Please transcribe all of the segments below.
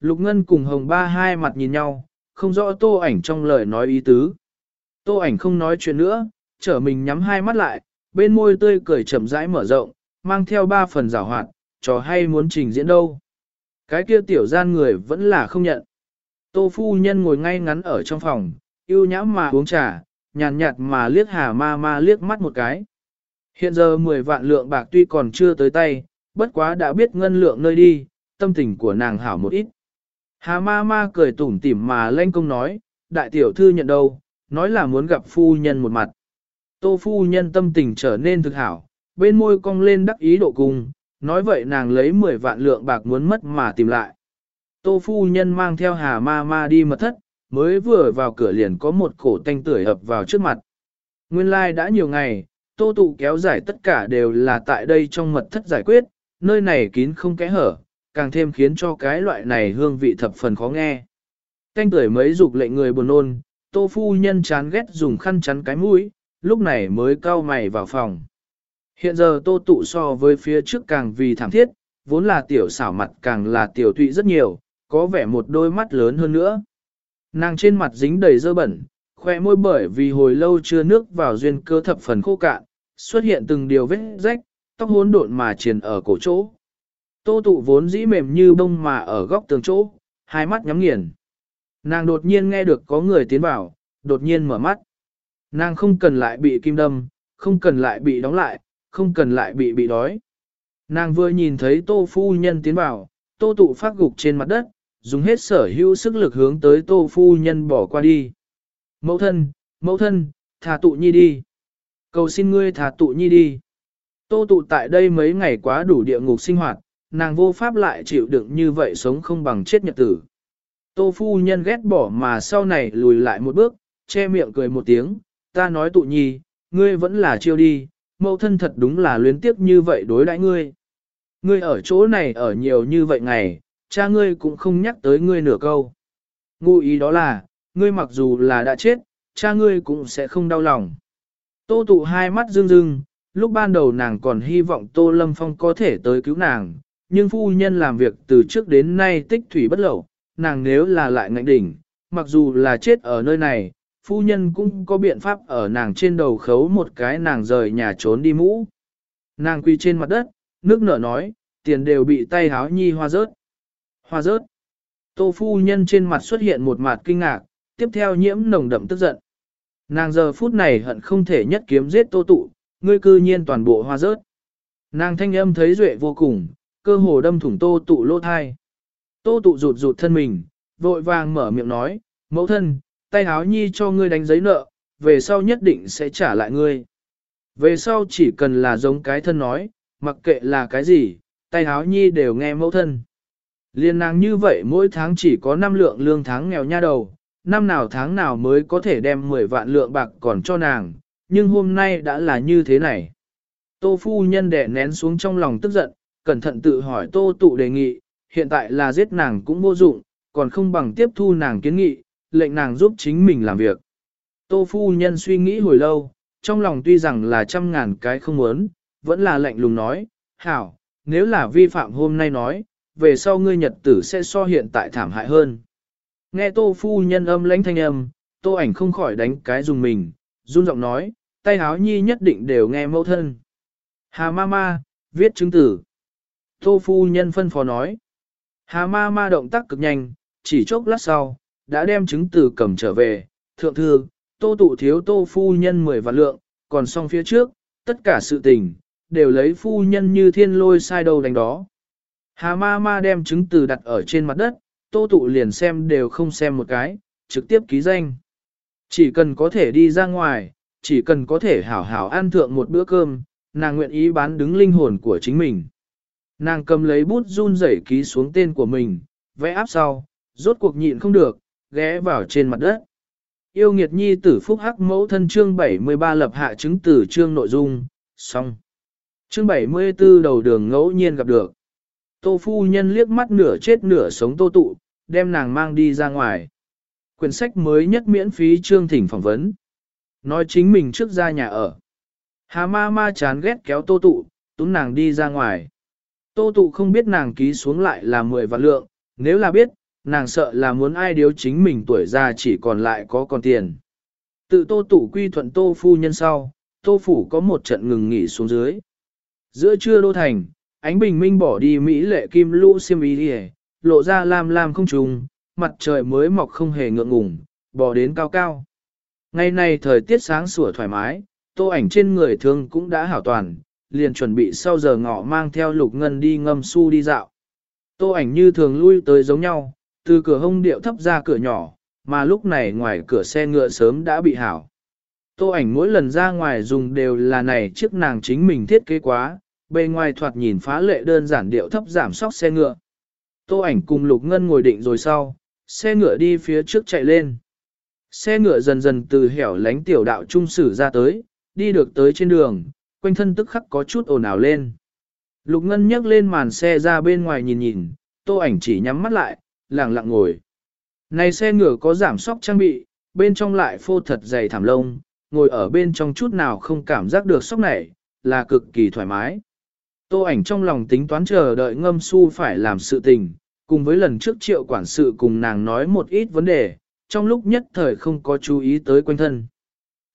Lục Ngân cùng Hồng Ba hai mặt nhìn nhau, không rõ tô ảnh trong lời nói ý tứ. Tô ảnh không nói chuyện nữa, trở mình nhắm hai mắt lại, bên môi tươi cười chậm rãi mở rộng, mang theo ba phần rào hoạt, trò hay muốn trình diễn đâu. Cái kia tiểu gian người vẫn là không nhận. Tô phu nhân ngồi ngay ngắn ở trong phòng, yêu nhãm mà uống trà, nhàn nhạt mà liếc hà ma ma liếc mắt một cái. Hiện giờ 10 vạn lượng bạc tuy còn chưa tới tay, bất quá đã biết ngân lượng nơi đi, tâm tình của nàng hảo một ít. Hà ma ma cười tủm tỉm mà lanh công nói, đại tiểu thư nhận đâu, nói là muốn gặp phu nhân một mặt. Tô phu nhân tâm tình trở nên thực hảo, bên môi cong lên đắc ý độ cùng, nói vậy nàng lấy 10 vạn lượng bạc muốn mất mà tìm lại. Tô phu nhân mang theo hà ma ma đi mật thất, mới vừa vào cửa liền có một cổ tanh tưởi ập vào trước mặt. Nguyên lai like đã nhiều ngày, tô tụ kéo giải tất cả đều là tại đây trong mật thất giải quyết, nơi này kín không kẽ hở, càng thêm khiến cho cái loại này hương vị thập phần khó nghe. Canh tuổi mấy dục lệnh người buồn nôn, tô phu nhân chán ghét dùng khăn chắn cái mũi, lúc này mới cau mày vào phòng. Hiện giờ tô tụ so với phía trước càng vì thảm thiết, vốn là tiểu xảo mặt càng là tiểu tụy rất nhiều, có vẻ một đôi mắt lớn hơn nữa. Nàng trên mặt dính đầy dơ bẩn, khoe môi bởi vì hồi lâu chưa nước vào duyên cơ thập phần khô cạn, xuất hiện từng điều vết rách, tóc hỗn độn mà triền ở cổ chỗ. Tô tụ vốn dĩ mềm như bông mà ở góc tường chỗ, hai mắt nhắm nghiền. Nàng đột nhiên nghe được có người tiến vào, đột nhiên mở mắt. Nàng không cần lại bị kim đâm, không cần lại bị đóng lại, không cần lại bị bị đói. Nàng vừa nhìn thấy tô phu nhân tiến vào, tô tụ phát gục trên mặt đất, dùng hết sở hữu sức lực hướng tới tô phu nhân bỏ qua đi. Mẫu thân, mẫu thân, thả tụ nhi đi. Cầu xin ngươi thả tụ nhi đi. Tô tụ tại đây mấy ngày quá đủ địa ngục sinh hoạt, nàng vô pháp lại chịu đựng như vậy sống không bằng chết nhật tử. Tô phu nhân ghét bỏ mà sau này lùi lại một bước, che miệng cười một tiếng, ta nói tụ nhi, ngươi vẫn là chiêu đi, mẫu thân thật đúng là luyến tiếc như vậy đối đãi ngươi. Ngươi ở chỗ này ở nhiều như vậy ngày, cha ngươi cũng không nhắc tới ngươi nửa câu. Ngụ ý đó là, ngươi mặc dù là đã chết, cha ngươi cũng sẽ không đau lòng. Tô tụ hai mắt rưng rưng, lúc ban đầu nàng còn hy vọng Tô Lâm Phong có thể tới cứu nàng, nhưng phu nhân làm việc từ trước đến nay tích thủy bất lậu, nàng nếu là lại ngạnh đỉnh, mặc dù là chết ở nơi này, phu nhân cũng có biện pháp ở nàng trên đầu khấu một cái nàng rời nhà trốn đi mũ. Nàng quy trên mặt đất, nước nở nói, tiền đều bị tay háo nhi hoa rớt. Hoa rớt. Tô phu nhân trên mặt xuất hiện một mặt kinh ngạc, tiếp theo nhiễm nồng đậm tức giận. Nàng giờ phút này hận không thể nhất kiếm giết tô tụ, ngươi cư nhiên toàn bộ hoa rớt. Nàng thanh âm thấy duệ vô cùng, cơ hồ đâm thủng tô tụ lỗ thai. Tô tụ rụt rụt thân mình, vội vàng mở miệng nói, mẫu thân, tay háo nhi cho ngươi đánh giấy nợ, về sau nhất định sẽ trả lại ngươi. Về sau chỉ cần là giống cái thân nói, mặc kệ là cái gì, tay háo nhi đều nghe mẫu thân. Liên nàng như vậy mỗi tháng chỉ có 5 lượng lương tháng nghèo nha đầu, năm nào tháng nào mới có thể đem 10 vạn lượng bạc còn cho nàng, nhưng hôm nay đã là như thế này. Tô phu nhân đẻ nén xuống trong lòng tức giận, cẩn thận tự hỏi tô tụ đề nghị, hiện tại là giết nàng cũng vô dụng, còn không bằng tiếp thu nàng kiến nghị, lệnh nàng giúp chính mình làm việc. Tô phu nhân suy nghĩ hồi lâu, trong lòng tuy rằng là trăm ngàn cái không muốn, vẫn là lệnh lùng nói, hảo, nếu là vi phạm hôm nay nói, về sau ngươi nhật tử sẽ so hiện tại thảm hại hơn. Nghe tô phu nhân âm lãnh thanh âm, tô ảnh không khỏi đánh cái dùng mình, run giọng nói, tay háo nhi nhất định đều nghe mẫu thân. Hà ma ma, viết chứng tử. Tô phu nhân phân phó nói. Hà ma ma động tác cực nhanh, chỉ chốc lát sau, đã đem chứng từ cầm trở về. Thượng thư, tô tụ thiếu tô phu nhân 10 vạn lượng, còn xong phía trước, tất cả sự tình, đều lấy phu nhân như thiên lôi sai đầu đánh đó. Hà ma ma đem chứng từ đặt ở trên mặt đất, tô tụ liền xem đều không xem một cái, trực tiếp ký danh. Chỉ cần có thể đi ra ngoài, chỉ cần có thể hảo hảo ăn thượng một bữa cơm, nàng nguyện ý bán đứng linh hồn của chính mình. Nàng cầm lấy bút run rẩy ký xuống tên của mình, vẽ áp sau, rốt cuộc nhịn không được, ghé vào trên mặt đất. Yêu nghiệt nhi tử phúc hắc mẫu thân chương 73 lập hạ chứng tử chương nội dung, xong. Chương 74 đầu đường ngẫu nhiên gặp được. Tô phu nhân liếc mắt nửa chết nửa sống tô tụ, đem nàng mang đi ra ngoài. Quyển sách mới nhất miễn phí chương thỉnh phỏng vấn. Nói chính mình trước ra nhà ở. Hà ma ma chán ghét kéo tô tụ, túm nàng đi ra ngoài. Tô tụ không biết nàng ký xuống lại là 10 vạn lượng, nếu là biết, nàng sợ là muốn ai điếu chính mình tuổi già chỉ còn lại có còn tiền. Tự tô tụ quy thuận tô phu nhân sau, tô phủ có một trận ngừng nghỉ xuống dưới. Giữa trưa đô thành, ánh bình minh bỏ đi mỹ lệ kim lũ xiêm ý đi lộ ra lam lam không trùng, mặt trời mới mọc không hề ngượng ngùng, bò đến cao cao. Ngày này thời tiết sáng sủa thoải mái, tô ảnh trên người thương cũng đã hảo toàn, liền chuẩn bị sau giờ ngọ mang theo lục ngân đi ngâm su đi dạo. Tô ảnh như thường lui tới giống nhau, từ cửa hông điệu thấp ra cửa nhỏ, mà lúc này ngoài cửa xe ngựa sớm đã bị hảo. Tô ảnh mỗi lần ra ngoài dùng đều là này chiếc nàng chính mình thiết kế quá, bề ngoài thoạt nhìn phá lệ đơn giản điệu thấp giảm sóc xe ngựa. Tô ảnh cùng Lục Ngân ngồi định rồi sau, xe ngựa đi phía trước chạy lên. Xe ngựa dần dần từ hẻo lánh tiểu đạo trung sử ra tới, đi được tới trên đường, quanh thân tức khắc có chút ồn ào lên. Lục Ngân nhấc lên màn xe ra bên ngoài nhìn nhìn, tô ảnh chỉ nhắm mắt lại, lặng lặng ngồi. Này xe ngựa có giảm sóc trang bị, bên trong lại phô thật dày thảm lông, ngồi ở bên trong chút nào không cảm giác được sóc này, là cực kỳ thoải mái. Tô ảnh trong lòng tính toán chờ đợi ngâm su phải làm sự tình, cùng với lần trước triệu quản sự cùng nàng nói một ít vấn đề, trong lúc nhất thời không có chú ý tới quanh thân.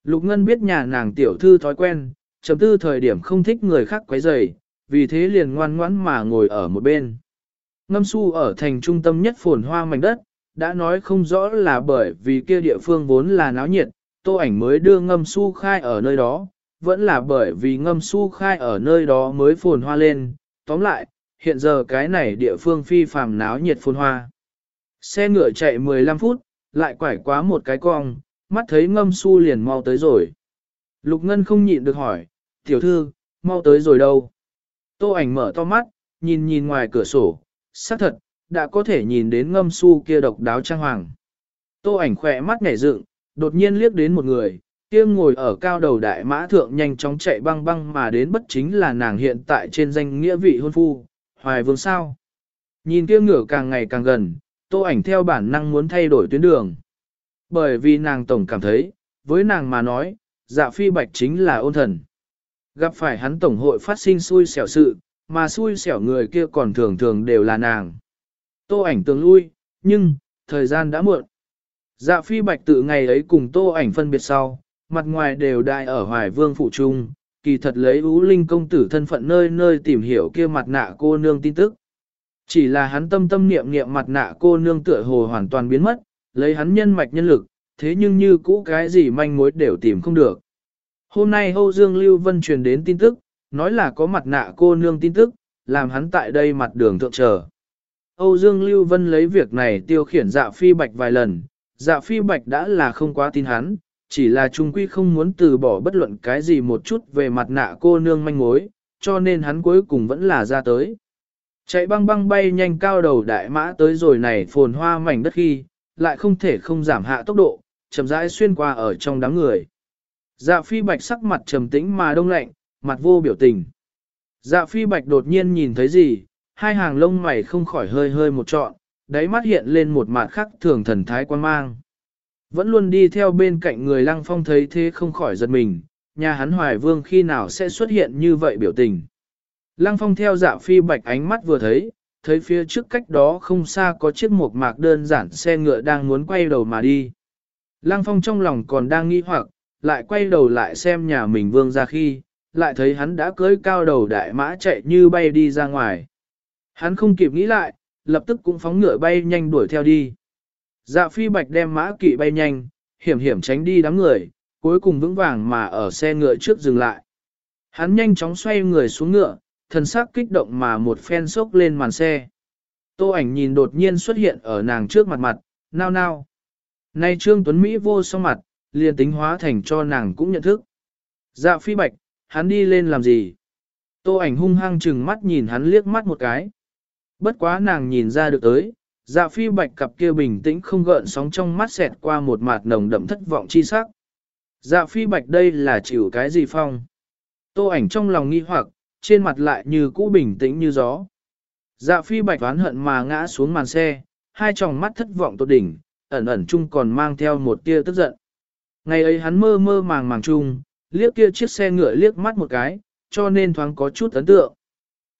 Lục Ngân biết nhà nàng tiểu thư thói quen, chấm tư thời điểm không thích người khác quấy rầy, vì thế liền ngoan ngoãn mà ngồi ở một bên. Ngâm su ở thành trung tâm nhất phồn hoa mảnh đất, đã nói không rõ là bởi vì kia địa phương vốn là náo nhiệt, tô ảnh mới đưa ngâm su khai ở nơi đó, vẫn là bởi vì ngâm su khai ở nơi đó mới phồn hoa lên. Tóm lại, hiện giờ cái này địa phương phi phàm náo nhiệt phồn hoa. Xe ngựa chạy 15 phút, lại quải quá một cái cong, mắt thấy ngâm su liền mau tới rồi. Lục Ngân không nhịn được hỏi, tiểu thư, mau tới rồi đâu? Tô ảnh mở to mắt, nhìn nhìn ngoài cửa sổ, xác thật, đã có thể nhìn đến ngâm su kia độc đáo trang hoàng. Tô ảnh khỏe mắt nhảy dựng, đột nhiên liếc đến một người, kia ngồi ở cao đầu đại mã thượng nhanh chóng chạy băng băng mà đến bất chính là nàng hiện tại trên danh nghĩa vị hôn phu, hoài vương sao. Nhìn kia ngửa càng ngày càng gần, tô ảnh theo bản năng muốn thay đổi tuyến đường. Bởi vì nàng tổng cảm thấy, với nàng mà nói, dạ phi bạch chính là ôn thần. Gặp phải hắn tổng hội phát sinh xui xẻo sự, mà xui xẻo người kia còn thường thường đều là nàng. Tô ảnh tường lui, nhưng, thời gian đã muộn. Dạ phi bạch tự ngày ấy cùng tô ảnh phân biệt sau, mặt ngoài đều đại ở hoài vương phụ trung, kỳ thật lấy ú linh công tử thân phận nơi nơi tìm hiểu kia mặt nạ cô nương tin tức. Chỉ là hắn tâm tâm niệm niệm mặt nạ cô nương tựa hồ hoàn toàn biến mất, lấy hắn nhân mạch nhân lực, thế nhưng như cũ cái gì manh mối đều tìm không được. Hôm nay Âu Dương Lưu Vân truyền đến tin tức, nói là có mặt nạ cô nương tin tức, làm hắn tại đây mặt đường thượng chờ. Âu Dương Lưu Vân lấy việc này tiêu khiển dạ phi bạch vài lần, dạ phi bạch đã là không quá tin hắn, chỉ là trung quy không muốn từ bỏ bất luận cái gì một chút về mặt nạ cô nương manh mối, cho nên hắn cuối cùng vẫn là ra tới. Chạy băng băng bay nhanh cao đầu đại mã tới rồi này phồn hoa mảnh đất khi, lại không thể không giảm hạ tốc độ, chậm rãi xuyên qua ở trong đám người. Dạ phi bạch sắc mặt trầm tĩnh mà đông lạnh, mặt vô biểu tình. Dạ phi bạch đột nhiên nhìn thấy gì, hai hàng lông mày không khỏi hơi hơi một trọn, đáy mắt hiện lên một mặt khắc thường thần thái quan mang. Vẫn luôn đi theo bên cạnh người lăng phong thấy thế không khỏi giật mình, nhà hắn hoài vương khi nào sẽ xuất hiện như vậy biểu tình. Lăng phong theo dạ phi bạch ánh mắt vừa thấy, thấy phía trước cách đó không xa có chiếc mộc mạc đơn giản xe ngựa đang muốn quay đầu mà đi. Lăng phong trong lòng còn đang nghi hoặc, lại quay đầu lại xem nhà mình vương ra khi, lại thấy hắn đã cưới cao đầu đại mã chạy như bay đi ra ngoài. Hắn không kịp nghĩ lại, lập tức cũng phóng ngựa bay nhanh đuổi theo đi. Dạ phi bạch đem mã kỵ bay nhanh, hiểm hiểm tránh đi đám người, cuối cùng vững vàng mà ở xe ngựa trước dừng lại. Hắn nhanh chóng xoay người xuống ngựa, thần sắc kích động mà một phen sốc lên màn xe. Tô ảnh nhìn đột nhiên xuất hiện ở nàng trước mặt mặt, nao nao. Nay Trương Tuấn Mỹ vô song mặt, liền tính hóa thành cho nàng cũng nhận thức. Dạ phi bạch, hắn đi lên làm gì? Tô ảnh hung hăng chừng mắt nhìn hắn liếc mắt một cái. Bất quá nàng nhìn ra được tới, dạ phi bạch cặp kia bình tĩnh không gợn sóng trong mắt xẹt qua một mặt nồng đậm thất vọng chi sắc. Dạ phi bạch đây là chịu cái gì phong? Tô ảnh trong lòng nghi hoặc, trên mặt lại như cũ bình tĩnh như gió. Dạ phi bạch oán hận mà ngã xuống màn xe, hai tròng mắt thất vọng tột đỉnh, ẩn ẩn chung còn mang theo một tia tức giận. Ngày ấy hắn mơ mơ màng màng chung, liếc kia chiếc xe ngựa liếc mắt một cái, cho nên thoáng có chút ấn tượng.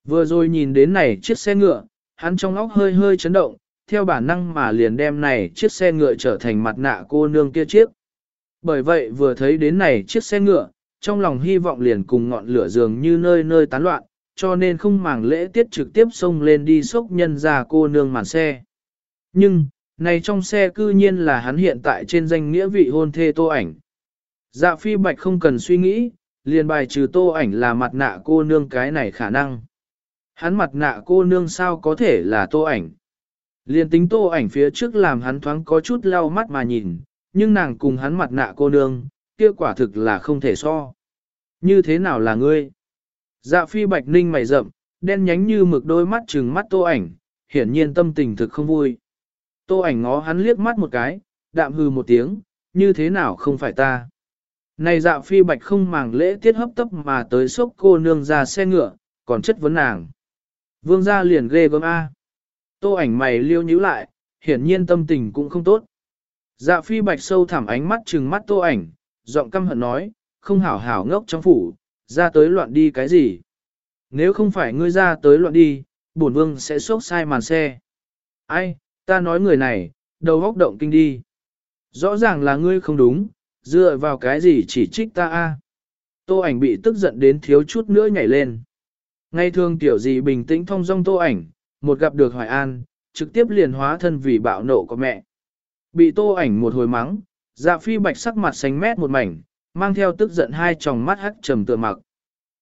Vừa rồi nhìn đến này chiếc xe ngựa, hắn trong óc hơi hơi chấn động, theo bản năng mà liền đem này chiếc xe ngựa trở thành mặt nạ cô nương kia chiếc. Bởi vậy vừa thấy đến này chiếc xe ngựa, trong lòng hy vọng liền cùng ngọn lửa dường như nơi nơi tán loạn, cho nên không màng lễ tiết trực tiếp xông lên đi sốc nhân ra cô nương màn xe. Nhưng, này trong xe cư nhiên là hắn hiện tại trên danh nghĩa vị hôn thê tô ảnh. Dạ phi bạch không cần suy nghĩ, liền bài trừ tô ảnh là mặt nạ cô nương cái này khả năng. Hắn mặt nạ cô nương sao có thể là tô ảnh. Liền tính tô ảnh phía trước làm hắn thoáng có chút lau mắt mà nhìn, nhưng nàng cùng hắn mặt nạ cô nương, kia quả thực là không thể so. Như thế nào là ngươi? Dạ phi bạch ninh mày rậm, đen nhánh như mực đôi mắt trừng mắt tô ảnh, hiển nhiên tâm tình thực không vui. Tô ảnh ngó hắn liếc mắt một cái, đạm hừ một tiếng, như thế nào không phải ta. Này dạ phi bạch không màng lễ tiết hấp tấp mà tới sốc cô nương ra xe ngựa, còn chất vấn nàng. Vương gia liền ghê gớm A. Tô ảnh mày liêu nhíu lại, hiển nhiên tâm tình cũng không tốt. Dạ phi bạch sâu thẳm ánh mắt trừng mắt tô ảnh, giọng căm hận nói, không hảo hảo ngốc trong phủ, ra tới loạn đi cái gì. Nếu không phải ngươi ra tới loạn đi, bổn vương sẽ sốc sai màn xe. Ai, ta nói người này, đầu góc động kinh đi. Rõ ràng là ngươi không đúng, dựa vào cái gì chỉ trích ta a? Tô ảnh bị tức giận đến thiếu chút nữa nhảy lên. Ngay thường tiểu gì bình tĩnh thông dong tô ảnh, một gặp được Hoài An, trực tiếp liền hóa thân vì bạo nộ của mẹ. Bị tô ảnh một hồi mắng, dạ phi bạch sắc mặt xanh mét một mảnh, mang theo tức giận hai tròng mắt hắt trầm tựa mặc.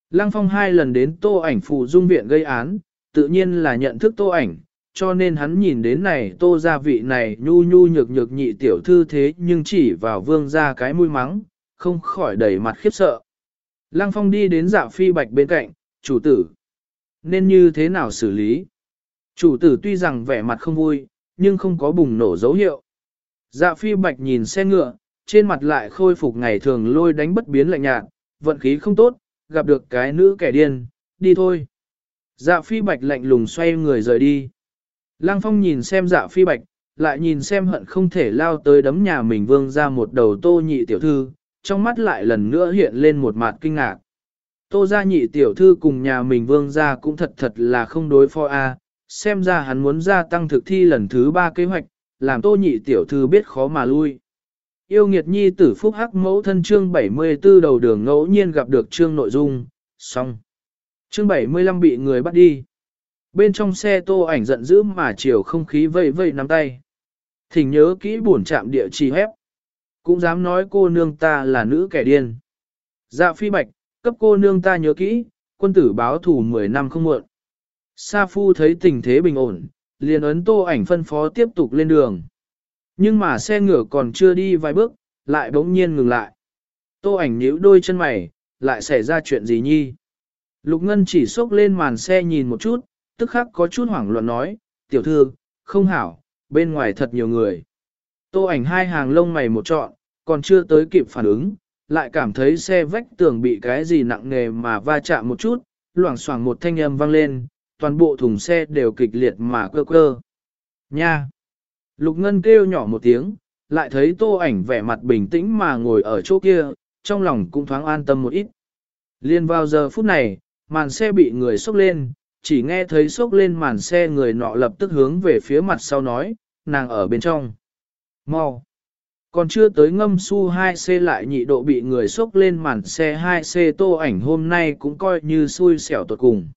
Lăng phong hai lần đến tô ảnh phụ dung viện gây án, tự nhiên là nhận thức tô ảnh, cho nên hắn nhìn đến này tô gia vị này nhu nhu nhược nhược nhị tiểu thư thế nhưng chỉ vào vương ra cái mũi mắng, không khỏi đẩy mặt khiếp sợ. Lăng phong đi đến dạ phi bạch bên cạnh, chủ tử. Nên như thế nào xử lý? Chủ tử tuy rằng vẻ mặt không vui, nhưng không có bùng nổ dấu hiệu. Dạ phi bạch nhìn xe ngựa, trên mặt lại khôi phục ngày thường lôi đánh bất biến lạnh nhạt, vận khí không tốt, gặp được cái nữ kẻ điên, đi thôi. Dạ phi bạch lạnh lùng xoay người rời đi. Lăng phong nhìn xem dạ phi bạch, lại nhìn xem hận không thể lao tới đấm nhà mình vương ra một đầu tô nhị tiểu thư, trong mắt lại lần nữa hiện lên một mặt kinh ngạc. Tô gia nhị tiểu thư cùng nhà mình vương ra cũng thật thật là không đối phó a xem ra hắn muốn gia tăng thực thi lần thứ ba kế hoạch, làm tô nhị tiểu thư biết khó mà lui. Yêu nghiệt nhi tử phúc hắc mẫu thân chương 74 đầu đường ngẫu nhiên gặp được chương nội dung, xong. Chương 75 bị người bắt đi. Bên trong xe tô ảnh giận dữ mà chiều không khí vây vây nắm tay. Thỉnh nhớ kỹ buồn chạm địa chỉ hép. Cũng dám nói cô nương ta là nữ kẻ điên. Dạ phi bạch, cấp cô nương ta nhớ kỹ, quân tử báo thủ 10 năm không muộn. Sa phu thấy tình thế bình ổn, liền ấn tô ảnh phân phó tiếp tục lên đường. Nhưng mà xe ngựa còn chưa đi vài bước, lại bỗng nhiên ngừng lại. Tô ảnh nhíu đôi chân mày, lại xảy ra chuyện gì nhi? Lục Ngân chỉ sốc lên màn xe nhìn một chút, tức khắc có chút hoảng loạn nói, tiểu thư, không hảo, bên ngoài thật nhiều người. Tô ảnh hai hàng lông mày một trọn, còn chưa tới kịp phản ứng, lại cảm thấy xe vách tường bị cái gì nặng nề mà va chạm một chút, loảng xoảng một thanh âm vang lên, toàn bộ thùng xe đều kịch liệt mà cơ cơ. Nha! Lục Ngân kêu nhỏ một tiếng, lại thấy tô ảnh vẻ mặt bình tĩnh mà ngồi ở chỗ kia, trong lòng cũng thoáng an tâm một ít. Liên vào giờ phút này, màn xe bị người xốc lên, chỉ nghe thấy sốc lên màn xe người nọ lập tức hướng về phía mặt sau nói, nàng ở bên trong. Mau! Còn chưa tới ngâm su 2C lại nhị độ bị người sốc lên màn xe 2C tô ảnh hôm nay cũng coi như xui xẻo tuột cùng.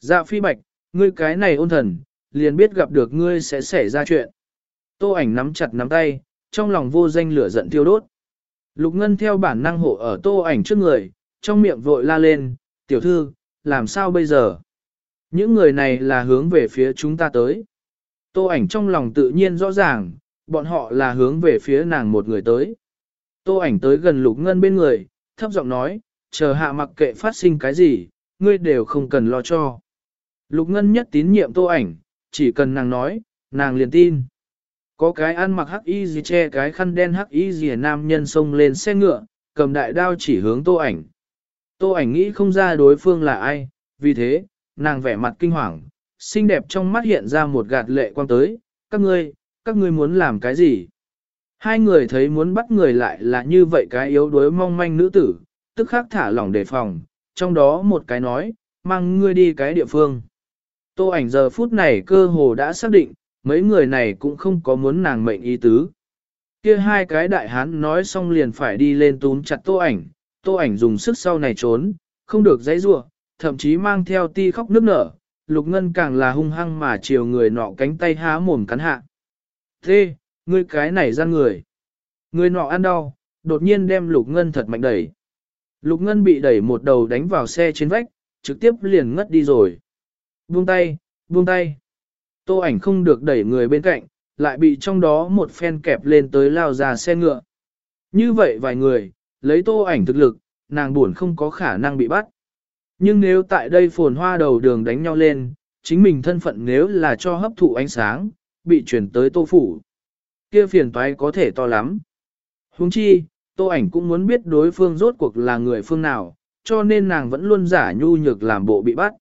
Dạ phi bạch, ngươi cái này ôn thần, liền biết gặp được ngươi sẽ xảy ra chuyện. Tô ảnh nắm chặt nắm tay, trong lòng vô danh lửa giận tiêu đốt. Lục Ngân theo bản năng hộ ở tô ảnh trước người, trong miệng vội la lên, tiểu thư, làm sao bây giờ? Những người này là hướng về phía chúng ta tới. Tô ảnh trong lòng tự nhiên rõ ràng, bọn họ là hướng về phía nàng một người tới. Tô ảnh tới gần Lục Ngân bên người, thấp giọng nói, chờ hạ mặc kệ phát sinh cái gì, ngươi đều không cần lo cho. Lục Ngân nhất tín nhiệm Tô ảnh, chỉ cần nàng nói, nàng liền tin. Có cái ăn mặc hắc y gì che cái khăn đen hắc y gì nam nhân xông lên xe ngựa, cầm đại đao chỉ hướng tô ảnh. Tô ảnh nghĩ không ra đối phương là ai, vì thế, nàng vẻ mặt kinh hoàng, xinh đẹp trong mắt hiện ra một gạt lệ quang tới, các ngươi, các ngươi muốn làm cái gì? Hai người thấy muốn bắt người lại là như vậy cái yếu đuối mong manh nữ tử, tức khắc thả lỏng đề phòng, trong đó một cái nói, mang ngươi đi cái địa phương. Tô ảnh giờ phút này cơ hồ đã xác định, mấy người này cũng không có muốn nàng mệnh ý tứ. Kia hai cái đại hán nói xong liền phải đi lên túm chặt tô ảnh, tô ảnh dùng sức sau này trốn, không được giãy giụa, thậm chí mang theo ti khóc nức nở, lục ngân càng là hung hăng mà chiều người nọ cánh tay há mồm cắn hạ. Thế, ngươi cái này gian người. Người nọ ăn đau, đột nhiên đem lục ngân thật mạnh đẩy. Lục ngân bị đẩy một đầu đánh vào xe trên vách, trực tiếp liền ngất đi rồi. Buông tay, buông tay. Tô ảnh không được đẩy người bên cạnh, lại bị trong đó một phen kẹp lên tới lao ra xe ngựa. Như vậy vài người, lấy tô ảnh thực lực, nàng buồn không có khả năng bị bắt. Nhưng nếu tại đây phồn hoa đầu đường đánh nhau lên, chính mình thân phận nếu là cho hấp thụ ánh sáng, bị chuyển tới tô phủ. kia phiền toái có thể to lắm. Huống chi, tô ảnh cũng muốn biết đối phương rốt cuộc là người phương nào, cho nên nàng vẫn luôn giả nhu nhược làm bộ bị bắt.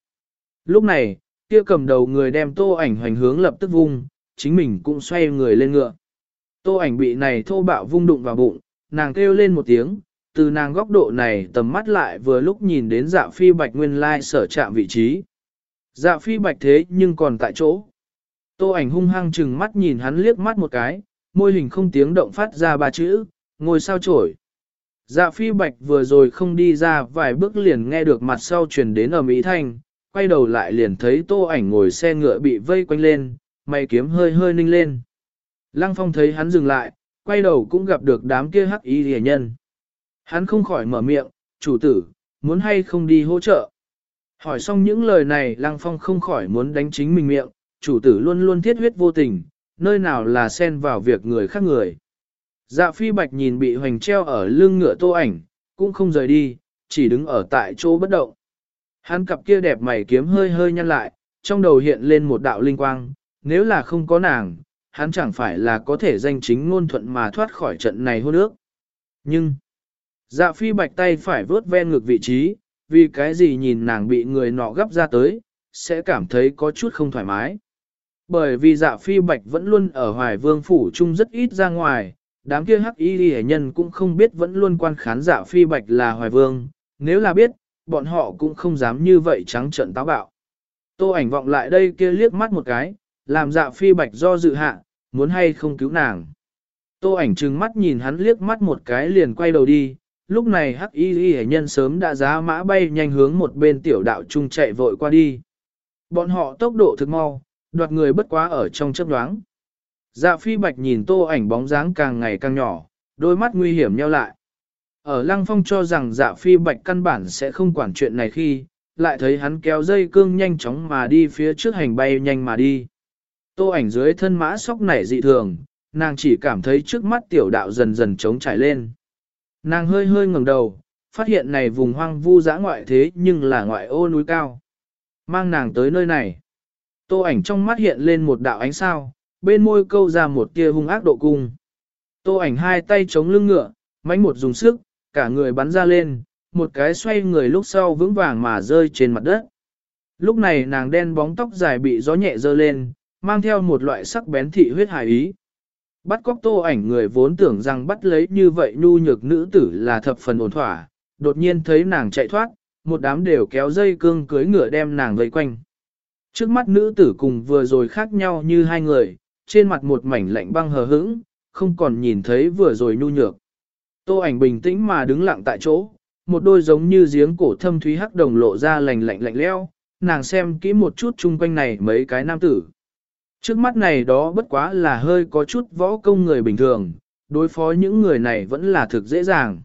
Lúc này, kia cầm đầu người đem tô ảnh hoành hướng lập tức vung, chính mình cũng xoay người lên ngựa. Tô ảnh bị này thô bạo vung đụng vào bụng, nàng kêu lên một tiếng, từ nàng góc độ này tầm mắt lại vừa lúc nhìn đến dạ phi bạch nguyên lai sở chạm vị trí. Dạ phi bạch thế nhưng còn tại chỗ. Tô ảnh hung hăng chừng mắt nhìn hắn liếc mắt một cái, môi hình không tiếng động phát ra ba chữ, ngồi sao trổi. Dạ phi bạch vừa rồi không đi ra vài bước liền nghe được mặt sau truyền đến ở Mỹ Thanh, quay đầu lại liền thấy tô ảnh ngồi xe ngựa bị vây quanh lên, mày kiếm hơi hơi ninh lên. Lăng phong thấy hắn dừng lại, quay đầu cũng gặp được đám kia hắc y rìa nhân. Hắn không khỏi mở miệng, chủ tử, muốn hay không đi hỗ trợ. Hỏi xong những lời này Lăng Phong không khỏi muốn đánh chính mình miệng, chủ tử luôn luôn thiết huyết vô tình, nơi nào là xen vào việc người khác người. Dạ phi bạch nhìn bị hoành treo ở lưng ngựa tô ảnh, cũng không rời đi, chỉ đứng ở tại chỗ bất động. Hắn cặp kia đẹp mày kiếm hơi hơi nhăn lại, trong đầu hiện lên một đạo linh quang, nếu là không có nàng, hắn chẳng phải là có thể danh chính ngôn thuận mà thoát khỏi trận này hôn ước. Nhưng, dạ phi bạch tay phải vớt ven ngược vị trí, vì cái gì nhìn nàng bị người nọ gấp ra tới, sẽ cảm thấy có chút không thoải mái. Bởi vì dạ phi bạch vẫn luôn ở hoài vương phủ chung rất ít ra ngoài, đám kia hắc y hệ nhân cũng không biết vẫn luôn quan khán dạ phi bạch là hoài vương, nếu là biết, bọn họ cũng không dám như vậy trắng trợn táo bạo. Tô ảnh vọng lại đây kia liếc mắt một cái, làm dạ phi bạch do dự hạ, muốn hay không cứu nàng. Tô ảnh trừng mắt nhìn hắn liếc mắt một cái liền quay đầu đi, lúc này hắc y hệ nhân sớm đã giá mã bay nhanh hướng một bên tiểu đạo trung chạy vội qua đi. Bọn họ tốc độ thực mau, đoạt người bất quá ở trong chớp nhoáng. Dạ phi bạch nhìn tô ảnh bóng dáng càng ngày càng nhỏ, đôi mắt nguy hiểm nheo lại. Ở lăng phong cho rằng dạ phi bạch căn bản sẽ không quản chuyện này khi, lại thấy hắn kéo dây cương nhanh chóng mà đi phía trước hành bay nhanh mà đi. Tô ảnh dưới thân mã sóc nảy dị thường, nàng chỉ cảm thấy trước mắt tiểu đạo dần dần trống trải lên. Nàng hơi hơi ngẩng đầu, phát hiện này vùng hoang vu dã ngoại thế nhưng là ngoại ô núi cao. Mang nàng tới nơi này. Tô ảnh trong mắt hiện lên một đạo ánh sao, bên môi câu ra một tia hung ác độ cung. Tô ảnh hai tay chống lưng ngựa, mãnh một dùng sức, cả người bắn ra lên, một cái xoay người lúc sau vững vàng mà rơi trên mặt đất. Lúc này nàng đen bóng tóc dài bị gió nhẹ dơ lên, mang theo một loại sắc bén thị huyết hài ý. Bắt cóc tô ảnh người vốn tưởng rằng bắt lấy như vậy nhu nhược nữ tử là thập phần ổn thỏa, đột nhiên thấy nàng chạy thoát, một đám đều kéo dây cương cưới ngựa đem nàng vây quanh. Trước mắt nữ tử cùng vừa rồi khác nhau như hai người, trên mặt một mảnh lạnh băng hờ hững, không còn nhìn thấy vừa rồi nhu nhược. Tô ảnh bình tĩnh mà đứng lặng tại chỗ, một đôi giống như giếng cổ thâm thúy hắc đồng lộ ra lạnh lạnh lạnh lẽo, nàng xem kỹ một chút chung quanh này mấy cái nam tử. Trước mắt này đó bất quá là hơi có chút võ công người bình thường, đối phó những người này vẫn là thực dễ dàng.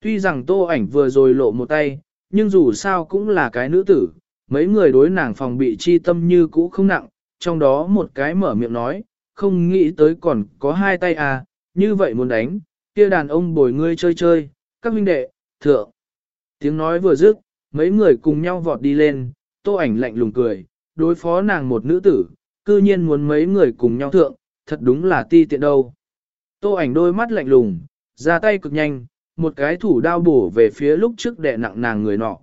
Tuy rằng tô ảnh vừa rồi lộ một tay, nhưng dù sao cũng là cái nữ tử, mấy người đối nàng phòng bị chi tâm như cũ không nặng, trong đó một cái mở miệng nói, không nghĩ tới còn có hai tay à, như vậy muốn đánh, kia đàn ông bồi ngươi chơi chơi, các huynh đệ, thượng. Tiếng nói vừa dứt, mấy người cùng nhau vọt đi lên, tô ảnh lạnh lùng cười, đối phó nàng một nữ tử, cư nhiên muốn mấy người cùng nhau thượng, thật đúng là ti tiện đâu. Tô ảnh đôi mắt lạnh lùng, ra tay cực nhanh, một cái thủ đao bổ về phía lúc trước đè nặng nàng người nọ.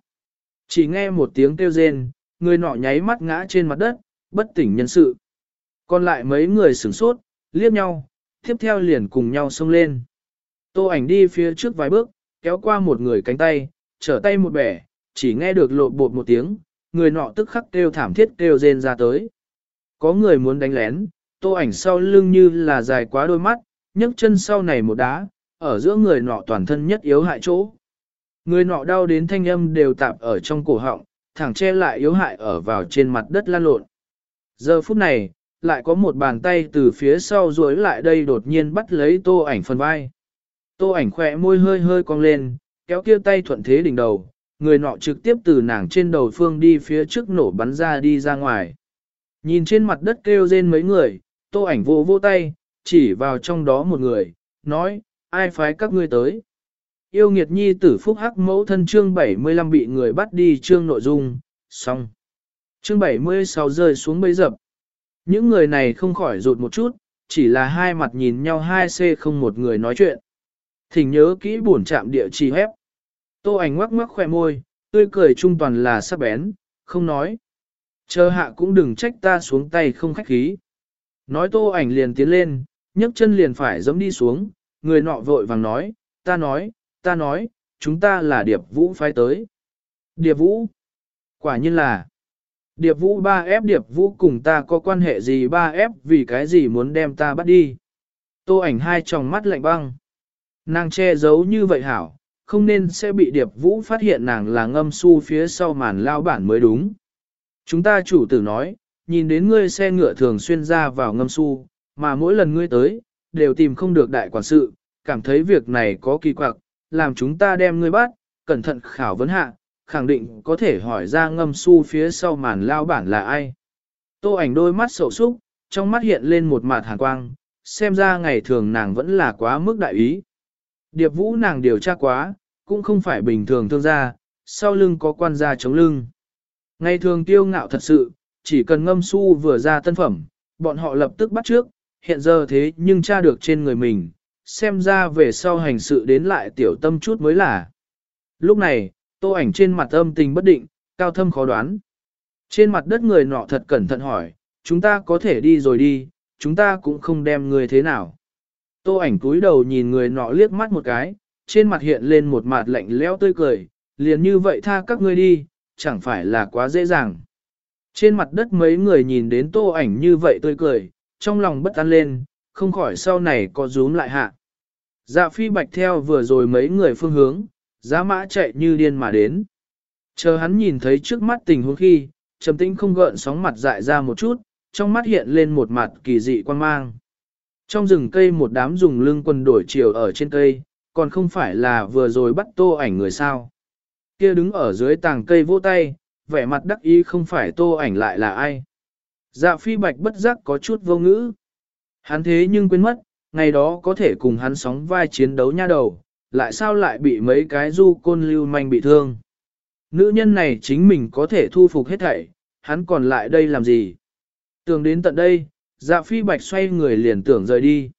Chỉ nghe một tiếng kêu rên, người nọ nháy mắt ngã trên mặt đất, bất tỉnh nhân sự. Còn lại mấy người sửng sốt, liếc nhau, tiếp theo liền cùng nhau xông lên. Tô ảnh đi phía trước vài bước, kéo qua một người cánh tay, trở tay một bẻ, chỉ nghe được lộ bột một tiếng, người nọ tức khắc kêu thảm thiết kêu rên ra tới. Có người muốn đánh lén, tô ảnh sau lưng như là dài quá đôi mắt, nhấc chân sau này một đá, ở giữa người nọ toàn thân nhất yếu hại chỗ. Người nọ đau đến thanh âm đều tạp ở trong cổ họng, thẳng che lại yếu hại ở vào trên mặt đất lan lộn. Giờ phút này, lại có một bàn tay từ phía sau duỗi lại đây đột nhiên bắt lấy tô ảnh phần vai. Tô ảnh khẽ môi hơi hơi cong lên, kéo kia tay thuận thế đỉnh đầu, người nọ trực tiếp từ nàng trên đầu phương đi phía trước nổ bắn ra đi ra ngoài. Nhìn trên mặt đất kêu rên mấy người, tô ảnh vô vô tay, chỉ vào trong đó một người, nói, ai phái các ngươi tới. Yêu nghiệt nhi tử phúc hắc mẫu thân chương 75 bị người bắt đi chương nội dung, xong. Chương 76 rơi xuống bấy dập. Những người này không khỏi rụt một chút, chỉ là hai mặt nhìn nhau hai c không một người nói chuyện. Thỉnh nhớ kỹ buồn chạm địa chỉ hép. Tô ảnh ngoắc ngoắc khỏe môi, tươi cười trung toàn là sắc bén, không nói. Chờ hạ cũng đừng trách ta xuống tay không khách khí. Nói tô ảnh liền tiến lên, nhấc chân liền phải giẫm đi xuống, người nọ vội vàng nói, ta nói, ta nói, chúng ta là điệp vũ phái tới. Điệp vũ? Quả nhiên là. Điệp vũ ba ép điệp vũ cùng ta có quan hệ gì ba ép vì cái gì muốn đem ta bắt đi. Tô ảnh hai tròng mắt lạnh băng. Nàng che giấu như vậy hảo, không nên sẽ bị điệp vũ phát hiện nàng là ngâm su phía sau màn lao bản mới đúng. Chúng ta chủ tử nói, nhìn đến ngươi xe ngựa thường xuyên ra vào ngâm su, mà mỗi lần ngươi tới, đều tìm không được đại quản sự, cảm thấy việc này có kỳ quặc, làm chúng ta đem ngươi bắt, cẩn thận khảo vấn hạ, khẳng định có thể hỏi ra ngâm su phía sau màn lao bản là ai. Tô ảnh đôi mắt sầu súc, trong mắt hiện lên một mạt hàn quang, xem ra ngày thường nàng vẫn là quá mức đại ý. Điệp vũ nàng điều tra quá, cũng không phải bình thường thương gia, sau lưng có quan gia chống lưng. Ngày thường tiêu ngạo thật sự, chỉ cần ngâm su vừa ra tân phẩm, bọn họ lập tức bắt trước, hiện giờ thế nhưng tra được trên người mình, xem ra về sau hành sự đến lại tiểu tâm chút mới là. Lúc này, tô ảnh trên mặt âm tình bất định, cao thâm khó đoán. Trên mặt đất người nọ thật cẩn thận hỏi, chúng ta có thể đi rồi đi, chúng ta cũng không đem người thế nào. Tô ảnh cúi đầu nhìn người nọ liếc mắt một cái, trên mặt hiện lên một mặt lạnh lẽo tươi cười, liền như vậy tha các ngươi đi, chẳng phải là quá dễ dàng. Trên mặt đất mấy người nhìn đến tô ảnh như vậy tươi cười, trong lòng bất an lên, không khỏi sau này có rúm lại hạ. Dạ phi bạch theo vừa rồi mấy người phương hướng, giá mã chạy như điên mà đến. Chờ hắn nhìn thấy trước mắt tình huống khi, trầm tĩnh không gợn sóng mặt dại ra một chút, trong mắt hiện lên một mặt kỳ dị quan mang. Trong rừng cây một đám dùng lưng quần đổi chiều ở trên cây, còn không phải là vừa rồi bắt tô ảnh người sao. Kia đứng ở dưới tàng cây vỗ tay, vẻ mặt đắc ý không phải tô ảnh lại là ai. Dạ phi bạch bất giác có chút vô ngữ. Hắn thế nhưng quên mất, ngày đó có thể cùng hắn sóng vai chiến đấu nha đầu, lại sao lại bị mấy cái du côn lưu manh bị thương. Nữ nhân này chính mình có thể thu phục hết thảy, hắn còn lại đây làm gì? Tưởng đến tận đây, dạ phi bạch xoay người liền tưởng rời đi.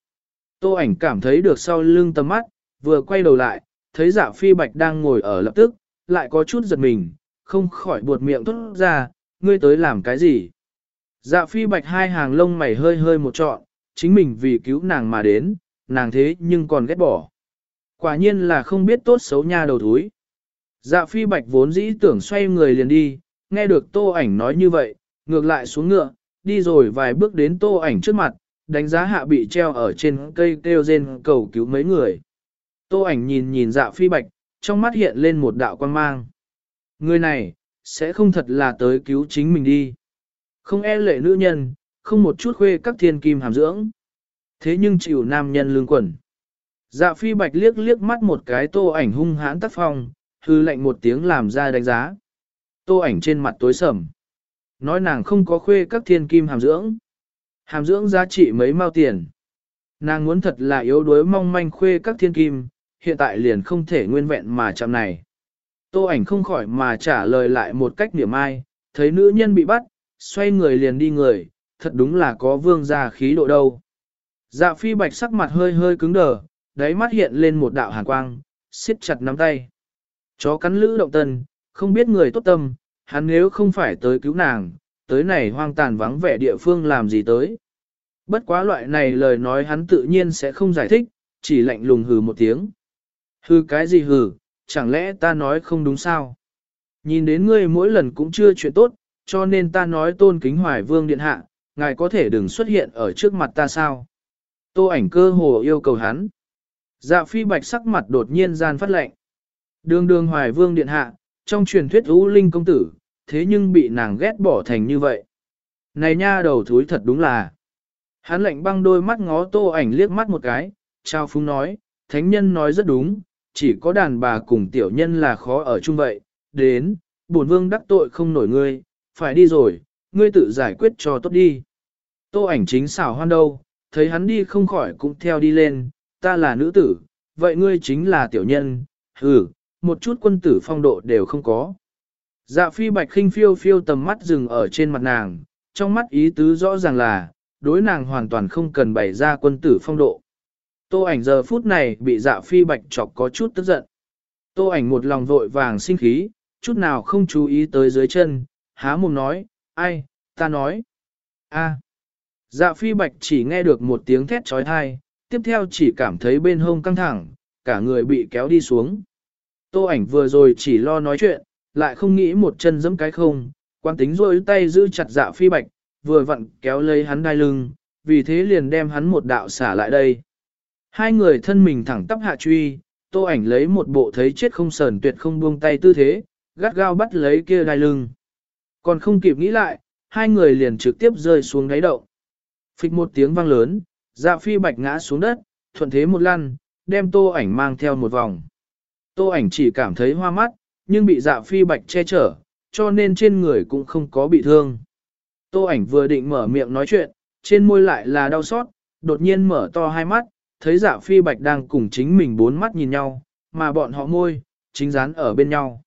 Tô ảnh cảm thấy được sau lưng tầm mắt, vừa quay đầu lại, thấy dạ phi bạch đang ngồi ở lập tức, lại có chút giật mình, không khỏi buột miệng thốt ra, ngươi tới làm cái gì? Dạ phi bạch hai hàng lông mày hơi hơi một trọn, chính mình vì cứu nàng mà đến, nàng thế nhưng còn ghét bỏ. Quả nhiên là không biết tốt xấu nha đầu thúi. Dạ phi bạch vốn dĩ tưởng xoay người liền đi, nghe được tô ảnh nói như vậy, ngược lại xuống ngựa, đi rồi vài bước đến tô ảnh trước mặt, đánh giá hạ bị treo ở trên cây kêu rên cầu cứu mấy người. Tô ảnh nhìn nhìn dạ phi bạch, trong mắt hiện lên một đạo quan mang. Người này, sẽ không thật là tới cứu chính mình đi. Không e lệ nữ nhân, không một chút khuê các thiên kim hàm dưỡng. Thế nhưng chịu nam nhân lương quần. Dạ phi bạch liếc liếc mắt một cái tô ảnh hung hãn tác phong, hư lệnh một tiếng làm ra đánh giá. Tô ảnh trên mặt tối sầm. Nói nàng không có khuê các thiên kim hàm dưỡng. Hàm dưỡng giá trị mấy mao tiền. Nàng muốn thật là yếu đuối mong manh khuê các thiên kim, hiện tại liền không thể nguyên vẹn mà chạm này. Tô ảnh không khỏi mà trả lời lại một cách điểm ai, thấy nữ nhân bị bắt, xoay người liền đi người, thật đúng là có vương gia khí độ đâu. Dạ phi bạch sắc mặt hơi hơi cứng đờ, đáy mắt hiện lên một đạo hàn quang, siết chặt nắm tay. Chó cắn lữ động tân, không biết người tốt tâm, hắn nếu không phải tới cứu nàng, tới này hoang tàn vắng vẻ địa phương làm gì tới. Bất quá loại này lời nói hắn tự nhiên sẽ không giải thích, chỉ lạnh lùng hừ một tiếng. Hừ cái gì hừ, chẳng lẽ ta nói không đúng sao? Nhìn đến ngươi mỗi lần cũng chưa chuyện tốt, cho nên ta nói tôn kính hoài vương điện hạ, ngài có thể đừng xuất hiện ở trước mặt ta sao? Tô ảnh cơ hồ yêu cầu hắn. Dạ phi bạch sắc mặt đột nhiên gian phát lệnh. Đường đường hoài vương điện hạ, trong truyền thuyết ưu linh công tử, thế nhưng bị nàng ghét bỏ thành như vậy. Này nha đầu thúi thật đúng là. Hắn lệnh băng đôi mắt ngó tô ảnh liếc mắt một cái, trao phúng nói, thánh nhân nói rất đúng, chỉ có đàn bà cùng tiểu nhân là khó ở chung vậy, đến, bổn vương đắc tội không nổi ngươi, phải đi rồi, ngươi tự giải quyết cho tốt đi. Tô ảnh chính xảo hoan đâu, thấy hắn đi không khỏi cũng theo đi lên, ta là nữ tử, vậy ngươi chính là tiểu nhân, hừ, một chút quân tử phong độ đều không có. Dạ phi bạch khinh phiêu phiêu tầm mắt dừng ở trên mặt nàng, trong mắt ý tứ rõ ràng là, đối nàng hoàn toàn không cần bày ra quân tử phong độ. Tô ảnh giờ phút này bị dạ phi bạch chọc có chút tức giận. Tô ảnh một lòng vội vàng sinh khí, chút nào không chú ý tới dưới chân, há mồm nói, ai, ta nói. a. Dạ phi bạch chỉ nghe được một tiếng thét trói thai, tiếp theo chỉ cảm thấy bên hông căng thẳng, cả người bị kéo đi xuống. Tô ảnh vừa rồi chỉ lo nói chuyện, lại không nghĩ một chân giẫm cái không, quan tính rôi tay giữ chặt dạ phi bạch, vừa vặn kéo lấy hắn đai lưng, vì thế liền đem hắn một đạo xả lại đây. Hai người thân mình thẳng tắp hạ truy, tô ảnh lấy một bộ thấy chết không sờn tuyệt không buông tay tư thế, gắt gao bắt lấy kia đai lưng. Còn không kịp nghĩ lại, hai người liền trực tiếp rơi xuống đáy đậu Phịch một tiếng vang lớn, dạ phi bạch ngã xuống đất, thuận thế một lăn, đem tô ảnh mang theo một vòng. Tô ảnh chỉ cảm thấy hoa mắt, nhưng bị dạ phi bạch che chở, cho nên trên người cũng không có bị thương. Tô ảnh vừa định mở miệng nói chuyện, trên môi lại là đau xót, đột nhiên mở to hai mắt, thấy dạ phi bạch đang cùng chính mình bốn mắt nhìn nhau, mà bọn họ môi, chính dán ở bên nhau.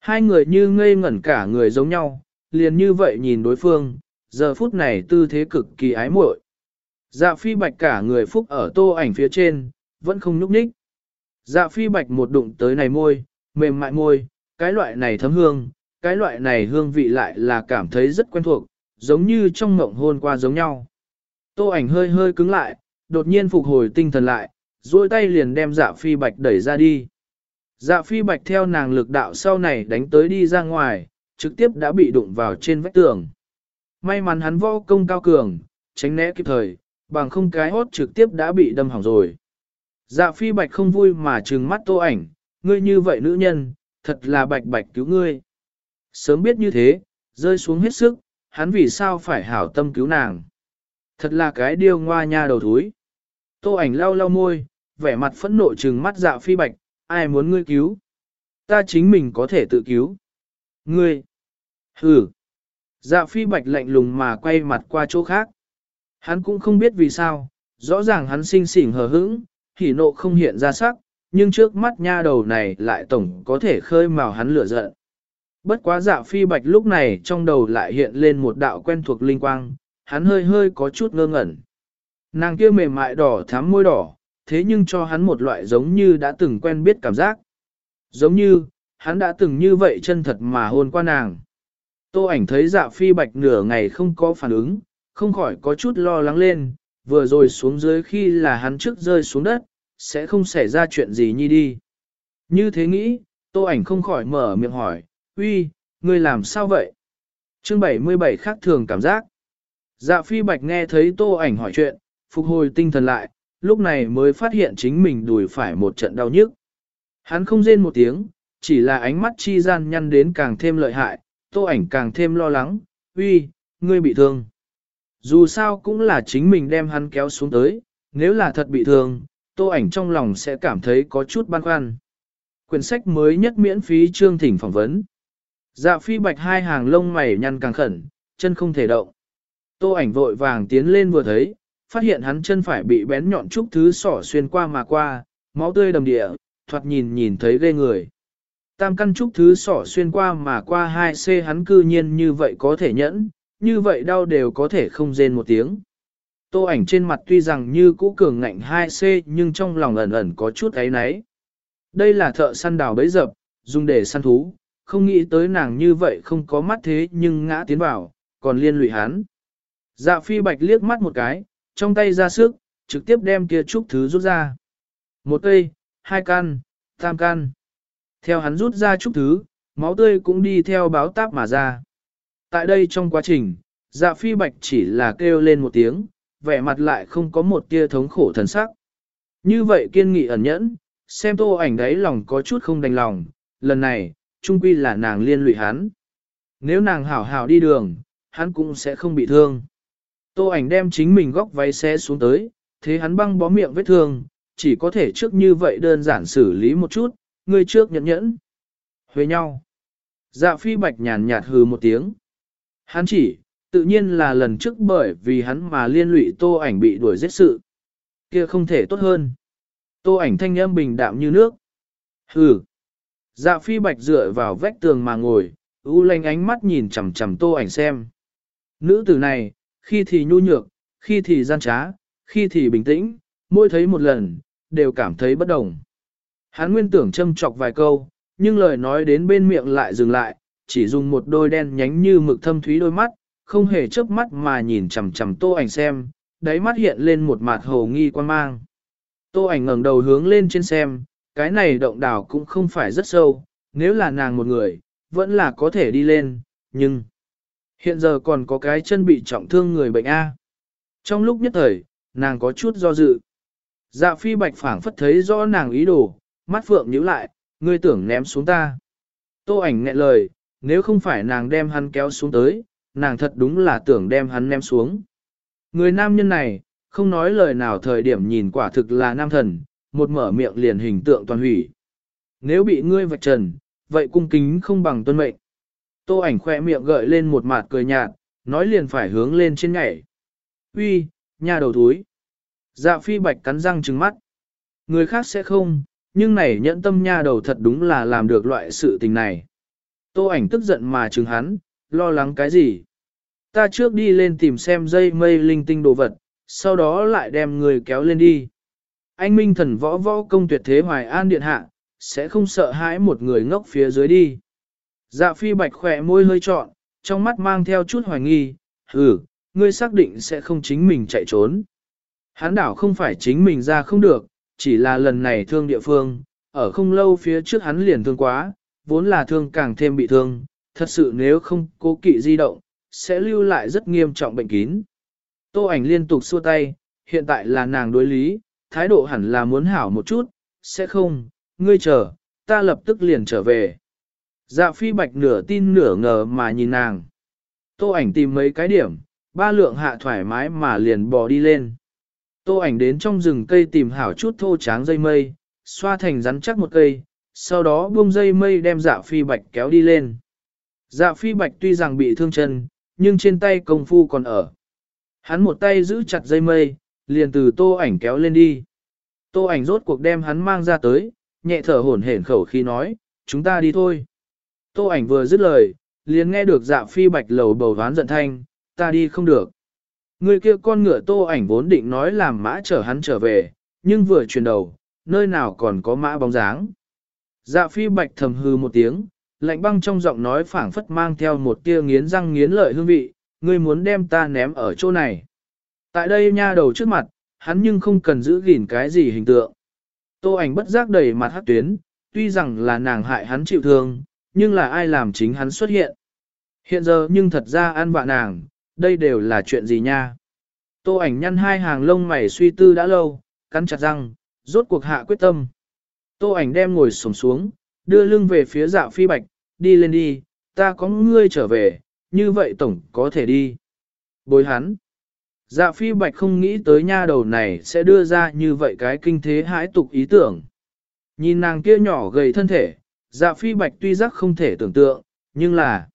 Hai người như ngây ngẩn cả người giống nhau, liền như vậy nhìn đối phương, giờ phút này tư thế cực kỳ ái muội. Dạ phi bạch cả người phúc ở tô ảnh phía trên, vẫn không nhúc nhích. Dạ phi bạch một đụng tới này môi, mềm mại môi, cái loại này thấm hương, cái loại này hương vị lại là cảm thấy rất quen thuộc, giống như trong mộng hôn qua giống nhau. Tô ảnh hơi hơi cứng lại, đột nhiên phục hồi tinh thần lại, duỗi tay liền đem dạ phi bạch đẩy ra đi. Dạ phi bạch theo nàng lực đạo sau này đánh tới đi ra ngoài, trực tiếp đã bị đụng vào trên vách tường. May mắn hắn võ công cao cường, tránh né kịp thời, bằng không cái hốt trực tiếp đã bị đâm hỏng rồi. Dạ phi bạch không vui mà trừng mắt tô ảnh, ngươi như vậy nữ nhân, thật là bạch bạch cứu ngươi. Sớm biết như thế, rơi xuống hết sức, hắn vì sao phải hảo tâm cứu nàng. Thật là cái điêu ngoa nha đầu thúi. Tô ảnh lau lau môi, vẻ mặt phẫn nộ trừng mắt dạ phi bạch, ai muốn ngươi cứu? Ta chính mình có thể tự cứu. Ngươi! Hừ! Dạ phi bạch lạnh lùng mà quay mặt qua chỗ khác. Hắn cũng không biết vì sao, rõ ràng hắn sinh xỉn hờ hững, hỉ nộ không hiện ra sắc, nhưng trước mắt nha đầu này lại tổng có thể khơi mào hắn lửa giận. Bất quá dạ phi bạch lúc này trong đầu lại hiện lên một đạo quen thuộc linh quang, hắn hơi hơi có chút ngơ ngẩn. Nàng kia mềm mại đỏ thắm môi đỏ, thế nhưng cho hắn một loại giống như đã từng quen biết cảm giác. Giống như, hắn đã từng như vậy chân thật mà hôn qua nàng. Tô ảnh thấy dạ phi bạch nửa ngày không có phản ứng, không khỏi có chút lo lắng lên, vừa rồi xuống dưới khi là hắn trước rơi xuống đất, sẽ không xảy ra chuyện gì nhi đi. Như thế nghĩ, tô ảnh không khỏi mở miệng hỏi, uy, ngươi làm sao vậy? Chương 77 khác thường cảm giác. Dạ phi bạch nghe thấy tô ảnh hỏi chuyện, phục hồi tinh thần lại, lúc này mới phát hiện chính mình đùi phải một trận đau nhức. Hắn không rên một tiếng, chỉ là ánh mắt chi gian nhăn đến càng thêm lợi hại, tô ảnh càng thêm lo lắng, uy, ngươi bị thương. Dù sao cũng là chính mình đem hắn kéo xuống tới, nếu là thật bị thương, tô ảnh trong lòng sẽ cảm thấy có chút băn khoăn. Quyển sách mới nhất miễn phí chương thỉnh phỏng vấn. Dạ phi bạch hai hàng lông mày nhăn càng khẩn, chân không thể động. Tô ảnh vội vàng tiến lên vừa thấy, phát hiện hắn chân phải bị bén nhọn chúc thứ sỏ xuyên qua mà qua, máu tươi đầm địa, thoạt nhìn nhìn thấy ghê người. Tam căn trúc thứ sỏ xuyên qua mà qua hai c hắn cư nhiên như vậy có thể nhẫn, như vậy đau đều có thể không rên một tiếng. Tô ảnh trên mặt tuy rằng như cũ cường ngạnh 2C nhưng trong lòng ẩn ẩn có chút ấy náy. Đây là thợ săn đào bấy dập, dùng để săn thú, không nghĩ tới nàng như vậy không có mắt thế nhưng ngã tiến vào, còn liên lụy hắn. Dạ phi bạch liếc mắt một cái, trong tay ra sức, trực tiếp đem kia trúc thứ rút ra. Một cây, hai căn, tam căn. Theo hắn rút ra trúc thứ, máu tươi cũng đi theo báo táp mà ra. Tại đây trong quá trình, Dạ phi bạch chỉ là kêu lên một tiếng, vẻ mặt lại không có một tia thống khổ thần sắc. Như vậy kiên nghị ẩn nhẫn, xem tô ảnh đấy lòng có chút không đành lòng, lần này, trung quy là nàng liên lụy hắn. Nếu nàng hảo hảo đi đường, hắn cũng sẽ không bị thương. Tô ảnh đem chính mình góc váy xé xuống tới, thế hắn băng bó miệng vết thương, chỉ có thể trước như vậy đơn giản xử lý một chút, người trước nhẫn nhẫn. Huế nhau. Dạ phi bạch nhàn nhạt hừ một tiếng. Hắn chỉ, tự nhiên là lần trước bởi vì hắn mà liên lụy tô ảnh bị đuổi giết sự. Kia không thể tốt hơn. Tô ảnh thanh âm bình đạm như nước. Hừ. Dạ phi bạch dựa vào vách tường mà ngồi, u lanh ánh mắt nhìn chằm chằm tô ảnh xem. Nữ tử này, khi thì nhu nhược, khi thì gian trá, khi thì bình tĩnh, mỗi thấy một lần, đều cảm thấy bất đồng. Hắn nguyên tưởng châm chọc vài câu, nhưng lời nói đến bên miệng lại dừng lại, chỉ dùng một đôi đen nhánh như mực thâm thúy đôi mắt, không hề chớp mắt mà nhìn chằm chằm tô ảnh xem, đáy mắt hiện lên một mặt hồ nghi quan mang. Tô ảnh ngẩng đầu hướng lên trên xem, cái này động đảo cũng không phải rất sâu, nếu là nàng một người, vẫn là có thể đi lên, nhưng hiện giờ còn có cái chân bị trọng thương người bệnh A. Trong lúc nhất thời, nàng có chút do dự. Dạ phi bạch phảng phất thấy rõ nàng ý đồ, mắt phượng nhíu lại, ngươi tưởng ném xuống ta. Tô ảnh nghẹn lời, nếu không phải nàng đem hắn kéo xuống tới, nàng thật đúng là tưởng đem hắn ném xuống. Người nam nhân này, không nói lời nào thời điểm nhìn quả thực là nam thần, một mở miệng liền hình tượng toàn hủy. Nếu bị ngươi vạch trần, vậy cung kính không bằng tuân mệnh. Tô ảnh khoe miệng gợi lên một mặt cười nhạt, nói liền phải hướng lên trên nhảy. Uy, nhà đầu túi. Dạ phi bạch cắn răng trừng mắt. Người khác sẽ không, nhưng này nhẫn tâm nha đầu thật đúng là làm được loại sự tình này. Tô ảnh tức giận mà trừng hắn, lo lắng cái gì? Ta trước đi lên tìm xem dây mây linh tinh đồ vật, sau đó lại đem người kéo lên đi. Anh Minh thần võ võ công tuyệt thế hoài an điện hạ, sẽ không sợ hãi một người ngốc phía dưới đi. Dạ phi bạch khỏe môi hơi trọn, trong mắt mang theo chút hoài nghi, ừ, ngươi xác định sẽ không chính mình chạy trốn. Hán đảo không phải chính mình ra không được, chỉ là lần này thương địa phương, ở không lâu phía trước hắn liền thương quá, vốn là thương càng thêm bị thương, thật sự nếu không cố kỵ di động, sẽ lưu lại rất nghiêm trọng bệnh kín. Tô ảnh liên tục xua tay, hiện tại là nàng đối lý, thái độ hẳn là muốn hảo một chút, sẽ không, ngươi chờ, ta lập tức liền trở về. Dạ phi bạch nửa tin nửa ngờ mà nhìn nàng. Tô ảnh tìm mấy cái điểm, ba lượng hạ thoải mái mà liền bò đi lên. Tô ảnh đến trong rừng cây tìm hảo chút thô tráng dây mây, xoa thành rắn chắc một cây, sau đó buông dây mây đem dạ phi bạch kéo đi lên. Dạ phi bạch tuy rằng bị thương chân, nhưng trên tay công phu còn ở. Hắn một tay giữ chặt dây mây, liền từ tô ảnh kéo lên đi. Tô ảnh rốt cuộc đem hắn mang ra tới, nhẹ thở hổn hển khẩu khi nói, chúng ta đi thôi. Tô ảnh vừa dứt lời, liền nghe được dạ phi bạch lầu bầu ván giận thanh, ta đi không được. Người kia con ngựa tô ảnh vốn định nói làm mã chở hắn trở về, nhưng vừa chuyển đầu, nơi nào còn có mã bóng dáng. Dạ phi bạch thầm hư một tiếng, lạnh băng trong giọng nói phảng phất mang theo một tia nghiến răng nghiến lợi hương vị, ngươi muốn đem ta ném ở chỗ này. Tại đây nha đầu trước mặt, hắn nhưng không cần giữ gìn cái gì hình tượng. Tô ảnh bất giác đầy mặt hát tuyến, tuy rằng là nàng hại hắn chịu thương, nhưng là ai làm chính hắn xuất hiện. Hiện giờ nhưng thật ra ăn vạ nàng, đây đều là chuyện gì nha. Tô ảnh nhăn hai hàng lông mày suy tư đã lâu, cắn chặt răng, rốt cuộc hạ quyết tâm. Tô ảnh đem ngồi xổm xuống, đưa lưng về phía dạ phi bạch, đi lên đi, ta có ngươi trở về, như vậy tổng có thể đi. Bối hắn. Dạ phi bạch không nghĩ tới nha đầu này sẽ đưa ra như vậy cái kinh thế hãi tục ý tưởng. Nhìn nàng kia nhỏ gầy thân thể, dạ phi bạch tuy giác không thể tưởng tượng, nhưng là...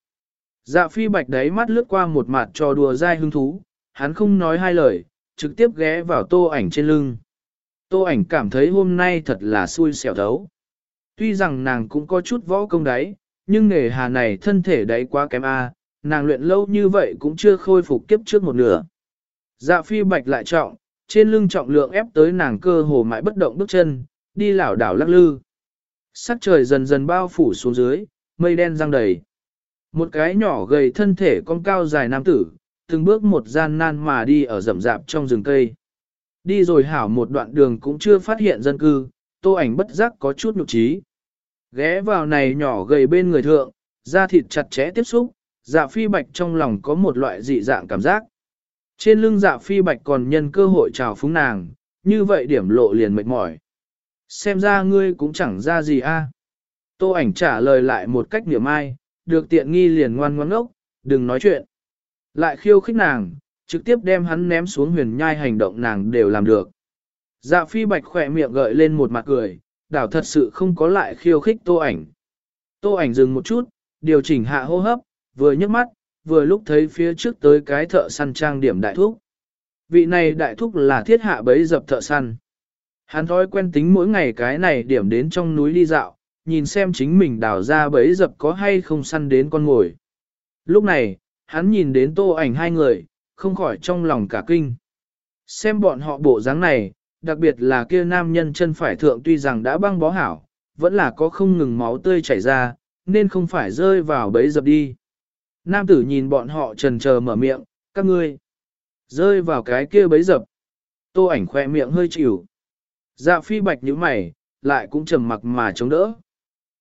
Dạ phi bạch đấy mắt lướt qua một mặt trò đùa dai hứng thú, hắn không nói hai lời, trực tiếp ghé vào tô ảnh trên lưng. Tô ảnh cảm thấy hôm nay thật là xui xẻo thấu. Tuy rằng nàng cũng có chút võ công đấy, nhưng nghề hà này thân thể đấy quá kém a, nàng luyện lâu như vậy cũng chưa khôi phục kiếp trước một nửa. Dạ phi bạch lại trọng, trên lưng trọng lượng ép tới nàng cơ hồ mãi bất động bước chân, đi lảo đảo lắc lư. Sắc trời dần dần bao phủ xuống dưới, mây đen răng đầy. Một cái nhỏ gầy thân thể con cao dài nam tử, từng bước một gian nan mà đi ở rậm rạp trong rừng cây. Đi rồi hảo một đoạn đường cũng chưa phát hiện dân cư, tô ảnh bất giác có chút nhục trí. Ghé vào này nhỏ gầy bên người thượng, da thịt chặt chẽ tiếp xúc, dạ phi bạch trong lòng có một loại dị dạng cảm giác. Trên lưng dạ phi bạch còn nhân cơ hội chào phúng nàng, như vậy điểm lộ liền mệt mỏi. Xem ra ngươi cũng chẳng ra gì a. Tô ảnh trả lời lại một cách niệm ai, được tiện nghi liền ngoan ngoãn ngốc, đừng nói chuyện. Lại khiêu khích nàng, trực tiếp đem hắn ném xuống huyền nhai hành động nàng đều làm được. Dạ phi bạch khỏe miệng gợi lên một mặt cười, đảo thật sự không có lại khiêu khích tô ảnh. Tô ảnh dừng một chút, điều chỉnh hạ hô hấp, vừa nhấc mắt, vừa lúc thấy phía trước tới cái thợ săn trang điểm đại thúc. Vị này đại thúc là thiết hạ bấy dập thợ săn. Hắn thói quen tính mỗi ngày cái này điểm đến trong núi đi dạo, nhìn xem chính mình đào ra bẫy dập có hay không săn đến con ngồi. Lúc này, hắn nhìn đến tô ảnh hai người, không khỏi trong lòng cả kinh. Xem bọn họ bộ dáng này, đặc biệt là kia nam nhân chân phải thượng tuy rằng đã băng bó hảo, vẫn là có không ngừng máu tươi chảy ra, nên không phải rơi vào bẫy dập đi. Nam tử nhìn bọn họ trần chờ mở miệng, các ngươi, rơi vào cái kia bấy dập. Tô ảnh khoe miệng hơi chịu. Dạ phi bạch như mày, lại cũng trầm mặc mà chống đỡ.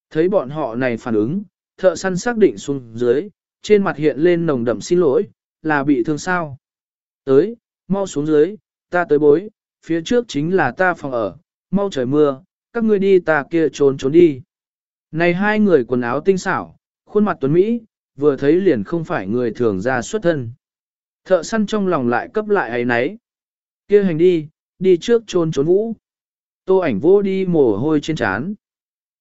Thấy bọn họ này phản ứng, thợ săn xác định xuống dưới, trên mặt hiện lên nồng đậm xin lỗi, là bị thương sao. Tới, mau xuống dưới, ta tới bối, phía trước chính là ta phòng ở, mau trời mưa, các ngươi đi ta kia trốn trốn đi. Này hai người quần áo tinh xảo, khuôn mặt tuấn Mỹ, vừa thấy liền không phải người thường ra xuất thân. Thợ săn trong lòng lại cấp lại ấy nấy. kia hành đi, đi trước trốn trốn vũ. Tô ảnh vô đi mồ hôi trên trán.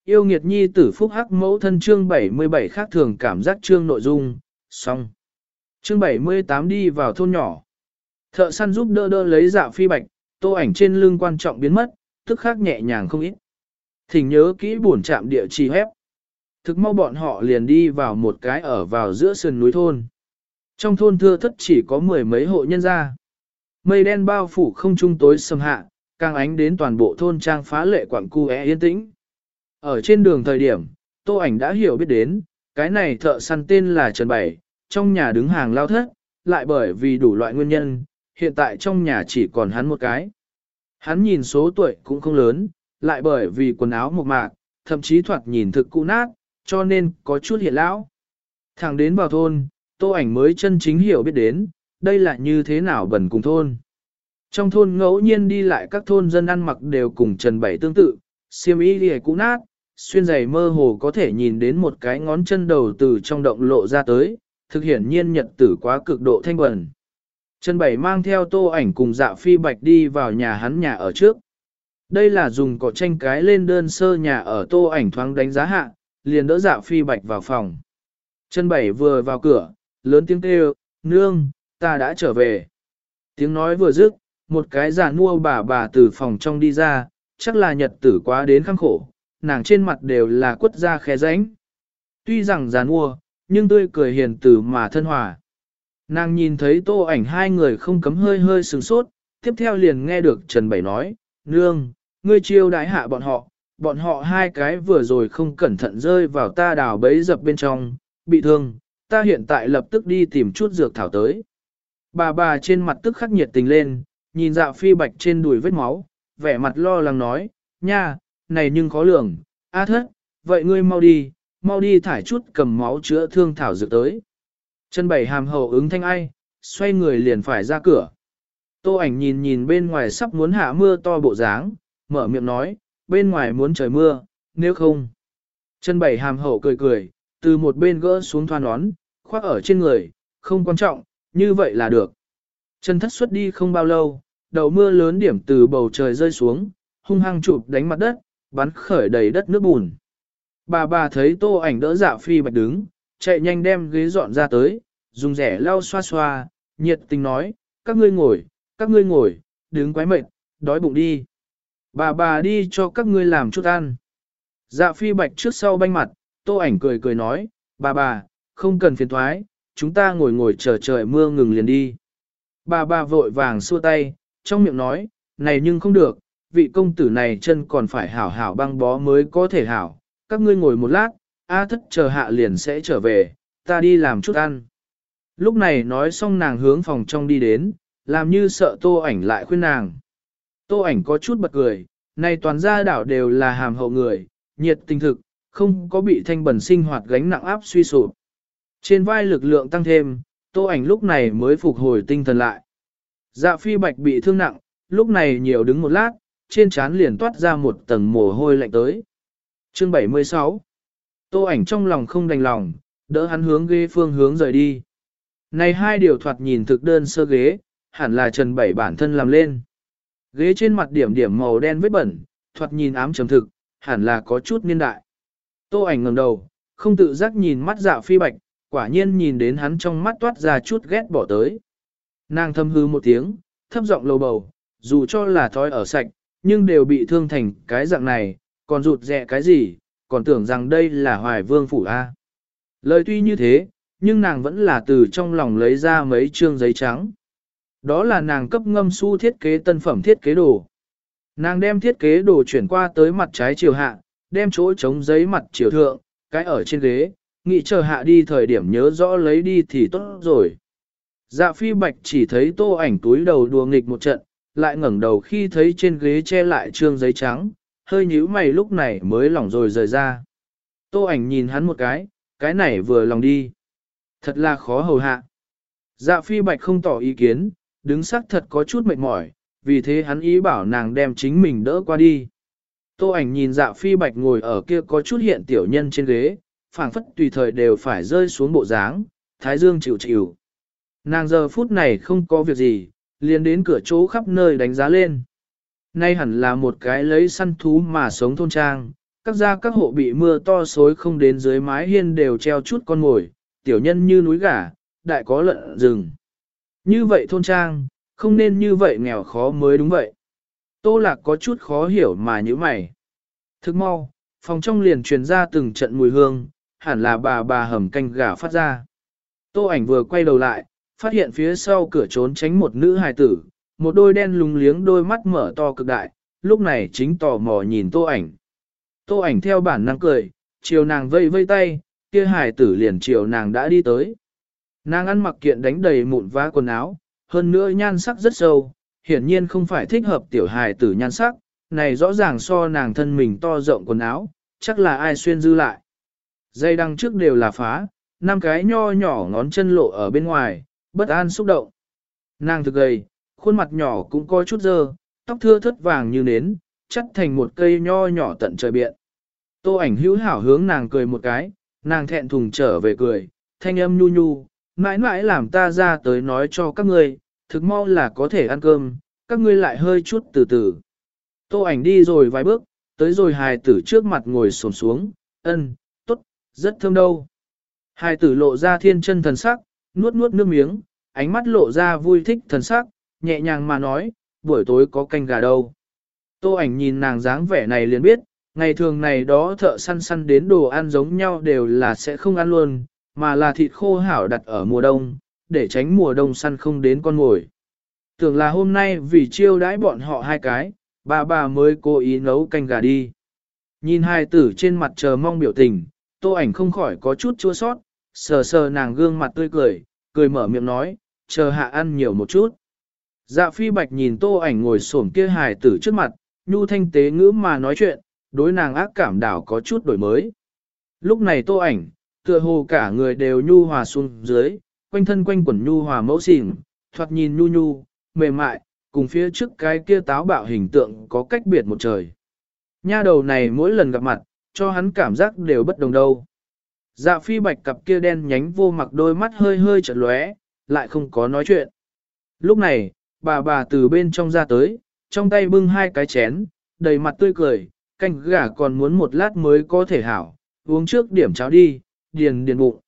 Yêu nghiệt nhi tử phúc hắc mẫu thân chương 77 khác thường cảm giác chương nội dung, xong. Chương 78 đi vào thôn nhỏ. Thợ săn giúp đỡ đỡ lấy dạ phi bạch, tô ảnh trên lưng quan trọng biến mất, tức khắc nhẹ nhàng không ít. Thỉnh nhớ kỹ buồn chạm địa chỉ hép. Thực mau bọn họ liền đi vào một cái ở vào giữa sườn núi thôn. Trong thôn thưa thất chỉ có mười mấy hộ nhân gia. Mây đen bao phủ không trung tối sầm hạ, càng ánh đến toàn bộ thôn trang phá lệ quảng cu é yên tĩnh. Ở trên đường thời điểm, tô ảnh đã hiểu biết đến, cái này thợ săn tên là Trần Bảy, trong nhà đứng hàng lao thất, lại bởi vì đủ loại nguyên nhân, hiện tại trong nhà chỉ còn hắn một cái. Hắn nhìn số tuổi cũng không lớn, lại bởi vì quần áo mộc mạc, thậm chí thoạt nhìn thực cũ nát, cho nên có chút hiện lão. Thẳng đến vào thôn, tô ảnh mới chân chính hiểu biết đến, đây là như thế nào bẩn cùng thôn. Trong thôn ngẫu nhiên đi lại các thôn dân ăn mặc đều cùng Trần Bảy tương tự, xiêm y lìa cũ nát, xuyên giày mơ hồ có thể nhìn đến một cái ngón chân đầu từ trong động lộ ra tới, thực hiển nhiên nhật tử quá cực độ thanh bẩn. Trần Bảy mang theo tô ảnh cùng dạ phi bạch đi vào nhà hắn nhà ở trước. Đây là dùng cỏ tranh cái lên đơn sơ nhà ở tô ảnh thoáng đánh giá hạ, liền đỡ dạ phi bạch vào phòng. Trần Bảy vừa vào cửa, lớn tiếng kêu, nương, ta đã trở về. Tiếng nói vừa dứt, một cái già mua bà bà từ phòng trong đi ra, chắc là nhật tử quá đến khăng khổ, nàng trên mặt đều là quất da khe ránh. Tuy rằng già mua, nhưng tươi cười hiền từ mà thân hòa. Nàng nhìn thấy tô ảnh hai người không cấm hơi hơi sừng sốt, tiếp theo liền nghe được Trần Bảy nói, Nương, ngươi chiêu đái hạ bọn họ, bọn họ hai cái vừa rồi không cẩn thận rơi vào ta đào bấy dập bên trong, bị thương, ta hiện tại lập tức đi tìm chút dược thảo tới. Bà bà trên mặt tức khắc nhiệt tình lên, nhìn dạ phi bạch trên đùi vết máu, vẻ mặt lo lắng nói, nha, này nhưng khó lường, a thất, vậy ngươi mau đi, mau đi thải chút cầm máu chữa thương thảo dược tới. Chân bảy hàm hậu ứng thanh ai, xoay người liền phải ra cửa. Tô ảnh nhìn nhìn bên ngoài sắp muốn hạ mưa to bộ dáng, mở miệng nói, bên ngoài muốn trời mưa, nếu không. Chân bảy hàm hậu cười cười, từ một bên gỡ xuống thoa nón, khoác ở trên người, không quan trọng, như vậy là được. Chân thất xuất đi không bao lâu, đầu mưa lớn điểm từ bầu trời rơi xuống, hung hăng chụp đánh mặt đất, bắn khởi đầy đất nước bùn. Bà bà thấy tô ảnh đỡ dạ phi bạch đứng, chạy nhanh đem ghế dọn ra tới, dùng rẻ lau xoa xoa, nhiệt tình nói, các ngươi ngồi, các ngươi ngồi, đứng quái mệt, đói bụng đi. Bà bà đi cho các ngươi làm chút ăn. Dạ phi bạch trước sau banh mặt, tô ảnh cười cười nói, bà bà, không cần phiền thoái, chúng ta ngồi ngồi chờ trời mưa ngừng liền đi. Bà bà vội vàng xua tay, trong miệng nói, này nhưng không được, vị công tử này chân còn phải hảo hảo băng bó mới có thể hảo, các ngươi ngồi một lát, A thất chờ hạ liền sẽ trở về, ta đi làm chút ăn. Lúc này nói xong nàng hướng phòng trong đi đến, làm như sợ tô ảnh lại khuyên nàng. Tô ảnh có chút bật cười, này toàn gia đảo đều là hàm hậu người, nhiệt tình thực, không có bị thanh bẩn sinh hoạt gánh nặng áp suy sụp. Trên vai lực lượng tăng thêm, tô ảnh lúc này mới phục hồi tinh thần lại. Dạ phi bạch bị thương nặng, lúc này nhiều đứng một lát, trên trán liền toát ra một tầng mồ hôi lạnh tới. Chương 76 Tô ảnh trong lòng không đành lòng, đỡ hắn hướng ghế phương hướng rời đi. Này hai điều thoạt nhìn thực đơn sơ ghế, hẳn là Trần Bảy bản thân làm lên. Ghế trên mặt điểm điểm màu đen vết bẩn, thoạt nhìn ám trầm thực, hẳn là có chút niên đại. Tô ảnh ngẩng đầu, không tự giác nhìn mắt dạ phi bạch, quả nhiên nhìn đến hắn trong mắt toát ra chút ghét bỏ tới. Nàng thâm hư một tiếng, thấp giọng lầu bầu, dù cho là thói ở sạch, nhưng đều bị thương thành cái dạng này, còn rụt rẹ cái gì, còn tưởng rằng đây là hoài vương phủ A. Lời tuy như thế, nhưng nàng vẫn là từ trong lòng lấy ra mấy trương giấy trắng. Đó là nàng cấp ngâm su thiết kế tân phẩm thiết kế đồ. Nàng đem thiết kế đồ chuyển qua tới mặt trái chiều hạ, đem chỗ chống giấy mặt chiều thượng, cái ở trên ghế, nghĩ chờ hạ đi thời điểm nhớ rõ lấy đi thì tốt rồi. Dạ phi bạch chỉ thấy tô ảnh túi đầu đùa nghịch một trận, lại ngẩng đầu khi thấy trên ghế che lại trương giấy trắng, hơi nhíu mày lúc này mới lỏng rồi rời ra. Tô ảnh nhìn hắn một cái, cái này vừa lòng đi. Thật là khó hầu hạ. Dạ phi bạch không tỏ ý kiến, đứng sắc thật có chút mệt mỏi, vì thế hắn ý bảo nàng đem chính mình đỡ qua đi. Tô ảnh nhìn dạ phi bạch ngồi ở kia có chút hiện tiểu nhân trên ghế, phảng phất tùy thời đều phải rơi xuống bộ dáng, thái dương chịu chịu. Nàng giờ phút này không có việc gì, liền đến cửa chỗ khắp nơi đánh giá lên. Nay hẳn là một cái lấy săn thú mà sống thôn trang, các gia các hộ bị mưa to xối không đến dưới mái hiên đều treo chút con mồi, tiểu nhân như núi gà, đại có lợn rừng. Như vậy thôn trang, không nên như vậy nghèo khó mới đúng vậy. Tô lạc có chút khó hiểu mà như mày. Thức mau, phòng trong liền truyền ra từng trận mùi hương, hẳn là bà bà hầm canh gà phát ra. Tô ảnh vừa quay đầu lại, phát hiện phía sau cửa trốn tránh một nữ hài tử, một đôi đen lúng liếng đôi mắt mở to cực đại, lúc này chính tò mò nhìn tô ảnh. Tô ảnh theo bản năng cười, chiều nàng vây vây tay, kia hài tử liền chiều nàng đã đi tới. Nàng ăn mặc kiện đánh đầy mụn vá quần áo, hơn nữa nhan sắc rất sâu, hiển nhiên không phải thích hợp tiểu hài tử nhan sắc, này rõ ràng so nàng thân mình to rộng quần áo, chắc là ai xuyên dư lại. Dây đằng trước đều là phá, năm cái nho nhỏ ngón chân lộ ở bên ngoài, bất an xúc động. Nàng thực gầy, khuôn mặt nhỏ cũng có chút dơ, tóc thưa thất vàng như nến, chắt thành một cây nho nhỏ tận trời biện. Tô ảnh hữu hảo hướng nàng cười một cái, nàng thẹn thùng trở về cười, thanh âm nhu nhu, mãi mãi làm ta ra tới nói cho các ngươi, thực mau là có thể ăn cơm, các ngươi lại hơi chút từ từ. Tô ảnh đi rồi vài bước, tới rồi hài tử trước mặt ngồi xổm xuống, ân, rất thơm đâu. Hai tử lộ ra thiên chân thần sắc, nuốt nuốt nước miếng, ánh mắt lộ ra vui thích thần sắc, nhẹ nhàng mà nói, buổi tối có canh gà đâu. Tô ảnh nhìn nàng dáng vẻ này liền biết, ngày thường này đó thợ săn săn đến đồ ăn giống nhau đều là sẽ không ăn luôn, mà là thịt khô hảo đặt ở mùa đông, để tránh mùa đông săn không đến con ngồi. Tưởng là hôm nay vì chiêu đãi bọn họ hai cái, bà bà mới cố ý nấu canh gà đi. Nhìn hai tử trên mặt chờ mong biểu tình, tô ảnh không khỏi có chút chua sót, sờ sờ nàng gương mặt tươi cười, cười mở miệng nói, chờ hạ ăn nhiều một chút. Dạ phi bạch nhìn tô ảnh ngồi sổm kia hài tử trước mặt, nhu thanh tế ngữ mà nói chuyện, đối nàng ác cảm đảo có chút đổi mới. Lúc này tô ảnh, tựa hồ cả người đều nhu hòa xuống dưới, quanh thân quanh quẩn nhu hòa mẫu xỉn, thoạt nhìn nhu nhu, mềm mại, cùng phía trước cái kia táo bạo hình tượng có cách biệt một trời. Nha đầu này mỗi lần gặp mặt, cho hắn cảm giác đều bất đồng đâu. Dạ phi bạch cặp kia đen nhánh vô mặc đôi mắt hơi hơi chật lóe, lại không có nói chuyện. Lúc này, bà bà từ bên trong ra tới, trong tay bưng hai cái chén, đầy mặt tươi cười, canh gà còn muốn một lát mới có thể hảo, uống trước điểm cháo đi, điền điền bụng.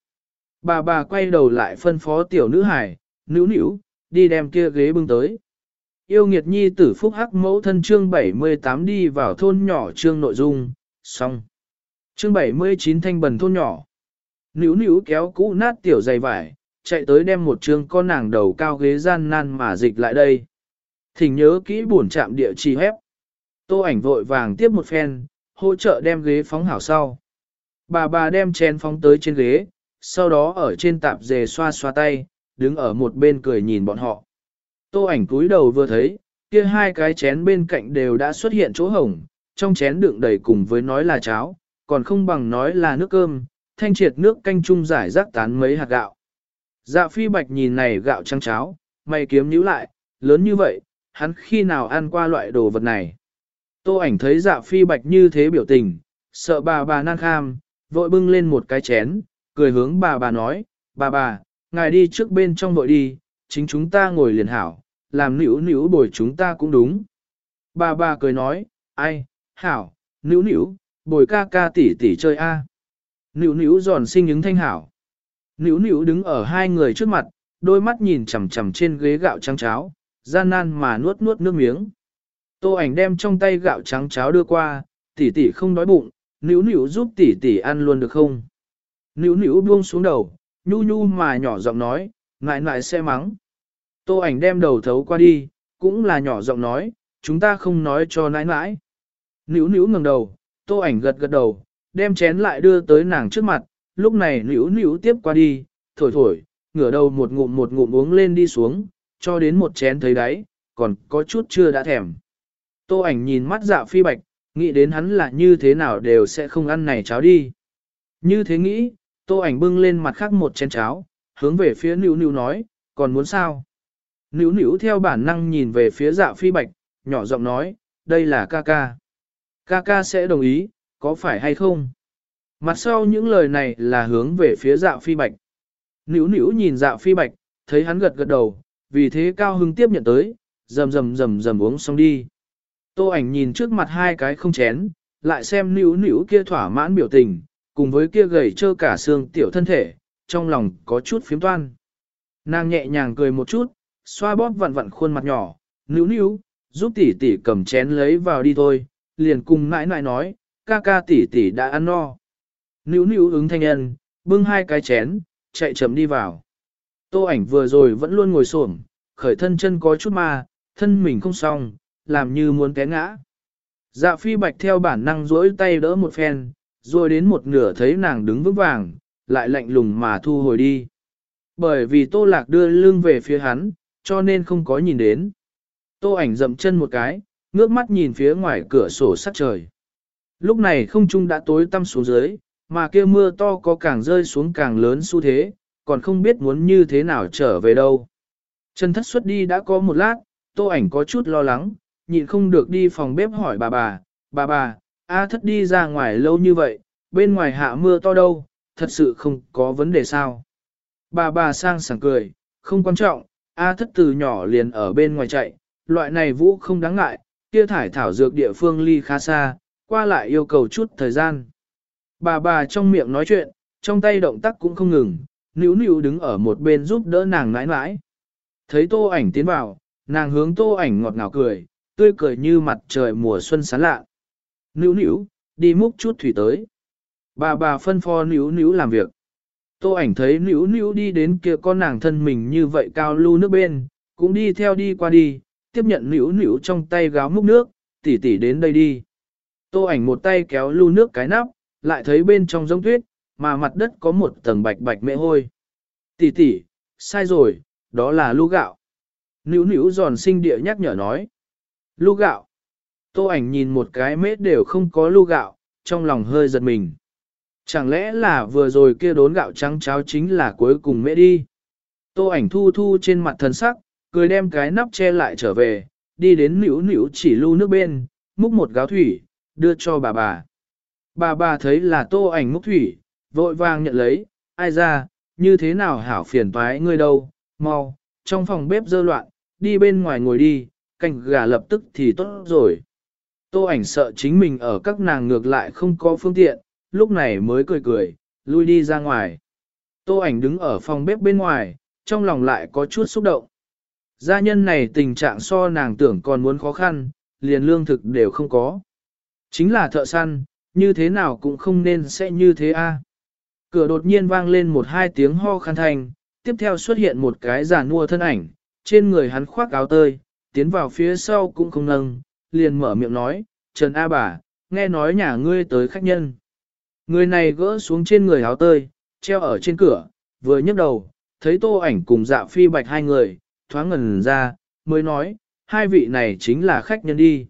Bà bà quay đầu lại phân phó tiểu nữ hải, nữ nữ, đi đem kia ghế bưng tới. Yêu nghiệt nhi tử phúc hắc mẫu thân chương 78 đi vào thôn nhỏ chương nội dung, xong. Chương 79 thanh bần thôn nhỏ. Nữ nữ kéo cũ nát tiểu dày vải, chạy tới đem một chương con nàng đầu cao ghế gian nan mà dịch lại đây. Thỉnh nhớ kỹ buồn chạm địa chỉ hép. Tô ảnh vội vàng tiếp một phen, hỗ trợ đem ghế phóng hảo sau. Bà bà đem chén phóng tới trên ghế, sau đó ở trên tạp dề xoa xoa tay, đứng ở một bên cười nhìn bọn họ. Tô ảnh cúi đầu vừa thấy, kia hai cái chén bên cạnh đều đã xuất hiện chỗ hổng, trong chén đựng đầy cùng với nói là cháo, còn không bằng nói là nước cơm, thanh triệt nước canh chung giải rác tán mấy hạt gạo. Dạ phi bạch nhìn này gạo trắng cháo, mày kiếm nhíu lại, lớn như vậy, hắn khi nào ăn qua loại đồ vật này. Tô ảnh thấy dạ phi bạch như thế biểu tình, sợ bà bà nan kham, vội bưng lên một cái chén, cười hướng bà bà nói, bà bà, ngài đi trước bên trong vội đi, chính chúng ta ngồi liền hảo, làm nữ nữ bồi chúng ta cũng đúng. Bà bà cười nói, ai, hảo, nữ nữ, bồi ca ca tỷ tỷ chơi a. À. Nữu giòn xinh những thanh hảo. Nữu nữu đứng ở hai người trước mặt, đôi mắt nhìn chằm chằm trên ghế gạo trắng cháo, gian nan mà nuốt nuốt nước miếng. Tô ảnh đem trong tay gạo trắng cháo đưa qua, tỷ tỷ không đói bụng, nữu nữu giúp tỷ tỷ ăn luôn được không? Nữu nữu buông xuống đầu, nhu nhu mà nhỏ giọng nói, ngại ngại sẽ mắng. Tô ảnh đem đầu thấu qua đi, cũng là nhỏ giọng nói, chúng ta không nói cho nãi nãi. Nữu nữu ngẩng đầu, tô ảnh gật gật đầu, đem chén lại đưa tới nàng trước mặt, lúc này nữu nữu tiếp qua đi, thổi thổi, ngửa đầu một ngụm một ngụm uống lên đi xuống, cho đến một chén thấy đáy, còn có chút chưa đã thèm. Tô ảnh nhìn mắt dạ phi bạch, nghĩ đến hắn là như thế nào đều sẽ không ăn này cháo đi. Như thế nghĩ, tô ảnh bưng lên mặt khác một chén cháo, hướng về phía nữu nữu nói, còn muốn sao? Nữu nữu theo bản năng nhìn về phía dạ phi bạch, nhỏ giọng nói, đây là ca ca. Ca ca sẽ đồng ý, có phải hay không? Mặt sau những lời này là hướng về phía dạ phi bạch. Nữu nữu nhìn dạ phi bạch, thấy hắn gật gật đầu, vì thế cao hưng tiếp nhận tới, rầm rầm rầm rầm uống xong đi. Tô ảnh nhìn trước mặt hai cái không chén, lại xem nữu nữu kia thỏa mãn biểu tình, cùng với kia gầy trơ cả xương tiểu thân thể, trong lòng có chút phiếm toan. Nàng nhẹ nhàng cười một chút, xoa bóp vặn vặn khuôn mặt nhỏ, nữu nữu, giúp tỷ tỷ cầm chén lấy vào đi thôi, liền cùng nãi nãi nói, ca ca tỷ tỷ đã ăn no. Nữu nữu ứng thanh nhân, bưng hai cái chén, chạy chậm đi vào. Tô ảnh vừa rồi vẫn luôn ngồi xổm, khởi thân chân có chút ma, thân mình không xong, làm như muốn té ngã. Dạ phi bạch theo bản năng duỗi tay đỡ một phen, rồi đến một nửa thấy nàng đứng vững vàng, lại lạnh lùng mà thu hồi đi. Bởi vì tô lạc đưa lưng về phía hắn, cho nên không có nhìn đến. Tô ảnh dậm chân một cái, ngước mắt nhìn phía ngoài cửa sổ sắt trời. Lúc này không trung đã tối tăm xuống dưới, mà kia mưa to có càng rơi xuống càng lớn xu thế, còn không biết muốn như thế nào trở về đâu. Trần thất xuất đi đã có một lát, tô ảnh có chút lo lắng, nhịn không được đi phòng bếp hỏi bà bà, bà bà, A thất đi ra ngoài lâu như vậy, bên ngoài hạ mưa to đâu, thật sự không có vấn đề sao. Bà bà sang sảng cười, không quan trọng, A thất từ nhỏ liền ở bên ngoài chạy, loại này vũ không đáng ngại, kia thải thảo dược địa phương ly khá xa, qua lại yêu cầu chút thời gian. Bà bà trong miệng nói chuyện, trong tay động tác cũng không ngừng, níu níu đứng ở một bên giúp đỡ nàng nãi nãi. Thấy tô ảnh tiến vào, nàng hướng tô ảnh ngọt ngào cười, tươi cười như mặt trời mùa xuân sáng lạ. Níu níu, đi múc chút thủy tới. Bà bà phân phó níu níu làm việc. Tô ảnh thấy níu níu đi đến kia con nàng thân mình như vậy cao lưu nước bên, cũng đi theo đi qua đi, tiếp nhận nữu nữu trong tay gáo múc nước, tỉ tỉ đến đây đi. Tô ảnh một tay kéo lu nước cái nắp, lại thấy bên trong giống tuyết, mà mặt đất có một tầng bạch bạch mệ hôi. Tỷ tỷ, sai rồi, đó là lu gạo. Nữu nữu giòn sinh địa nhắc nhở nói. Lu gạo. Tô ảnh nhìn một cái mết đều không có lu gạo, trong lòng hơi giật mình. Chẳng lẽ là vừa rồi kia đốn gạo trắng cháo chính là cuối cùng mẹ đi. Tô ảnh thu thu trên mặt thần sắc, cười đem cái nắp che lại trở về, đi đến nữu nữu chỉ lưu nước bên, múc một gáo thủy, đưa cho bà bà. Bà bà thấy là tô ảnh múc thủy, vội vàng nhận lấy, ai ra, như thế nào hảo phiền toái ngươi đâu, mau, trong phòng bếp dơ loạn, đi bên ngoài ngồi đi, canh gà lập tức thì tốt rồi. Tô ảnh sợ chính mình ở các nàng ngược lại không có phương tiện, lúc này mới cười cười, lui đi ra ngoài. Tô ảnh đứng ở phòng bếp bên ngoài, trong lòng lại có chút xúc động. Gia nhân này tình trạng so nàng tưởng còn muốn khó khăn, liền lương thực đều không có. Chính là thợ săn, như thế nào cũng không nên sẽ như thế a. Cửa đột nhiên vang lên một hai tiếng ho khăn thành tiếp theo xuất hiện một cái giả nua thân ảnh, trên người hắn khoác áo tơi, tiến vào phía sau cũng không nâng, liền mở miệng nói, Trần A bà, nghe nói nhà ngươi tới khách nhân. Người này gỡ xuống trên người áo tơi, treo ở trên cửa, vừa nhấc đầu, thấy tô ảnh cùng dạ phi bạch hai người, thoáng ngần ra, mới nói, hai vị này chính là khách nhân đi.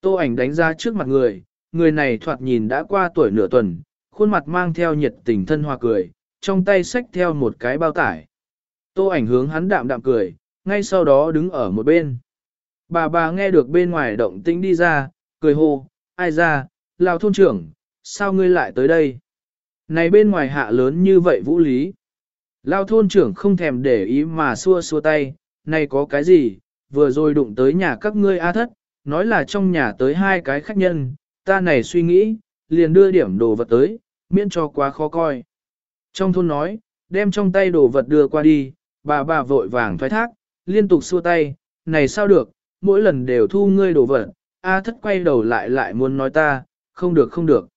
Tô ảnh đánh ra trước mặt người, người này thoạt nhìn đã qua tuổi nửa tuần, khuôn mặt mang theo nhiệt tình thân hòa cười, trong tay xách theo một cái bao tải. Tô ảnh hướng hắn đạm đạm cười, ngay sau đó đứng ở một bên. Bà bà nghe được bên ngoài động tĩnh đi ra, cười hô, ai ra, lao thôn trưởng, sao ngươi lại tới đây? Này bên ngoài hạ lớn như vậy vũ lý. Lao thôn trưởng không thèm để ý mà xua xua tay, này có cái gì, vừa rồi đụng tới nhà các ngươi A thất, nói là trong nhà tới hai cái khách nhân, ta này suy nghĩ, liền đưa điểm đồ vật tới, miễn cho quá khó coi. Trong thôn nói, đem trong tay đồ vật đưa qua đi, bà bà vội vàng thoái thác, liên tục xua tay, này sao được, mỗi lần đều thu ngươi đồ vật, A thất quay đầu lại lại muốn nói ta, không được không được.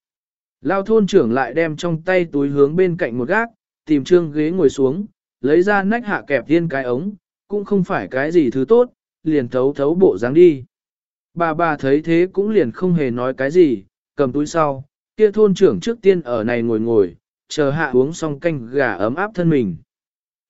Lao thôn trưởng lại đem trong tay túi hướng bên cạnh một gác, tìm trương ghế ngồi xuống, lấy ra nách hạ kẹp tiên cái ống, cũng không phải cái gì thứ tốt, liền thấu thấu bộ dáng đi. Bà bà thấy thế cũng liền không hề nói cái gì, cầm túi sau, kia thôn trưởng trước tiên ở này ngồi ngồi, chờ hạ uống xong canh gà ấm áp thân mình.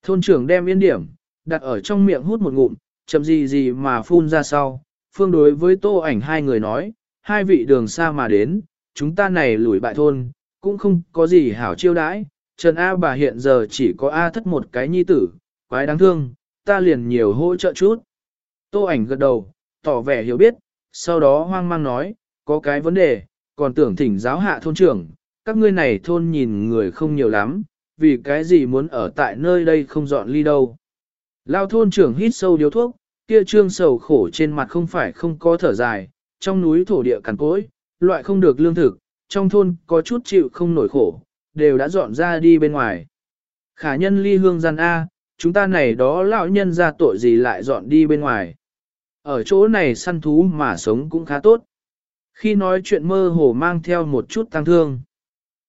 Thôn trưởng đem yên điểm, đặt ở trong miệng hút một ngụm, chậm gì gì mà phun ra sau, phương đối với tô ảnh hai người nói, hai vị đường xa mà đến, chúng ta này lùi bại thôn, cũng không có gì hảo chiêu đãi, Trần A bà hiện giờ chỉ có A thất một cái nhi tử, quái đáng thương, ta liền nhiều hỗ trợ chút. Tô ảnh gật đầu, tỏ vẻ hiểu biết, sau đó hoang mang nói, có cái vấn đề, còn tưởng thỉnh giáo hạ thôn trưởng, các ngươi này thôn nhìn người không nhiều lắm, vì cái gì muốn ở tại nơi đây không dọn ly đâu. Lao thôn trưởng hít sâu điếu thuốc, kia trương sầu khổ trên mặt không phải không có thở dài, trong núi thổ địa cằn cỗi, loại không được lương thực, trong thôn có chút chịu không nổi khổ, đều đã dọn ra đi bên ngoài. Khả nhân ly hương gian A, chúng ta này đó lão nhân ra tội gì lại dọn đi bên ngoài. Ở chỗ này săn thú mà sống cũng khá tốt. Khi nói chuyện mơ hồ mang theo một chút tăng thương.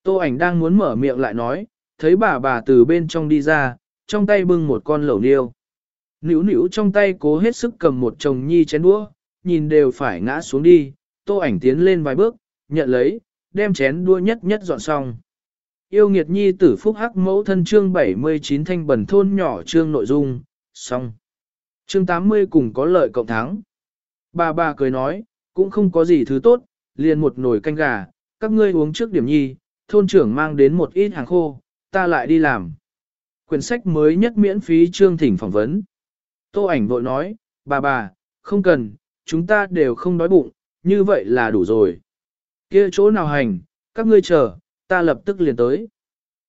Tô ảnh đang muốn mở miệng lại nói, thấy bà bà từ bên trong đi ra, trong tay bưng một con lẩu niêu. Nữu nữu trong tay cố hết sức cầm một chồng nhi chén đũa, nhìn đều phải ngã xuống đi, tô ảnh tiến lên vài bước, nhận lấy, đem chén đũa nhất nhất dọn xong. Yêu nghiệt nhi tử phúc hắc mẫu thân chương 79 thanh bẩn thôn nhỏ chương nội dung, xong. Chương 80 cùng có lợi cộng thắng. Bà bà cười nói, cũng không có gì thứ tốt, liền một nồi canh gà, các ngươi uống trước điểm nhi, thôn trưởng mang đến một ít hàng khô, ta lại đi làm. Quyển sách mới nhất miễn phí chương thỉnh phỏng vấn. Tô ảnh vội nói, bà bà, không cần, chúng ta đều không đói bụng, như vậy là đủ rồi. Kia chỗ nào hành, các ngươi chờ, ta lập tức liền tới.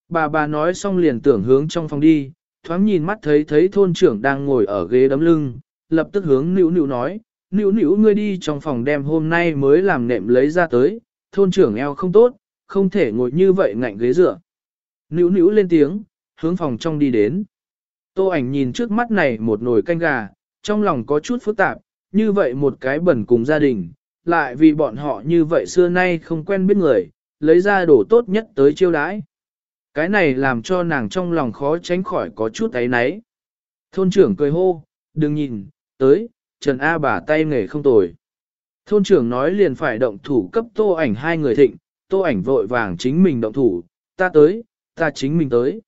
Bà bà nói xong liền tưởng hướng trong phòng đi, thoáng nhìn mắt thấy thấy thôn trưởng đang ngồi ở ghế đấm lưng, lập tức hướng nữu nữu nói, nữu nữu ngươi đi trong phòng đem hôm nay mới làm nệm lấy ra tới, thôn trưởng eo không tốt, không thể ngồi như vậy ngạnh ghế dựa. Nữu nữu lên tiếng, hướng phòng trong đi đến. Tô ảnh nhìn trước mắt này một nồi canh gà, trong lòng có chút phức tạp, như vậy một cái bẩn cùng gia đình, lại vì bọn họ như vậy xưa nay không quen biết người, lấy ra đồ tốt nhất tới chiêu đãi. Cái này làm cho nàng trong lòng khó tránh khỏi có chút ấy náy. Thôn trưởng cười hô, đừng nhìn, tới, Trần A bà tay nghề không tồi. Thôn trưởng nói liền phải động thủ cấp tô ảnh hai người thịnh, tô ảnh vội vàng chính mình động thủ, ta tới, ta chính mình tới.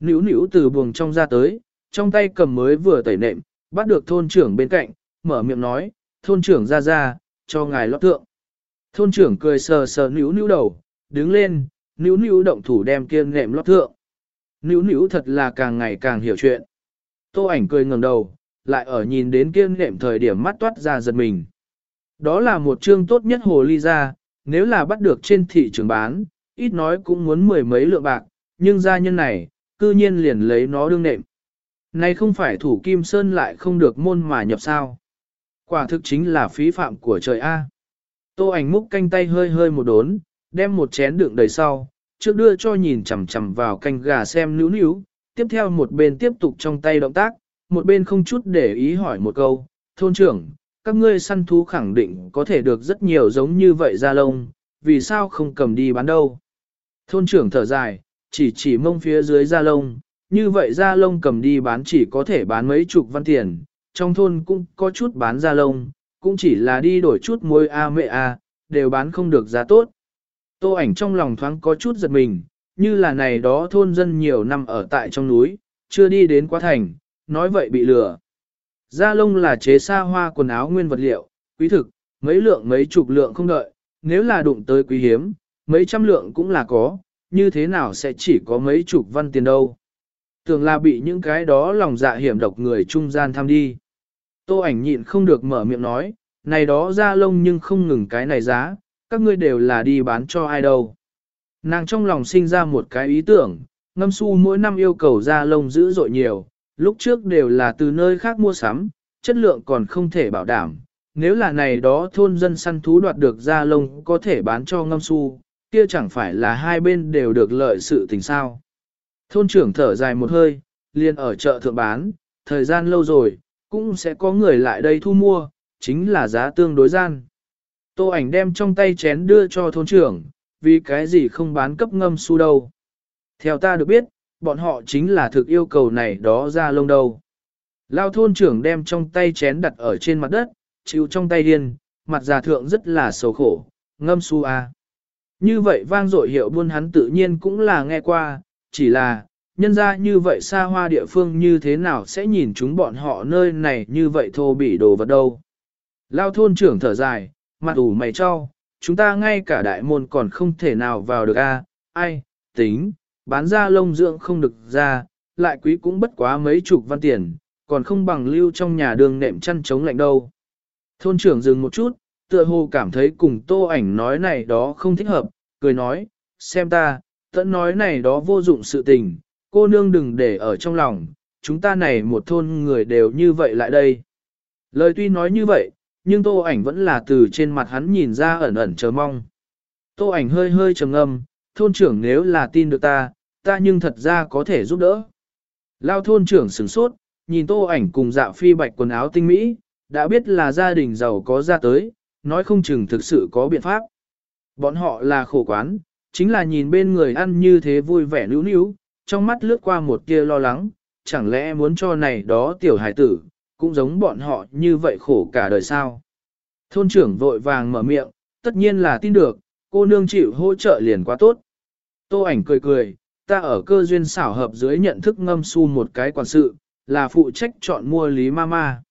Nữu nữu từ buồng trong ra tới, trong tay cầm mới vừa tẩy nệm, bắt được thôn trưởng bên cạnh, mở miệng nói, thôn trưởng ra ra, cho ngài lót thượng. Thôn trưởng cười sờ sờ nữu nữu đầu, đứng lên, nữu nữu động thủ đem kiên nệm lót thượng. Nữu nữu thật là càng ngày càng hiểu chuyện. Tô ảnh cười ngẩng đầu, lại ở nhìn đến kiên nệm thời điểm mắt toát ra giật mình. Đó là một chương tốt nhất hồ ly ra, nếu là bắt được trên thị trường bán, ít nói cũng muốn mười mấy lượng bạc, nhưng gia nhân này, cư nhiên liền lấy nó đương nệm. Này không phải thủ kim sơn lại không được môn mà nhập sao. Quả thực chính là phí phạm của trời A. Tô ảnh múc canh tay hơi hơi một đốn, đem một chén đựng đầy sau, trước đưa cho nhìn chằm chằm vào canh gà xem nữu nữu, tiếp theo một bên tiếp tục trong tay động tác, một bên không chút để ý hỏi một câu, thôn trưởng, các ngươi săn thú khẳng định có thể được rất nhiều giống như vậy ra lông, vì sao không cầm đi bán đâu. Thôn trưởng thở dài, chỉ chỉ mông phía dưới da lông, như vậy da lông cầm đi bán chỉ có thể bán mấy chục văn tiền, trong thôn cũng có chút bán da lông, cũng chỉ là đi đổi chút muối A mẹ A, đều bán không được giá tốt. Tô ảnh trong lòng thoáng có chút giật mình, như là này đó thôn dân nhiều năm ở tại trong núi, chưa đi đến quá thành, nói vậy bị lừa. Da lông là chế xa hoa quần áo nguyên vật liệu, quý thực, mấy lượng mấy chục lượng không đợi, nếu là đụng tới quý hiếm, mấy trăm lượng cũng là có, như thế nào sẽ chỉ có mấy chục văn tiền đâu. Tưởng là bị những cái đó lòng dạ hiểm độc người trung gian tham đi. Tô ảnh nhịn không được mở miệng nói, này đó ra lông nhưng không ngừng cái này giá, các ngươi đều là đi bán cho ai đâu. Nàng trong lòng sinh ra một cái ý tưởng, ngâm su mỗi năm yêu cầu ra lông dữ dội nhiều, lúc trước đều là từ nơi khác mua sắm, chất lượng còn không thể bảo đảm. Nếu là này đó thôn dân săn thú đoạt được ra lông có thể bán cho ngâm su, kia chẳng phải là hai bên đều được lợi sự tình sao. Thôn trưởng thở dài một hơi, liền ở chợ thượng bán, thời gian lâu rồi, cũng sẽ có người lại đây thu mua, chính là giá tương đối gian. Tô ảnh đem trong tay chén đưa cho thôn trưởng, vì cái gì không bán cấp ngâm su đâu. Theo ta được biết, bọn họ chính là thực yêu cầu này đó ra lông đầu. Lao thôn trưởng đem trong tay chén đặt ở trên mặt đất, chịu trong tay điên, mặt già thượng rất là xấu khổ, ngâm su. À. Như vậy vang dội hiệu buôn hắn tự nhiên cũng là nghe qua, chỉ là, nhân ra như vậy xa hoa địa phương như thế nào sẽ nhìn chúng bọn họ nơi này như vậy thô bỉ đồ vật đâu. Lao thôn trưởng thở dài, mặt ủ mày cho, chúng ta ngay cả đại môn còn không thể nào vào được a ai, tính, bán ra lông dưỡng không được ra, lại quý cũng bất quá mấy chục văn tiền, còn không bằng lưu trong nhà đường nệm chăn chống lạnh đâu. Thôn trưởng dừng một chút, tựa hồ cảm thấy cùng tô ảnh nói này đó không thích hợp, cười nói, xem ta, tận nói này đó vô dụng sự tình, cô nương đừng để ở trong lòng, chúng ta này một thôn người đều như vậy lại đây. Lời tuy nói như vậy, nhưng tô ảnh vẫn là từ trên mặt hắn nhìn ra ẩn ẩn chờ mong. Tô ảnh hơi hơi trầm ngâm, thôn trưởng nếu là tin được ta, ta nhưng thật ra có thể giúp đỡ. Lao thôn trưởng sửng sốt, nhìn tô ảnh cùng dạ phi bạch quần áo tinh mỹ, đã biết là gia đình giàu có ra tới, nói không chừng thực sự có biện pháp. Bọn họ là khổ quán, chính là nhìn bên người ăn như thế vui vẻ níu níu, trong mắt lướt qua một tia lo lắng, chẳng lẽ muốn cho này đó tiểu hải tử, cũng giống bọn họ như vậy khổ cả đời sao. Thôn trưởng vội vàng mở miệng, tất nhiên là tin được, cô nương chịu hỗ trợ liền quá tốt. Tô ảnh cười cười, ta ở cơ duyên xảo hợp dưới nhận thức ngâm su một cái quản sự, là phụ trách chọn mua Lý Mama.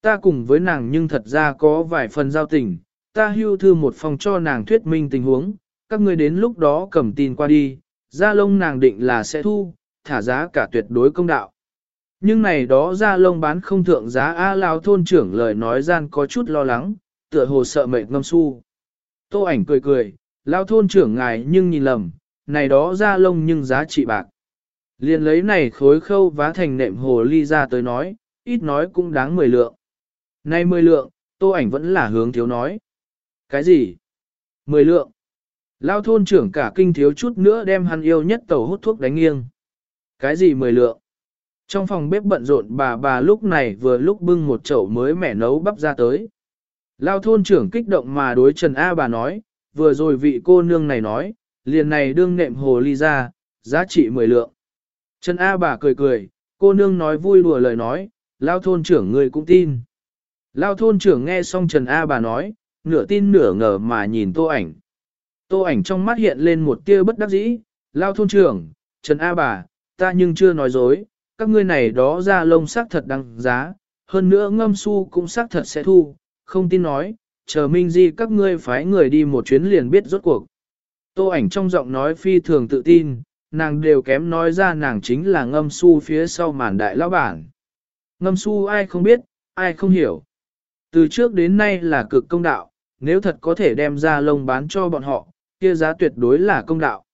Ta cùng với nàng nhưng thật ra có vài phần giao tình, ta hưu thư một phòng cho nàng thuyết minh tình huống, các ngươi đến lúc đó cầm tin qua đi, da lông nàng định là sẽ thu, thả giá cả tuyệt đối công đạo. Nhưng này đó da lông bán không thượng giá A Lao thôn trưởng lời nói gian có chút lo lắng, tựa hồ sợ mệt ngâm su. Tô ảnh cười cười, Lao thôn trưởng ngài nhưng nhìn lầm, này đó da lông nhưng giá trị bạc. Liên lấy này khối khâu vá thành nệm hồ ly ra tới nói, ít nói cũng đáng mười lượng. Này mười lượng, tô ảnh vẫn là hướng thiếu nói. Cái gì? Mười lượng. Lao thôn trưởng cả kinh thiếu chút nữa đem hắn yêu nhất tàu hút thuốc đánh nghiêng. Cái gì mười lượng? Trong phòng bếp bận rộn bà bà lúc này vừa lúc bưng một chậu mới mẻ nấu bắp ra tới. Lao thôn trưởng kích động mà đối Trần A bà nói, vừa rồi vị cô nương này nói, liền này đương nệm hồ ly ra, giá trị mười lượng. Trần A bà cười cười, cô nương nói vui đùa lời nói, Lao thôn trưởng người cũng tin. Lao thôn trưởng nghe xong Trần A bà nói, nửa tin nửa ngờ mà nhìn tô ảnh. Tô ảnh trong mắt hiện lên một tia bất đắc dĩ, Lao thôn trưởng, Trần A bà, ta nhưng chưa nói dối, các ngươi này đó ra lông sắc thật đáng giá, hơn nữa ngâm su cũng sắc thật sẽ thu, không tin nói, chờ minh di các ngươi phái người đi một chuyến liền biết rốt cuộc. Tô ảnh trong giọng nói phi thường tự tin, nàng đều kém nói ra nàng chính là ngâm su phía sau màn đại lão bản. Ngâm su ai không biết, ai không hiểu. Từ trước đến nay là cực công đạo, nếu thật có thể đem ra lông bán cho bọn họ, kia giá tuyệt đối là công đạo.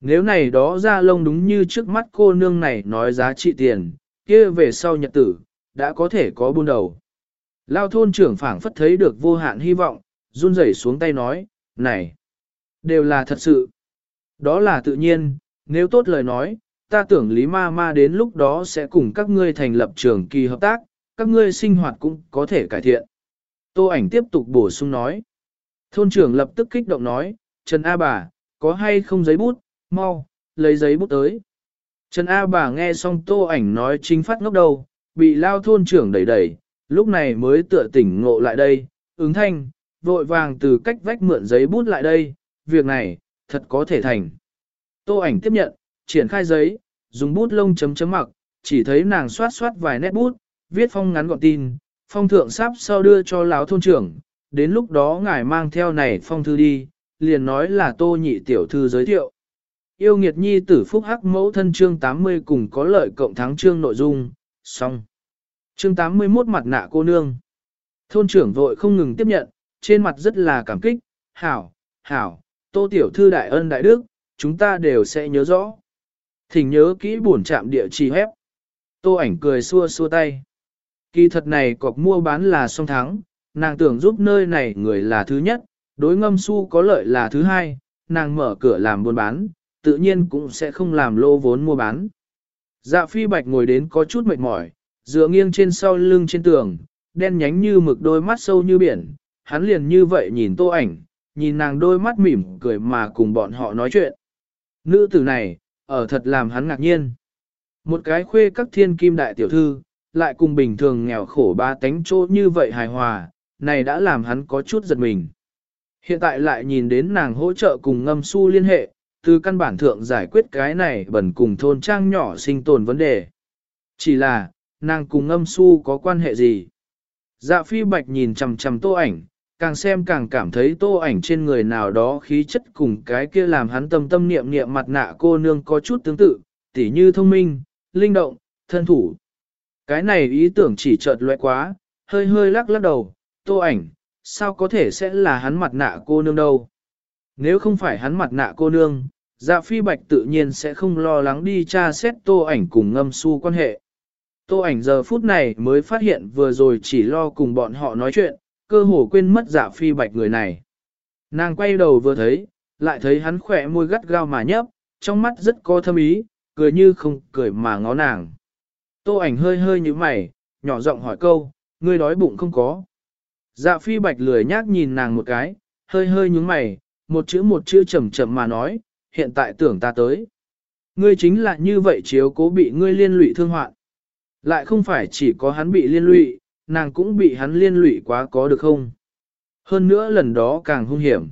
Nếu này đó ra lông đúng như trước mắt cô nương này nói giá trị tiền, kia về sau nhật tử, đã có thể có buôn đầu. Lao thôn trưởng phảng phất thấy được vô hạn hy vọng, run rẩy xuống tay nói, này, đều là thật sự. Đó là tự nhiên, nếu tốt lời nói, ta tưởng Lý Ma Ma đến lúc đó sẽ cùng các ngươi thành lập trường kỳ hợp tác, các ngươi sinh hoạt cũng có thể cải thiện. Tô ảnh tiếp tục bổ sung nói. Thôn trưởng lập tức kích động nói, Trần A bà, có hay không giấy bút, mau, lấy giấy bút tới. Trần A bà nghe xong tô ảnh nói chính phát ngốc đầu, bị lao thôn trưởng đẩy đẩy, lúc này mới tựa tỉnh ngộ lại đây, ứng thanh, vội vàng từ cách vách mượn giấy bút lại đây, việc này, thật có thể thành. Tô ảnh tiếp nhận, triển khai giấy, dùng bút lông chấm chấm mặc, chỉ thấy nàng xoát xoát vài nét bút, viết phong ngắn gọn tin, phong thượng sắp sau đưa cho lão thôn trưởng, đến lúc đó ngài mang theo này phong thư đi, liền nói là tô nhị tiểu thư giới thiệu. Yêu nghiệt nhi tử phúc hắc mẫu thân chương 80 cùng có lợi cộng thắng chương nội dung, xong. Chương 81 mặt nạ cô nương. Thôn trưởng vội không ngừng tiếp nhận, trên mặt rất là cảm kích, hảo, hảo, tô tiểu thư đại ân đại đức, chúng ta đều sẽ nhớ rõ. Thỉnh nhớ kỹ buồn chạm địa chỉ hép. Tô ảnh cười xua xua tay. Kỳ thật này cọc mua bán là song thắng, nàng tưởng giúp nơi này người là thứ nhất, đối ngâm su có lợi là thứ hai, nàng mở cửa làm buôn bán, tự nhiên cũng sẽ không làm lô vốn mua bán. Dạ phi bạch ngồi đến có chút mệt mỏi, dựa nghiêng trên sau lưng trên tường, đen nhánh như mực đôi mắt sâu như biển, hắn liền như vậy nhìn tô ảnh, nhìn nàng đôi mắt mỉm cười mà cùng bọn họ nói chuyện. Nữ tử này, ở thật làm hắn ngạc nhiên. Một cái khuê các thiên kim đại tiểu thư, lại cùng bình thường nghèo khổ ba tánh chỗ như vậy hài hòa, này đã làm hắn có chút giật mình. Hiện tại lại nhìn đến nàng hỗ trợ cùng ngâm su liên hệ, từ căn bản thượng giải quyết cái này bẩn cùng thôn trang nhỏ sinh tồn vấn đề. Chỉ là, nàng cùng ngâm su có quan hệ gì? Dạ phi bạch nhìn chằm chằm tô ảnh, càng xem càng cảm thấy tô ảnh trên người nào đó khí chất cùng cái kia làm hắn tâm tâm niệm niệm mặt nạ cô nương có chút tương tự, tỉ như thông minh, linh động, thân thủ. Cái này ý tưởng chỉ chợt lóe quá, hơi hơi lắc lắc đầu, tô ảnh, sao có thể sẽ là hắn mặt nạ cô nương đâu. Nếu không phải hắn mặt nạ cô nương, dạ phi bạch tự nhiên sẽ không lo lắng đi tra xét tô ảnh cùng ngâm su quan hệ. Tô ảnh giờ phút này mới phát hiện vừa rồi chỉ lo cùng bọn họ nói chuyện, cơ hồ quên mất dạ phi bạch người này. Nàng quay đầu vừa thấy, lại thấy hắn khỏe môi gắt gao mà nhấp, trong mắt rất có thâm ý, cười như không cười mà ngó nàng. Tô ảnh hơi hơi như mày, nhỏ giọng hỏi câu, ngươi đói bụng không có. Dạ phi bạch lười nhác nhìn nàng một cái, hơi hơi nhúng mày, một chữ một chữ chậm chậm mà nói, hiện tại tưởng ta tới. Ngươi chính là như vậy chiếu cố bị ngươi liên lụy thương hoạn. Lại không phải chỉ có hắn bị liên lụy, nàng cũng bị hắn liên lụy quá có được không? Hơn nữa lần đó càng hung hiểm.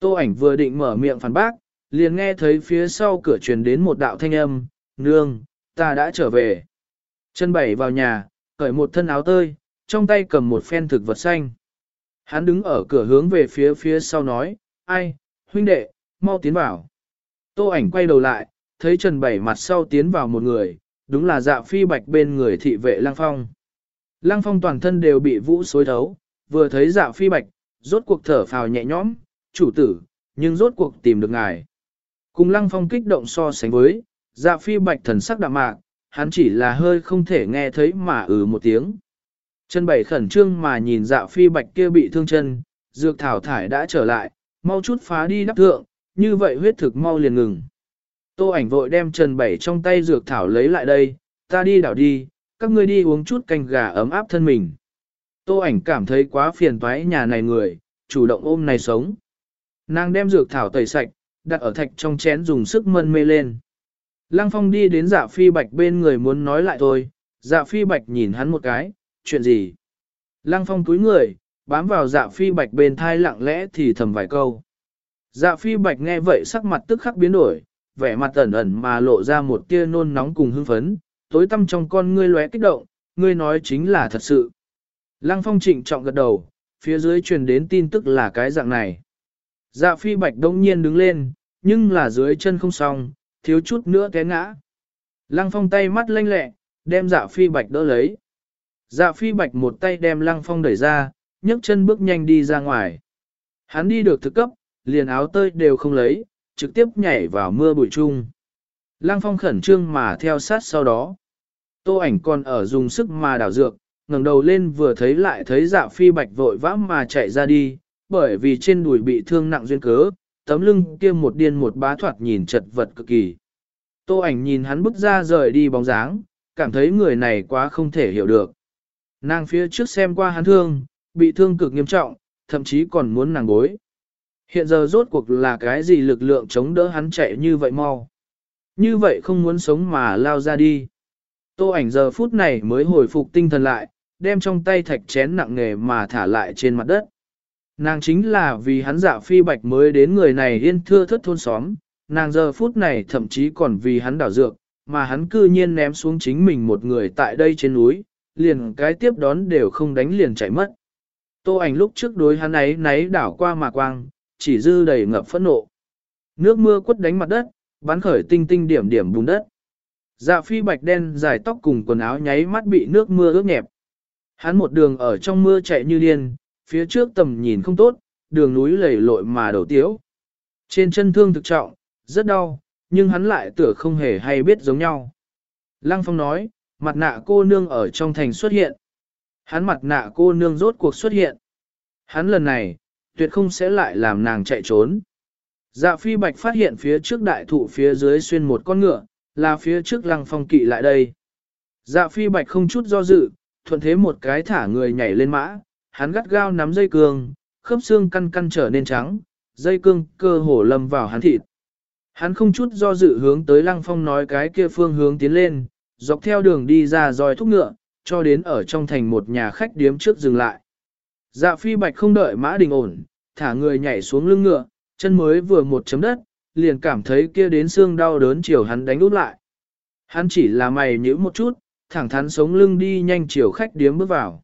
Tô ảnh vừa định mở miệng phản bác, liền nghe thấy phía sau cửa truyền đến một đạo thanh âm, nương, ta đã trở về. Chân bảy vào nhà, cởi một thân áo tơi, trong tay cầm một phen thực vật xanh. Hắn đứng ở cửa hướng về phía phía sau nói, ai, huynh đệ, mau tiến vào. Tô ảnh quay đầu lại, thấy Trần Bảy mặt sau tiến vào một người, đúng là dạ phi bạch bên người thị vệ Lăng Phong. Lăng Phong toàn thân đều bị vũ xối thấu, vừa thấy dạ phi bạch, rốt cuộc thở phào nhẹ nhõm, chủ tử, nhưng rốt cuộc tìm được ngài. Cùng Lăng Phong kích động so sánh với, dạ phi bạch thần sắc đạm mạc, hắn chỉ là hơi không thể nghe thấy mà ừ một tiếng. Chân bảy khẩn trương mà nhìn dạ phi bạch kia bị thương chân, dược thảo thải đã trở lại, mau chút phá đi đắp thượng, như vậy huyết thực mau liền ngừng. Tô ảnh vội đem Trần Bảy trong tay dược thảo lấy lại đây, ta đi đảo đi, các ngươi đi uống chút canh gà ấm áp thân mình. Tô ảnh cảm thấy quá phiền toái nhà này người, chủ động ôm này sống. Nàng đem dược thảo tẩy sạch, đặt ở thạch trong chén dùng sức mân mê lên. Lăng Phong đi đến dạ phi bạch bên người muốn nói lại thôi, dạ phi bạch nhìn hắn một cái, chuyện gì? Lăng Phong túi người, bám vào dạ phi bạch bên thai lặng lẽ thì thầm vài câu. Dạ phi bạch nghe vậy sắc mặt tức khắc biến đổi, vẻ mặt ẩn ẩn mà lộ ra một tia nôn nóng cùng hưng phấn, tối tăm trong con ngươi lóe kích động, ngươi nói chính là thật sự. Lăng phong trịnh trọng gật đầu, phía dưới truyền đến tin tức là cái dạng này. Dạ phi bạch đông nhiên đứng lên, nhưng là dưới chân không xong, thiếu chút nữa té ngã. Lăng phong tay mắt lanh lẹ, đem dạ phi bạch đỡ lấy. Dạ phi bạch một tay đem lăng phong đẩy ra, nhấc chân bước nhanh đi ra ngoài. Hắn đi được thực cấp, liền áo tơi đều không lấy, trực tiếp nhảy vào mưa bụi chung. Lăng phong khẩn trương mà theo sát sau đó. Tô ảnh còn ở dùng sức mà đảo dược, ngẩng đầu lên vừa thấy lại thấy dạ phi bạch vội vã mà chạy ra đi, bởi vì trên đùi bị thương nặng duyên cớ, tấm lưng kia một điên một bá thoạt nhìn chật vật cực kỳ. Tô ảnh nhìn hắn bước ra rời đi bóng dáng, cảm thấy người này quá không thể hiểu được. Nàng phía trước xem qua hắn thương, bị thương cực nghiêm trọng, thậm chí còn muốn nàng bối. Hiện giờ rốt cuộc là cái gì lực lượng chống đỡ hắn chạy như vậy mau. Như vậy không muốn sống mà lao ra đi. Tô ảnh giờ phút này mới hồi phục tinh thần lại, đem trong tay thạch chén nặng nghề mà thả lại trên mặt đất. Nàng chính là vì hắn dạ phi bạch mới đến người này yên thưa thất thôn xóm, nàng giờ phút này thậm chí còn vì hắn đảo dược, mà hắn cư nhiên ném xuống chính mình một người tại đây trên núi, liền cái tiếp đón đều không đánh liền chạy mất. Tô ảnh lúc trước đối hắn ấy náy đảo qua mà quang, chỉ dư đầy ngập phẫn nộ. Nước mưa quất đánh mặt đất, bắn khởi tinh tinh điểm điểm bùn đất. Dạ phi bạch đen dài tóc cùng quần áo nháy mắt bị nước mưa ướt nhẹp. Hắn một đường ở trong mưa chạy như điên, phía trước tầm nhìn không tốt, đường núi lầy lội mà đổ tiếu. Trên chân thương thực trọng, rất đau, nhưng hắn lại tựa không hề hay biết giống nhau. Lăng Phong nói, mặt nạ cô nương ở trong thành xuất hiện. Hắn mặt nạ cô nương rốt cuộc xuất hiện. Hắn lần này, tuyệt không sẽ lại làm nàng chạy trốn. Dạ phi bạch phát hiện phía trước đại thụ phía dưới xuyên một con ngựa, là phía trước lăng phong kỵ lại đây. Dạ phi bạch không chút do dự, thuận thế một cái thả người nhảy lên mã, hắn gắt gao nắm dây cương, khớp xương căn căn trở nên trắng, dây cương cơ hổ lâm vào hắn thịt. Hắn không chút do dự hướng tới lăng phong nói cái kia phương hướng tiến lên, dọc theo đường đi ra dòi thúc ngựa, cho đến ở trong thành một nhà khách điếm trước dừng lại. Dạ phi bạch không đợi mã đình ổn, thả người nhảy xuống lưng ngựa, chân mới vừa một chấm đất, liền cảm thấy kia đến xương đau đớn chiều hắn đánh út lại. Hắn chỉ là mày nhíu một chút, thẳng thắn sống lưng đi nhanh chiều khách điếm bước vào.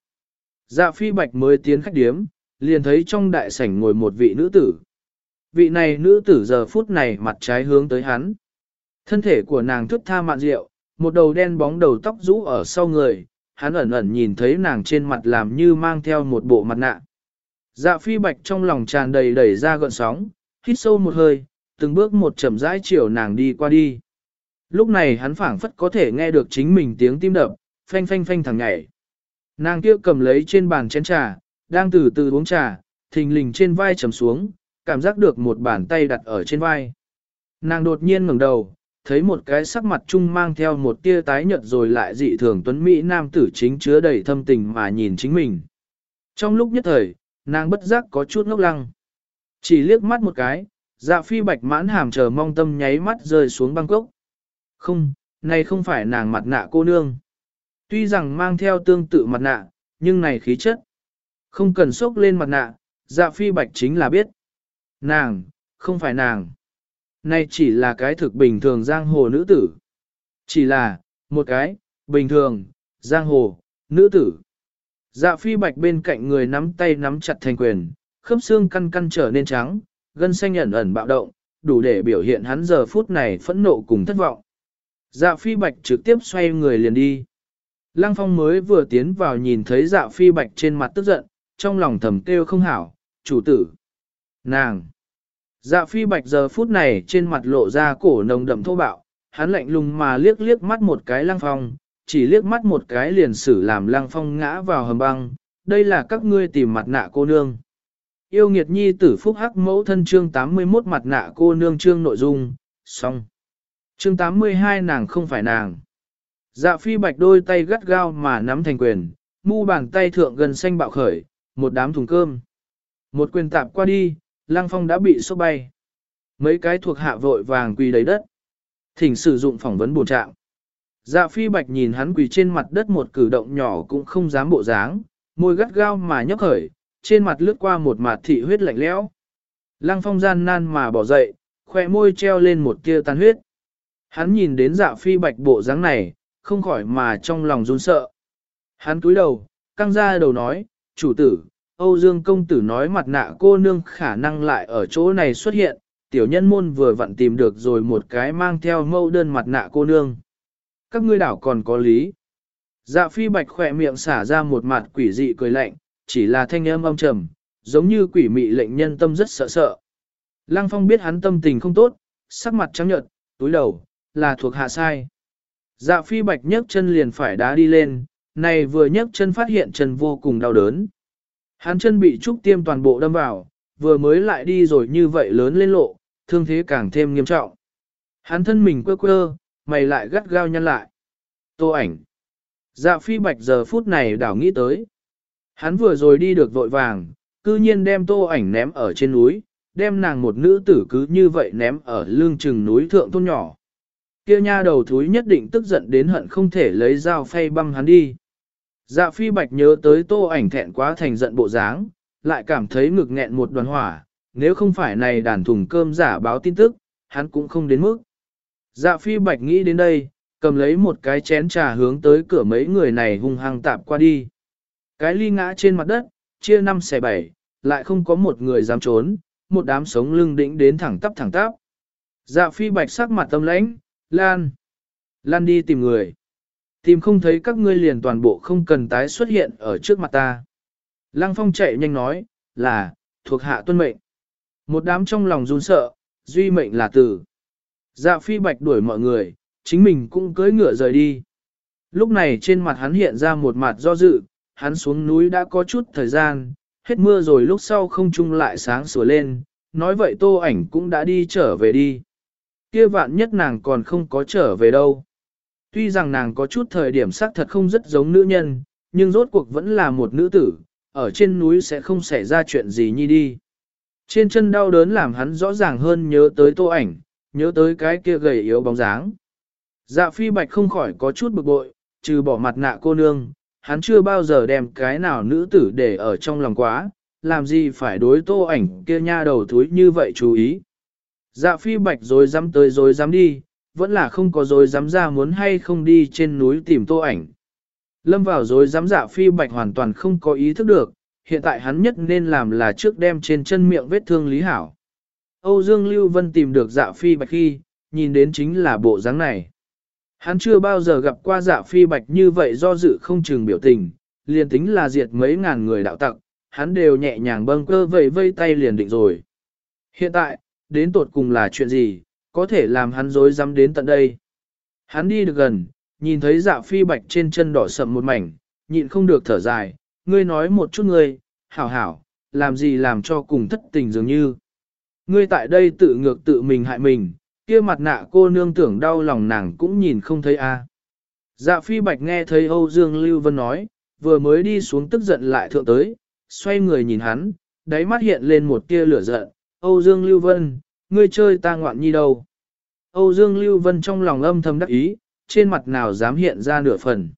Dạ phi bạch mới tiến khách điếm, liền thấy trong đại sảnh ngồi một vị nữ tử. Vị này nữ tử giờ phút này mặt trái hướng tới hắn. Thân thể của nàng thức tha mạn rượu, một đầu đen bóng đầu tóc rũ ở sau người, hắn ẩn ẩn nhìn thấy nàng trên mặt làm như mang theo một bộ mặt nạ. Dạ phi bạch trong lòng tràn đầy đẩy ra gợn sóng, hít sâu một hơi, từng bước một chậm rãi chiều nàng đi qua đi. Lúc này hắn phảng phất có thể nghe được chính mình tiếng tim đập, phanh phanh phanh thẳng nhảy. Nàng kia cầm lấy trên bàn chén trà, đang từ từ uống trà, thình lình trên vai trầm xuống, cảm giác được một bàn tay đặt ở trên vai. Nàng đột nhiên ngẩng đầu, thấy một cái sắc mặt trung mang theo một tia tái nhợt rồi lại dị thường tuấn Mỹ nam tử chính chứa đầy thâm tình mà nhìn chính mình. Trong lúc nhất thời, nàng bất giác có chút ngốc lăng. Chỉ liếc mắt một cái, dạ phi bạch mãn hàm chờ mong tâm nháy mắt rơi xuống băng cốc. Không, này không phải nàng mặt nạ cô nương. Tuy rằng mang theo tương tự mặt nạ, nhưng này khí chất. Không cần sốc lên mặt nạ, dạ phi bạch chính là biết. Nàng, không phải nàng. Này chỉ là cái thực bình thường giang hồ nữ tử. Chỉ là, một cái, bình thường, giang hồ, nữ tử. Dạ phi bạch bên cạnh người nắm tay nắm chặt thành quyền, khớp xương căn căn trở nên trắng, gân xanh ẩn ẩn bạo động, đủ để biểu hiện hắn giờ phút này phẫn nộ cùng thất vọng. Dạ phi bạch trực tiếp xoay người liền đi. Lăng phong mới vừa tiến vào nhìn thấy dạ phi bạch trên mặt tức giận, trong lòng thầm kêu không hảo, chủ tử. Nàng! Dạ phi bạch giờ phút này trên mặt lộ ra cổ nồng đậm thô bạo, hắn lạnh lùng mà liếc liếc mắt một cái lăng phong, chỉ liếc mắt một cái liền xử làm lăng phong ngã vào hầm băng, đây là các ngươi tìm mặt nạ cô nương. Yêu nghiệt nhi tử phúc hắc mẫu thân chương 81 mặt nạ cô nương chương nội dung, xong. Chương 82 nàng không phải nàng. Dạ phi bạch đôi tay gắt gao mà nắm thành quyền, mu bàn tay thượng gần xanh bạo khởi, một đám thùng cơm. Một quyền tạp qua đi, lăng phong đã bị sốc bay. Mấy cái thuộc hạ vội vàng quỳ đầy đất. Thỉnh sử dụng phỏng vấn bổ trạng. Dạ phi bạch nhìn hắn quỳ trên mặt đất một cử động nhỏ cũng không dám bộ dáng, môi gắt gao mà nhấp khởi, trên mặt lướt qua một mặt thị huyết lạnh lẽo. Lăng phong gian nan mà bỏ dậy, khỏe môi treo lên một tia tan huyết. Hắn nhìn đến dạ phi bạch bộ dáng này, không khỏi mà trong lòng run sợ. Hắn cúi đầu, căng ra đầu nói, chủ tử, Âu Dương công tử nói mặt nạ cô nương khả năng lại ở chỗ này xuất hiện, tiểu nhân môn vừa vặn tìm được rồi một cái mang theo mâu đơn mặt nạ cô nương. Các ngươi đảo còn có lý. Dạ phi bạch khỏe miệng xả ra một mặt quỷ dị cười lạnh, chỉ là thanh âm âm trầm, giống như quỷ mị lệnh nhân tâm rất sợ sợ. Lăng phong biết hắn tâm tình không tốt, sắc mặt trắng nhợt, túi đầu, là thuộc hạ sai. Dạ phi bạch nhấc chân liền phải đá đi lên, này vừa nhấc chân phát hiện chân vô cùng đau đớn. Hắn chân bị trúc tiêm toàn bộ đâm vào, vừa mới lại đi rồi như vậy lớn lên lộ, thương thế càng thêm nghiêm trọng. Hắn thân mình quơ quơ, mày lại gắt gao nhăn lại. Tô ảnh. Dạ phi bạch giờ phút này đảo nghĩ tới. Hắn vừa rồi đi được vội vàng, cư nhiên đem tô ảnh ném ở trên núi, đem nàng một nữ tử cứ như vậy ném ở lưng chừng núi thượng thôn nhỏ. Kia nha đầu thúi nhất định tức giận đến hận không thể lấy dao phay băm hắn đi. Dạ phi bạch nhớ tới tô ảnh thẹn quá thành giận bộ dáng, lại cảm thấy ngực nghẹn một đoàn hỏa, nếu không phải này đàn thùng cơm giả báo tin tức, hắn cũng không đến mức. Dạ phi bạch nghĩ đến đây, cầm lấy một cái chén trà hướng tới cửa mấy người này hung hăng tạp qua đi. Cái ly ngã trên mặt đất, chia năm xẻ bảy, lại không có một người dám trốn, một đám sống lưng đĩnh đến thẳng tắp thẳng tắp. Dạ phi bạch sắc mặt tâm lãnh, Lan. Lan đi tìm người. Tìm không thấy các ngươi liền toàn bộ không cần tái xuất hiện ở trước mặt ta. Lăng phong chạy nhanh nói, là, thuộc hạ tuân mệnh. Một đám trong lòng run sợ, duy mệnh là tử. Dạ phi bạch đuổi mọi người, chính mình cũng cưỡi ngựa rời đi. Lúc này trên mặt hắn hiện ra một mặt do dự, hắn xuống núi đã có chút thời gian, hết mưa rồi lúc sau không trung lại sáng sủa lên, nói vậy tô ảnh cũng đã đi trở về đi. Kia vạn nhất nàng còn không có trở về đâu. Tuy rằng nàng có chút thời điểm xác thật không rất giống nữ nhân, nhưng rốt cuộc vẫn là một nữ tử, ở trên núi sẽ không xảy ra chuyện gì nhi đi. Trên chân đau đớn làm hắn rõ ràng hơn nhớ tới tô ảnh, nhớ tới cái kia gầy yếu bóng dáng. Dạ phi bạch không khỏi có chút bực bội, trừ bỏ mặt nạ cô nương, hắn chưa bao giờ đem cái nào nữ tử để ở trong lòng quá, làm gì phải đối tô ảnh kia nha đầu thúi như vậy chú ý. Dạ phi bạch rồi dám tới rồi dám đi, vẫn là không có dối dám ra muốn hay không đi trên núi tìm tô ảnh. Lâm vào dối dám dạ phi bạch hoàn toàn không có ý thức được, hiện tại hắn nhất nên làm là trước đem trên chân miệng vết thương lý hảo. Âu Dương Lưu Vân tìm được dạ phi bạch khi, nhìn đến chính là bộ dáng này. Hắn chưa bao giờ gặp qua dạ phi bạch như vậy do dự không chừng biểu tình, liền tính là diệt mấy ngàn người đạo tặc, hắn đều nhẹ nhàng bâng cơ vẫy vây tay liền định rồi. Hiện tại, đến tột cùng là chuyện gì, có thể làm hắn dối dám đến tận đây. Hắn đi được gần, nhìn thấy dạ phi bạch trên chân đỏ sậm một mảnh, nhịn không được thở dài, ngươi nói một chút ngươi, hảo hảo, làm gì làm cho cùng thất tình dường như. Ngươi tại đây tự ngược tự mình hại mình, kia mặt nạ cô nương tưởng đau lòng nàng cũng nhìn không thấy a. Dạ phi bạch nghe thấy Âu Dương Lưu Vân nói, vừa mới đi xuống tức giận lại thượng tới, xoay người nhìn hắn, đáy mắt hiện lên một tia lửa giận, Âu Dương Lưu Vân, ngươi chơi ta ngoạn nhi đâu. Âu Dương Lưu Vân trong lòng âm thầm đắc ý, trên mặt nào dám hiện ra nửa phần.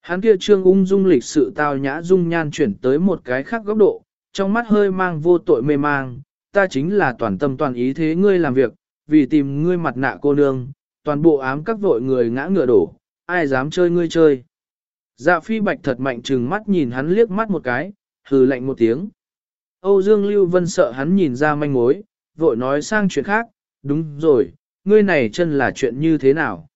Hắn kia trương ung dung lịch sự tao nhã dung nhan chuyển tới một cái khác góc độ, trong mắt hơi mang vô tội mê mang, ta chính là toàn tâm toàn ý thế ngươi làm việc, vì tìm ngươi mặt nạ cô nương, toàn bộ ám các vội người ngã ngựa đổ, ai dám chơi ngươi chơi. Dạ phi bạch thật mạnh trừng mắt nhìn hắn liếc mắt một cái, hừ lạnh một tiếng. Âu Dương Lưu Vân sợ hắn nhìn ra manh mối, vội nói sang chuyện khác, đúng rồi, ngươi này chân là chuyện như thế nào?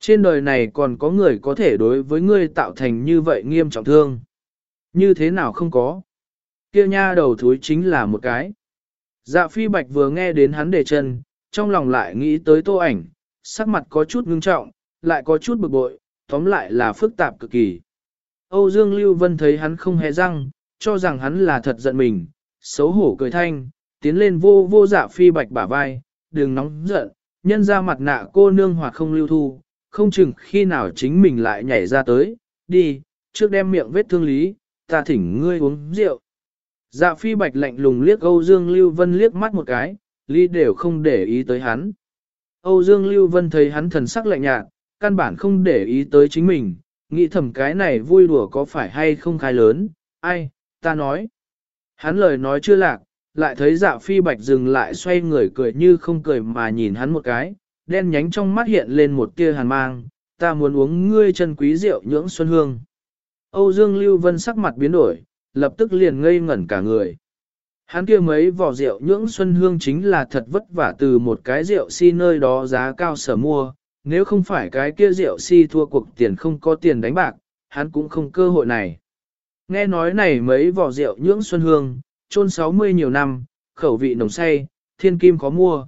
Trên đời này còn có người có thể đối với ngươi tạo thành như vậy nghiêm trọng thương. Như thế nào không có? Kia nha đầu thúi chính là một cái. Dạ phi bạch vừa nghe đến hắn đề chân, trong lòng lại nghĩ tới tô ảnh, sắc mặt có chút ngưng trọng, lại có chút bực bội, tóm lại là phức tạp cực kỳ. Âu Dương Lưu Vân thấy hắn không hề răng, cho rằng hắn là thật giận mình, xấu hổ cười thanh, tiến lên vô vô dạ phi bạch bả vai, đừng nóng giận, nhân ra mặt nạ cô nương hoặc không lưu thu, không chừng khi nào chính mình lại nhảy ra tới, đi, trước đem miệng vết thương lý, ta thỉnh ngươi uống rượu. Dạ phi bạch lạnh lùng liếc Âu Dương Lưu Vân liếc mắt một cái, ly đều không để ý tới hắn. Âu Dương Lưu Vân thấy hắn thần sắc lạnh nhạt, căn bản không để ý tới chính mình, nghĩ thầm cái này vui đùa có phải hay không khai lớn, ai, ta nói. Hắn lời nói chưa lạc, lại thấy dạ phi bạch dừng lại xoay người cười như không cười mà nhìn hắn một cái, đen nhánh trong mắt hiện lên một tia hàn mang, ta muốn uống ngươi chân quý rượu nhưỡng xuân hương. Âu Dương Lưu Vân sắc mặt biến đổi, lập tức liền ngây ngẩn cả người. Hắn kia mấy vỏ rượu nhưỡng xuân hương chính là thật vất vả từ một cái rượu si nơi đó giá cao sở mua, nếu không phải cái kia rượu si thua cuộc tiền không có tiền đánh bạc, hắn cũng không cơ hội này. Nghe nói này mấy vỏ rượu nhưỡng xuân hương, chôn 60 nhiều năm, khẩu vị nồng say, thiên kim khó mua.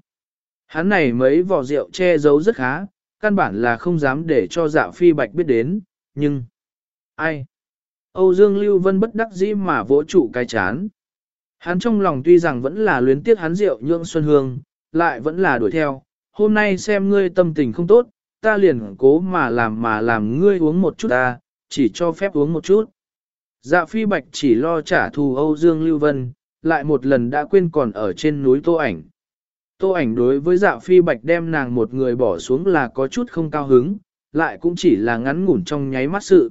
Hắn này mấy vỏ rượu che giấu rất khá, căn bản là không dám để cho dạ phi bạch biết đến, nhưng... Ai? Âu Dương Lưu Vân bất đắc dĩ mà vỗ trụ cái chán. Hắn trong lòng tuy rằng vẫn là luyến tiếc hắn rượu nhượng xuân hương, lại vẫn là đuổi theo. Hôm nay xem ngươi tâm tình không tốt, ta liền cố mà làm mà làm ngươi uống một chút ta, chỉ cho phép uống một chút. Dạ phi bạch chỉ lo trả thù Âu Dương Lưu Vân, lại một lần đã quên còn ở trên núi tô ảnh. Tô ảnh đối với dạ phi bạch đem nàng một người bỏ xuống là có chút không cao hứng, lại cũng chỉ là ngắn ngủn trong nháy mắt sự.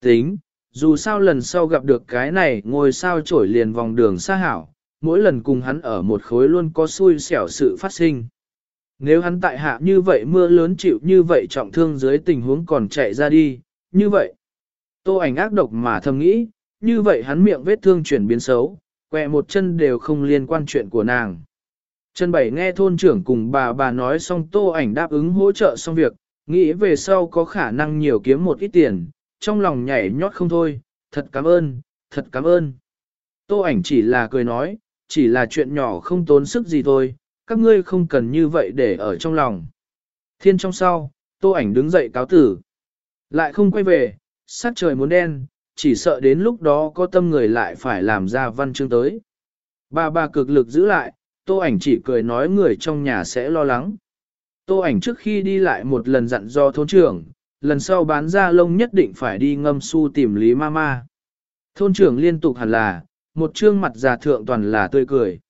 Tính, dù sao lần sau gặp được cái này ngồi sao trổi liền vòng đường xa hảo, mỗi lần cùng hắn ở một khối luôn có xui xẻo sự phát sinh. Nếu hắn tại hạ như vậy mưa lớn chịu như vậy trọng thương dưới tình huống còn chạy ra đi, như vậy. Tô ảnh ác độc mà thầm nghĩ, như vậy hắn miệng vết thương chuyển biến xấu, quẹ một chân đều không liên quan chuyện của nàng. Trần Bảy nghe thôn trưởng cùng bà bà nói xong tô ảnh đáp ứng hỗ trợ xong việc, nghĩ về sau có khả năng nhiều kiếm một ít tiền, trong lòng nhảy nhót không thôi, thật cảm ơn, thật cảm ơn. Tô ảnh chỉ là cười nói, chỉ là chuyện nhỏ không tốn sức gì thôi, các ngươi không cần như vậy để ở trong lòng. Thiên trong sau, tô ảnh đứng dậy cáo tử. Lại không quay về, sắc trời muốn đen, chỉ sợ đến lúc đó có tâm người lại phải làm ra văn chương tới. Bà bà cực lực giữ lại, tô ảnh chỉ cười nói người trong nhà sẽ lo lắng. Tô ảnh trước khi đi lại một lần dặn do thôn trưởng, lần sau bán ra lông nhất định phải đi ngâm su tìm Lý Mama. Thôn trưởng liên tục hẳn là, một trương mặt già thượng toàn là tươi cười.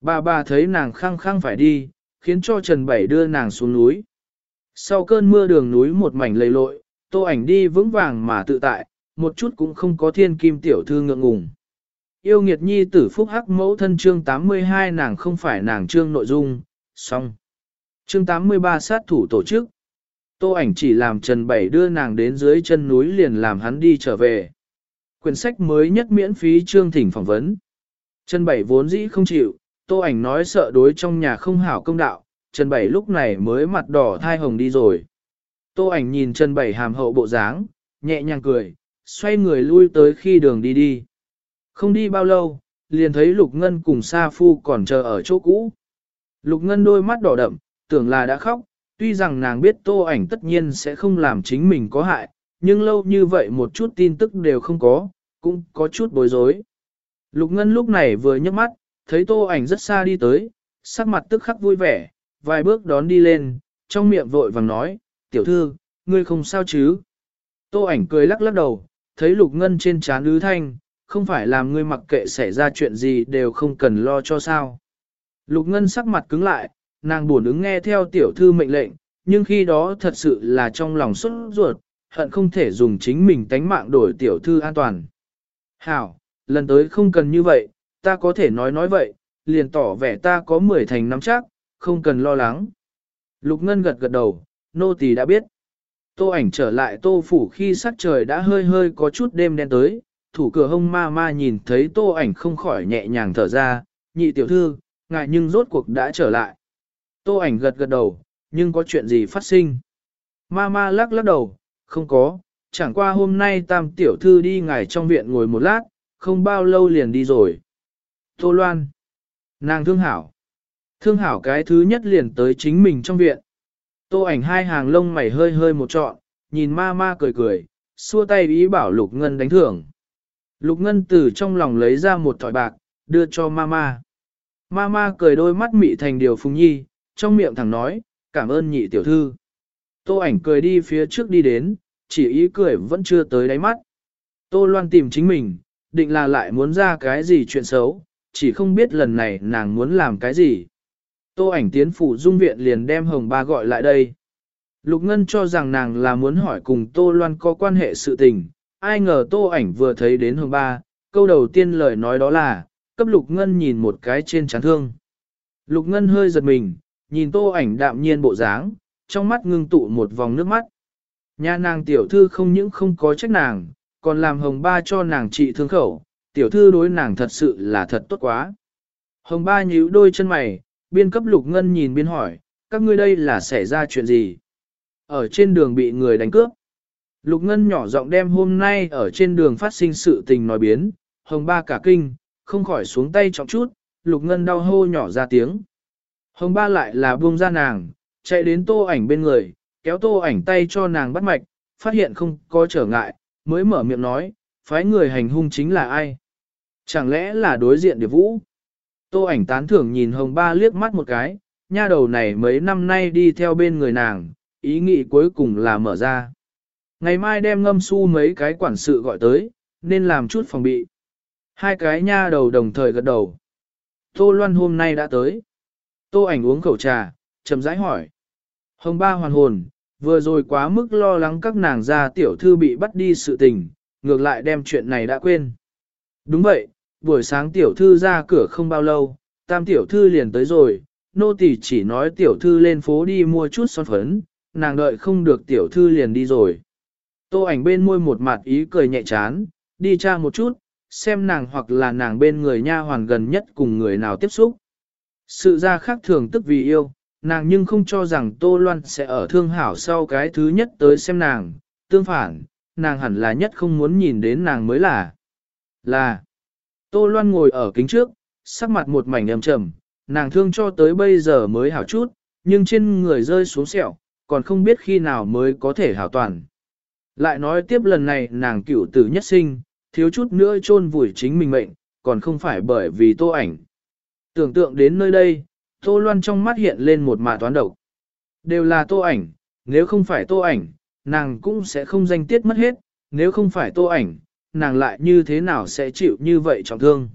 Bà bà thấy nàng khăng khăng phải đi, khiến cho Trần Bảy đưa nàng xuống núi. Sau cơn mưa đường núi một mảnh lầy lội, tô ảnh đi vững vàng mà tự tại, một chút cũng không có thiên kim tiểu thư ngượng ngùng. Yêu nghiệt nhi tử phúc hắc mẫu thân chương 82 nàng không phải nàng chương nội dung, xong. Chương 83 sát thủ tổ chức. Tô ảnh chỉ làm Trần Bảy đưa nàng đến dưới chân núi liền làm hắn đi trở về. Quyển sách mới nhất miễn phí chương thỉnh phỏng vấn. Trần Bảy vốn dĩ không chịu, Tô ảnh nói sợ đối trong nhà không hảo công đạo, Trần Bảy lúc này mới mặt đỏ thai hồng đi rồi. Tô ảnh nhìn Trần Bảy hàm hậu bộ dáng, nhẹ nhàng cười, xoay người lui tới khi đường đi đi. Không đi bao lâu, liền thấy Lục Ngân cùng Sa Phu còn chờ ở chỗ cũ. Lục Ngân đôi mắt đỏ đậm, tưởng là đã khóc, tuy rằng nàng biết tô ảnh tất nhiên sẽ không làm chính mình có hại, nhưng lâu như vậy một chút tin tức đều không có, cũng có chút bối rối. Lục Ngân lúc này vừa nhấc mắt, thấy tô ảnh rất xa đi tới, sắc mặt tức khắc vui vẻ, vài bước đón đi lên, trong miệng vội vàng nói, tiểu thư, ngươi không sao chứ? Tô ảnh cười lắc lắc đầu, thấy Lục Ngân trên trán ứ thanh, không phải làm ngươi mặc kệ xảy ra chuyện gì đều không cần lo cho sao. Lục Ngân sắc mặt cứng lại, nàng buồn ứng nghe theo tiểu thư mệnh lệnh, nhưng khi đó thật sự là trong lòng xuất ruột, hận không thể dùng chính mình tánh mạng đổi tiểu thư an toàn. Hảo, lần tới không cần như vậy, ta có thể nói nói vậy, liền tỏ vẻ ta có mười thành nắm chắc, không cần lo lắng. Lục Ngân gật gật đầu, nô tỳ đã biết. Tô ảnh trở lại tô phủ khi sắc trời đã hơi hơi có chút đêm đen tới, thủ cửa hông ma ma nhìn thấy tô ảnh không khỏi nhẹ nhàng thở ra, nhị tiểu thư, ngại nhưng rốt cuộc đã trở lại. Tô ảnh gật gật đầu, nhưng có chuyện gì phát sinh? Ma ma lắc lắc đầu, không có, chẳng qua hôm nay tam tiểu thư đi ngài trong viện ngồi một lát, không bao lâu liền đi rồi. Tô Loan, nàng thương hảo. Thương hảo cái thứ nhất liền tới chính mình trong viện. Tô ảnh hai hàng lông mày hơi hơi một trọn, nhìn ma ma cười cười, xua tay ý bảo Lục Ngân đánh thưởng. Lục Ngân từ trong lòng lấy ra một thỏi bạc, đưa cho ma ma. Ma ma cười đôi mắt mị thành điều phùng nhi, trong miệng thẳng nói, cảm ơn nhị tiểu thư. Tô ảnh cười đi phía trước đi đến, chỉ ý cười vẫn chưa tới đáy mắt. Tô Loan tìm chính mình, định là lại muốn ra cái gì chuyện xấu, chỉ không biết lần này nàng muốn làm cái gì. Tô ảnh tiến phủ dung viện liền đem Hồng Ba gọi lại đây. Lục Ngân cho rằng nàng là muốn hỏi cùng Tô Loan có quan hệ sự tình, ai ngờ Tô ảnh vừa thấy đến Hồng Ba, câu đầu tiên lời nói đó là, cấp Lục Ngân nhìn một cái trên chán thương. Lục Ngân hơi giật mình, nhìn Tô ảnh đạm nhiên bộ dáng, trong mắt ngưng tụ một vòng nước mắt. Nhà nàng tiểu thư không những không có trách nàng, còn làm Hồng Ba cho nàng trị thương khẩu, tiểu thư đối nàng thật sự là thật tốt quá. Hồng Ba nhíu đôi chân mày, biên cấp lục ngân nhìn biên hỏi, các ngươi đây là xảy ra chuyện gì? Ở trên đường bị người đánh cướp. Lục ngân nhỏ giọng đem hôm nay ở trên đường phát sinh sự tình nói biến, hồng ba cả kinh, không khỏi xuống tay trọng chút, lục ngân đau hô nhỏ ra tiếng. Hồng ba lại là buông ra nàng, chạy đến tô ảnh bên người, kéo tô ảnh tay cho nàng bắt mạch, phát hiện không có trở ngại, mới mở miệng nói, phái người hành hung chính là ai? Chẳng lẽ là đối diện điệp vũ? Tô ảnh tán thưởng nhìn hồng ba liếc mắt một cái, nha đầu này mấy năm nay đi theo bên người nàng, ý nghĩ cuối cùng là mở ra. Ngày mai đem ngâm su mấy cái quản sự gọi tới, nên làm chút phòng bị. Hai cái nha đầu đồng thời gật đầu. Tô Loan hôm nay đã tới. Tô ảnh uống khẩu trà, chậm rãi hỏi. Hồng ba hoàn hồn, vừa rồi quá mức lo lắng các nàng gia tiểu thư bị bắt đi sự tình, ngược lại đem chuyện này đã quên. Đúng vậy, buổi sáng tiểu thư ra cửa không bao lâu, tam tiểu thư liền tới rồi, nô tỳ chỉ nói tiểu thư lên phố đi mua chút son phấn, nàng đợi không được tiểu thư liền đi rồi. Tô ảnh bên môi một mặt ý cười nhẹ chán, đi tra một chút, xem nàng hoặc là nàng bên người nha hoàn gần nhất cùng người nào tiếp xúc. Sự ra khác thường tức vì yêu, nàng nhưng không cho rằng Tô Loan sẽ ở thương hảo sau cái thứ nhất tới xem nàng, tương phản, nàng hẳn là nhất không muốn nhìn đến nàng mới là. Là, Tô Loan ngồi ở kính trước, sắc mặt một mảnh ầm trầm, nàng thương cho tới bây giờ mới hảo chút, nhưng trên người rơi xuống sẹo, còn không biết khi nào mới có thể hảo toàn. Lại nói tiếp lần này nàng cựu tử nhất sinh, thiếu chút nữa chôn vùi chính mình mệnh, còn không phải bởi vì tô ảnh. Tưởng tượng đến nơi đây, tô loan trong mắt hiện lên một mạ toán độc. Đều là tô ảnh, nếu không phải tô ảnh, nàng cũng sẽ không danh tiết mất hết, nếu không phải tô ảnh, nàng lại như thế nào sẽ chịu như vậy trọng thương.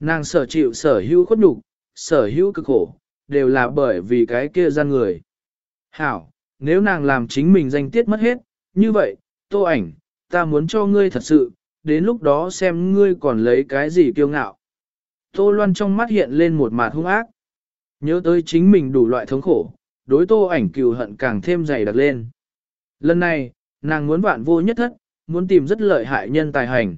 Nàng sở chịu sở hữu khuất nhục, sở hữu cực khổ, đều là bởi vì cái kia gian người. Hảo, nếu nàng làm chính mình danh tiết mất hết, như vậy, tô ảnh, ta muốn cho ngươi thật sự, đến lúc đó xem ngươi còn lấy cái gì kiêu ngạo. Tô Loan trong mắt hiện lên một mặt hung ác. Nhớ tới chính mình đủ loại thống khổ, đối tô ảnh cừu hận càng thêm dày đặc lên. Lần này, nàng muốn vạn vô nhất thất, muốn tìm rất lợi hại nhân tài hành.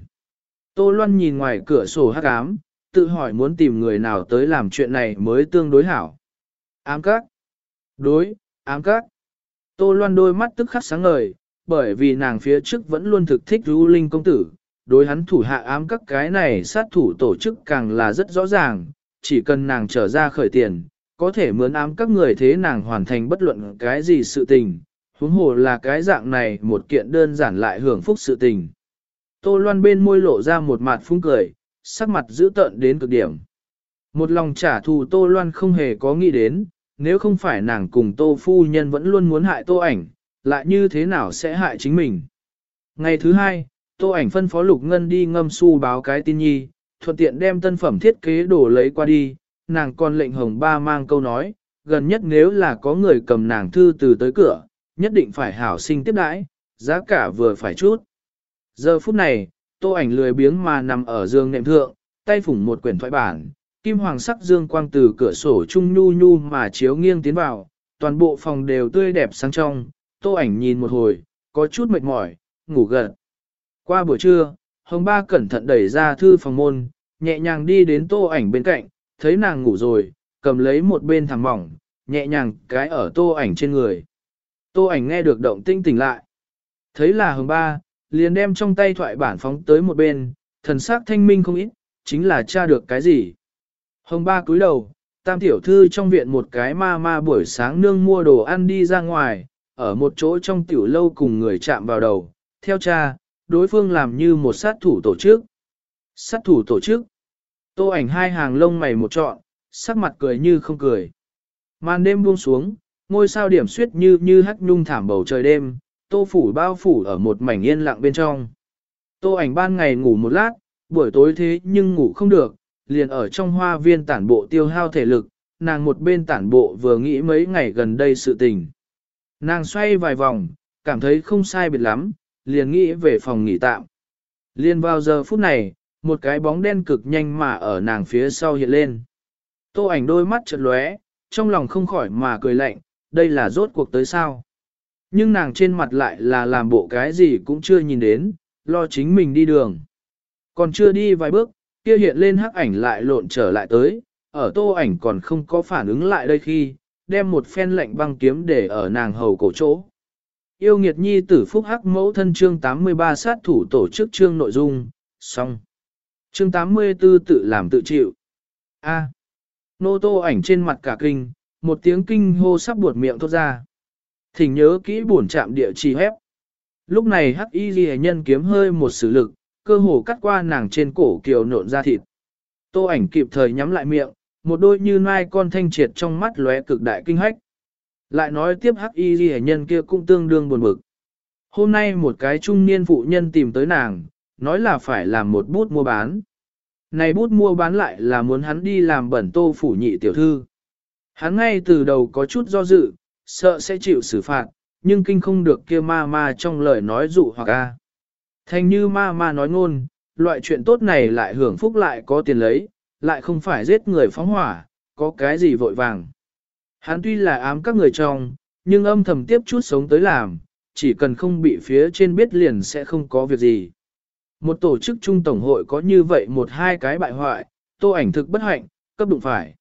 Tô Loan nhìn ngoài cửa sổ hắc ám, tự hỏi muốn tìm người nào tới làm chuyện này mới tương đối hảo. Ám các. Đối, ám các. Tô Loan đôi mắt tức khắc sáng ngời, bởi vì nàng phía trước vẫn luôn thực thích Ru Linh công tử, đối hắn thủ hạ ám các cái này sát thủ tổ chức càng là rất rõ ràng, chỉ cần nàng trở ra khởi tiền, có thể mướn ám các người thế nàng hoàn thành bất luận cái gì sự tình, huống hồ là cái dạng này một kiện đơn giản lại hưởng phúc sự tình. Tô Loan bên môi lộ ra một mặt phúng cười, sắc mặt dữ tợn đến cực điểm. Một lòng trả thù Tô Loan không hề có nghĩ đến, nếu không phải nàng cùng Tô Phu Nhân vẫn luôn muốn hại Tô ảnh, lại như thế nào sẽ hại chính mình. Ngày thứ hai, Tô ảnh phân phó Lục Ngân đi ngâm su báo cái tin nhi, thuận tiện đem tân phẩm thiết kế đổ lấy qua đi, nàng còn lệnh hồng ba mang câu nói, gần nhất nếu là có người cầm nàng thư từ tới cửa, nhất định phải hảo sinh tiếp đãi, giá cả vừa phải chút. Giờ phút này, tô ảnh lười biếng mà nằm ở giường nệm thượng, tay phủng một quyển thoại bản, kim hoàng sắc dương quang từ cửa sổ trung nhu nhu mà chiếu nghiêng tiến vào, toàn bộ phòng đều tươi đẹp sáng trong, tô ảnh nhìn một hồi, có chút mệt mỏi, ngủ gật. Qua buổi trưa, hồng ba cẩn thận đẩy ra thư phòng môn, nhẹ nhàng đi đến tô ảnh bên cạnh, thấy nàng ngủ rồi, cầm lấy một bên thảm mỏng, nhẹ nhàng cái ở tô ảnh trên người. Tô ảnh nghe được động tinh tỉnh lại. Thấy là hồng ba, liền đem trong tay thoại bản phóng tới một bên, thần sắc thanh minh không ít, chính là tra được cái gì. Hồng ba cúi đầu, tam tiểu thư trong viện một cái ma ma buổi sáng nương mua đồ ăn đi ra ngoài, ở một chỗ trong tiểu lâu cùng người chạm vào đầu, theo cha, đối phương làm như một sát thủ tổ chức. Sát thủ tổ chức. Tô ảnh hai hàng lông mày một trọn, sắc mặt cười như không cười. Màn đêm buông xuống, ngôi sao điểm suyết như như hắc nhung thảm bầu trời đêm, tô phủ bao phủ ở một mảnh yên lặng bên trong. Tô ảnh ban ngày ngủ một lát, buổi tối thế nhưng ngủ không được, liền ở trong hoa viên tản bộ tiêu hao thể lực, nàng một bên tản bộ vừa nghĩ mấy ngày gần đây sự tình. Nàng xoay vài vòng, cảm thấy không sai biệt lắm, liền nghĩ về phòng nghỉ tạm. Liên vào giờ phút này, một cái bóng đen cực nhanh mà ở nàng phía sau hiện lên. Tô ảnh đôi mắt chợt lóe, trong lòng không khỏi mà cười lạnh, đây là rốt cuộc tới sao. Nhưng nàng trên mặt lại là làm bộ cái gì cũng chưa nhìn đến, lo chính mình đi đường. Còn chưa đi vài bước, kia hiện lên hắc ảnh lại lộn trở lại tới, ở tô ảnh còn không có phản ứng lại đây khi, đem một phen lệnh băng kiếm để ở nàng hầu cổ chỗ. Yêu nghiệt nhi tử phúc hắc mẫu thân chương 83 sát thủ tổ chức chương nội dung, xong. Chương 84 tự làm tự chịu. A. Nô tô ảnh trên mặt cả kinh, một tiếng kinh hô sắp buột miệng thốt ra. Thỉnh nhớ kỹ buồn chạm địa chỉ hép. Lúc này hắc y ghi nhân kiếm hơi một sử lực, cơ hồ cắt qua nàng trên cổ kiều nộn ra thịt. Tô ảnh kịp thời nhắm lại miệng, một đôi như nai con thanh triệt trong mắt lóe cực đại kinh hách. Lại nói tiếp hắc y ghi nhân kia cũng tương đương buồn bực. Hôm nay một cái trung niên phụ nhân tìm tới nàng, nói là phải làm một bút mua bán. Này bút mua bán lại là muốn hắn đi làm bẩn tô phủ nhị tiểu thư. Hắn ngay từ đầu có chút do dự, sợ sẽ chịu xử phạt, nhưng kinh không được kia ma ma trong lời nói dụ hoặc a. Thành như ma ma nói ngôn, loại chuyện tốt này lại hưởng phúc lại có tiền lấy, lại không phải giết người phóng hỏa, có cái gì vội vàng. Hắn tuy là ám các người trong, nhưng âm thầm tiếp chút sống tới làm, chỉ cần không bị phía trên biết liền sẽ không có việc gì. Một tổ chức trung tổng hội có như vậy một hai cái bại hoại, tô ảnh thực bất hạnh, cấp đụng phải.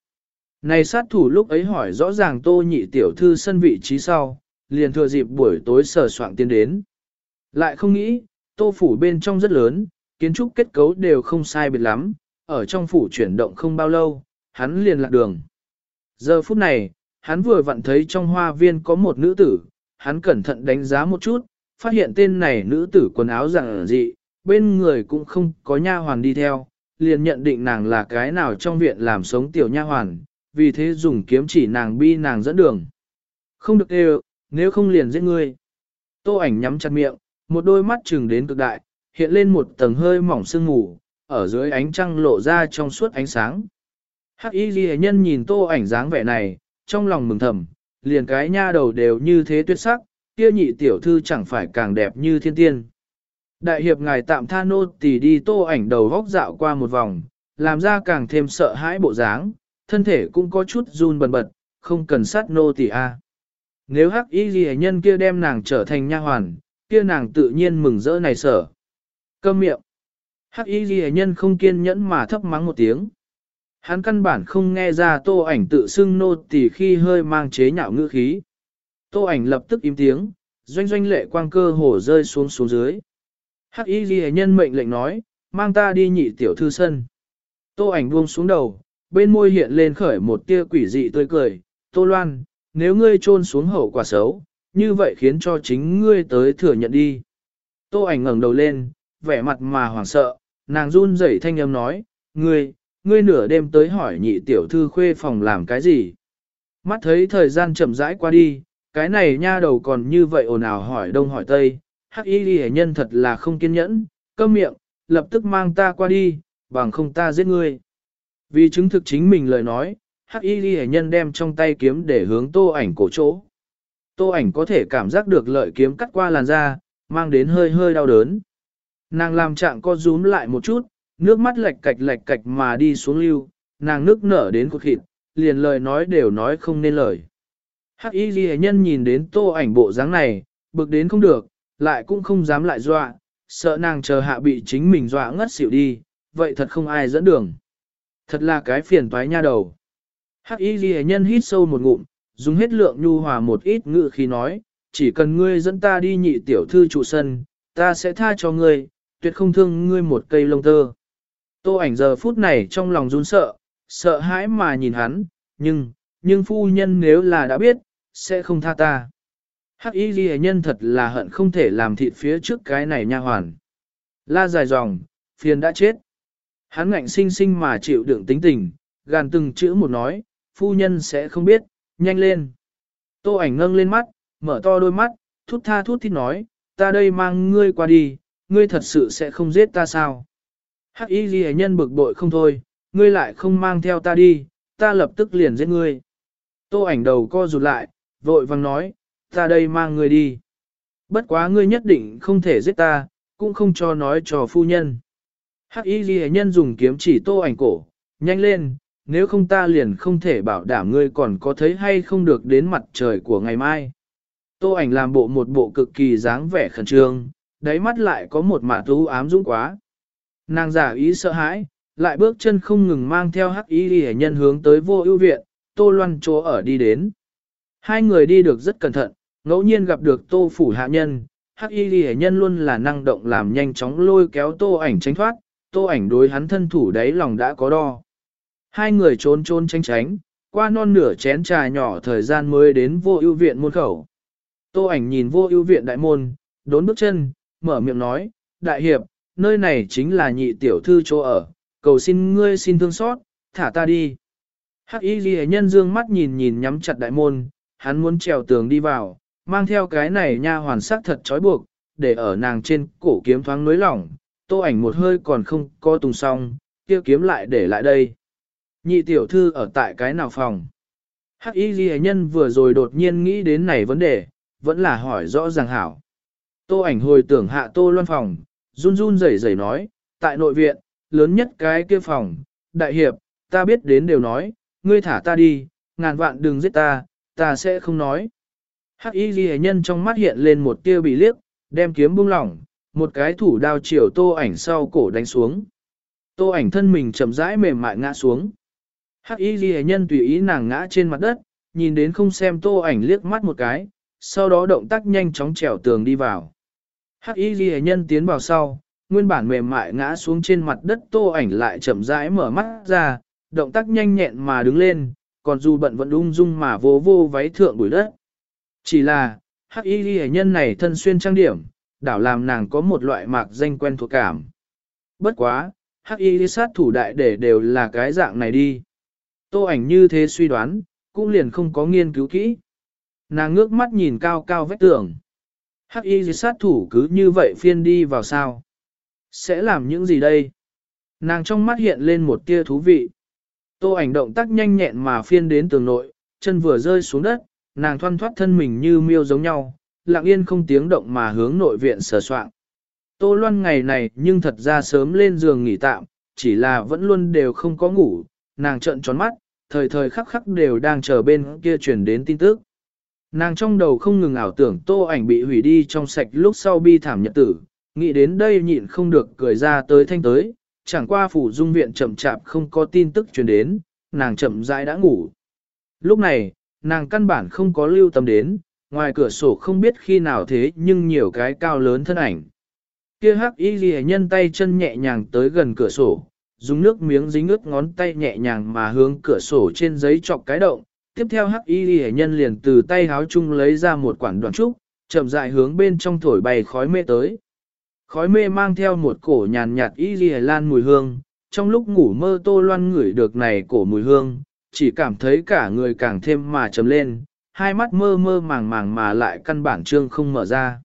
Này sát thủ lúc ấy hỏi rõ ràng tô nhị tiểu thư sân vị trí sau, liền thừa dịp buổi tối sờ soạn tiến đến. Lại không nghĩ, tô phủ bên trong rất lớn, kiến trúc kết cấu đều không sai biệt lắm, ở trong phủ chuyển động không bao lâu, hắn liền lạc đường. Giờ phút này, hắn vừa vặn thấy trong hoa viên có một nữ tử, hắn cẩn thận đánh giá một chút, phát hiện tên này nữ tử quần áo dạng dị, bên người cũng không có nha hoàn đi theo, liền nhận định nàng là cái nào trong viện làm sống tiểu nha hoàn, vì thế dùng kiếm chỉ nàng bi nàng dẫn đường. Không được đều, nếu không liền giết ngươi. Tô ảnh nhắm chặt miệng, một đôi mắt trừng đến cực đại, hiện lên một tầng hơi mỏng sương mù, ở dưới ánh trăng lộ ra trong suốt ánh sáng. Hắc y ghi nhân nhìn tô ảnh dáng vẻ này, trong lòng mừng thầm, liền cái nha đầu đều như thế tuyệt sắc, kia nhị tiểu thư chẳng phải càng đẹp như thiên tiên. Đại hiệp ngài tạm tha nô tỳ đi tô ảnh đầu góc dạo qua một vòng, làm ra càng thêm sợ hãi bộ dáng, thân thể cũng có chút run bần bật, không cần sát nô tỳ a. Nếu hắc y ghi nhân kia đem nàng trở thành nha hoàn, kia nàng tự nhiên mừng rỡ này sở. Câm miệng. Hắc y ghi nhân không kiên nhẫn mà thấp mắng một tiếng. Hắn căn bản không nghe ra tô ảnh tự xưng nô tỳ khi hơi mang chế nhạo ngữ khí. Tô ảnh lập tức im tiếng, doanh doanh lệ quang cơ hồ rơi xuống xuống dưới. Hắc y ghi nhân mệnh lệnh nói, mang ta đi nhị tiểu thư sân. Tô ảnh buông xuống đầu, bên môi hiện lên khởi một tia quỷ dị tươi cười. Tô Loan, nếu ngươi trôn xuống hậu quả xấu, như vậy khiến cho chính ngươi tới thừa nhận đi. Tô ảnh ngẩng đầu lên, vẻ mặt mà hoảng sợ, nàng run rẩy thanh âm nói, ngươi, ngươi nửa đêm tới hỏi nhị tiểu thư khuê phòng làm cái gì. Mắt thấy thời gian chậm rãi qua đi, cái này nha đầu còn như vậy ồn ào hỏi đông hỏi tây, hắc y ghi nhân thật là không kiên nhẫn, câm miệng, lập tức mang ta qua đi, bằng không ta giết ngươi. Vì chứng thực chính mình lời nói, hắc y ghi nhân đem trong tay kiếm để hướng tô ảnh cổ chỗ. Tô ảnh có thể cảm giác được lợi kiếm cắt qua làn da, mang đến hơi hơi đau đớn. Nàng làm trạng co rúm lại một chút, nước mắt lệch cạch lệch cạch mà đi xuống lưu, nàng nước nở đến cột thịt, liền lời nói đều nói không nên lời. Hắc y ghi nhân nhìn đến tô ảnh bộ dáng này, bực đến không được, lại cũng không dám lại dọa, sợ nàng chờ hạ bị chính mình dọa ngất xỉu đi, vậy thật không ai dẫn đường. Thật là cái phiền toái nha đầu. Hắc y ghi nhân hít sâu một ngụm, dùng hết lượng nhu hòa một ít ngự khi nói, chỉ cần ngươi dẫn ta đi nhị tiểu thư trụ sân, ta sẽ tha cho ngươi, tuyệt không thương ngươi một cây lông tơ. Tô ảnh giờ phút này trong lòng run sợ, sợ hãi mà nhìn hắn, nhưng, nhưng phu nhân nếu là đã biết, sẽ không tha ta. Hắc y ghi nhân thật là hận không thể làm thịt phía trước cái này nha hoàn. La dài dòng, phiền đã chết. Hắn ngạnh sinh sinh mà chịu đựng tính tình, gàn từng chữ một nói, phu nhân sẽ không biết, nhanh lên. Tô ảnh ngâng lên mắt, mở to đôi mắt, thút tha thút thít nói, ta đây mang ngươi qua đi, ngươi thật sự sẽ không giết ta sao? Hắc y ghi nhân bực bội không thôi, ngươi lại không mang theo ta đi, ta lập tức liền giết ngươi. Tô ảnh đầu co rụt lại, vội vang nói, ta đây mang ngươi đi. Bất quá ngươi nhất định không thể giết ta, cũng không cho nói cho phu nhân. Hắc y ghi nhân dùng kiếm chỉ tô ảnh cổ, nhanh lên, nếu không ta liền không thể bảo đảm ngươi còn có thấy hay không được đến mặt trời của ngày mai. Tô ảnh làm bộ một bộ cực kỳ dáng vẻ khẩn trương, đáy mắt lại có một mạ tú ám dũng quá. Nàng giả ý sợ hãi, lại bước chân không ngừng mang theo hắc y đi nhân hướng tới vô ưu viện, tô loan chỗ ở đi đến. Hai người đi được rất cẩn thận, ngẫu nhiên gặp được tô phủ hạ nhân, hắc y đi nhân luôn là năng động làm nhanh chóng lôi kéo tô ảnh tránh thoát, tô ảnh đối hắn thân thủ đáy lòng đã có đo. Hai người trốn trốn tránh tránh, qua non nửa chén trà nhỏ thời gian mới đến vô ưu viện môn khẩu. Tô ảnh nhìn vô ưu viện đại môn, đốn bước chân, mở miệng nói, đại hiệp, nơi này chính là nhị tiểu thư chỗ ở, cầu xin ngươi xin thương xót, thả ta đi. Hắc y ghi nhân dương mắt nhìn nhìn nhắm chặt đại môn, hắn muốn trèo tường đi vào, mang theo cái này nha hoàn sắc thật trói buộc, để ở nàng trên cổ kiếm thoáng nối lỏng, tô ảnh một hơi còn không co tùng xong, kia kiếm lại để lại đây. Nhị tiểu thư ở tại cái nào phòng? Hắc y ghi nhân vừa rồi đột nhiên nghĩ đến này vấn đề, vẫn là hỏi rõ ràng hảo. Tô ảnh hồi tưởng hạ tô loan phòng, run run rẩy rẩy nói, tại nội viện, lớn nhất cái kia phòng, đại hiệp, ta biết đến đều nói, ngươi thả ta đi, ngàn vạn đừng giết ta, ta sẽ không nói. Hắc y ghi nhân trong mắt hiện lên một tia bị liếc, đem kiếm buông lỏng, một cái thủ đao chiều tô ảnh sau cổ đánh xuống. Tô ảnh thân mình chậm rãi mềm mại ngã xuống. Hắc y ghi nhân tùy ý nàng ngã trên mặt đất, nhìn đến không xem tô ảnh liếc mắt một cái, sau đó động tác nhanh chóng trèo tường đi vào. Hắc y ghi nhân tiến vào sau, nguyên bản mềm mại ngã xuống trên mặt đất tô ảnh lại chậm rãi mở mắt ra, động tác nhanh nhẹn mà đứng lên, còn dù bận vẫn ung dung mà vô vô váy thượng bụi đất. Chỉ là, hắc y ghi nhân này thân xuyên trang điểm, đảo làm nàng có một loại mạc danh quen thuộc cảm. Bất quá, hắc y sát thủ đại để đều là cái dạng này đi. Tô ảnh như thế suy đoán, cũng liền không có nghiên cứu kỹ. Nàng ngước mắt nhìn cao cao vách tường. Hắc y sát thủ cứ như vậy phiên đi vào sao? Sẽ làm những gì đây? Nàng trong mắt hiện lên một tia thú vị. Tô ảnh động tác nhanh nhẹn mà phiên đến tường nội, chân vừa rơi xuống đất, nàng thoăn thoát thân mình như miêu giống nhau, lặng yên không tiếng động mà hướng nội viện sờ soạn. Tô Loan ngày này nhưng thật ra sớm lên giường nghỉ tạm, chỉ là vẫn luôn đều không có ngủ, nàng trợn tròn mắt, thời thời khắc khắc đều đang chờ bên kia truyền đến tin tức. Nàng trong đầu không ngừng ảo tưởng tô ảnh bị hủy đi trong sạch lúc sau bi thảm nhật tử, nghĩ đến đây nhịn không được cười ra tới thanh tới, chẳng qua phủ dung viện chậm chạp không có tin tức truyền đến, nàng chậm rãi đã ngủ. Lúc này, nàng căn bản không có lưu tâm đến, ngoài cửa sổ không biết khi nào thế nhưng nhiều cái cao lớn thân ảnh. Kia hắc y ghi nhân tay chân nhẹ nhàng tới gần cửa sổ, dùng nước miếng dính ướt ngón tay nhẹ nhàng mà hướng cửa sổ trên giấy chọc cái động. Tiếp theo hắc y ghi nhân liền từ tay háo chung lấy ra một quản đoạn trúc, chậm dại hướng bên trong thổi bay khói mê tới. Khói mê mang theo một cổ nhàn nhạt y ghi lan mùi hương, trong lúc ngủ mơ tô loan ngửi được này cổ mùi hương, chỉ cảm thấy cả người càng thêm mà trầm lên, hai mắt mơ mơ màng màng mà lại căn bản trương không mở ra.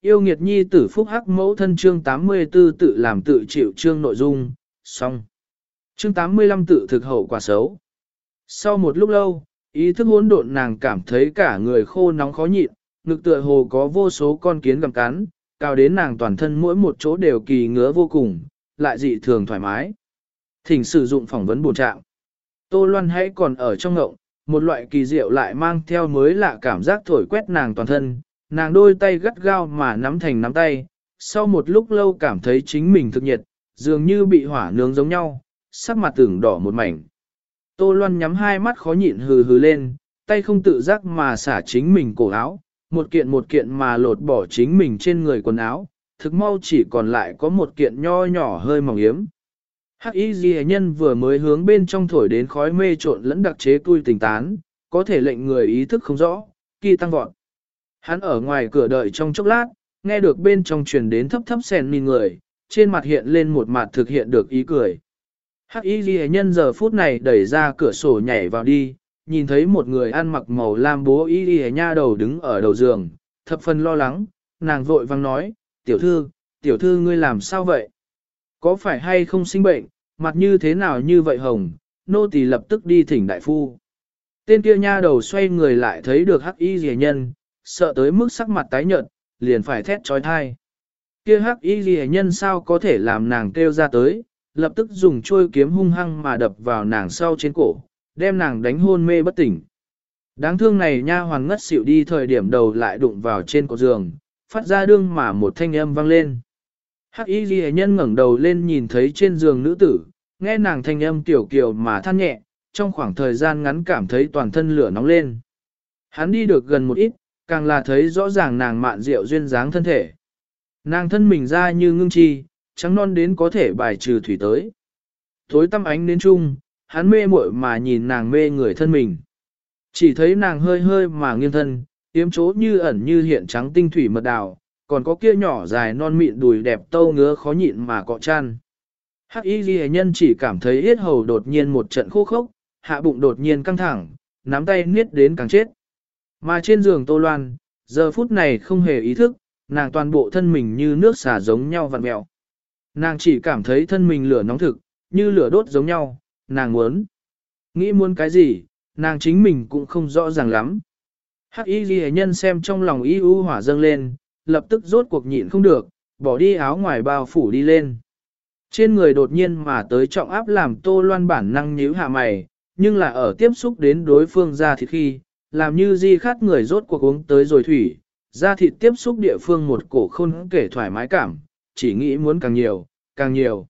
Yêu nghiệt nhi tử phúc hắc mẫu thân chương 84 tự làm tự chịu chương nội dung, xong. Chương 85 tự thực hậu quả xấu. Sau một lúc lâu, ý thức hỗn độn nàng cảm thấy cả người khô nóng khó nhịn, ngực tựa hồ có vô số con kiến gặm cắn, cao đến nàng toàn thân mỗi một chỗ đều kỳ ngứa vô cùng, lại dị thường thoải mái. Thỉnh sử dụng phỏng vấn bổ trạng. Tô Loan hãy còn ở trong ngộng, một loại kỳ diệu lại mang theo mới lạ cảm giác thổi quét nàng toàn thân, nàng đôi tay gắt gao mà nắm thành nắm tay, sau một lúc lâu cảm thấy chính mình thực nhiệt, dường như bị hỏa nướng giống nhau, sắc mặt tưởng đỏ một mảnh. Tô Loan nhắm hai mắt khó nhịn hừ hừ lên, tay không tự giác mà xả chính mình cổ áo, một kiện một kiện mà lột bỏ chính mình trên người quần áo, thực mau chỉ còn lại có một kiện nho nhỏ hơi mỏng yếm. Hắc y ghi nhân vừa mới hướng bên trong thổi đến khói mê trộn lẫn đặc chế tui tình tán, có thể lệnh người ý thức không rõ, kỳ tăng vọt. Hắn ở ngoài cửa đợi trong chốc lát, nghe được bên trong truyền đến thấp thấp sèn nhìn người, trên mặt hiện lên một mặt thực hiện được ý cười. Hắc y ghi nhân giờ phút này đẩy ra cửa sổ nhảy vào đi, nhìn thấy một người ăn mặc màu lam bố y y nha đầu đứng ở đầu giường, thập phần lo lắng, nàng vội vang nói, tiểu thư, tiểu thư ngươi làm sao vậy? Có phải hay không sinh bệnh, mặt như thế nào như vậy hồng, nô tỳ lập tức đi thỉnh đại phu. Tên kia nha đầu xoay người lại thấy được hắc y rìa nhân, sợ tới mức sắc mặt tái nhợt, liền phải thét trói thai. Kia hắc y rìa nhân sao có thể làm nàng kêu ra tới, lập tức dùng trôi kiếm hung hăng mà đập vào nàng sau trên cổ, đem nàng đánh hôn mê bất tỉnh. Đáng thương này nha hoàn ngất xỉu đi thời điểm đầu lại đụng vào trên cột giường, phát ra đương mà một thanh âm vang lên. Hắc y ghi nhân ngẩng đầu lên nhìn thấy trên giường nữ tử, nghe nàng thanh âm tiểu kiều mà than nhẹ, trong khoảng thời gian ngắn cảm thấy toàn thân lửa nóng lên. Hắn đi được gần một ít, càng là thấy rõ ràng nàng mạn rượu duyên dáng thân thể. Nàng thân mình ra như ngưng chi, trắng non đến có thể bài trừ thủy tới. Thối tăm ánh đến chung, hắn mê muội mà nhìn nàng mê người thân mình. Chỉ thấy nàng hơi hơi mà nghiêng thân, tiếm chỗ như ẩn như hiện trắng tinh thủy mật đào, còn có kia nhỏ dài non mịn đùi đẹp tâu ngứa khó nhịn mà cọ chăn. Hắc y ghi nhân chỉ cảm thấy yết hầu đột nhiên một trận khô khốc, hạ bụng đột nhiên căng thẳng, nắm tay niết đến càng chết. Mà trên giường tô loan, giờ phút này không hề ý thức, nàng toàn bộ thân mình như nước xả giống nhau vặn mẹo. Nàng chỉ cảm thấy thân mình lửa nóng thực, như lửa đốt giống nhau, nàng muốn. Nghĩ muốn cái gì, nàng chính mình cũng không rõ ràng lắm. Hắc y ghi nhân xem trong lòng y u hỏa dâng lên, lập tức rốt cuộc nhịn không được, bỏ đi áo ngoài bao phủ đi lên. Trên người đột nhiên mà tới trọng áp làm tô loan bản năng nhíu hạ mày, nhưng là ở tiếp xúc đến đối phương ra thịt khi, làm như di khát người rốt cuộc uống tới rồi thủy, ra thịt tiếp xúc địa phương một cổ khôn kể thoải mái cảm, chỉ nghĩ muốn càng nhiều, càng nhiều.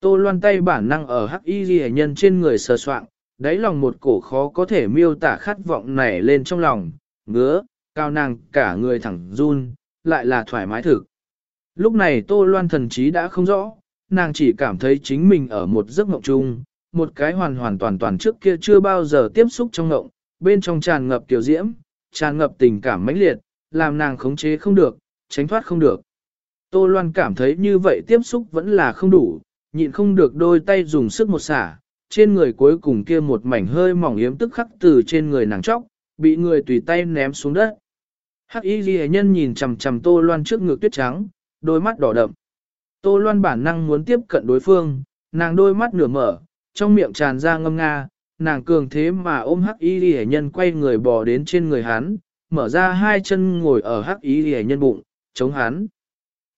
Tô loan tay bản năng ở hắc y ghi nhân trên người sờ soạn, đáy lòng một cổ khó có thể miêu tả khát vọng nảy lên trong lòng, ngứa, cao nàng cả người thẳng run, lại là thoải mái thực. Lúc này Tô Loan thần trí đã không rõ, nàng chỉ cảm thấy chính mình ở một giấc mộng chung, một cái hoàn hoàn toàn toàn trước kia chưa bao giờ tiếp xúc trong mộng, bên trong tràn ngập tiểu diễm, tràn ngập tình cảm mãnh liệt, làm nàng khống chế không được, tránh thoát không được. Tô Loan cảm thấy như vậy tiếp xúc vẫn là không đủ, nhịn không được đôi tay dùng sức một xả, trên người cuối cùng kia một mảnh hơi mỏng yếm tức khắc từ trên người nàng chóc, bị người tùy tay ném xuống đất. Hắc y ghi nhân nhìn chằm chằm Tô Loan trước ngực tuyết trắng, đôi mắt đỏ đậm. Tô Loan bản năng muốn tiếp cận đối phương, nàng đôi mắt nửa mở, trong miệng tràn ra ngâm nga, nàng cường thế mà ôm hắc y ghi nhân quay người bò đến trên người hắn, mở ra hai chân ngồi ở hắc y ghi nhân bụng, chống hắn.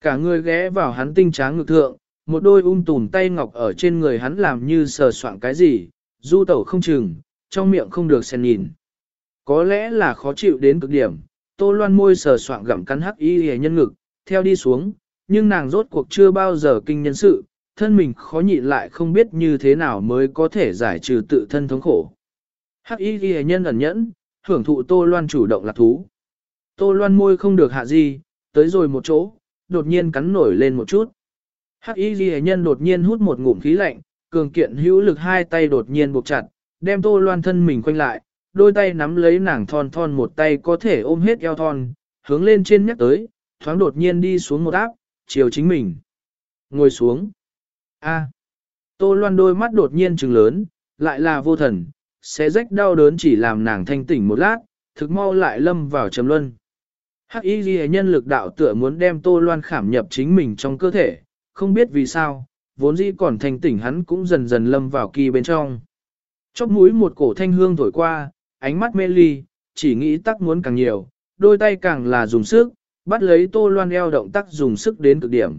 Cả người ghé vào hắn tinh tráng ngực thượng, một đôi ung um tùm tay ngọc ở trên người hắn làm như sờ soạn cái gì, du tẩu không chừng, trong miệng không được xen nhìn. Có lẽ là khó chịu đến cực điểm, tô loan môi sờ soạng gặm cắn hắc y hề nhân ngực, theo đi xuống, nhưng nàng rốt cuộc chưa bao giờ kinh nhân sự, thân mình khó nhịn lại không biết như thế nào mới có thể giải trừ tự thân thống khổ. Hắc y ghi nhân ẩn nhẫn, hưởng thụ tô loan chủ động lạc thú. Tô loan môi không được hạ gì, tới rồi một chỗ, đột nhiên cắn nổi lên một chút. Hắc y ghi nhân đột nhiên hút một ngụm khí lạnh, cường kiện hữu lực hai tay đột nhiên buộc chặt, đem tô loan thân mình quanh lại, đôi tay nắm lấy nàng thon thon một tay có thể ôm hết eo thon, hướng lên trên nhắc tới, thoáng đột nhiên đi xuống một áp, chiều chính mình. Ngồi xuống. A. Tô loan đôi mắt đột nhiên trừng lớn, lại là vô thần, sẽ rách đau đớn chỉ làm nàng thanh tỉnh một lát, thực mau lại lâm vào trầm luân. Hắc y ghi nhân lực đạo tựa muốn đem tô loan khảm nhập chính mình trong cơ thể, không biết vì sao, vốn dĩ còn thanh tỉnh hắn cũng dần dần lâm vào kỳ bên trong. Chóp mũi một cổ thanh hương thổi qua, ánh mắt mê ly, chỉ nghĩ tắc muốn càng nhiều, đôi tay càng là dùng sức, bắt lấy tô loan eo động tác dùng sức đến cực điểm.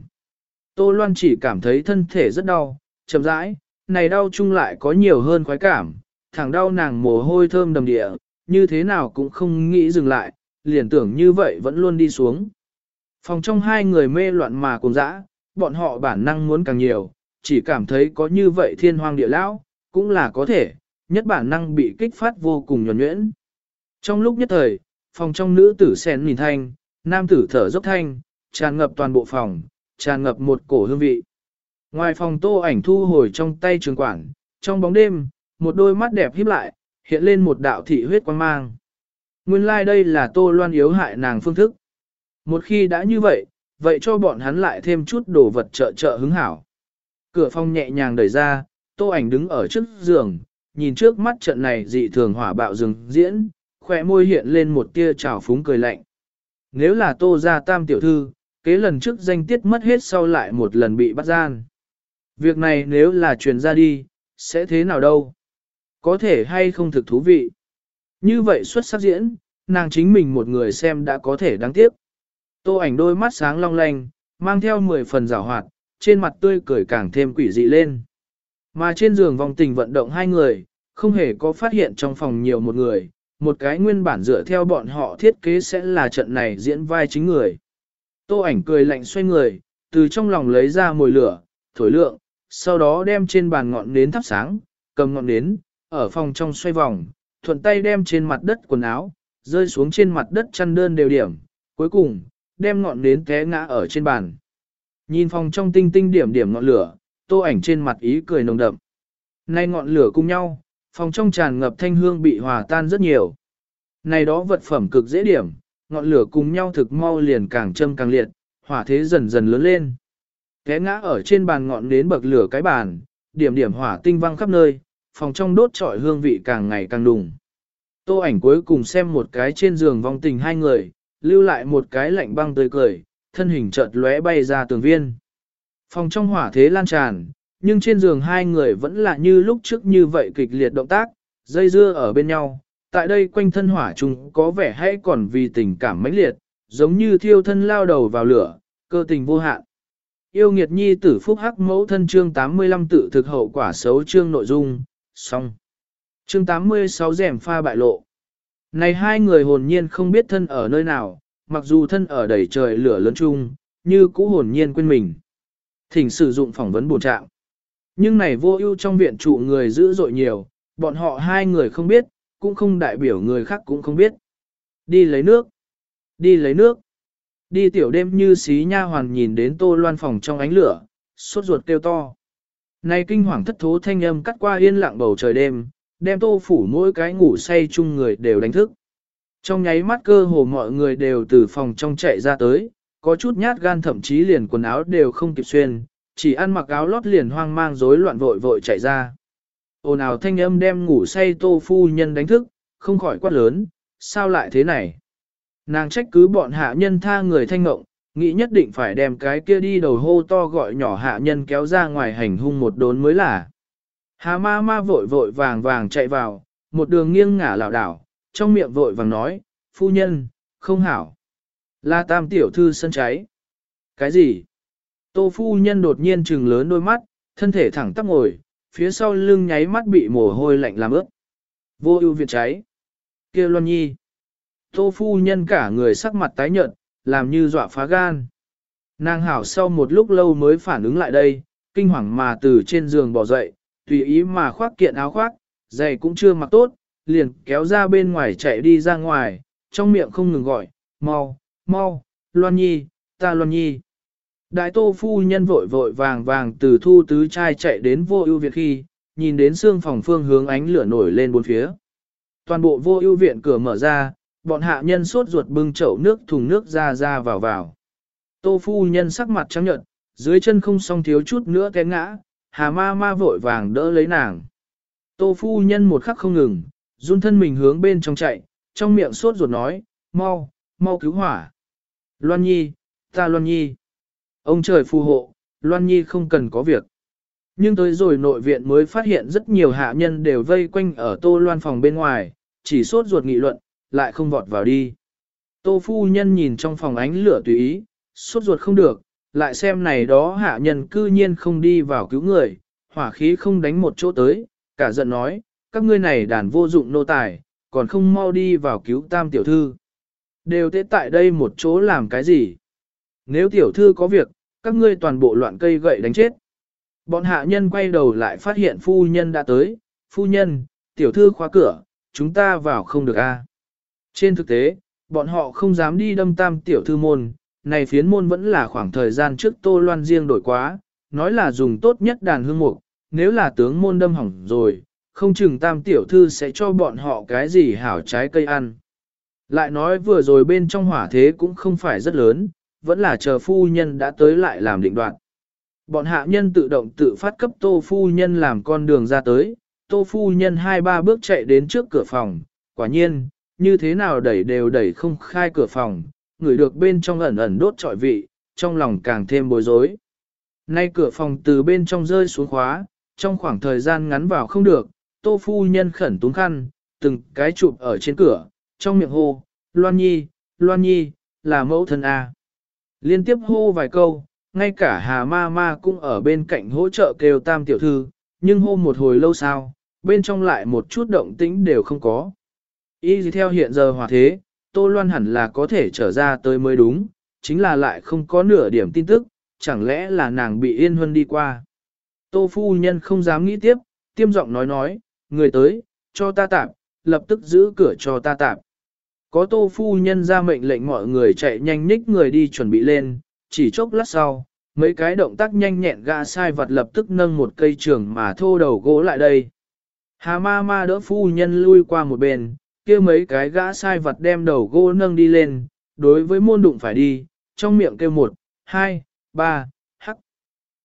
Tô loan chỉ cảm thấy thân thể rất đau, chậm rãi, này đau chung lại có nhiều hơn khoái cảm, thẳng đau nàng mồ hôi thơm đầm địa, như thế nào cũng không nghĩ dừng lại, liền tưởng như vậy vẫn luôn đi xuống. Phòng trong hai người mê loạn mà cùng dã, bọn họ bản năng muốn càng nhiều, chỉ cảm thấy có như vậy thiên hoang địa lão, cũng là có thể, nhất bản năng bị kích phát vô cùng nhuẩn nhuyễn. Trong lúc nhất thời, phòng trong nữ tử sen nhìn thanh, nam tử thở dốc thanh, tràn ngập toàn bộ phòng, tràn ngập một cổ hương vị. Ngoài phòng tô ảnh thu hồi trong tay trường quản, trong bóng đêm, một đôi mắt đẹp híp lại, hiện lên một đạo thị huyết quang mang. Nguyên lai like đây là tô loan yếu hại nàng phương thức. Một khi đã như vậy, vậy cho bọn hắn lại thêm chút đồ vật trợ trợ hứng hảo. Cửa phòng nhẹ nhàng đẩy ra, tô ảnh đứng ở trước giường, nhìn trước mắt trận này dị thường hỏa bạo rừng diễn, khỏe môi hiện lên một tia trào phúng cười lạnh. Nếu là tô gia tam tiểu thư, kế lần trước danh tiết mất hết sau lại một lần bị bắt gian. Việc này nếu là truyền ra đi, sẽ thế nào đâu? Có thể hay không thực thú vị? Như vậy xuất sắc diễn, nàng chính mình một người xem đã có thể đáng tiếc. Tô ảnh đôi mắt sáng long lanh, mang theo 10 phần rào hoạt, trên mặt tươi cười càng thêm quỷ dị lên. Mà trên giường vòng tình vận động hai người, không hề có phát hiện trong phòng nhiều một người, một cái nguyên bản dựa theo bọn họ thiết kế sẽ là trận này diễn vai chính người. Tô ảnh cười lạnh xoay người, từ trong lòng lấy ra mồi lửa, thổi lượng, sau đó đem trên bàn ngọn nến thắp sáng, cầm ngọn nến, ở phòng trong xoay vòng, thuận tay đem trên mặt đất quần áo, rơi xuống trên mặt đất chăn đơn đều điểm, cuối cùng, đem ngọn nến té ngã ở trên bàn. Nhìn phòng trong tinh tinh điểm điểm ngọn lửa, tô ảnh trên mặt ý cười nồng đậm. Nay ngọn lửa cùng nhau, phòng trong tràn ngập thanh hương bị hòa tan rất nhiều. Này đó vật phẩm cực dễ điểm, ngọn lửa cùng nhau thực mau liền càng châm càng liệt, hỏa thế dần dần lớn lên. Té ngã ở trên bàn ngọn nến bậc lửa cái bàn, điểm điểm hỏa tinh văng khắp nơi, phòng trong đốt trọi hương vị càng ngày càng đùng. Tô ảnh cuối cùng xem một cái trên giường vong tình hai người, lưu lại một cái lạnh băng tươi cười, thân hình chợt lóe bay ra tường viên. Phòng trong hỏa thế lan tràn, nhưng trên giường hai người vẫn là như lúc trước như vậy kịch liệt động tác, dây dưa ở bên nhau. Tại đây quanh thân hỏa chung có vẻ hay còn vì tình cảm mãnh liệt, giống như thiêu thân lao đầu vào lửa, cơ tình vô hạn. Yêu nghiệt nhi tử phúc hắc mẫu thân chương 85 tự thực hậu quả xấu chương nội dung, xong. Chương 86 rèm pha bại lộ. Này hai người hồn nhiên không biết thân ở nơi nào, mặc dù thân ở đầy trời lửa lớn chung, như cũ hồn nhiên quên mình. Thỉnh sử dụng phỏng vấn bổ trạng. Nhưng này vô ưu trong viện trụ người dữ dội nhiều, bọn họ hai người không biết, cũng không đại biểu người khác cũng không biết. Đi lấy nước, đi lấy nước, đi tiểu đêm như xí nha hoàn nhìn đến tô loan phòng trong ánh lửa, sốt ruột kêu to. Này kinh hoàng thất thố thanh âm cắt qua yên lặng bầu trời đêm, đem tô phủ mỗi cái ngủ say chung người đều đánh thức. Trong nháy mắt cơ hồ mọi người đều từ phòng trong chạy ra tới, có chút nhát gan thậm chí liền quần áo đều không kịp xuyên, chỉ ăn mặc áo lót liền hoang mang rối loạn vội vội chạy ra. Ồn ào thanh âm đem ngủ say tô phu nhân đánh thức, không khỏi quát lớn, sao lại thế này? Nàng trách cứ bọn hạ nhân tha người thanh ngộng, nghĩ nhất định phải đem cái kia đi đầu hô to gọi nhỏ hạ nhân kéo ra ngoài hành hung một đốn mới là. Hà ma ma vội vội vàng vàng chạy vào, một đường nghiêng ngả lảo đảo, trong miệng vội vàng nói, phu nhân, không hảo là tam tiểu thư sân cháy. Cái gì? Tô phu nhân đột nhiên trừng lớn đôi mắt, thân thể thẳng tắp ngồi, phía sau lưng nháy mắt bị mồ hôi lạnh làm ướt. Vô ưu viện cháy. kia Loan Nhi. Tô phu nhân cả người sắc mặt tái nhợt, làm như dọa phá gan. Nàng hảo sau một lúc lâu mới phản ứng lại đây, kinh hoàng mà từ trên giường bỏ dậy, tùy ý mà khoác kiện áo khoác, giày cũng chưa mặc tốt, liền kéo ra bên ngoài chạy đi ra ngoài, trong miệng không ngừng gọi, mau, mau, Loan Nhi, ta Loan Nhi. Đại tô phu nhân vội vội vàng vàng từ thu tứ trai chạy đến vô ưu viện khi, nhìn đến xương phòng phương hướng ánh lửa nổi lên bốn phía. Toàn bộ vô ưu viện cửa mở ra, bọn hạ nhân sốt ruột bưng chậu nước thùng nước ra ra vào vào. Tô phu nhân sắc mặt trắng nhợt, dưới chân không song thiếu chút nữa té ngã, hà ma ma vội vàng đỡ lấy nàng. Tô phu nhân một khắc không ngừng, run thân mình hướng bên trong chạy, trong miệng sốt ruột nói, mau, mau cứu hỏa. Loan Nhi, ta Loan Nhi. Ông trời phù hộ, Loan Nhi không cần có việc. Nhưng tới rồi nội viện mới phát hiện rất nhiều hạ nhân đều vây quanh ở tô loan phòng bên ngoài, chỉ sốt ruột nghị luận, lại không vọt vào đi. Tô phu nhân nhìn trong phòng ánh lửa tùy ý, sốt ruột không được, lại xem này đó hạ nhân cư nhiên không đi vào cứu người, hỏa khí không đánh một chỗ tới, cả giận nói, các ngươi này đàn vô dụng nô tài, còn không mau đi vào cứu tam tiểu thư. Đều tế tại đây một chỗ làm cái gì? Nếu tiểu thư có việc, các ngươi toàn bộ loạn cây gậy đánh chết. Bọn hạ nhân quay đầu lại phát hiện phu nhân đã tới, phu nhân, tiểu thư khóa cửa, chúng ta vào không được a. À? Trên thực tế, bọn họ không dám đi đâm tam tiểu thư môn, này phiến môn vẫn là khoảng thời gian trước tô loan riêng đổi quá, nói là dùng tốt nhất đàn hương mục, nếu là tướng môn đâm hỏng rồi, không chừng tam tiểu thư sẽ cho bọn họ cái gì hảo trái cây ăn. Lại nói vừa rồi bên trong hỏa thế cũng không phải rất lớn, vẫn là chờ phu nhân đã tới lại làm định đoạn. Bọn hạ nhân tự động tự phát cấp tô phu nhân làm con đường ra tới, tô phu nhân hai ba bước chạy đến trước cửa phòng, quả nhiên, như thế nào đẩy đều đẩy không khai cửa phòng, người được bên trong ẩn ẩn đốt trọi vị, trong lòng càng thêm bối rối. Nay cửa phòng từ bên trong rơi xuống khóa, trong khoảng thời gian ngắn vào không được, tô phu nhân khẩn túng khăn, từng cái chụp ở trên cửa, trong miệng hô, Loan Nhi, Loan Nhi, là mẫu thân A. Liên tiếp hô vài câu, ngay cả Hà Ma Ma cũng ở bên cạnh hỗ trợ kêu tam tiểu thư, nhưng hô một hồi lâu sau, bên trong lại một chút động tĩnh đều không có. Y gì theo hiện giờ hòa thế, Tô Loan hẳn là có thể trở ra tới mới đúng, chính là lại không có nửa điểm tin tức, chẳng lẽ là nàng bị yên huân đi qua. Tô phu nhân không dám nghĩ tiếp, tiêm giọng nói nói, người tới, cho ta tạm, lập tức giữ cửa cho ta tạm. Có tô phu nhân ra mệnh lệnh mọi người chạy nhanh nhích người đi chuẩn bị lên, chỉ chốc lát sau, mấy cái động tác nhanh nhẹn gã sai vật lập tức nâng một cây trường mà thô đầu gỗ lại đây. Hà ma ma đỡ phu nhân lui qua một bên, kia mấy cái gã sai vật đem đầu gỗ nâng đi lên, đối với môn đụng phải đi, trong miệng kêu một, hai, ba, hắc.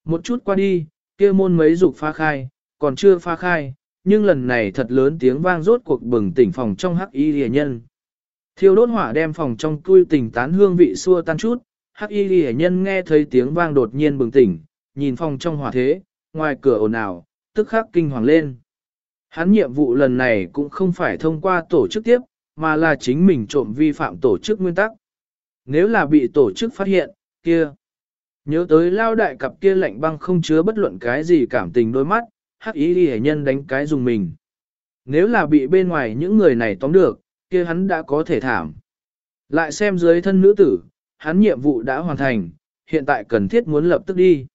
Một chút qua đi, kia môn mấy dục phá khai, còn chưa phá khai, nhưng lần này thật lớn tiếng vang rốt cuộc bừng tỉnh phòng trong hắc y rìa nhân. Thiêu đốt hỏa đem phòng trong tui tỉnh tán hương vị xua tan chút, hắc y ghi nhân nghe thấy tiếng vang đột nhiên bừng tỉnh, nhìn phòng trong hỏa thế, ngoài cửa ồn ào, tức khắc kinh hoàng lên. Hắn nhiệm vụ lần này cũng không phải thông qua tổ chức tiếp, mà là chính mình trộm vi phạm tổ chức nguyên tắc. Nếu là bị tổ chức phát hiện, kia. Nhớ tới lao đại cặp kia lạnh băng không chứa bất luận cái gì cảm tình đôi mắt, hắc ý ghi nhân đánh cái dùng mình. Nếu là bị bên ngoài những người này tóm được, kia hắn đã có thể thảm. Lại xem dưới thân nữ tử, hắn nhiệm vụ đã hoàn thành, hiện tại cần thiết muốn lập tức đi.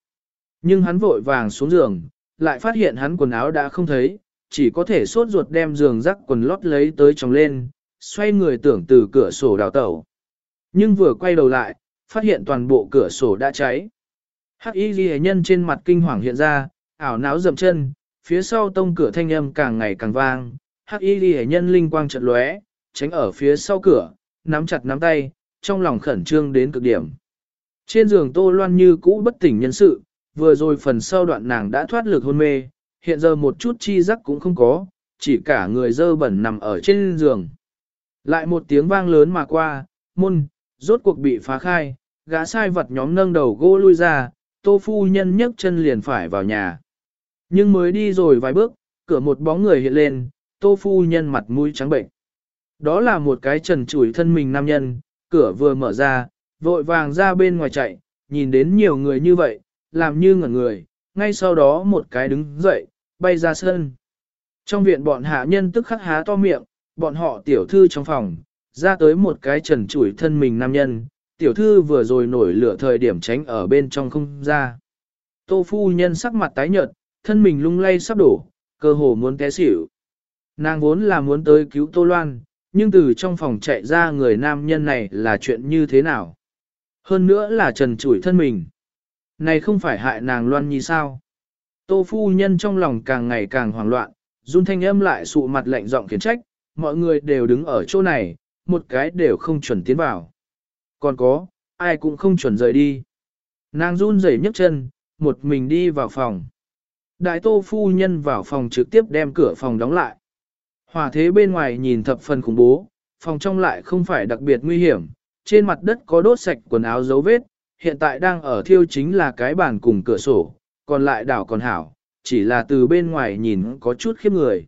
Nhưng hắn vội vàng xuống giường, lại phát hiện hắn quần áo đã không thấy, chỉ có thể sốt ruột đem giường rắc quần lót lấy tới trong lên, xoay người tưởng từ cửa sổ đào tẩu. Nhưng vừa quay đầu lại, phát hiện toàn bộ cửa sổ đã cháy. Hắc y ghi nhân trên mặt kinh hoàng hiện ra, ảo não dậm chân, phía sau tông cửa thanh âm càng ngày càng vang, hắc y ghi nhân linh quang trận lóe, tránh ở phía sau cửa, nắm chặt nắm tay, trong lòng khẩn trương đến cực điểm. Trên giường Tô Loan như cũ bất tỉnh nhân sự, vừa rồi phần sau đoạn nàng đã thoát lực hôn mê, hiện giờ một chút chi giác cũng không có, chỉ cả người dơ bẩn nằm ở trên giường. Lại một tiếng vang lớn mà qua, môn, rốt cuộc bị phá khai, gã sai vật nhóm nâng đầu gỗ lui ra, tô phu nhân nhấc chân liền phải vào nhà. Nhưng mới đi rồi vài bước, cửa một bóng người hiện lên, tô phu nhân mặt mũi trắng bệnh. Đó là một cái trần chủi thân mình nam nhân, cửa vừa mở ra, vội vàng ra bên ngoài chạy, nhìn đến nhiều người như vậy, làm như ngẩn người, ngay sau đó một cái đứng dậy, bay ra sân. Trong viện bọn hạ nhân tức khắc há to miệng, bọn họ tiểu thư trong phòng, ra tới một cái trần chủi thân mình nam nhân, tiểu thư vừa rồi nổi lửa thời điểm tránh ở bên trong không ra. Tô phu nhân sắc mặt tái nhợt, thân mình lung lay sắp đổ, cơ hồ muốn té xỉu. Nàng vốn là muốn tới cứu Tô Loan, nhưng từ trong phòng chạy ra người nam nhân này là chuyện như thế nào? Hơn nữa là trần chủi thân mình. Này không phải hại nàng Loan Nhi sao? Tô phu nhân trong lòng càng ngày càng hoảng loạn, run thanh âm lại sụ mặt lạnh giọng khiển trách, mọi người đều đứng ở chỗ này, một cái đều không chuẩn tiến vào. Còn có, ai cũng không chuẩn rời đi. Nàng run rẩy nhấc chân, một mình đi vào phòng. Đại tô phu nhân vào phòng trực tiếp đem cửa phòng đóng lại. Hỏa thế bên ngoài nhìn thập phần khủng bố, phòng trong lại không phải đặc biệt nguy hiểm, trên mặt đất có đốt sạch quần áo dấu vết, hiện tại đang ở thiêu chính là cái bàn cùng cửa sổ, còn lại đảo còn hảo, chỉ là từ bên ngoài nhìn có chút khiếp người.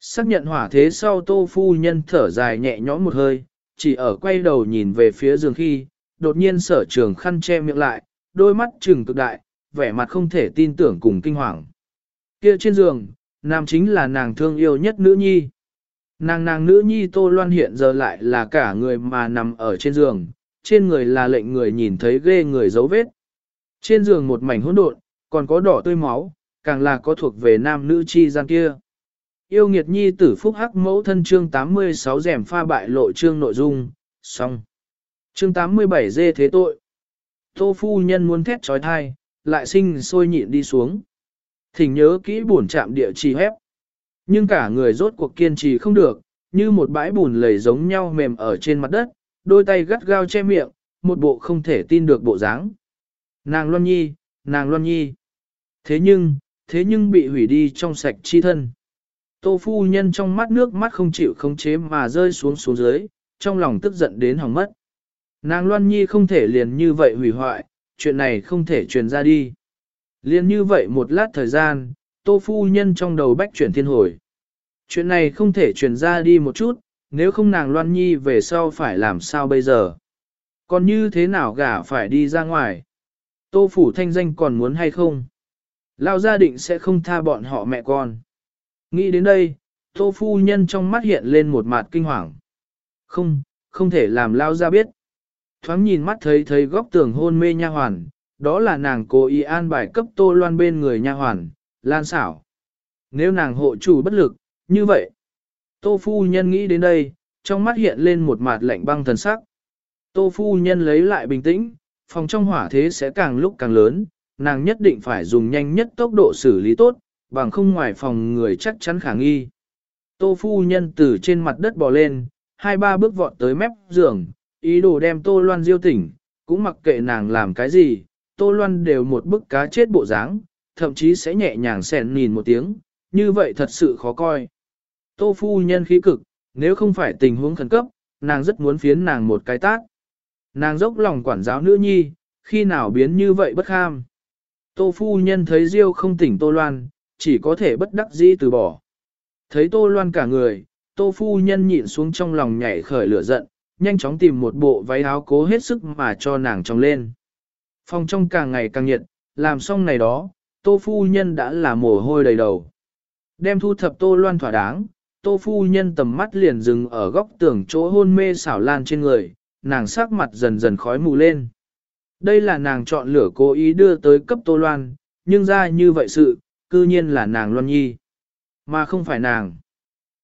Xác nhận hỏa thế sau tô phu nhân thở dài nhẹ nhõm một hơi, chỉ ở quay đầu nhìn về phía giường khi, đột nhiên sở trường khăn che miệng lại, đôi mắt trừng cực đại, vẻ mặt không thể tin tưởng cùng kinh hoàng. Kia trên giường, nam chính là nàng thương yêu nhất nữ nhi. Nàng nàng nữ nhi Tô Loan hiện giờ lại là cả người mà nằm ở trên giường, trên người là lệnh người nhìn thấy ghê người dấu vết. Trên giường một mảnh hỗn độn, còn có đỏ tươi máu, càng là có thuộc về nam nữ chi gian kia. Yêu nghiệt nhi tử phúc hắc mẫu thân chương 86 rèm pha bại lộ chương nội dung, xong. Chương 87 dê thế tội. Tô phu nhân muốn thét trói thai, lại sinh sôi nhịn đi xuống. Thỉnh nhớ kỹ buồn chạm địa chỉ hép. Nhưng cả người rốt cuộc kiên trì không được, như một bãi bùn lầy giống nhau mềm ở trên mặt đất, đôi tay gắt gao che miệng, một bộ không thể tin được bộ dáng. Nàng Loan Nhi, nàng Loan Nhi. Thế nhưng, thế nhưng bị hủy đi trong sạch chi thân. Tô phu nhân trong mắt nước mắt không chịu khống chế mà rơi xuống xuống dưới, trong lòng tức giận đến hỏng mất. Nàng Loan Nhi không thể liền như vậy hủy hoại, chuyện này không thể truyền ra đi liên như vậy một lát thời gian, tô phu nhân trong đầu bách chuyển thiên hồi. Chuyện này không thể truyền ra đi một chút, nếu không nàng Loan Nhi về sau phải làm sao bây giờ? Còn như thế nào gả phải đi ra ngoài? Tô phủ thanh danh còn muốn hay không? Lao gia định sẽ không tha bọn họ mẹ con. Nghĩ đến đây, tô phu nhân trong mắt hiện lên một mặt kinh hoàng. Không, không thể làm Lao gia biết. Thoáng nhìn mắt thấy thấy góc tường hôn mê nha hoàn, đó là nàng cố ý an bài cấp tô loan bên người nha hoàn, lan xảo. Nếu nàng hộ chủ bất lực, như vậy. Tô phu nhân nghĩ đến đây, trong mắt hiện lên một mặt lạnh băng thần sắc. Tô phu nhân lấy lại bình tĩnh, phòng trong hỏa thế sẽ càng lúc càng lớn, nàng nhất định phải dùng nhanh nhất tốc độ xử lý tốt, bằng không ngoài phòng người chắc chắn khả nghi. Tô phu nhân từ trên mặt đất bò lên, hai ba bước vọt tới mép giường, ý đồ đem Tô Loan diêu tỉnh, cũng mặc kệ nàng làm cái gì, Tô Loan đều một bức cá chết bộ dáng, thậm chí sẽ nhẹ nhàng xèn nhìn một tiếng, như vậy thật sự khó coi. Tô phu nhân khí cực, nếu không phải tình huống khẩn cấp, nàng rất muốn phiến nàng một cái tát. Nàng dốc lòng quản giáo nữ nhi, khi nào biến như vậy bất kham. Tô phu nhân thấy Diêu không tỉnh Tô Loan, chỉ có thể bất đắc dĩ từ bỏ. Thấy Tô Loan cả người, Tô phu nhân nhịn xuống trong lòng nhảy khởi lửa giận, nhanh chóng tìm một bộ váy áo cố hết sức mà cho nàng trong lên. Phòng trong càng ngày càng nhiệt, làm xong này đó, Tô phu nhân đã là mồ hôi đầy đầu. Đem thu thập Tô Loan thỏa đáng, Tô phu nhân tầm mắt liền dừng ở góc tường chỗ hôn mê xảo lan trên người, nàng sắc mặt dần dần khói mù lên. Đây là nàng chọn lửa cố ý đưa tới cấp Tô Loan, nhưng ra như vậy sự, cư nhiên là nàng Loan Nhi. Mà không phải nàng.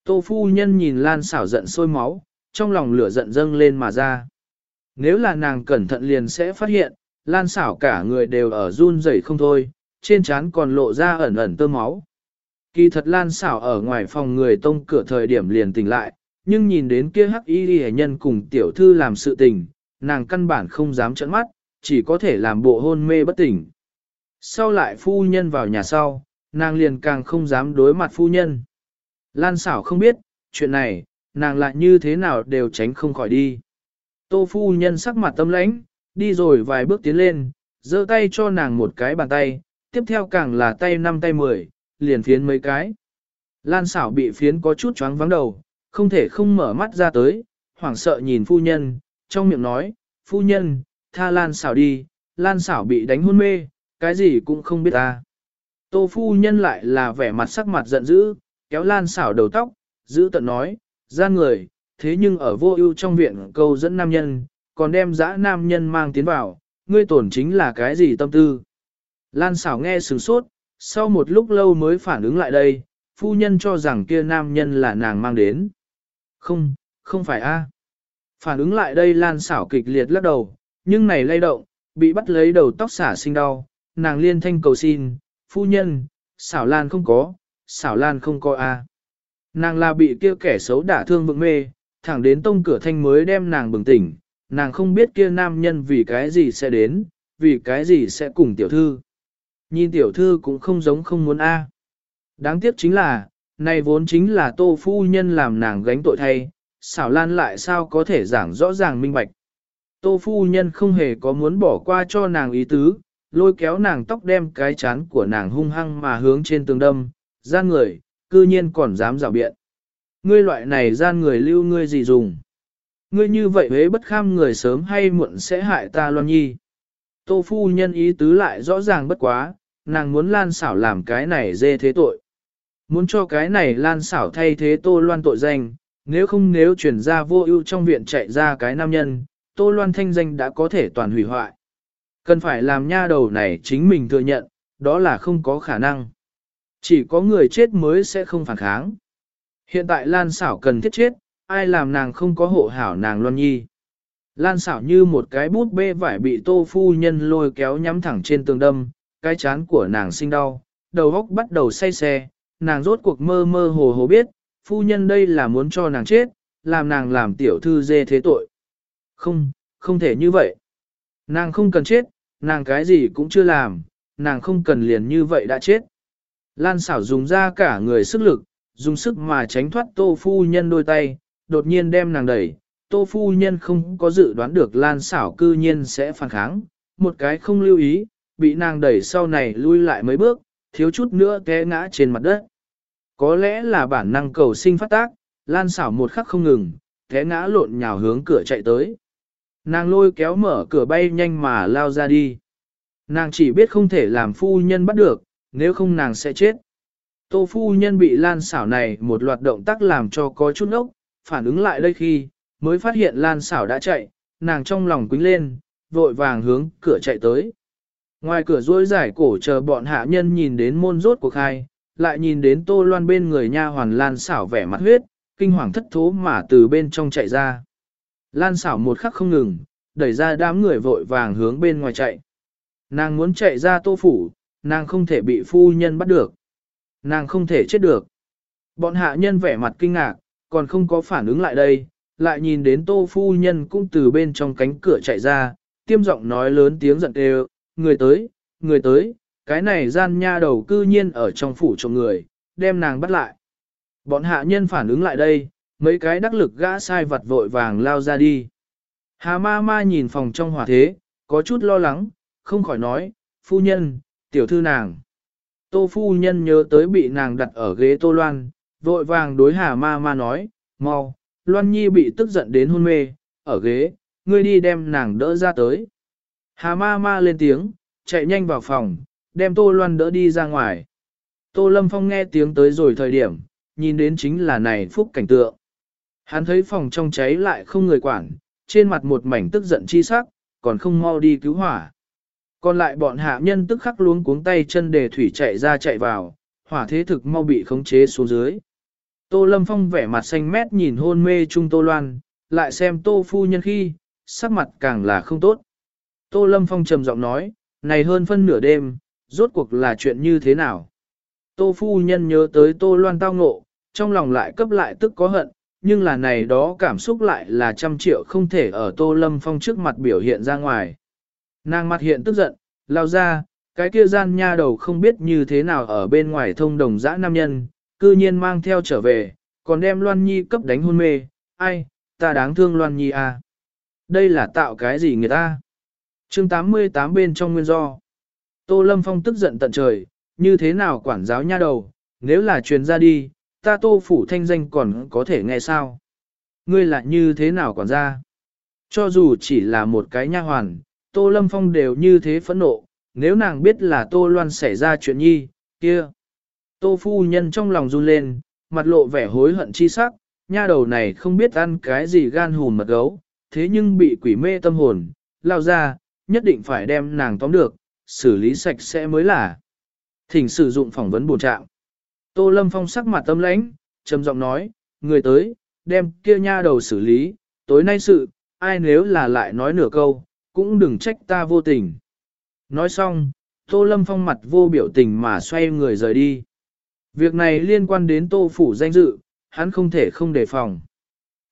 Tô phu nhân nhìn Lan xảo giận sôi máu, trong lòng lửa giận dâng lên mà ra. Nếu là nàng cẩn thận liền sẽ phát hiện, Lan xảo cả người đều ở run rẩy không thôi, trên trán còn lộ ra ẩn ẩn tơ máu. Kỳ thật Lan xảo ở ngoài phòng người tông cửa thời điểm liền tỉnh lại, nhưng nhìn đến kia hắc y hệ nhân cùng tiểu thư làm sự tình, nàng căn bản không dám trợn mắt, chỉ có thể làm bộ hôn mê bất tỉnh. Sau lại phu nhân vào nhà sau, nàng liền càng không dám đối mặt phu nhân. Lan xảo không biết, chuyện này, nàng lại như thế nào đều tránh không khỏi đi. Tô phu nhân sắc mặt tâm lãnh, đi rồi vài bước tiến lên, giơ tay cho nàng một cái bàn tay, tiếp theo càng là tay năm tay mười, liền phiến mấy cái. Lan xảo bị phiến có chút choáng vắng đầu, không thể không mở mắt ra tới, hoảng sợ nhìn phu nhân, trong miệng nói, phu nhân, tha Lan xảo đi, Lan xảo bị đánh hôn mê, cái gì cũng không biết ta. Tô phu nhân lại là vẻ mặt sắc mặt giận dữ, kéo Lan xảo đầu tóc, giữ tận nói, gian người, thế nhưng ở vô ưu trong viện câu dẫn nam nhân, còn đem dã nam nhân mang tiến vào, ngươi tổn chính là cái gì tâm tư. Lan xảo nghe sửng sốt, sau một lúc lâu mới phản ứng lại đây, phu nhân cho rằng kia nam nhân là nàng mang đến. Không, không phải a. Phản ứng lại đây Lan xảo kịch liệt lắc đầu, nhưng này lay động, bị bắt lấy đầu tóc xả sinh đau, nàng liên thanh cầu xin, phu nhân, xảo Lan không có, xảo Lan không có a. Nàng là bị kia kẻ xấu đả thương vượng mê, thẳng đến tông cửa thanh mới đem nàng bừng tỉnh, nàng không biết kia nam nhân vì cái gì sẽ đến, vì cái gì sẽ cùng tiểu thư. Nhìn tiểu thư cũng không giống không muốn a. Đáng tiếc chính là, này vốn chính là tô phu nhân làm nàng gánh tội thay, xảo lan lại sao có thể giảng rõ ràng minh bạch. Tô phu nhân không hề có muốn bỏ qua cho nàng ý tứ, lôi kéo nàng tóc đem cái chán của nàng hung hăng mà hướng trên tường đâm, gian người, cư nhiên còn dám rào biện. Ngươi loại này gian người lưu ngươi gì dùng? Ngươi như vậy hế bất kham người sớm hay muộn sẽ hại ta loan nhi. Tô phu nhân ý tứ lại rõ ràng bất quá, nàng muốn lan xảo làm cái này dê thế tội. Muốn cho cái này lan xảo thay thế tô loan tội danh, nếu không nếu chuyển ra vô ưu trong viện chạy ra cái nam nhân, tô loan thanh danh đã có thể toàn hủy hoại. Cần phải làm nha đầu này chính mình thừa nhận, đó là không có khả năng. Chỉ có người chết mới sẽ không phản kháng. Hiện tại Lan xảo cần thiết chết, ai làm nàng không có hộ hảo nàng loan nhi. Lan xảo như một cái bút bê vải bị tô phu nhân lôi kéo nhắm thẳng trên tường đâm, cái chán của nàng sinh đau, đầu góc bắt đầu say xe, nàng rốt cuộc mơ mơ hồ hồ biết, phu nhân đây là muốn cho nàng chết, làm nàng làm tiểu thư dê thế tội. Không, không thể như vậy. Nàng không cần chết, nàng cái gì cũng chưa làm, nàng không cần liền như vậy đã chết. Lan xảo dùng ra cả người sức lực, dùng sức mà tránh thoát tô phu nhân đôi tay, đột nhiên đem nàng đẩy. Tô phu nhân không có dự đoán được Lan xảo cư nhiên sẽ phản kháng, một cái không lưu ý, bị nàng đẩy sau này lui lại mấy bước, thiếu chút nữa té ngã trên mặt đất. Có lẽ là bản năng cầu sinh phát tác, Lan xảo một khắc không ngừng, té ngã lộn nhào hướng cửa chạy tới. Nàng lôi kéo mở cửa bay nhanh mà lao ra đi. Nàng chỉ biết không thể làm phu nhân bắt được, nếu không nàng sẽ chết. Tô phu nhân bị lan xảo này một loạt động tác làm cho có chút ốc, phản ứng lại đây khi, mới phát hiện lan xảo đã chạy, nàng trong lòng quính lên, vội vàng hướng cửa chạy tới. Ngoài cửa rối giải cổ chờ bọn hạ nhân nhìn đến môn rốt của khai, lại nhìn đến tô loan bên người nha hoàn lan xảo vẻ mặt huyết, kinh hoàng thất thố mà từ bên trong chạy ra. Lan xảo một khắc không ngừng, đẩy ra đám người vội vàng hướng bên ngoài chạy. Nàng muốn chạy ra tô phủ, nàng không thể bị phu nhân bắt được. Nàng không thể chết được. Bọn hạ nhân vẻ mặt kinh ngạc, còn không có phản ứng lại đây, lại nhìn đến tô phu nhân cũng từ bên trong cánh cửa chạy ra, tiêm giọng nói lớn tiếng giận đều, người tới, người tới, cái này gian nha đầu cư nhiên ở trong phủ trộm người, đem nàng bắt lại. Bọn hạ nhân phản ứng lại đây, mấy cái đắc lực gã sai vặt vội vàng lao ra đi. Hà ma ma nhìn phòng trong hỏa thế, có chút lo lắng, không khỏi nói, phu nhân, tiểu thư nàng. Tô phu nhân nhớ tới bị nàng đặt ở ghế tô loan, vội vàng đối hà ma ma nói, mau, loan nhi bị tức giận đến hôn mê, ở ghế, ngươi đi đem nàng đỡ ra tới. Hà ma ma lên tiếng, chạy nhanh vào phòng, đem tô loan đỡ đi ra ngoài. Tô lâm phong nghe tiếng tới rồi thời điểm, nhìn đến chính là này phúc cảnh tượng. Hắn thấy phòng trong cháy lại không người quản, trên mặt một mảnh tức giận chi sắc, còn không mau đi cứu hỏa. Còn lại bọn hạ nhân tức khắc luống cuống tay chân để thủy chạy ra chạy vào, hỏa thế thực mau bị khống chế xuống dưới. Tô Lâm Phong vẻ mặt xanh mét nhìn hôn mê Trung Tô Loan, lại xem Tô Phu Nhân khi, sắc mặt càng là không tốt. Tô Lâm Phong trầm giọng nói, này hơn phân nửa đêm, rốt cuộc là chuyện như thế nào? Tô Phu Nhân nhớ tới Tô Loan tao ngộ, trong lòng lại cấp lại tức có hận, nhưng là này đó cảm xúc lại là trăm triệu không thể ở Tô Lâm Phong trước mặt biểu hiện ra ngoài. Nàng mặt hiện tức giận, lao ra, cái kia gian nha đầu không biết như thế nào ở bên ngoài thông đồng dã nam nhân, cư nhiên mang theo trở về, còn đem Loan Nhi cấp đánh hôn mê, ai, ta đáng thương Loan Nhi à. Đây là tạo cái gì người ta? chương 88 bên trong nguyên do. Tô Lâm Phong tức giận tận trời, như thế nào quản giáo nha đầu, nếu là truyền ra đi, ta tô phủ thanh danh còn có thể nghe sao? Ngươi lại như thế nào quản gia? Cho dù chỉ là một cái nha hoàn, Tô Lâm Phong đều như thế phẫn nộ, nếu nàng biết là Tô Loan xảy ra chuyện nhi, kia. Tô phu nhân trong lòng run lên, mặt lộ vẻ hối hận chi sắc, nha đầu này không biết ăn cái gì gan hùn mật gấu, thế nhưng bị quỷ mê tâm hồn, lao ra, nhất định phải đem nàng tóm được, xử lý sạch sẽ mới là. Thỉnh sử dụng phỏng vấn bổ trạng. Tô Lâm Phong sắc mặt tâm lãnh, trầm giọng nói, người tới, đem kia nha đầu xử lý, tối nay sự, ai nếu là lại nói nửa câu, cũng đừng trách ta vô tình. Nói xong, Tô Lâm Phong mặt vô biểu tình mà xoay người rời đi. Việc này liên quan đến Tô Phủ danh dự, hắn không thể không đề phòng.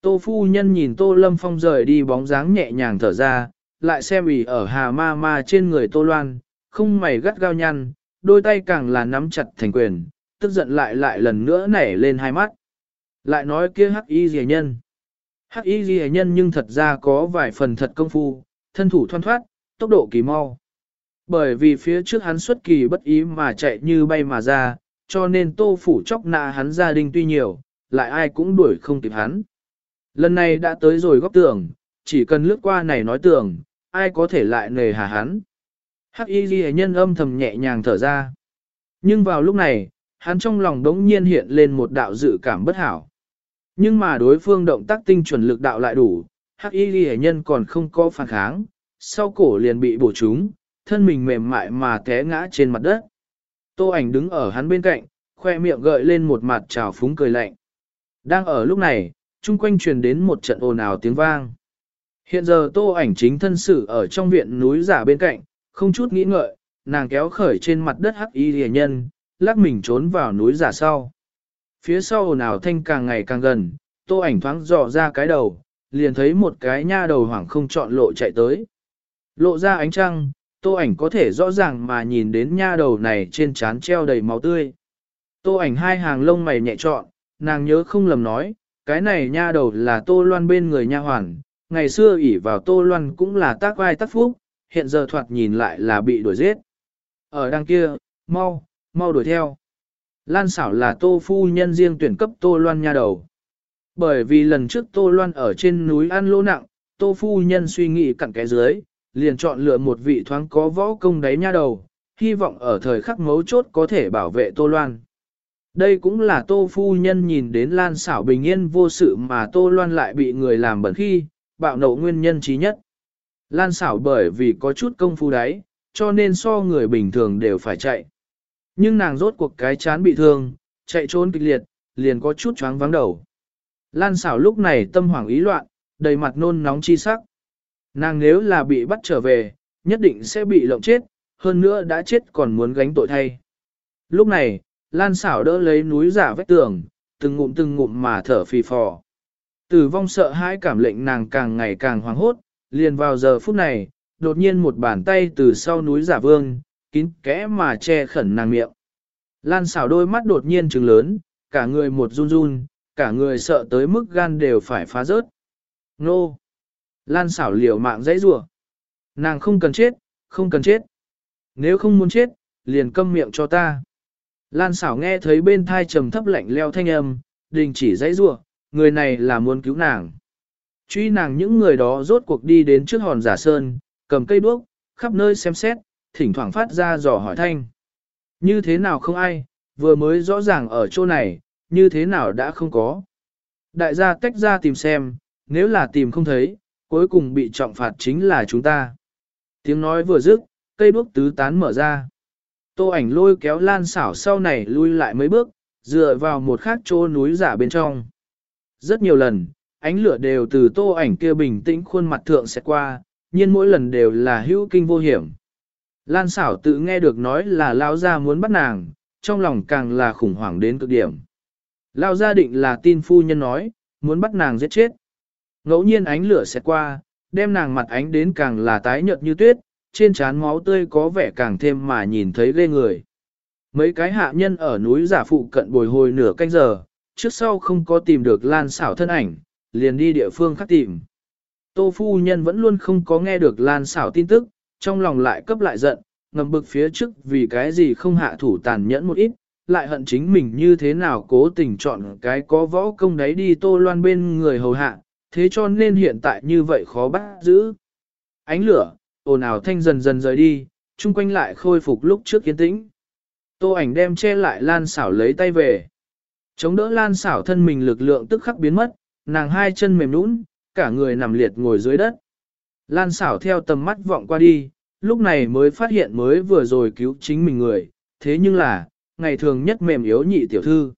Tô Phu Nhân nhìn Tô Lâm Phong rời đi bóng dáng nhẹ nhàng thở ra, lại xem ủy ở hà ma ma trên người Tô Loan, không mày gắt gao nhăn, đôi tay càng là nắm chặt thành quyền, tức giận lại lại lần nữa nảy lên hai mắt. Lại nói kia hắc y rìa nhân. Hắc y rìa nhân nhưng thật ra có vài phần thật công phu, thân thủ thoăn thoát, tốc độ kỳ mau. Bởi vì phía trước hắn xuất kỳ bất ý mà chạy như bay mà ra, cho nên tô phủ chóc nạ hắn gia đình tuy nhiều, lại ai cũng đuổi không kịp hắn. Lần này đã tới rồi góc tường, chỉ cần lướt qua này nói tường, ai có thể lại nề hà hắn. Hắc y ghi nhân âm thầm nhẹ nhàng thở ra. Nhưng vào lúc này, hắn trong lòng đống nhiên hiện lên một đạo dự cảm bất hảo. Nhưng mà đối phương động tác tinh chuẩn lực đạo lại đủ, hắc y ghi nhân còn không có phản kháng, sau cổ liền bị bổ trúng, thân mình mềm mại mà té ngã trên mặt đất. Tô ảnh đứng ở hắn bên cạnh, khoe miệng gợi lên một mặt trào phúng cười lạnh. Đang ở lúc này, chung quanh truyền đến một trận ồn ào tiếng vang. Hiện giờ tô ảnh chính thân sự ở trong viện núi giả bên cạnh, không chút nghĩ ngợi, nàng kéo khởi trên mặt đất hắc y rìa nhân, lắc mình trốn vào núi giả sau. Phía sau ồn ào thanh càng ngày càng gần, tô ảnh thoáng dò ra cái đầu, liền thấy một cái nha đầu hoảng không chọn lộ chạy tới. Lộ ra ánh trăng, tô ảnh có thể rõ ràng mà nhìn đến nha đầu này trên trán treo đầy máu tươi. Tô ảnh hai hàng lông mày nhẹ trọn, nàng nhớ không lầm nói, cái này nha đầu là tô loan bên người nha hoàn, ngày xưa ỷ vào tô loan cũng là tác vai tác phúc, hiện giờ thoạt nhìn lại là bị đuổi giết. Ở đằng kia, mau, mau đuổi theo. Lan xảo là tô phu nhân riêng tuyển cấp tô loan nha đầu. Bởi vì lần trước tô loan ở trên núi ăn lỗ nặng, tô phu nhân suy nghĩ cặn kẽ dưới, liền chọn lựa một vị thoáng có võ công đáy nha đầu, hy vọng ở thời khắc mấu chốt có thể bảo vệ tô loan. Đây cũng là tô phu nhân nhìn đến lan xảo bình yên vô sự mà tô loan lại bị người làm bẩn khi, bạo nộ nguyên nhân trí nhất. Lan xảo bởi vì có chút công phu đáy, cho nên so người bình thường đều phải chạy. Nhưng nàng rốt cuộc cái chán bị thương, chạy trốn kịch liệt, liền có chút choáng vắng đầu. Lan xảo lúc này tâm hoảng ý loạn, đầy mặt nôn nóng chi sắc. Nàng nếu là bị bắt trở về, nhất định sẽ bị lộng chết, hơn nữa đã chết còn muốn gánh tội thay. Lúc này, Lan xảo đỡ lấy núi giả vách tường, từng ngụm từng ngụm mà thở phì phò. Tử vong sợ hãi cảm lệnh nàng càng ngày càng hoảng hốt, liền vào giờ phút này, đột nhiên một bàn tay từ sau núi giả vương, kín kẽ mà che khẩn nàng miệng. Lan xảo đôi mắt đột nhiên trừng lớn, cả người một run run, cả người sợ tới mức gan đều phải phá rớt. Nô! Lan xảo liều mạng dãy rủa Nàng không cần chết, không cần chết. Nếu không muốn chết, liền câm miệng cho ta. Lan xảo nghe thấy bên thai trầm thấp lạnh leo thanh âm, đình chỉ dãy rủa người này là muốn cứu nàng. Truy nàng những người đó rốt cuộc đi đến trước hòn giả sơn, cầm cây đuốc, khắp nơi xem xét, thỉnh thoảng phát ra dò hỏi thanh. Như thế nào không ai, vừa mới rõ ràng ở chỗ này, như thế nào đã không có. Đại gia tách ra tìm xem, nếu là tìm không thấy, cuối cùng bị trọng phạt chính là chúng ta. Tiếng nói vừa dứt, cây đuốc tứ tán mở ra. Tô ảnh lôi kéo lan xảo sau này lui lại mấy bước, dựa vào một khác chỗ núi giả bên trong. Rất nhiều lần, ánh lửa đều từ tô ảnh kia bình tĩnh khuôn mặt thượng sẽ qua, nhưng mỗi lần đều là hữu kinh vô hiểm. Lan xảo tự nghe được nói là lao gia muốn bắt nàng, trong lòng càng là khủng hoảng đến cực điểm. Lao gia định là tin phu nhân nói, muốn bắt nàng giết chết. Ngẫu nhiên ánh lửa xẹt qua, đem nàng mặt ánh đến càng là tái nhợt như tuyết, trên trán máu tươi có vẻ càng thêm mà nhìn thấy ghê người. Mấy cái hạ nhân ở núi giả phụ cận bồi hồi nửa canh giờ, trước sau không có tìm được lan xảo thân ảnh, liền đi địa phương khác tìm. Tô phu nhân vẫn luôn không có nghe được lan xảo tin tức, trong lòng lại cấp lại giận, ngầm bực phía trước vì cái gì không hạ thủ tàn nhẫn một ít, lại hận chính mình như thế nào cố tình chọn cái có võ công đấy đi tô loan bên người hầu hạ, thế cho nên hiện tại như vậy khó bắt giữ. Ánh lửa, ồn ào thanh dần dần rời đi, chung quanh lại khôi phục lúc trước kiến tĩnh. Tô ảnh đem che lại lan xảo lấy tay về. Chống đỡ lan xảo thân mình lực lượng tức khắc biến mất, nàng hai chân mềm nũng, cả người nằm liệt ngồi dưới đất. Lan xảo theo tầm mắt vọng qua đi, lúc này mới phát hiện mới vừa rồi cứu chính mình người, thế nhưng là, ngày thường nhất mềm yếu nhị tiểu thư.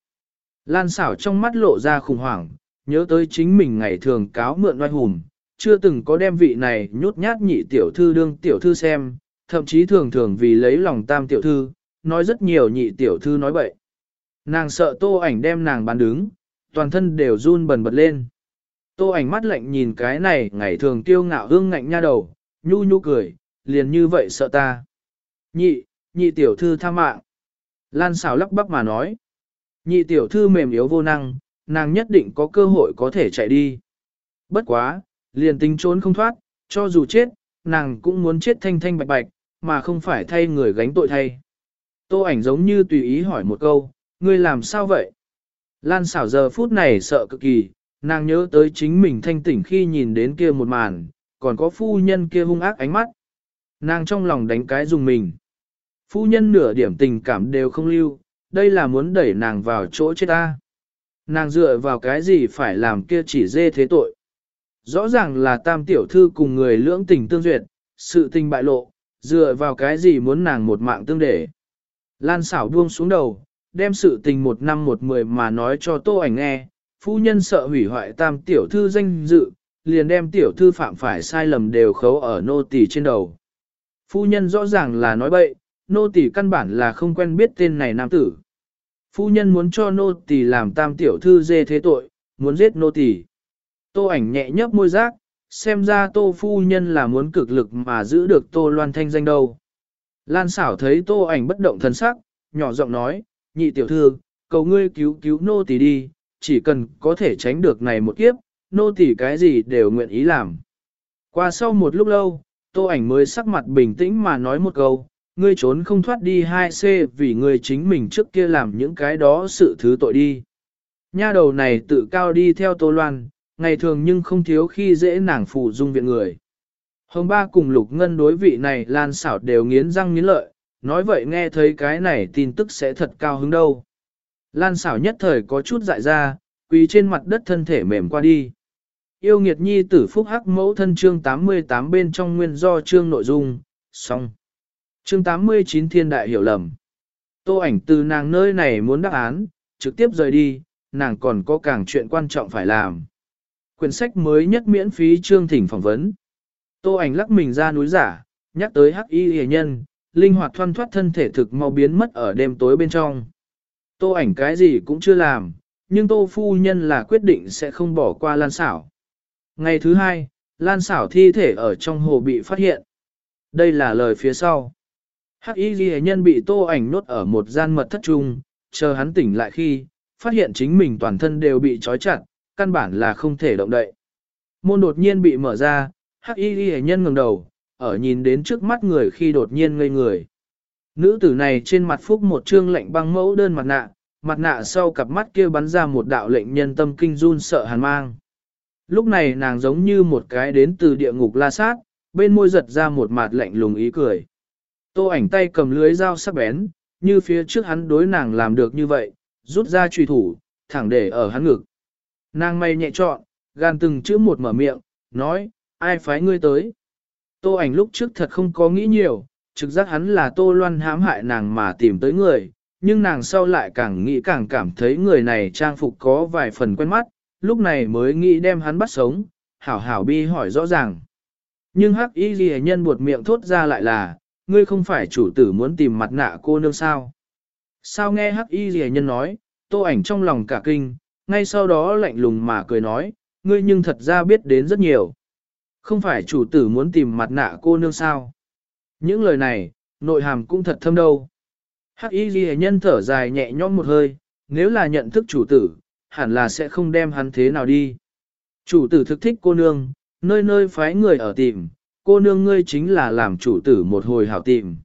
Lan xảo trong mắt lộ ra khủng hoảng, nhớ tới chính mình ngày thường cáo mượn oai hùm, chưa từng có đem vị này nhút nhát nhị tiểu thư đương tiểu thư xem, thậm chí thường thường vì lấy lòng tam tiểu thư, nói rất nhiều nhị tiểu thư nói bậy. Nàng sợ tô ảnh đem nàng bán đứng, toàn thân đều run bần bật lên. Tô ảnh mắt lạnh nhìn cái này ngày thường tiêu ngạo hương ngạnh nha đầu, nhu nhu cười, liền như vậy sợ ta. Nhị, nhị tiểu thư tha mạng. Lan xảo lắc bắp mà nói. Nhị tiểu thư mềm yếu vô năng, nàng nhất định có cơ hội có thể chạy đi. Bất quá, liền tính trốn không thoát, cho dù chết, nàng cũng muốn chết thanh thanh bạch bạch, mà không phải thay người gánh tội thay. Tô ảnh giống như tùy ý hỏi một câu, ngươi làm sao vậy? Lan xảo giờ phút này sợ cực kỳ, nàng nhớ tới chính mình thanh tỉnh khi nhìn đến kia một màn, còn có phu nhân kia hung ác ánh mắt. Nàng trong lòng đánh cái dùng mình. Phu nhân nửa điểm tình cảm đều không lưu, đây là muốn đẩy nàng vào chỗ chết ta. Nàng dựa vào cái gì phải làm kia chỉ dê thế tội. Rõ ràng là tam tiểu thư cùng người lưỡng tình tương duyệt, sự tình bại lộ, dựa vào cái gì muốn nàng một mạng tương để. Lan xảo buông xuống đầu, đem sự tình một năm một mười mà nói cho tô ảnh nghe, phu nhân sợ hủy hoại tam tiểu thư danh dự, liền đem tiểu thư phạm phải sai lầm đều khấu ở nô tỳ trên đầu. Phu nhân rõ ràng là nói bậy, nô tỳ căn bản là không quen biết tên này nam tử. Phu nhân muốn cho nô tỳ làm tam tiểu thư dê thế tội, muốn giết nô tỳ. Tô ảnh nhẹ nhấp môi giác, xem ra tô phu nhân là muốn cực lực mà giữ được tô loan thanh danh đâu. Lan xảo thấy tô ảnh bất động thần sắc, nhỏ giọng nói, nhị tiểu thư, cầu ngươi cứu cứu nô tỳ đi, chỉ cần có thể tránh được này một kiếp, nô tỳ cái gì đều nguyện ý làm. Qua sau một lúc lâu, tô ảnh mới sắc mặt bình tĩnh mà nói một câu, ngươi trốn không thoát đi 2C vì ngươi chính mình trước kia làm những cái đó sự thứ tội đi. Nha đầu này tự cao đi theo tô loan, ngày thường nhưng không thiếu khi dễ nàng phụ dung viện người. Hồng ba cùng lục ngân đối vị này lan xảo đều nghiến răng nghiến lợi, nói vậy nghe thấy cái này tin tức sẽ thật cao hứng đâu. Lan xảo nhất thời có chút dại ra, quỳ trên mặt đất thân thể mềm qua đi. Yêu nghiệt nhi tử phúc hắc mẫu thân chương 88 bên trong nguyên do chương nội dung, xong. Chương 89 thiên đại hiểu lầm. Tô ảnh từ nàng nơi này muốn đáp án, trực tiếp rời đi, nàng còn có càng chuyện quan trọng phải làm. Quyển sách mới nhất miễn phí chương thỉnh phỏng vấn. Tô ảnh lắc mình ra núi giả, nhắc tới hắc y hề nhân, linh hoạt thoăn thoát thân thể thực mau biến mất ở đêm tối bên trong. Tô ảnh cái gì cũng chưa làm, nhưng tô phu nhân là quyết định sẽ không bỏ qua lan xảo. Ngày thứ hai, lan xảo thi thể ở trong hồ bị phát hiện. Đây là lời phía sau. Hắc y ghi nhân bị tô ảnh nốt ở một gian mật thất trung, chờ hắn tỉnh lại khi, phát hiện chính mình toàn thân đều bị trói chặt, căn bản là không thể động đậy. Môn đột nhiên bị mở ra, hắc y ghi nhân ngẩng đầu, ở nhìn đến trước mắt người khi đột nhiên ngây người. Nữ tử này trên mặt phúc một trương lệnh băng mẫu đơn mặt nạ, mặt nạ sau cặp mắt kia bắn ra một đạo lệnh nhân tâm kinh run sợ hàn mang. Lúc này nàng giống như một cái đến từ địa ngục la sát, bên môi giật ra một mặt lạnh lùng ý cười. Tô ảnh tay cầm lưới dao sắc bén, như phía trước hắn đối nàng làm được như vậy, rút ra truy thủ, thẳng để ở hắn ngực. Nàng mày nhẹ trọn, gan từng chữ một mở miệng, nói, ai phái ngươi tới. Tô ảnh lúc trước thật không có nghĩ nhiều, trực giác hắn là Tô Loan hãm hại nàng mà tìm tới người, nhưng nàng sau lại càng nghĩ càng cảm thấy người này trang phục có vài phần quen mắt, lúc này mới nghĩ đem hắn bắt sống, hảo hảo bi hỏi rõ ràng. Nhưng hắc y ghi nhân buột miệng thốt ra lại là, ngươi không phải chủ tử muốn tìm mặt nạ cô nương sao. Sao nghe hắc y ghi nhân nói, tô ảnh trong lòng cả kinh, ngay sau đó lạnh lùng mà cười nói, ngươi nhưng thật ra biết đến rất nhiều. Không phải chủ tử muốn tìm mặt nạ cô nương sao. Những lời này, nội hàm cũng thật thâm đâu. Hắc y ghi nhân thở dài nhẹ nhõm một hơi, nếu là nhận thức chủ tử, hẳn là sẽ không đem hắn thế nào đi. Chủ tử thực thích cô nương, nơi nơi phái người ở tìm, cô nương ngươi chính là làm chủ tử một hồi hảo tìm.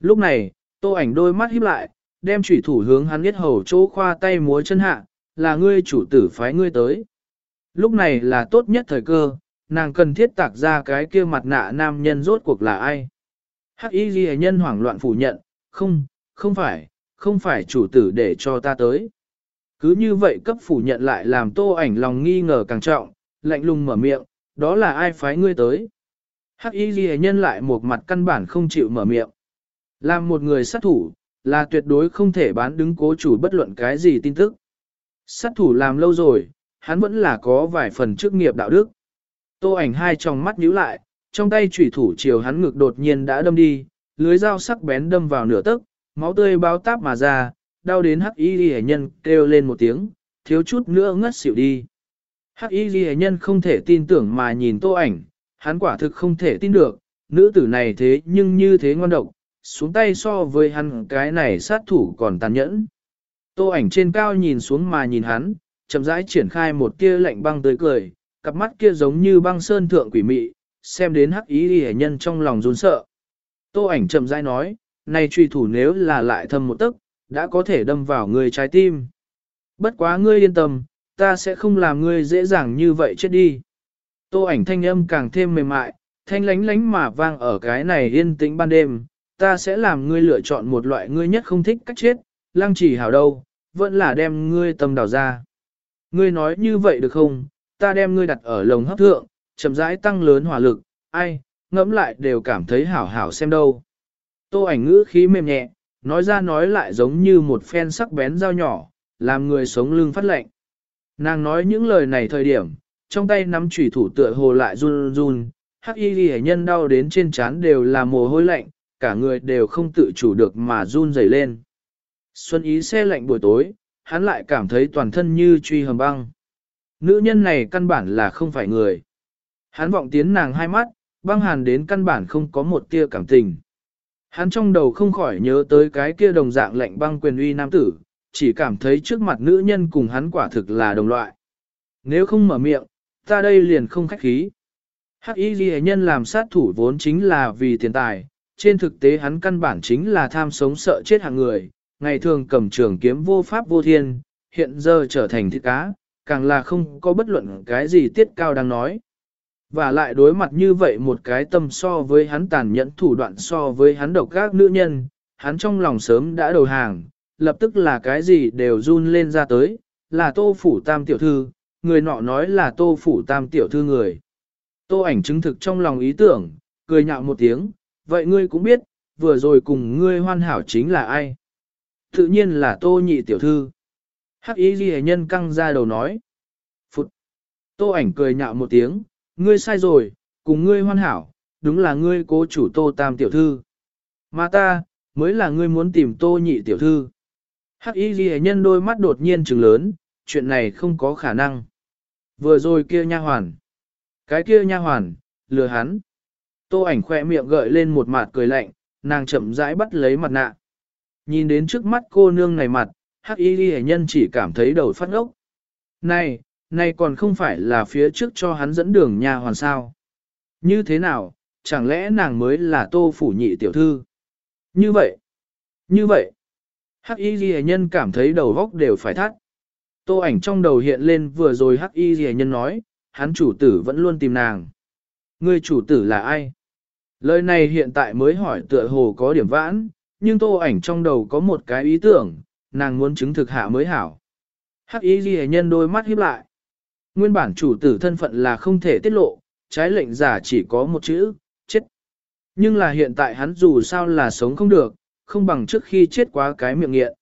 Lúc này, tô ảnh đôi mắt híp lại, đem chủy thủ hướng hắn biết hầu chỗ khoa tay múa chân hạ, là ngươi chủ tử phái ngươi tới. Lúc này là tốt nhất thời cơ, nàng cần thiết tạc ra cái kia mặt nạ nam nhân rốt cuộc là ai. Hắc y ghi nhân hoảng loạn phủ nhận, không, không phải, không phải chủ tử để cho ta tới. Cứ như vậy cấp phủ nhận lại làm tô ảnh lòng nghi ngờ càng trọng, lạnh lùng mở miệng, đó là ai phái ngươi tới. Hắc y ghi nhân lại một mặt căn bản không chịu mở miệng. Làm một người sát thủ, là tuyệt đối không thể bán đứng cố chủ bất luận cái gì tin tức. Sát thủ làm lâu rồi, hắn vẫn là có vài phần chức nghiệp đạo đức. Tô ảnh hai tròng mắt nhíu lại, trong tay chủy thủ chiều hắn ngực đột nhiên đã đâm đi, lưới dao sắc bén đâm vào nửa tấc, máu tươi bao táp mà ra, đau đến hắc y Liễu nhân kêu lên một tiếng, thiếu chút nữa ngất xỉu đi. Hắc y Liễu nhân không thể tin tưởng mà nhìn tô ảnh, hắn quả thực không thể tin được, nữ tử này thế nhưng như thế ngoan độc, xuống tay so với hắn cái này sát thủ còn tàn nhẫn. Tô ảnh trên cao nhìn xuống mà nhìn hắn, chậm rãi triển khai một tia lạnh băng tươi cười, cặp mắt kia giống như băng sơn thượng quỷ mị, xem đến hắc ý ghi nhân trong lòng run sợ. Tô ảnh chậm rãi nói, này truy thủ nếu là lại thâm một tấc, đã có thể đâm vào người trái tim. Bất quá ngươi yên tâm, ta sẽ không làm ngươi dễ dàng như vậy chết đi. Tô ảnh thanh âm càng thêm mềm mại, thanh lánh lánh mà vang ở cái này yên tĩnh ban đêm, ta sẽ làm ngươi lựa chọn một loại ngươi nhất không thích cách chết, lang chỉ hảo đâu, vẫn là đem ngươi tâm đào ra. Ngươi nói như vậy được không, ta đem ngươi đặt ở lồng hấp thượng, chậm rãi tăng lớn hỏa lực, ai, ngẫm lại đều cảm thấy hảo hảo xem đâu. Tô ảnh ngữ khí mềm nhẹ, nói ra nói lại giống như một phen sắc bén dao nhỏ, làm người sống lưng phát lạnh. Nàng nói những lời này thời điểm, trong tay nắm chủy thủ tựa hồ lại run run, hắc y hệ nhân đau đến trên trán đều là mồ hôi lạnh, cả người đều không tự chủ được mà run rẩy lên. Xuân ý xe lạnh buổi tối, hắn lại cảm thấy toàn thân như truy hầm băng. Nữ nhân này căn bản là không phải người. Hắn vọng tiến nàng hai mắt, băng hàn đến căn bản không có một tia cảm tình. Hắn trong đầu không khỏi nhớ tới cái kia đồng dạng lạnh băng quyền uy nam tử, chỉ cảm thấy trước mặt nữ nhân cùng hắn quả thực là đồng loại. Nếu không mở miệng, ta đây liền không khách khí. Hắc y ghi nhân làm sát thủ vốn chính là vì tiền tài, trên thực tế hắn căn bản chính là tham sống sợ chết hạng người, ngày thường cầm trường kiếm vô pháp vô thiên, hiện giờ trở thành thịt cá, càng là không có bất luận cái gì tiết cao đang nói. Và lại đối mặt như vậy một cái tâm so với hắn tàn nhẫn thủ đoạn so với hắn độc các nữ nhân, hắn trong lòng sớm đã đầu hàng, lập tức là cái gì đều run lên ra tới, là tô phủ tam tiểu thư, người nọ nói là tô phủ tam tiểu thư người. Tô ảnh chứng thực trong lòng ý tưởng, cười nhạo một tiếng, vậy ngươi cũng biết, vừa rồi cùng ngươi hoàn hảo chính là ai? Tự nhiên là tô nhị tiểu thư. Hắc ý ghi nhân căng ra đầu nói. Phụt. Tô ảnh cười nhạo một tiếng, ngươi sai rồi, cùng ngươi hoàn hảo, đúng là ngươi cố chủ tô tam tiểu thư. Mà ta, mới là ngươi muốn tìm tô nhị tiểu thư. Hắc y ghi nhân đôi mắt đột nhiên trừng lớn, chuyện này không có khả năng. Vừa rồi kia nha hoàn. Cái kia nha hoàn, lừa hắn. Tô ảnh khẽ miệng gợi lên một mạt cười lạnh, nàng chậm rãi bắt lấy mặt nạ. Nhìn đến trước mắt cô nương này mặt, hắc y Liễu nhân chỉ cảm thấy đầu phát ốc. Này, này còn không phải là phía trước cho hắn dẫn đường nha hoàn sao. Như thế nào, chẳng lẽ nàng mới là tô phủ nhị tiểu thư? Như vậy, như vậy, hắc y Liễu nhân cảm thấy đầu óc đều phải thắt. Tô ảnh trong đầu hiện lên vừa rồi hắc y ghi nhân nói, hắn chủ tử vẫn luôn tìm nàng. Người chủ tử là ai? Lời này hiện tại mới hỏi tựa hồ có điểm vãn, nhưng tô ảnh trong đầu có một cái ý tưởng, nàng muốn chứng thực hạ mới hảo. Hắc y ghi nhân đôi mắt híp lại. Nguyên bản chủ tử thân phận là không thể tiết lộ, trái lệnh giả chỉ có một chữ, chết. Nhưng là hiện tại hắn dù sao là sống không được, không bằng trước khi chết quá cái miệng nghiện.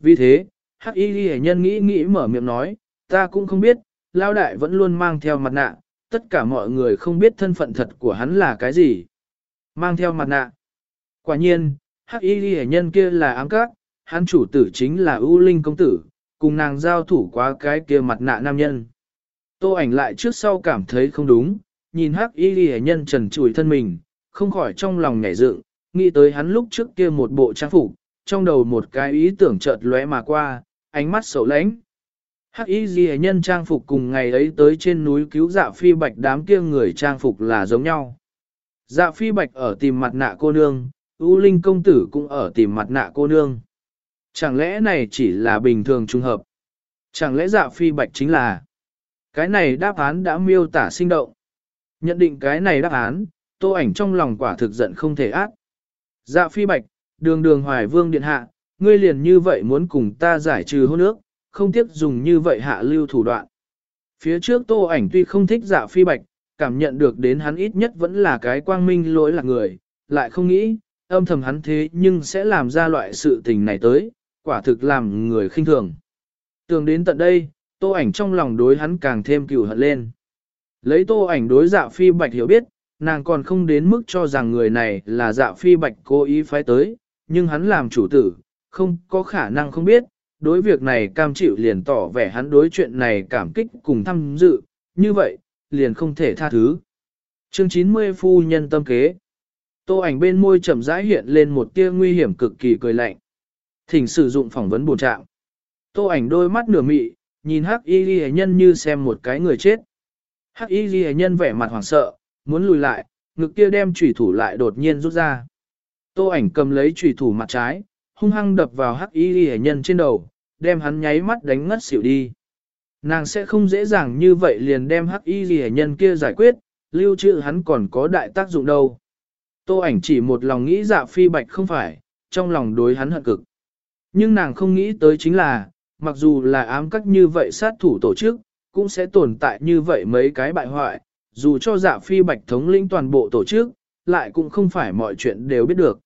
Vì thế, hắc y ghi nhân nghĩ nghĩ mở miệng nói, ta cũng không biết, lao đại vẫn luôn mang theo mặt nạ, tất cả mọi người không biết thân phận thật của hắn là cái gì. Mang theo mặt nạ. Quả nhiên, hắc y ghi nhân kia là ám các, hắn chủ tử chính là ưu linh công tử, cùng nàng giao thủ quá cái kia mặt nạ nam nhân. Tô ảnh lại trước sau cảm thấy không đúng, nhìn hắc y ghi nhân trần trụi thân mình, không khỏi trong lòng nhảy dựng, nghĩ tới hắn lúc trước kia một bộ trang phục, trong đầu một cái ý tưởng chợt lóe mà qua, ánh mắt sầu lãnh. Hắc y ghi nhân trang phục cùng ngày ấy tới trên núi cứu dạ phi bạch đám kia người trang phục là giống nhau. Dạ phi bạch ở tìm mặt nạ cô nương, U Linh công tử cũng ở tìm mặt nạ cô nương. Chẳng lẽ này chỉ là bình thường trùng hợp? Chẳng lẽ dạ phi bạch chính là... Cái này đáp án đã miêu tả sinh động. Nhận định cái này đáp án, tô ảnh trong lòng quả thực giận không thể ác. Dạ phi bạch, đường đường hoài vương điện hạ, ngươi liền như vậy muốn cùng ta giải trừ hôn ước, không tiếc dùng như vậy hạ lưu thủ đoạn. Phía trước tô ảnh tuy không thích dạ phi bạch, cảm nhận được đến hắn ít nhất vẫn là cái quang minh lỗi là người, lại không nghĩ, âm thầm hắn thế nhưng sẽ làm ra loại sự tình này tới, quả thực làm người khinh thường. Tưởng đến tận đây, tô ảnh trong lòng đối hắn càng thêm cừu hận lên. Lấy tô ảnh đối dạ phi bạch hiểu biết, nàng còn không đến mức cho rằng người này là dạ phi bạch cố ý phái tới, nhưng hắn làm chủ tử, không có khả năng không biết, đối việc này cam chịu liền tỏ vẻ hắn đối chuyện này cảm kích cùng tham dự, như vậy, liền không thể tha thứ. Chương 90 Phu Nhân Tâm Kế Tô ảnh bên môi chậm rãi hiện lên một tia nguy hiểm cực kỳ cười lạnh. Thỉnh sử dụng phỏng vấn bổ trạng. Tô ảnh đôi mắt nửa mị, nhìn Hắc Y Liễu nhân như xem một cái người chết. Hắc Y Liễu nhân vẻ mặt hoảng sợ, muốn lùi lại, ngực kia đem chủy thủ lại đột nhiên rút ra. Tô ảnh cầm lấy chủy thủ mặt trái, hung hăng đập vào Hắc Y hệ nhân trên đầu, đem hắn nháy mắt đánh ngất xỉu đi. Nàng sẽ không dễ dàng như vậy liền đem Hắc Y hệ nhân kia giải quyết, lưu trữ hắn còn có đại tác dụng đâu. Tô ảnh chỉ một lòng nghĩ dạ phi bạch không phải, trong lòng đối hắn hận cực. Nhưng nàng không nghĩ tới chính là, mặc dù là ám cách như vậy sát thủ tổ chức, cũng sẽ tồn tại như vậy mấy cái bại hoại, dù cho dạ phi bạch thống lĩnh toàn bộ tổ chức, lại cũng không phải mọi chuyện đều biết được.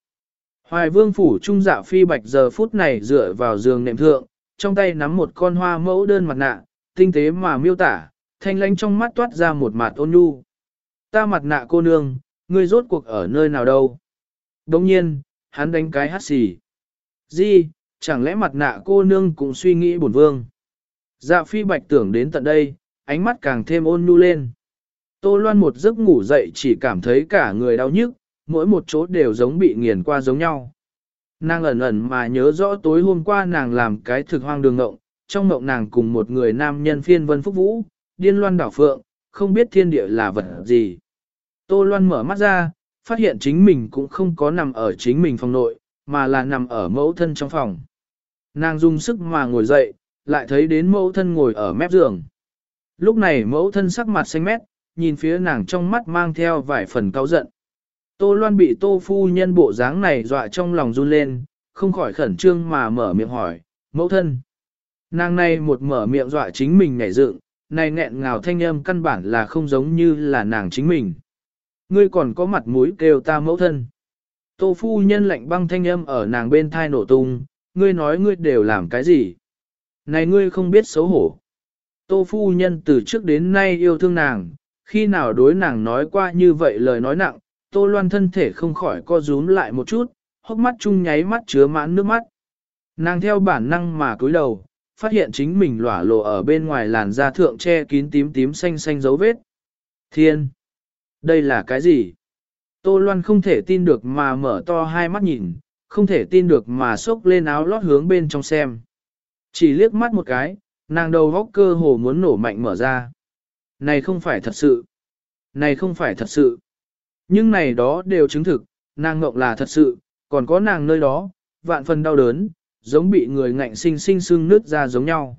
Hoài vương phủ trung dạ phi bạch giờ phút này dựa vào giường nệm thượng, trong tay nắm một con hoa mẫu đơn mặt nạ, tinh tế mà miêu tả, thanh lãnh trong mắt toát ra một mặt ôn nhu. Ta mặt nạ cô nương, ngươi rốt cuộc ở nơi nào đâu? Đồng nhiên, hắn đánh cái hát xì. Di, chẳng lẽ mặt nạ cô nương cũng suy nghĩ bổn vương? Dạ phi bạch tưởng đến tận đây, ánh mắt càng thêm ôn nhu lên. Tô loan một giấc ngủ dậy chỉ cảm thấy cả người đau nhức, mỗi một chỗ đều giống bị nghiền qua giống nhau. Nàng ẩn ẩn mà nhớ rõ tối hôm qua nàng làm cái thực hoang đường ngộng, trong ngộng nàng cùng một người nam nhân phiên vân phúc vũ, điên loan đảo phượng, không biết thiên địa là vật gì. Tô Loan mở mắt ra, phát hiện chính mình cũng không có nằm ở chính mình phòng nội, mà là nằm ở mẫu thân trong phòng. Nàng dùng sức mà ngồi dậy, lại thấy đến mẫu thân ngồi ở mép giường. Lúc này mẫu thân sắc mặt xanh mét, nhìn phía nàng trong mắt mang theo vài phần cao giận. Tô Loan bị tô phu nhân bộ dáng này dọa trong lòng run lên, không khỏi khẩn trương mà mở miệng hỏi, mẫu thân. Nàng này một mở miệng dọa chính mình nhảy dựng, này nghẹn ngào thanh âm căn bản là không giống như là nàng chính mình. Ngươi còn có mặt mũi kêu ta mẫu thân. Tô phu nhân lạnh băng thanh âm ở nàng bên thai nổ tung, ngươi nói ngươi đều làm cái gì? Này ngươi không biết xấu hổ. Tô phu nhân từ trước đến nay yêu thương nàng, khi nào đối nàng nói qua như vậy lời nói nặng, tô loan thân thể không khỏi co rúm lại một chút, hốc mắt chung nháy mắt chứa mãn nước mắt. Nàng theo bản năng mà cúi đầu, phát hiện chính mình lỏa lộ ở bên ngoài làn da thượng che kín tím tím xanh xanh dấu vết. Thiên! Đây là cái gì? Tô Loan không thể tin được mà mở to hai mắt nhìn, không thể tin được mà xốc lên áo lót hướng bên trong xem. Chỉ liếc mắt một cái, nàng đầu góc cơ hồ muốn nổ mạnh mở ra. Này không phải thật sự. Này không phải thật sự. Nhưng này đó đều chứng thực, nàng ngộng là thật sự, còn có nàng nơi đó, vạn phần đau đớn, giống bị người ngạnh sinh sinh sưng nứt ra giống nhau.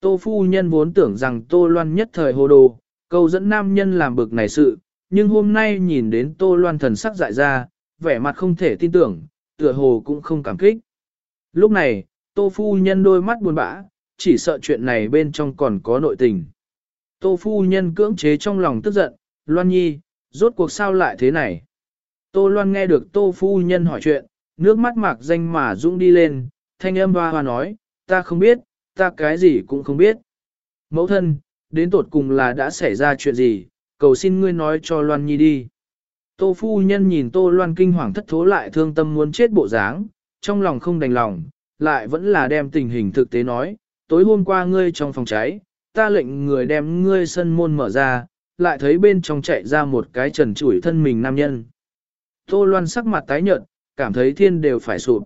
Tô phu nhân vốn tưởng rằng Tô Loan nhất thời hồ đồ, câu dẫn nam nhân làm bực này sự, nhưng hôm nay nhìn đến Tô Loan thần sắc dại ra, vẻ mặt không thể tin tưởng, tựa hồ cũng không cảm kích. Lúc này, Tô Phu Nhân đôi mắt buồn bã, chỉ sợ chuyện này bên trong còn có nội tình. Tô Phu Nhân cưỡng chế trong lòng tức giận, Loan Nhi, rốt cuộc sao lại thế này? Tô Loan nghe được Tô Phu Nhân hỏi chuyện, nước mắt mạc danh mà dũng đi lên, thanh âm hoa hoa nói, ta không biết, ta cái gì cũng không biết. Mẫu thân, đến tột cùng là đã xảy ra chuyện gì, cầu xin ngươi nói cho Loan Nhi đi. Tô Phu Nhân nhìn Tô Loan kinh hoàng thất thố lại thương tâm muốn chết bộ dáng, trong lòng không đành lòng, lại vẫn là đem tình hình thực tế nói, tối hôm qua ngươi trong phòng cháy, ta lệnh người đem ngươi sân môn mở ra, lại thấy bên trong chạy ra một cái trần trụi thân mình nam nhân. Tô Loan sắc mặt tái nhợt, cảm thấy thiên đều phải sụp.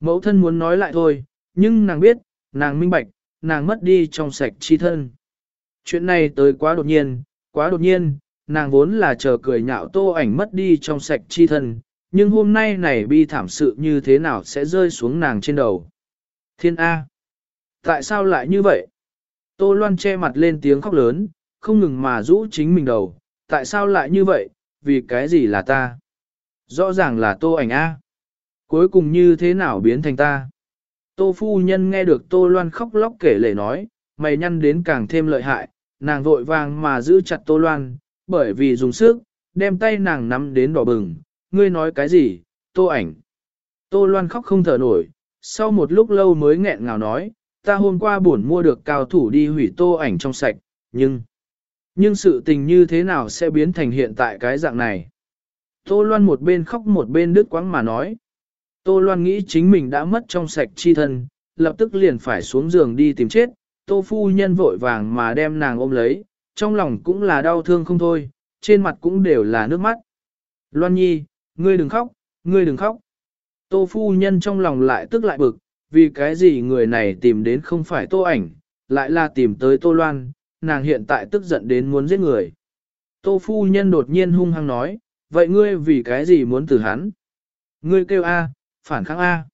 Mẫu thân muốn nói lại thôi, nhưng nàng biết, nàng minh bạch, nàng mất đi trong sạch chi thân. Chuyện này tới quá đột nhiên, quá đột nhiên, nàng vốn là chờ cười nhạo tô ảnh mất đi trong sạch chi thân, nhưng hôm nay này bi thảm sự như thế nào sẽ rơi xuống nàng trên đầu. Thiên A. Tại sao lại như vậy? Tô Loan che mặt lên tiếng khóc lớn, không ngừng mà rũ chính mình đầu. Tại sao lại như vậy? Vì cái gì là ta? Rõ ràng là tô ảnh A. Cuối cùng như thế nào biến thành ta? Tô phu nhân nghe được tô loan khóc lóc kể lể nói, mày nhăn đến càng thêm lợi hại, nàng vội vàng mà giữ chặt tô loan, bởi vì dùng sức, đem tay nàng nắm đến đỏ bừng, ngươi nói cái gì, tô ảnh. Tô loan khóc không thở nổi, sau một lúc lâu mới nghẹn ngào nói, ta hôm qua buồn mua được cao thủ đi hủy tô ảnh trong sạch, nhưng, nhưng sự tình như thế nào sẽ biến thành hiện tại cái dạng này. Tô Loan một bên khóc một bên đứt quãng mà nói. Tô Loan nghĩ chính mình đã mất trong sạch chi thân, lập tức liền phải xuống giường đi tìm chết. Tô phu nhân vội vàng mà đem nàng ôm lấy, trong lòng cũng là đau thương không thôi, trên mặt cũng đều là nước mắt. Loan nhi, ngươi đừng khóc, ngươi đừng khóc. Tô phu nhân trong lòng lại tức lại bực, vì cái gì người này tìm đến không phải tô ảnh, lại là tìm tới tô loan, nàng hiện tại tức giận đến muốn giết người. Tô phu nhân đột nhiên hung hăng nói, vậy ngươi vì cái gì muốn từ hắn? Ngươi kêu A, phản kháng A.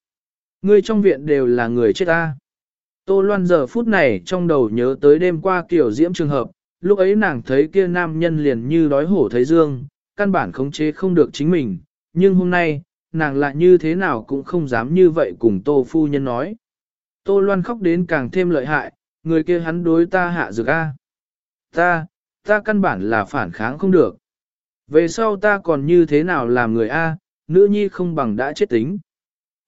Ngươi trong viện đều là người chết A. Tô Loan giờ phút này trong đầu nhớ tới đêm qua kiểu diễm trường hợp, lúc ấy nàng thấy kia nam nhân liền như đói hổ thấy dương, căn bản khống chế không được chính mình, nhưng hôm nay, nàng lại như thế nào cũng không dám như vậy cùng Tô Phu Nhân nói. Tô Loan khóc đến càng thêm lợi hại, người kia hắn đối ta hạ dược A. Ta, ta căn bản là phản kháng không được. Về sau ta còn như thế nào làm người A, nữ nhi không bằng đã chết tính.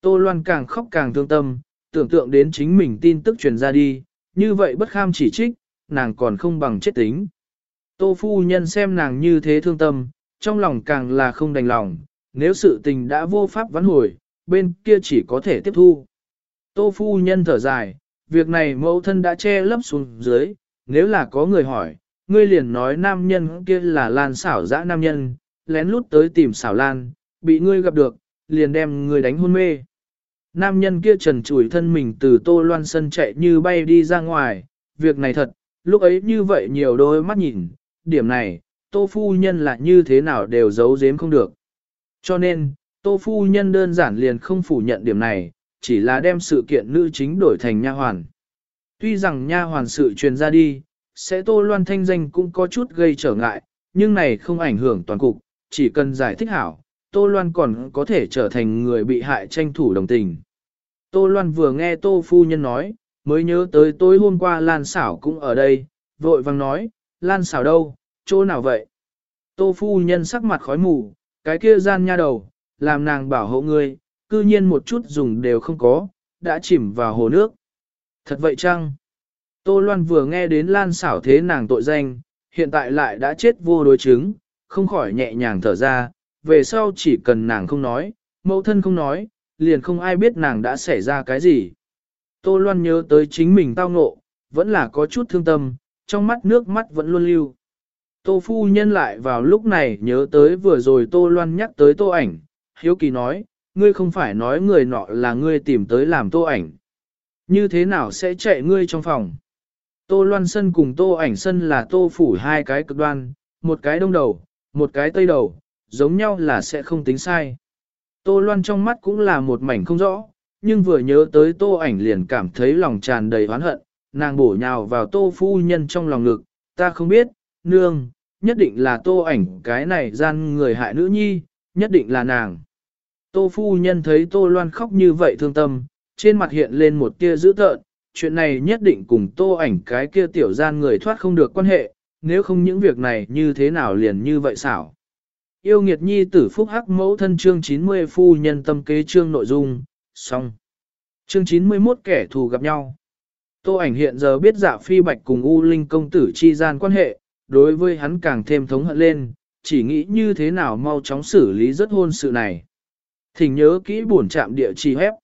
Tô Loan càng khóc càng thương tâm, tưởng tượng đến chính mình tin tức truyền ra đi, như vậy bất kham chỉ trích, nàng còn không bằng chết tính. Tô phu nhân xem nàng như thế thương tâm, trong lòng càng là không đành lòng, nếu sự tình đã vô pháp vãn hồi, bên kia chỉ có thể tiếp thu. Tô phu nhân thở dài, việc này mẫu thân đã che lấp xuống dưới, nếu là có người hỏi, ngươi liền nói nam nhân kia là lan xảo dã nam nhân, lén lút tới tìm xảo lan, bị ngươi gặp được, liền đem ngươi đánh hôn mê. Nam nhân kia trần trụi thân mình từ tô loan sân chạy như bay đi ra ngoài, việc này thật, lúc ấy như vậy nhiều đôi mắt nhìn, điểm này, tô phu nhân là như thế nào đều giấu giếm không được. Cho nên, tô phu nhân đơn giản liền không phủ nhận điểm này, chỉ là đem sự kiện nữ chính đổi thành nha hoàn. Tuy rằng nha hoàn sự truyền ra đi, sẽ tô loan thanh danh cũng có chút gây trở ngại, nhưng này không ảnh hưởng toàn cục, chỉ cần giải thích hảo, tô loan còn có thể trở thành người bị hại tranh thủ đồng tình. Tô loan vừa nghe tô phu nhân nói, mới nhớ tới tối hôm qua Lan xảo cũng ở đây, vội vàng nói, Lan xảo đâu, chỗ nào vậy? Tô phu nhân sắc mặt khói mù, cái kia gian nha đầu, làm nàng bảo hộ ngươi, cư nhiên một chút dùng đều không có, đã chìm vào hồ nước. Thật vậy chăng? Tô Loan vừa nghe đến Lan xảo thế nàng tội danh, hiện tại lại đã chết vô đối chứng, không khỏi nhẹ nhàng thở ra, về sau chỉ cần nàng không nói, mẫu thân không nói, liền không ai biết nàng đã xảy ra cái gì. Tô Loan nhớ tới chính mình tao ngộ, vẫn là có chút thương tâm, trong mắt nước mắt vẫn luôn lưu. Tô phu nhân lại vào lúc này nhớ tới vừa rồi Tô Loan nhắc tới Tô ảnh, hiếu kỳ nói, ngươi không phải nói người nọ là ngươi tìm tới làm Tô ảnh. Như thế nào sẽ chạy ngươi trong phòng? Tô Loan Sân cùng Tô ảnh Sân là Tô phủ hai cái cực đoan, một cái đông đầu, một cái tây đầu, giống nhau là sẽ không tính sai. Tô Loan trong mắt cũng là một mảnh không rõ, nhưng vừa nhớ tới Tô ảnh liền cảm thấy lòng tràn đầy oán hận, nàng bổ nhào vào Tô phu nhân trong lòng ngực, ta không biết, nương, nhất định là Tô ảnh cái này gian người hại nữ nhi, nhất định là nàng. Tô phu nhân thấy Tô Loan khóc như vậy thương tâm, trên mặt hiện lên một tia dữ tợn, chuyện này nhất định cùng tô ảnh cái kia tiểu gian người thoát không được quan hệ, nếu không những việc này như thế nào liền như vậy xảo. Yêu nghiệt nhi tử phúc hắc mẫu thân chương 90 phu nhân tâm kế chương nội dung, xong. Chương 91 kẻ thù gặp nhau. Tô ảnh hiện giờ biết dạ phi bạch cùng U Linh công tử chi gian quan hệ, đối với hắn càng thêm thống hận lên, chỉ nghĩ như thế nào mau chóng xử lý rất hôn sự này. Thỉnh nhớ kỹ buồn chạm địa chỉ hép.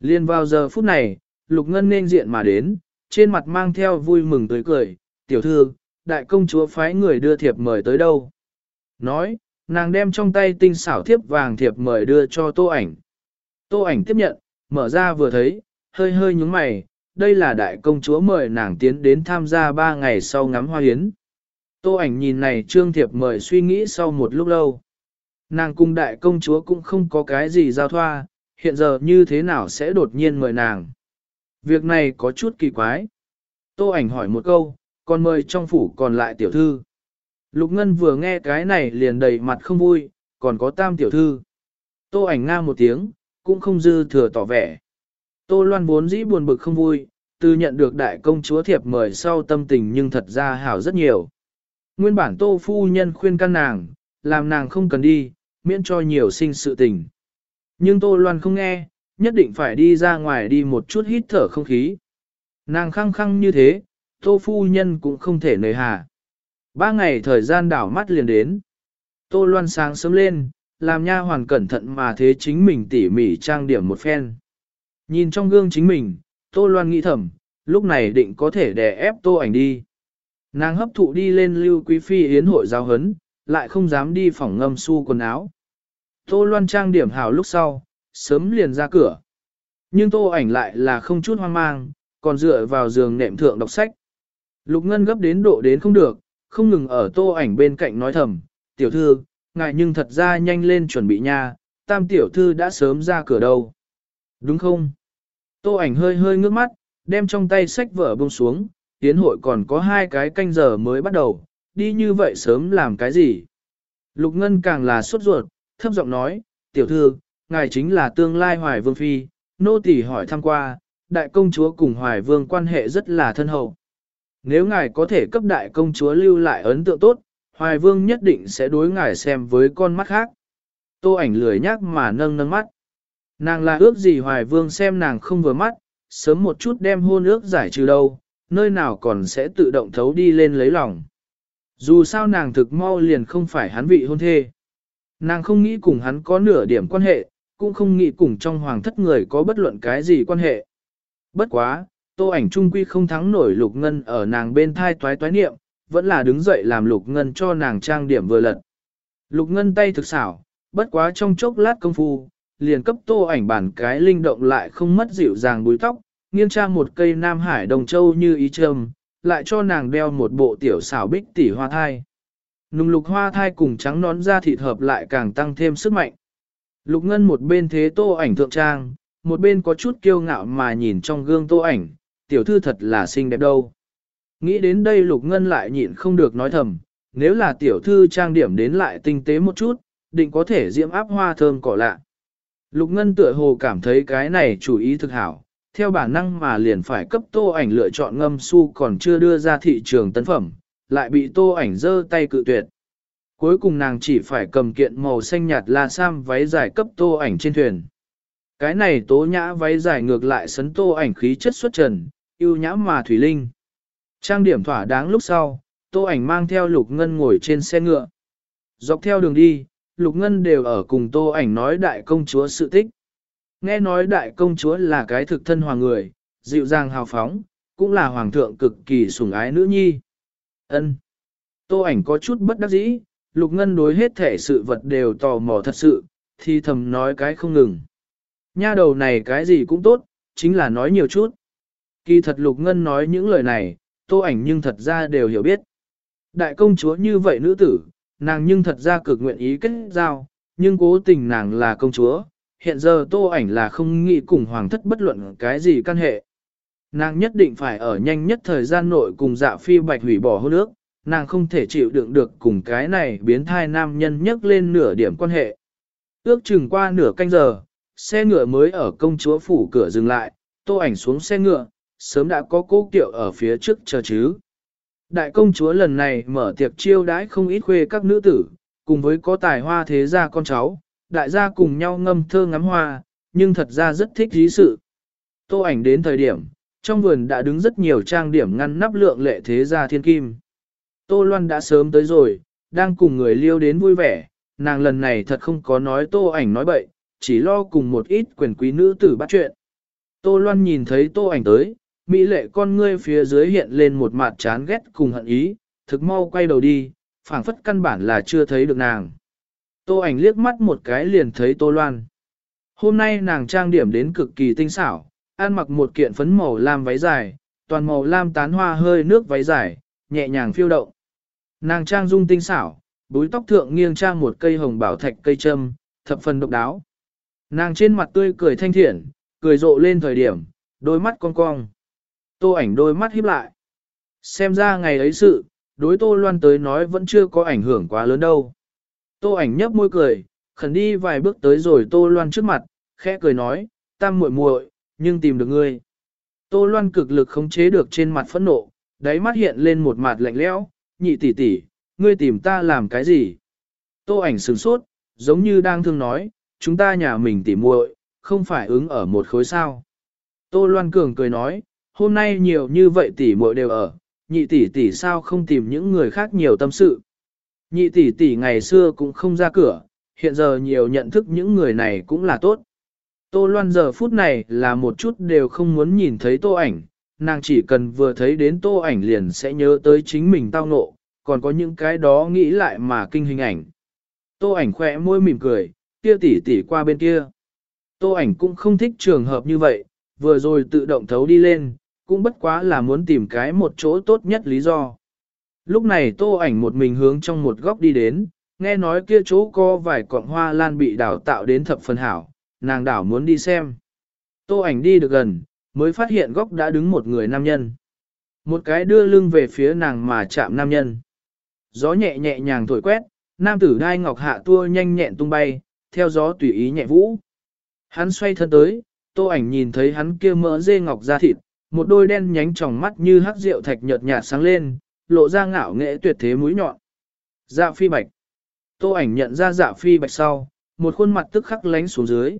Liên vào giờ phút này, Lục Ngân nên diện mà đến, trên mặt mang theo vui mừng tươi cười, tiểu thư, đại công chúa phái người đưa thiệp mời tới đâu. Nói, nàng đem trong tay tinh xảo thiếp vàng thiệp mời đưa cho tô ảnh. Tô ảnh tiếp nhận, mở ra vừa thấy, hơi hơi nhúng mày, đây là đại công chúa mời nàng tiến đến tham gia ba ngày sau ngắm hoa hiến. Tô ảnh nhìn này trương thiệp mời suy nghĩ sau một lúc lâu. Nàng cung đại công chúa cũng không có cái gì giao thoa, hiện giờ như thế nào sẽ đột nhiên mời nàng. Việc này có chút kỳ quái. Tô ảnh hỏi một câu, còn mời trong phủ còn lại tiểu thư. Lục Ngân vừa nghe cái này liền đầy mặt không vui, còn có tam tiểu thư. Tô ảnh nga một tiếng, cũng không dư thừa tỏ vẻ. Tô Loan vốn dĩ buồn bực không vui, từ nhận được đại công chúa thiệp mời sau tâm tình nhưng thật ra hảo rất nhiều. Nguyên bản Tô Phu Nhân khuyên can nàng, làm nàng không cần đi, miễn cho nhiều sinh sự tình. Nhưng Tô Loan không nghe, nhất định phải đi ra ngoài đi một chút hít thở không khí. Nàng khăng khăng như thế, Tô Phu Nhân cũng không thể nời hà. Ba ngày thời gian đảo mắt liền đến. Tô Loan sáng sớm lên, làm nha hoàn cẩn thận mà thế chính mình tỉ mỉ trang điểm một phen. Nhìn trong gương chính mình, Tô Loan nghĩ thầm, lúc này định có thể đè ép Tô ảnh đi. Nàng hấp thụ đi lên lưu quý phi yến hội giáo hấn, lại không dám đi phòng ngâm su quần áo. Tô Loan trang điểm hào lúc sau, sớm liền ra cửa. Nhưng Tô ảnh lại là không chút hoang mang, còn dựa vào giường nệm thượng đọc sách. Lục Ngân gấp đến độ đến không được, không ngừng ở Tô ảnh bên cạnh nói thầm, "Tiểu thư, ngài nhưng thật ra nhanh lên chuẩn bị nha, tam tiểu thư đã sớm ra cửa đâu." Đúng không? Tô ảnh hơi hơi ngước mắt, đem trong tay sách vở buông xuống, tiến hội còn có hai cái canh giờ mới bắt đầu, đi như vậy sớm làm cái gì? Lục Ngân càng là sốt ruột, thấp giọng nói, tiểu thư, ngài chính là tương lai Hoài Vương Phi, nô tỳ hỏi thăm qua, đại công chúa cùng Hoài Vương quan hệ rất là thân hậu. Nếu ngài có thể cấp đại công chúa lưu lại ấn tượng tốt, Hoài Vương nhất định sẽ đối ngài xem với con mắt khác. Tô ảnh lười nhác mà nâng nâng mắt. Nàng là ước gì Hoài Vương xem nàng không vừa mắt, sớm một chút đem hôn ước giải trừ đâu, nơi nào còn sẽ tự động thấu đi lên lấy lòng. Dù sao nàng thực mau liền không phải hắn vị hôn thê. Nàng không nghĩ cùng hắn có nửa điểm quan hệ, cũng không nghĩ cùng trong hoàng thất người có bất luận cái gì quan hệ. Bất quá, tô ảnh trung quy không thắng nổi lục ngân ở nàng bên thai toái toái niệm, vẫn là đứng dậy làm lục ngân cho nàng trang điểm vừa lật. Lục ngân tay thực xảo, bất quá trong chốc lát công phu, liền cấp tô ảnh bản cái linh động lại không mất dịu dàng búi tóc, nghiêng trang một cây Nam Hải Đồng Châu như ý trầm, lại cho nàng đeo một bộ tiểu xảo bích tỷ hoa thai. Nùng lục hoa thai cùng trắng nón da thịt hợp lại càng tăng thêm sức mạnh. Lục ngân một bên thế tô ảnh thượng trang, một bên có chút kiêu ngạo mà nhìn trong gương tô ảnh, tiểu thư thật là xinh đẹp đâu. Nghĩ đến đây lục ngân lại nhịn không được nói thầm, nếu là tiểu thư trang điểm đến lại tinh tế một chút, định có thể diễm áp hoa thơm cỏ lạ. Lục ngân tựa hồ cảm thấy cái này chủ ý thực hảo, theo bản năng mà liền phải cấp tô ảnh lựa chọn ngâm su còn chưa đưa ra thị trường tân phẩm, lại bị tô ảnh giơ tay cự tuyệt. Cuối cùng nàng chỉ phải cầm kiện màu xanh nhạt la sam váy dài cấp tô ảnh trên thuyền. Cái này tố nhã váy dài ngược lại sấn tô ảnh khí chất xuất trần, yêu nhã mà thủy linh. Trang điểm thỏa đáng lúc sau, tô ảnh mang theo lục ngân ngồi trên xe ngựa. Dọc theo đường đi, lục ngân đều ở cùng tô ảnh nói đại công chúa sự tích. Nghe nói đại công chúa là cái thực thân hoàng người, dịu dàng hào phóng, cũng là hoàng thượng cực kỳ sủng ái nữ nhi. Ân. Tô ảnh có chút bất đắc dĩ, lục ngân đối hết thể sự vật đều tò mò thật sự, thì thầm nói cái không ngừng. Nha đầu này cái gì cũng tốt, chính là nói nhiều chút. Kỳ thật lục ngân nói những lời này, tô ảnh nhưng thật ra đều hiểu biết. Đại công chúa như vậy nữ tử, nàng nhưng thật ra cực nguyện ý kết giao, nhưng cố tình nàng là công chúa, hiện giờ tô ảnh là không nghĩ cùng hoàng thất bất luận cái gì căn hệ. Nàng nhất định phải ở nhanh nhất thời gian nội cùng dạ phi bạch hủy bỏ hôn ước, nàng không thể chịu đựng được cùng cái này biến thai nam nhân nhấc lên nửa điểm quan hệ. Ước chừng qua nửa canh giờ, xe ngựa mới ở công chúa phủ cửa dừng lại, tô ảnh xuống xe ngựa, sớm đã có cố kiệu ở phía trước chờ chứ. Đại công chúa lần này mở tiệc chiêu đãi không ít khuê các nữ tử, cùng với có tài hoa thế gia con cháu, đại gia cùng nhau ngâm thơ ngắm hoa, nhưng thật ra rất thích dí sự. Tô ảnh đến thời điểm, trong vườn đã đứng rất nhiều trang điểm ngăn nắp lượng lệ thế gia thiên kim. Tô Loan đã sớm tới rồi, đang cùng người liêu đến vui vẻ, nàng lần này thật không có nói tô ảnh nói bậy, chỉ lo cùng một ít quyền quý nữ tử bắt chuyện. Tô Loan nhìn thấy tô ảnh tới, mỹ lệ con ngươi phía dưới hiện lên một mặt chán ghét cùng hận ý, thực mau quay đầu đi, phảng phất căn bản là chưa thấy được nàng. Tô ảnh liếc mắt một cái liền thấy Tô Loan. Hôm nay nàng trang điểm đến cực kỳ tinh xảo, ăn mặc một kiện phấn màu lam váy dài, toàn màu lam tán hoa hơi nước váy dài, nhẹ nhàng phiêu động. Nàng trang dung tinh xảo, búi tóc thượng nghiêng trang một cây hồng bảo thạch cây châm, thập phần độc đáo. Nàng trên mặt tươi cười thanh thiện, cười rộ lên thời điểm, đôi mắt cong cong. Tô ảnh đôi mắt híp lại. Xem ra ngày ấy sự, đối Tô Loan tới nói vẫn chưa có ảnh hưởng quá lớn đâu. Tô ảnh nhấp môi cười, khẩn đi vài bước tới rồi Tô Loan trước mặt, khẽ cười nói, tam muội muội, nhưng tìm được ngươi. Tô Loan cực lực khống chế được trên mặt phẫn nộ, đáy mắt hiện lên một mặt lạnh lẽo, nhị tỷ tỷ, ngươi tìm ta làm cái gì? Tô ảnh sừng sốt, giống như đang thương nói, chúng ta nhà mình tỉ muội, không phải ứng ở một khối sao. Tô Loan Cường cười nói, hôm nay nhiều như vậy tỷ muội đều ở, nhị tỷ tỷ sao không tìm những người khác nhiều tâm sự. Nhị tỷ tỷ ngày xưa cũng không ra cửa, hiện giờ nhiều nhận thức những người này cũng là tốt. Tô Loan giờ phút này là một chút đều không muốn nhìn thấy tô ảnh, nàng chỉ cần vừa thấy đến tô ảnh liền sẽ nhớ tới chính mình tao ngộ, còn có những cái đó nghĩ lại mà kinh hình ảnh. Tô ảnh khẽ môi mỉm cười, kia tỷ tỷ qua bên kia. Tô ảnh cũng không thích trường hợp như vậy, vừa rồi tự động thấu đi lên, cũng bất quá là muốn tìm cái một chỗ tốt nhất lý do. Lúc này tô ảnh một mình hướng trong một góc đi đến, nghe nói kia chỗ có vài cọng hoa lan bị đào tạo đến thập phần hảo, nàng đảo muốn đi xem. Tô ảnh đi được gần, mới phát hiện góc đã đứng một người nam nhân. Một cái đưa lưng về phía nàng mà chạm nam nhân. Gió nhẹ nhẹ nhàng thổi quét, nam tử đai ngọc hạ tua nhanh nhẹn tung bay, theo gió tùy ý nhẹ vũ. Hắn xoay thân tới, tô ảnh nhìn thấy hắn kia mỡ dê ngọc da thịt, một đôi đen nhánh tròng mắt như hắc rượu thạch nhợt nhạt sáng lên, lộ ra ngạo nghệ tuyệt thế mũi nhọn. Dạ phi bạch. Tô ảnh nhận ra dạ phi bạch sau, một khuôn mặt tức khắc lánh xuống dưới.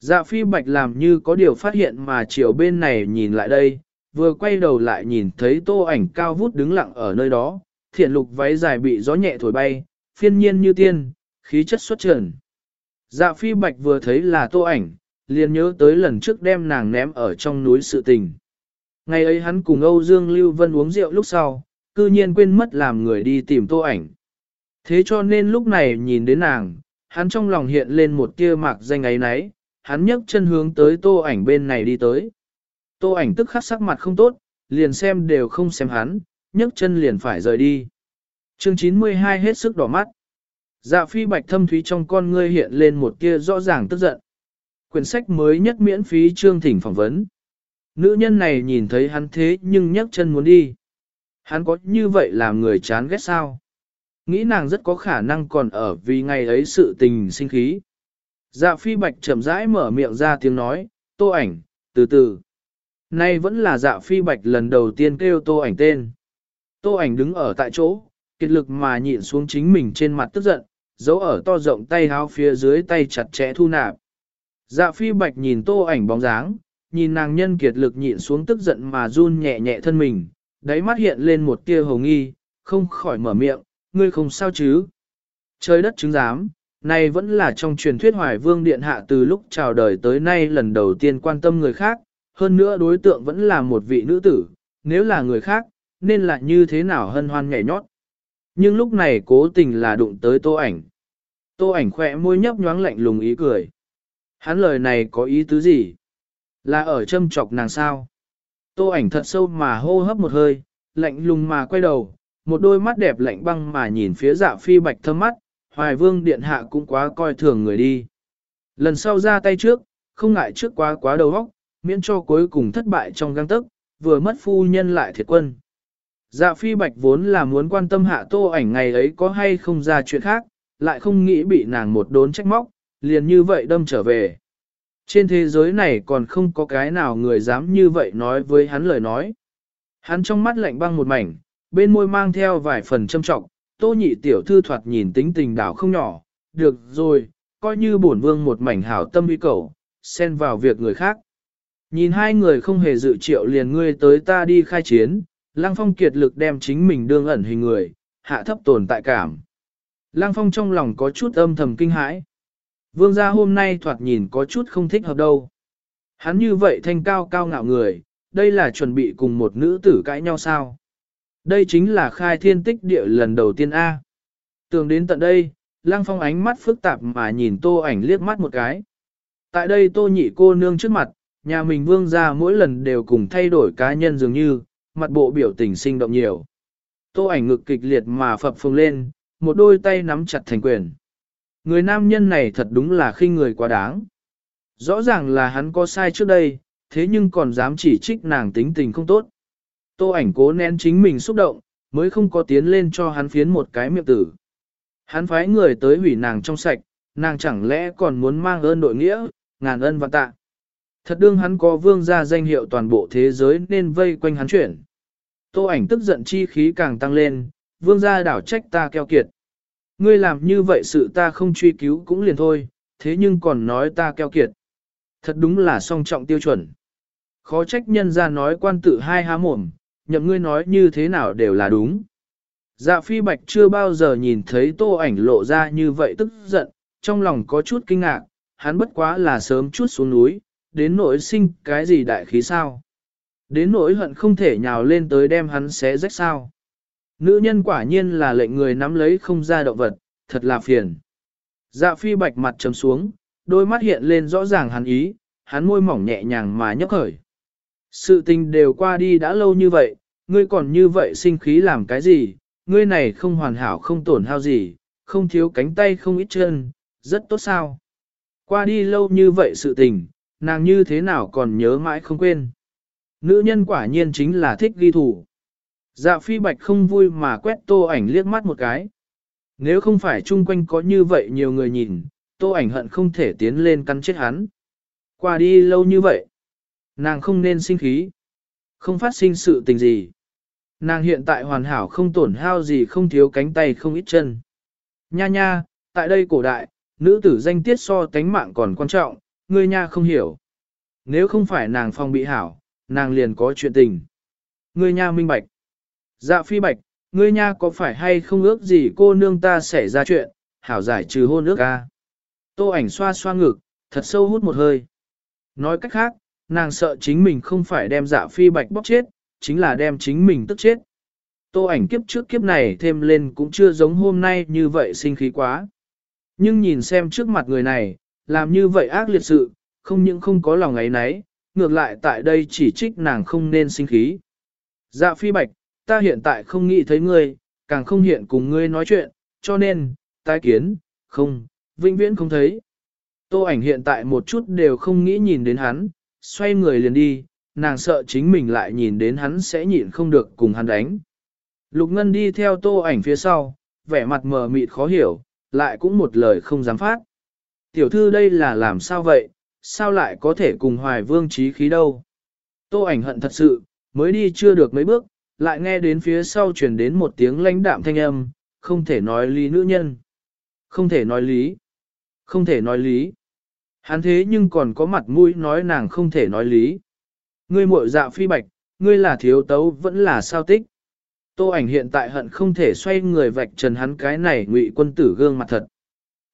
Dạ phi bạch làm như có điều phát hiện mà chiều bên này nhìn lại đây, vừa quay đầu lại nhìn thấy tô ảnh cao vút đứng lặng ở nơi đó, thiện lục váy dài bị gió nhẹ thổi bay, phiên nhiên như tiên, khí chất xuất trần. Dạ phi bạch vừa thấy là tô ảnh, liền nhớ tới lần trước đem nàng ném ở trong núi sự tình. Ngày ấy hắn cùng Âu Dương Lưu Vân uống rượu lúc sau, cư nhiên quên mất làm người đi tìm tô ảnh. Thế cho nên lúc này nhìn đến nàng, hắn trong lòng hiện lên một tia mạc danh ấy nấy, hắn nhấc chân hướng tới tô ảnh bên này đi tới. Tô ảnh tức khắc sắc mặt không tốt, liền xem đều không xem hắn, nhấc chân liền phải rời đi. Chương 92 hết sức đỏ mắt. Dạ phi bạch thâm thúy trong con ngươi hiện lên một tia rõ ràng tức giận. Quyển sách mới nhất miễn phí chương thỉnh phỏng vấn. Nữ nhân này nhìn thấy hắn thế nhưng nhấc chân muốn đi. Hắn có như vậy làm người chán ghét sao? Nghĩ nàng rất có khả năng còn ở vì ngày ấy sự tình sinh khí. Dạ phi bạch chậm rãi mở miệng ra tiếng nói, tô ảnh, từ từ. Nay vẫn là dạ phi bạch lần đầu tiên kêu tô ảnh tên. Tô ảnh đứng ở tại chỗ, kiệt lực mà nhịn xuống chính mình trên mặt tức giận, giấu ở to rộng tay háo phía dưới tay chặt chẽ thu nạp. Dạ phi bạch nhìn tô ảnh bóng dáng, nhìn nàng nhân kiệt lực nhịn xuống tức giận mà run nhẹ nhẹ thân mình, đáy mắt hiện lên một tia hồng nghi, không khỏi mở miệng, ngươi không sao chứ. Trời đất chứng giám, này vẫn là trong truyền thuyết hoài vương điện hạ từ lúc chào đời tới nay lần đầu tiên quan tâm người khác, hơn nữa đối tượng vẫn là một vị nữ tử, nếu là người khác, nên là như thế nào hân hoan nhảy nhót. Nhưng lúc này cố tình là đụng tới tô ảnh. Tô ảnh khỏe môi nhấp nhoáng lạnh lùng ý cười. Hắn lời này có ý tứ gì? Là ở châm chọc nàng sao? Tô ảnh thật sâu mà hô hấp một hơi, lạnh lùng mà quay đầu, một đôi mắt đẹp lạnh băng mà nhìn phía dạ phi bạch thâm mắt, hoài vương điện hạ cũng quá coi thường người đi. Lần sau ra tay trước, không ngại trước quá quá đầu óc, miễn cho cuối cùng thất bại trong găng tức, vừa mất phu nhân lại thiệt quân. Dạ phi bạch vốn là muốn quan tâm hạ tô ảnh ngày ấy có hay không ra chuyện khác, lại không nghĩ bị nàng một đốn trách móc, liền như vậy đâm trở về. Trên thế giới này còn không có cái nào người dám như vậy nói với hắn lời nói. Hắn trong mắt lạnh băng một mảnh, bên môi mang theo vài phần châm trọng, tô nhị tiểu thư thoạt nhìn tính tình đảo không nhỏ, được rồi, coi như bổn vương một mảnh hảo tâm uy cầu, xen vào việc người khác. Nhìn hai người không hề dự triệu liền ngươi tới ta đi khai chiến, Lăng Phong kiệt lực đem chính mình đương ẩn hình người, hạ thấp tồn tại cảm. Lăng Phong trong lòng có chút âm thầm kinh hãi. Vương gia hôm nay thoạt nhìn có chút không thích hợp đâu. Hắn như vậy thanh cao cao ngạo người, đây là chuẩn bị cùng một nữ tử cãi nhau sao. Đây chính là khai thiên tích địa lần đầu tiên A. Tưởng đến tận đây, Lăng Phong ánh mắt phức tạp mà nhìn tô ảnh liếc mắt một cái. Tại đây tô nhị cô nương trước mặt, nhà mình vương gia mỗi lần đều cùng thay đổi cá nhân dường như, mặt bộ biểu tình sinh động nhiều. Tô ảnh ngực kịch liệt mà phập phồng lên, một đôi tay nắm chặt thành quyền. Người nam nhân này thật đúng là khinh người quá đáng. Rõ ràng là hắn có sai trước đây, thế nhưng còn dám chỉ trích nàng tính tình không tốt. Tô ảnh cố nén chính mình xúc động, mới không có tiến lên cho hắn phiến một cái miệng tử. Hắn phái người tới hủy nàng trong sạch, nàng chẳng lẽ còn muốn mang ơn đội nghĩa, ngàn ân và tạ. Thật đương hắn có vương gia danh hiệu toàn bộ thế giới nên vây quanh hắn chuyển. Tô ảnh tức giận chi khí càng tăng lên, vương gia đảo trách ta keo kiệt. Ngươi làm như vậy sự ta không truy cứu cũng liền thôi, thế nhưng còn nói ta keo kiệt. Thật đúng là song trọng tiêu chuẩn. Khó trách nhân gia nói quan tự hai há mồm, nhậm ngươi nói như thế nào đều là đúng. Dạ phi bạch chưa bao giờ nhìn thấy tô ảnh lộ ra như vậy tức giận, trong lòng có chút kinh ngạc, hắn bất quá là sớm chút xuống núi, đến nỗi sinh cái gì đại khí sao. Đến nỗi hận không thể nhào lên tới đem hắn xé rách sao. Nữ nhân quả nhiên là lệnh người nắm lấy không ra động vật, thật là phiền. Dạ phi bạch mặt trầm xuống, đôi mắt hiện lên rõ ràng hắn ý, hắn môi mỏng nhẹ nhàng mà nhấp khởi. Sự tình đều qua đi đã lâu như vậy, ngươi còn như vậy sinh khí làm cái gì, ngươi này không hoàn hảo không tổn hao gì, không thiếu cánh tay không ít chân, rất tốt sao. Qua đi lâu như vậy sự tình, nàng như thế nào còn nhớ mãi không quên. Nữ nhân quả nhiên chính là thích ghi thủ. Dạ phi bạch không vui mà quét tô ảnh liếc mắt một cái. Nếu không phải chung quanh có như vậy nhiều người nhìn, tô ảnh hận không thể tiến lên cắn chết hắn. Qua đi lâu như vậy, nàng không nên sinh khí. Không phát sinh sự tình gì. Nàng hiện tại hoàn hảo không tổn hao gì không thiếu cánh tay không ít chân. Nha nha, tại đây cổ đại, nữ tử danh tiết so tánh mạng còn quan trọng, ngươi nha không hiểu. Nếu không phải nàng phong bị hảo, nàng liền có chuyện tình. Ngươi nha minh bạch. Dạ phi bạch, ngươi nha có phải hay không ước gì cô nương ta xảy ra chuyện, hảo giải trừ hôn ước ca. Tô ảnh xoa xoa ngực, thật sâu hút một hơi. Nói cách khác, nàng sợ chính mình không phải đem dạ phi bạch bóc chết, chính là đem chính mình tức chết. Tô ảnh kiếp trước kiếp này thêm lên cũng chưa giống hôm nay như vậy sinh khí quá. Nhưng nhìn xem trước mặt người này, làm như vậy ác liệt sự, không những không có lòng ấy nấy, ngược lại tại đây chỉ trích nàng không nên sinh khí. Dạ phi bạch, ta hiện tại không nghĩ thấy ngươi, càng không hiện cùng ngươi nói chuyện, cho nên, tái kiến, không, vĩnh viễn không thấy. Tô ảnh hiện tại một chút đều không nghĩ nhìn đến hắn, xoay người liền đi, nàng sợ chính mình lại nhìn đến hắn sẽ nhịn không được cùng hắn đánh. Lục Ngân đi theo tô ảnh phía sau, vẻ mặt mờ mịt khó hiểu, lại cũng một lời không dám phát. Tiểu thư đây là làm sao vậy, sao lại có thể cùng hoài vương trí khí đâu. Tô ảnh hận thật sự, mới đi chưa được mấy bước, lại nghe đến phía sau truyền đến một tiếng lãnh đạm thanh âm, không thể nói lý nữ nhân. Không thể nói lý. Không thể nói lý. Hắn thế nhưng còn có mặt mũi nói nàng không thể nói lý. Ngươi muội dạ phi bạch, ngươi là thiếu tấu vẫn là sao tích. Tô ảnh hiện tại hận không thể xoay người vạch trần hắn cái này ngụy quân tử gương mặt thật.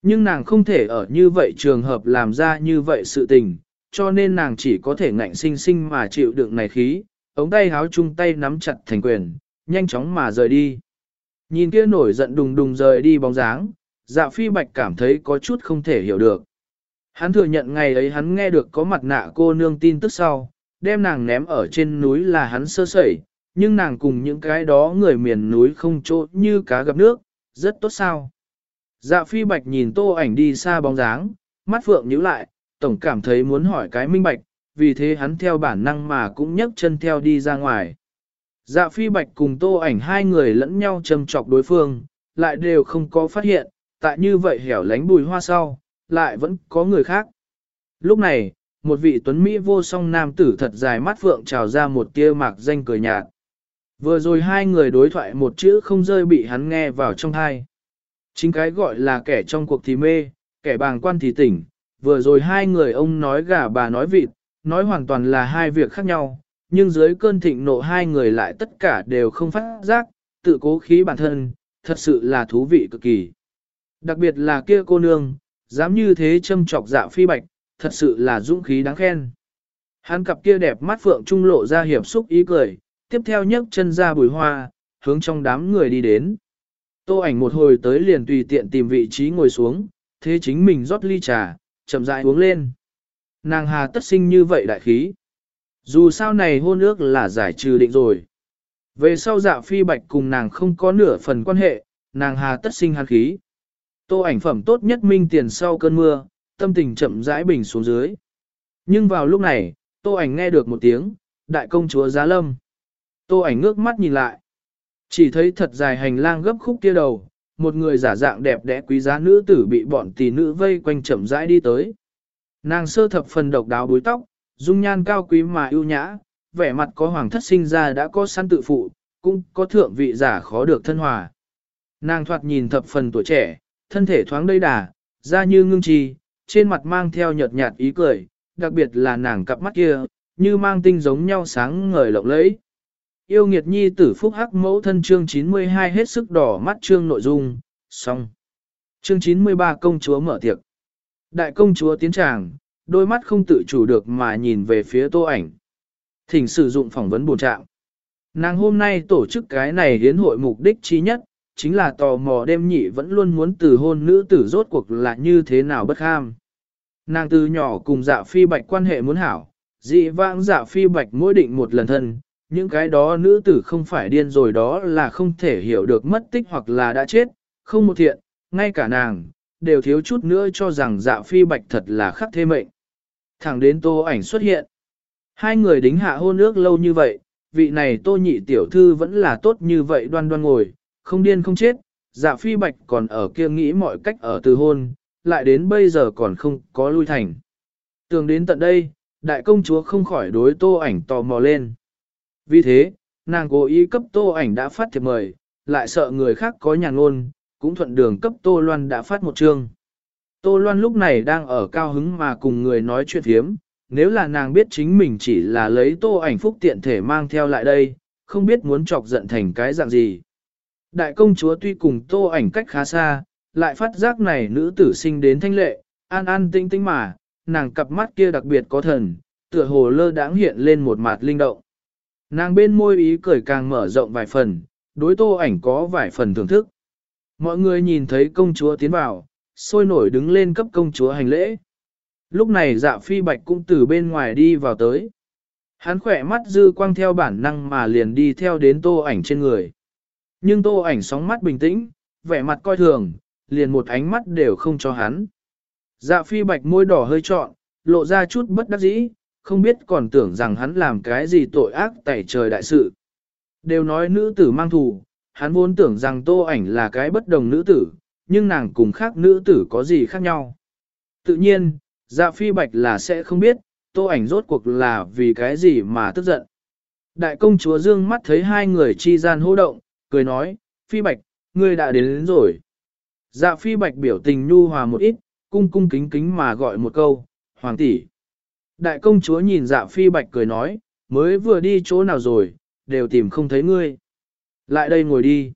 Nhưng nàng không thể ở như vậy trường hợp làm ra như vậy sự tình, cho nên nàng chỉ có thể ngạnh sinh sinh mà chịu đựng này khí, ống tay háo chung tay nắm chặt thành quyền, nhanh chóng mà rời đi. Nhìn kia nổi giận đùng đùng rời đi bóng dáng, dạ phi bạch cảm thấy có chút không thể hiểu được. Hắn thừa nhận ngày ấy hắn nghe được có mặt nạ cô nương tin tức sau, đem nàng ném ở trên núi là hắn sơ sẩy, nhưng nàng cùng những cái đó người miền núi không chỗ như cá gặp nước, rất tốt sao. Dạ phi bạch nhìn tô ảnh đi xa bóng dáng, mắt phượng nhíu lại, tổng cảm thấy muốn hỏi cái minh bạch, vì thế hắn theo bản năng mà cũng nhấc chân theo đi ra ngoài. Dạ phi bạch cùng tô ảnh hai người lẫn nhau châm chọc đối phương, lại đều không có phát hiện, tại như vậy hẻo lánh bùi hoa sau, lại vẫn có người khác. Lúc này, một vị tuấn Mỹ vô song nam tử thật dài mắt phượng trào ra một tia mạc danh cười nhạt. Vừa rồi hai người đối thoại một chữ không rơi bị hắn nghe vào trong thai. Chính cái gọi là kẻ trong cuộc thì mê, kẻ bàng quan thì tỉnh, vừa rồi hai người ông nói gà bà nói vịt, nói hoàn toàn là hai việc khác nhau, nhưng dưới cơn thịnh nộ hai người lại tất cả đều không phát giác, tự cố khí bản thân, thật sự là thú vị cực kỳ. Đặc biệt là kia cô nương, dám như thế châm chọc dạ phi bạch, thật sự là dũng khí đáng khen. Hắn cặp kia đẹp mắt phượng trung lộ ra hiệp xúc ý cười, tiếp theo nhấc chân ra bùi hoa, hướng trong đám người đi đến. Tô ảnh một hồi tới liền tùy tiện tìm vị trí ngồi xuống, thế chính mình rót ly trà, chậm rãi uống lên. Nàng hà tất sinh như vậy đại khí. Dù sao này hôn ước là giải trừ định rồi. Về sau dạ phi bạch cùng nàng không có nửa phần quan hệ, nàng hà tất sinh hàn khí. Tô ảnh phẩm tốt nhất minh tiền sau cơn mưa, tâm tình chậm rãi bình xuống dưới. Nhưng vào lúc này, tô ảnh nghe được một tiếng, đại công chúa giá lâm. Tô ảnh ngước mắt nhìn lại. Chỉ thấy thật dài hành lang gấp khúc kia đầu, một người giả dạng đẹp đẽ quý giá nữ tử bị bọn tỷ nữ vây quanh chậm rãi đi tới. Nàng sơ thập phần độc đáo búi tóc, dung nhan cao quý mà ưu nhã, vẻ mặt có hoàng thất sinh ra đã có săn tự phụ, cũng có thượng vị giả khó được thân hòa. Nàng thoạt nhìn thập phần tuổi trẻ, thân thể thoáng đầy đà, da như ngưng trì, trên mặt mang theo nhợt nhạt ý cười, đặc biệt là nàng cặp mắt kia, như mang tinh giống nhau sáng ngời lộng lẫy. Yêu nghiệt nhi tử phúc hắc mẫu thân chương 92 hết sức đỏ mắt chương nội dung, xong. Chương 93 công chúa mở tiệc. Đại công chúa tiến tràng, đôi mắt không tự chủ được mà nhìn về phía tô ảnh. Thỉnh sử dụng phỏng vấn bổ trạng. Nàng hôm nay tổ chức cái này hiến hội mục đích chi nhất, chính là tò mò đêm nhị vẫn luôn muốn từ hôn nữ tử rốt cuộc là như thế nào bất ham. Nàng từ nhỏ cùng dạ phi bạch quan hệ muốn hảo, dị vãng dạ phi bạch mỗi định một lần thân, những cái đó nữ tử không phải điên rồi đó là không thể hiểu được mất tích hoặc là đã chết, không một thiện, ngay cả nàng, đều thiếu chút nữa cho rằng dạ phi bạch thật là khắc thế mệnh. Thẳng đến tô ảnh xuất hiện. Hai người đính hạ hôn ước lâu như vậy, vị này tô nhị tiểu thư vẫn là tốt như vậy đoan đoan ngồi, không điên không chết, dạ phi bạch còn ở kia nghĩ mọi cách ở từ hôn, lại đến bây giờ còn không có lui thành. Tường đến tận đây, đại công chúa không khỏi đối tô ảnh tò mò lên. Vì thế, nàng cố ý cấp tô ảnh đã phát thiệp mời, lại sợ người khác có nhàn ngôn, cũng thuận đường cấp tô loan đã phát một chương. Tô loan lúc này đang ở cao hứng mà cùng người nói chuyện thiếm, nếu là nàng biết chính mình chỉ là lấy tô ảnh phúc tiện thể mang theo lại đây, không biết muốn chọc giận thành cái dạng gì. Đại công chúa tuy cùng tô ảnh cách khá xa, lại phát giác này nữ tử sinh đến thanh lệ, an an tinh tinh mà, nàng cặp mắt kia đặc biệt có thần, tựa hồ lơ đãng hiện lên một mặt linh động. Nàng bên môi ý cười càng mở rộng vài phần, đối tô ảnh có vài phần thưởng thức. Mọi người nhìn thấy công chúa tiến vào, sôi nổi đứng lên cấp công chúa hành lễ. Lúc này dạ phi bạch cũng từ bên ngoài đi vào tới. Hắn khỏe mắt dư quang theo bản năng mà liền đi theo đến tô ảnh trên người. Nhưng tô ảnh sóng mắt bình tĩnh, vẻ mặt coi thường, liền một ánh mắt đều không cho hắn. Dạ phi bạch môi đỏ hơi trọn, lộ ra chút bất đắc dĩ, không biết còn tưởng rằng hắn làm cái gì tội ác tẩy trời đại sự. Đều nói nữ tử mang thù, hắn vốn tưởng rằng tô ảnh là cái bất đồng nữ tử, nhưng nàng cùng khác nữ tử có gì khác nhau. Tự nhiên, dạ phi bạch là sẽ không biết, tô ảnh rốt cuộc là vì cái gì mà tức giận. Đại công chúa dương mắt thấy hai người chi gian hô động, cười nói, phi bạch, ngươi đã đến, đến rồi. Dạ phi bạch biểu tình nhu hòa một ít, cung cung kính kính mà gọi một câu, hoàng tỷ. Đại công chúa nhìn dạ phi bạch cười nói, mới vừa đi chỗ nào rồi, đều tìm không thấy ngươi. Lại đây ngồi đi.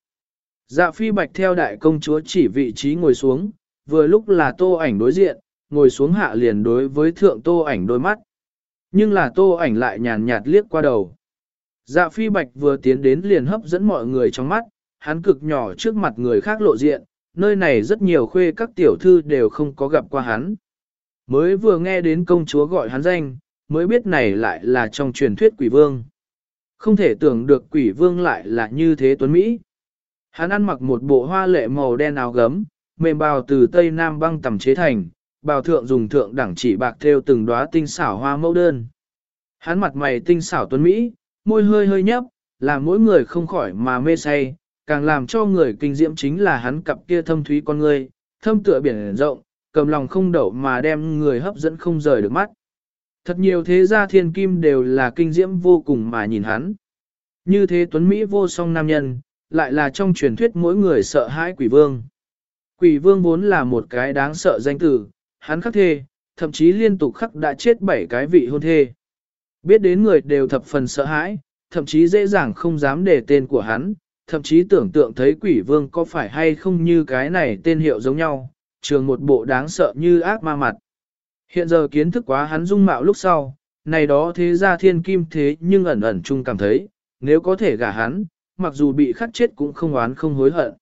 Dạ phi bạch theo đại công chúa chỉ vị trí ngồi xuống, vừa lúc là tô ảnh đối diện, ngồi xuống hạ liền đối với thượng tô ảnh đôi mắt. Nhưng là tô ảnh lại nhàn nhạt liếc qua đầu. Dạ phi bạch vừa tiến đến liền hấp dẫn mọi người trong mắt, hắn cực nhỏ trước mặt người khác lộ diện, nơi này rất nhiều khuê các tiểu thư đều không có gặp qua hắn. Mới vừa nghe đến công chúa gọi hắn danh, mới biết này lại là trong truyền thuyết quỷ vương. Không thể tưởng được quỷ vương lại là như thế tuấn Mỹ. Hắn ăn mặc một bộ hoa lệ màu đen áo gấm, mềm bào từ Tây Nam băng tầm chế thành, bào thượng dùng thượng đẳng chỉ bạc theo từng đóa tinh xảo hoa mẫu đơn. Hắn mặt mày tinh xảo tuấn Mỹ, môi hơi hơi nhấp, làm mỗi người không khỏi mà mê say, càng làm cho người kinh diễm chính là hắn cặp kia thâm thúy con người, thâm tựa biển rộng, cầm lòng không đậu mà đem người hấp dẫn không rời được mắt. Thật nhiều thế gia thiên kim đều là kinh diễm vô cùng mà nhìn hắn. Như thế tuấn Mỹ vô song nam nhân, lại là trong truyền thuyết mỗi người sợ hãi quỷ vương. Quỷ vương vốn là một cái đáng sợ danh tử, hắn khắc thê, thậm chí liên tục khắc đã chết bảy cái vị hôn thê. Biết đến người đều thập phần sợ hãi, thậm chí dễ dàng không dám để tên của hắn, thậm chí tưởng tượng thấy quỷ vương có phải hay không như cái này tên hiệu giống nhau, trường một bộ đáng sợ như ác ma mặt. Hiện giờ kiến thức quá hắn dung mạo lúc sau, này đó thế ra thiên kim thế nhưng ẩn ẩn chung cảm thấy, nếu có thể gả hắn, mặc dù bị khắc chết cũng không oán không hối hận.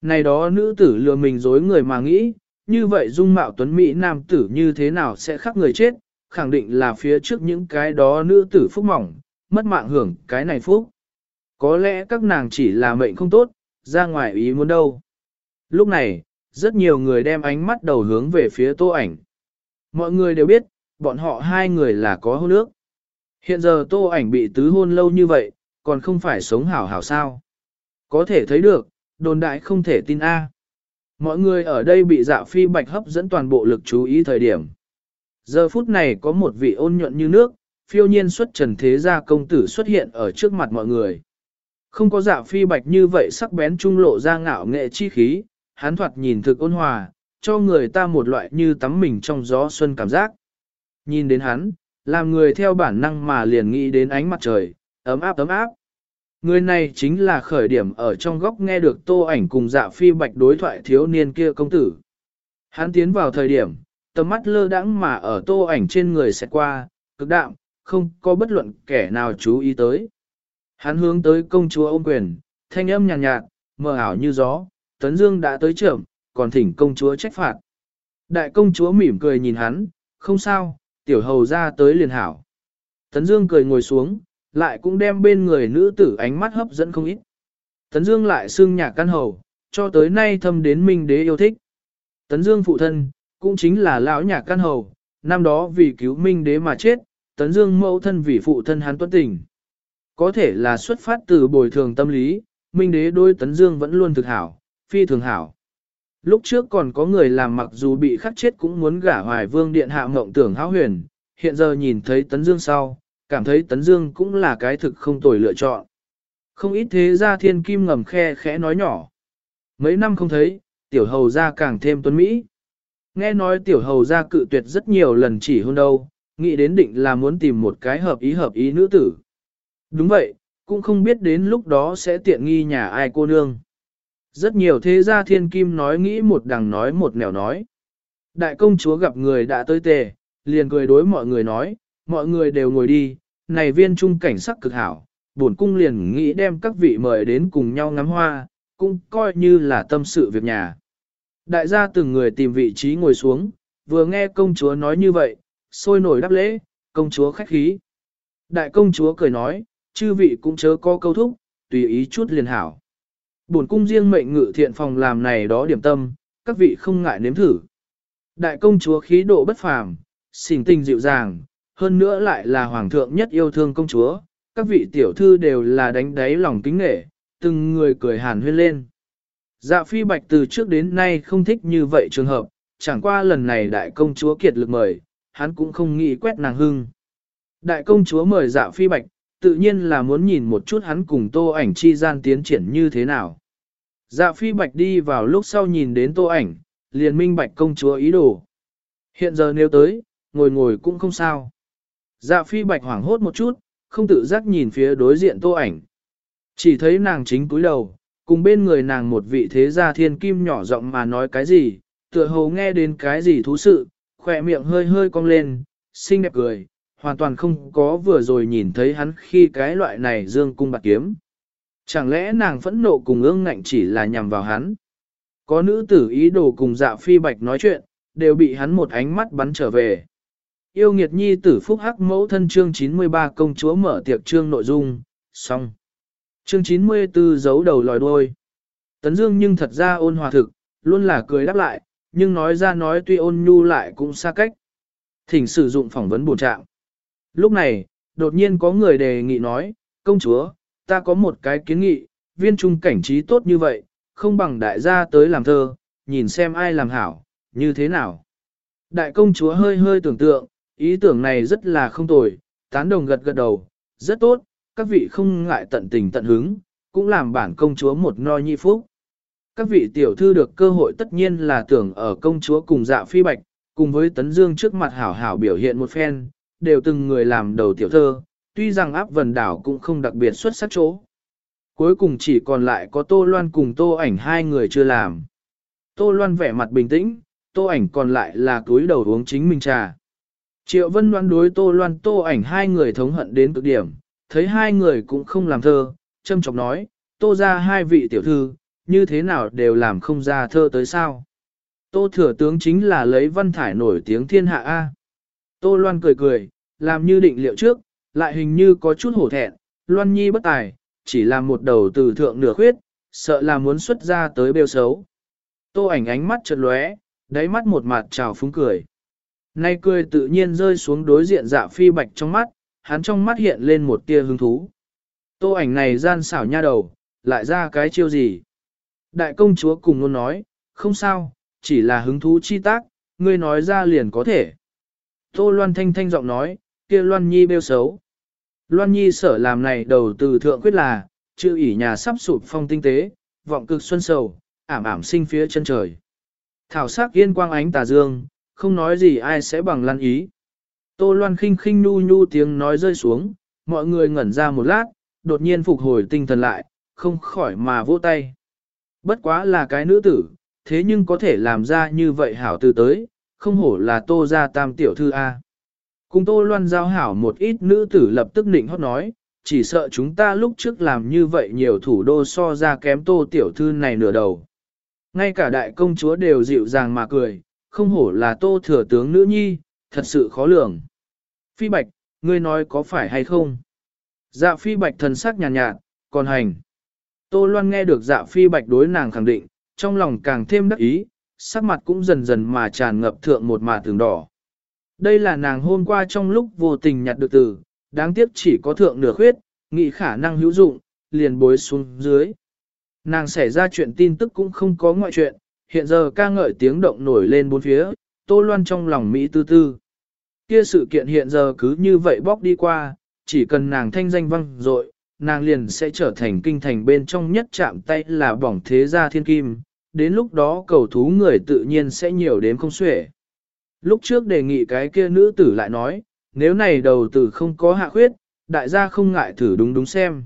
Này đó nữ tử lừa mình dối người mà nghĩ, như vậy dung mạo tuấn Mỹ nam tử như thế nào sẽ khắc người chết, khẳng định là phía trước những cái đó nữ tử phúc mỏng, mất mạng hưởng cái này phúc. Có lẽ các nàng chỉ là mệnh không tốt, ra ngoài ý muốn đâu. Lúc này, rất nhiều người đem ánh mắt đầu hướng về phía tô ảnh. Mọi người đều biết, bọn họ hai người là có hôn ước. Hiện giờ tô ảnh bị tứ hôn lâu như vậy, còn không phải sống hảo hảo sao. Có thể thấy được, đồn đại không thể tin A. Mọi người ở đây bị dạ phi bạch hấp dẫn toàn bộ lực chú ý thời điểm. Giờ phút này có một vị ôn nhuận như nước, phiêu nhiên xuất trần thế gia công tử xuất hiện ở trước mặt mọi người. Không có dạ phi bạch như vậy sắc bén trung lộ ra ngạo nghệ chi khí, hắn thoạt nhìn thực ôn hòa, cho người ta một loại như tắm mình trong gió xuân cảm giác. Nhìn đến hắn, làm người theo bản năng mà liền nghĩ đến ánh mặt trời, ấm áp ấm áp. Người này chính là khởi điểm ở trong góc nghe được tô ảnh cùng dạ phi bạch đối thoại thiếu niên kia công tử. Hắn tiến vào thời điểm, tầm mắt lơ đãng mà ở tô ảnh trên người sẽ qua, cực đạm, không có bất luận kẻ nào chú ý tới. Hắn hướng tới công chúa ôm quyền, thanh âm nhàn nhạt, nhạt, mờ ảo như gió, tấn dương đã tới trưởng, còn thỉnh công chúa trách phạt. Đại công chúa mỉm cười nhìn hắn, không sao, tiểu hầu ra tới liền hảo. Tấn dương cười ngồi xuống, lại cũng đem bên người nữ tử ánh mắt hấp dẫn không ít. Tấn Dương lại xưng nhà căn hầu, cho tới nay thâm đến minh đế yêu thích. Tấn Dương phụ thân, cũng chính là lão nhà căn hầu, năm đó vì cứu minh đế mà chết, Tấn Dương mẫu thân vì phụ thân hắn tuân tình. Có thể là xuất phát từ bồi thường tâm lý, minh đế đôi Tấn Dương vẫn luôn thực hảo, phi thường hảo. Lúc trước còn có người làm mặc dù bị khắc chết cũng muốn gả hoài vương điện hạ mộng tưởng háo huyền, hiện giờ nhìn thấy Tấn Dương sau, cảm thấy Tấn Dương cũng là cái thực không tồi lựa chọn. Không ít thế ra thiên kim ngầm khe khẽ nói nhỏ. Mấy năm không thấy, tiểu hầu ra càng thêm tuấn Mỹ. Nghe nói tiểu hầu ra cự tuyệt rất nhiều lần chỉ hôn đâu, nghĩ đến định là muốn tìm một cái hợp ý hợp ý nữ tử. Đúng vậy, cũng không biết đến lúc đó sẽ tiện nghi nhà ai cô nương. Rất nhiều thế gia thiên kim nói nghĩ một đằng nói một nẻo nói. Đại công chúa gặp người đã tới tề, liền cười đối mọi người nói, mọi người đều ngồi đi, này viên trung cảnh sắc cực hảo, bổn cung liền nghĩ đem các vị mời đến cùng nhau ngắm hoa, cũng coi như là tâm sự việc nhà. Đại gia từng người tìm vị trí ngồi xuống, vừa nghe công chúa nói như vậy, sôi nổi đáp lễ, công chúa khách khí. Đại công chúa cười nói, chư vị cũng chớ có câu thúc, tùy ý chút liền hảo. Bổn cung riêng mệnh ngự thiện phòng làm này đó điểm tâm, các vị không ngại nếm thử. Đại công chúa khí độ bất phàm, xỉn tình dịu dàng, hơn nữa lại là hoàng thượng nhất yêu thương công chúa, các vị tiểu thư đều là đánh đáy lòng kính nghệ, từng người cười hàn huyên lên. Dạ phi bạch từ trước đến nay không thích như vậy trường hợp, chẳng qua lần này đại công chúa kiệt lực mời, hắn cũng không nghĩ quét nàng hưng. Đại công chúa mời dạ phi bạch, tự nhiên là muốn nhìn một chút hắn cùng tô ảnh chi gian tiến triển như thế nào. Dạ phi bạch đi vào lúc sau nhìn đến tô ảnh, liền minh bạch công chúa ý đồ. Hiện giờ nếu tới, ngồi ngồi cũng không sao. Dạ phi bạch hoảng hốt một chút, không tự giác nhìn phía đối diện tô ảnh. Chỉ thấy nàng chính cúi đầu, cùng bên người nàng một vị thế gia thiên kim nhỏ giọng mà nói cái gì, tựa hồ nghe đến cái gì thú sự, khỏe miệng hơi hơi cong lên, xinh đẹp cười, hoàn toàn không có vừa rồi nhìn thấy hắn khi cái loại này dương cung bạc kiếm. Chẳng lẽ nàng phẫn nộ cùng ương ngạnh chỉ là nhằm vào hắn? Có nữ tử ý đồ cùng dạ phi bạch nói chuyện, đều bị hắn một ánh mắt bắn trở về. Yêu nghiệt nhi tử phúc hắc mẫu thân chương 93 công chúa mở tiệc chương nội dung, xong. Chương 94 giấu đầu lòi đuôi. Tấn Dương nhưng thật ra ôn hòa thực, luôn là cười đáp lại, nhưng nói ra nói tuy ôn nhu lại cũng xa cách. Thỉnh sử dụng phỏng vấn bổ trạng. Lúc này, đột nhiên có người đề nghị nói, công chúa, ta có một cái kiến nghị, viên trung cảnh trí tốt như vậy, không bằng đại gia tới làm thơ, nhìn xem ai làm hảo, như thế nào. Đại công chúa hơi hơi tưởng tượng, Ý tưởng này rất là không tồi, tán đồng gật gật đầu, rất tốt, các vị không ngại tận tình tận hứng, cũng làm bản công chúa một no nhi phúc. Các vị tiểu thư được cơ hội tất nhiên là tưởng ở công chúa cùng dạ phi bạch, cùng với tấn dương trước mặt hảo hảo biểu hiện một phen, đều từng người làm đầu tiểu thơ, tuy rằng áp vần đảo cũng không đặc biệt xuất sắc chỗ. Cuối cùng chỉ còn lại có Tô Loan cùng Tô ảnh hai người chưa làm. Tô Loan vẻ mặt bình tĩnh, Tô ảnh còn lại là túi đầu uống chính mình trà. Triệu Vân đoán đối Tô Loan Tô ảnh hai người thống hận đến cực điểm, thấy hai người cũng không làm thơ, châm chọc nói, Tô ra hai vị tiểu thư, như thế nào đều làm không ra thơ tới sao. Tô thừa tướng chính là lấy văn thải nổi tiếng thiên hạ A. Tô Loan cười cười, làm như định liệu trước, lại hình như có chút hổ thẹn, Loan Nhi bất tài, chỉ là một đầu từ thượng nửa khuyết, sợ là muốn xuất ra tới bêu xấu. Tô ảnh ánh mắt chợt lóe, đáy mắt một mặt trào phúng cười. Nay cười tự nhiên rơi xuống đối diện dạ phi bạch trong mắt, hắn trong mắt hiện lên một tia hứng thú. Tô ảnh này gian xảo nha đầu, lại ra cái chiêu gì? Đại công chúa cùng luôn nói, không sao, chỉ là hứng thú chi tác, ngươi nói ra liền có thể. Tô Loan thanh thanh giọng nói, kia Loan Nhi bêu xấu. Loan Nhi sở làm này đầu từ thượng quyết là, chữ ỉ nhà sắp sụp phong tinh tế, vọng cực xuân sầu, ảm ảm sinh phía chân trời. Thảo sắc yên quang ánh tà dương, không nói gì ai sẽ bằng lăn ý. Tô Loan khinh khinh nu nhu tiếng nói rơi xuống, mọi người ngẩn ra một lát, đột nhiên phục hồi tinh thần lại, không khỏi mà vỗ tay. Bất quá là cái nữ tử, thế nhưng có thể làm ra như vậy hảo từ tới, không hổ là tô gia tam tiểu thư A. Cùng tô loan giao hảo một ít nữ tử lập tức định hót nói, chỉ sợ chúng ta lúc trước làm như vậy nhiều thủ đô so ra kém tô tiểu thư này nửa đầu. Ngay cả đại công chúa đều dịu dàng mà cười, không hổ là tô thừa tướng nữ nhi, thật sự khó lường. Phi bạch, ngươi nói có phải hay không? Dạ phi bạch thần sắc nhàn nhạt, nhạt, còn hành. Tô Loan nghe được dạ phi bạch đối nàng khẳng định, trong lòng càng thêm đắc ý, sắc mặt cũng dần dần mà tràn ngập thượng một mà tường đỏ. Đây là nàng hôm qua trong lúc vô tình nhặt được từ, đáng tiếc chỉ có thượng nửa khuyết, nghĩ khả năng hữu dụng, liền bối xuống dưới. Nàng xảy ra chuyện tin tức cũng không có ngoại chuyện, hiện giờ ca ngợi tiếng động nổi lên bốn phía, tô loan trong lòng Mỹ tư tư. Kia sự kiện hiện giờ cứ như vậy bóc đi qua, chỉ cần nàng thanh danh văng rội, nàng liền sẽ trở thành kinh thành bên trong nhất chạm tay là bỏng thế gia thiên kim, đến lúc đó cầu thú người tự nhiên sẽ nhiều đến không xuể. Lúc trước đề nghị cái kia nữ tử lại nói, nếu này đầu tử không có hạ khuyết, đại gia không ngại thử đúng đúng xem.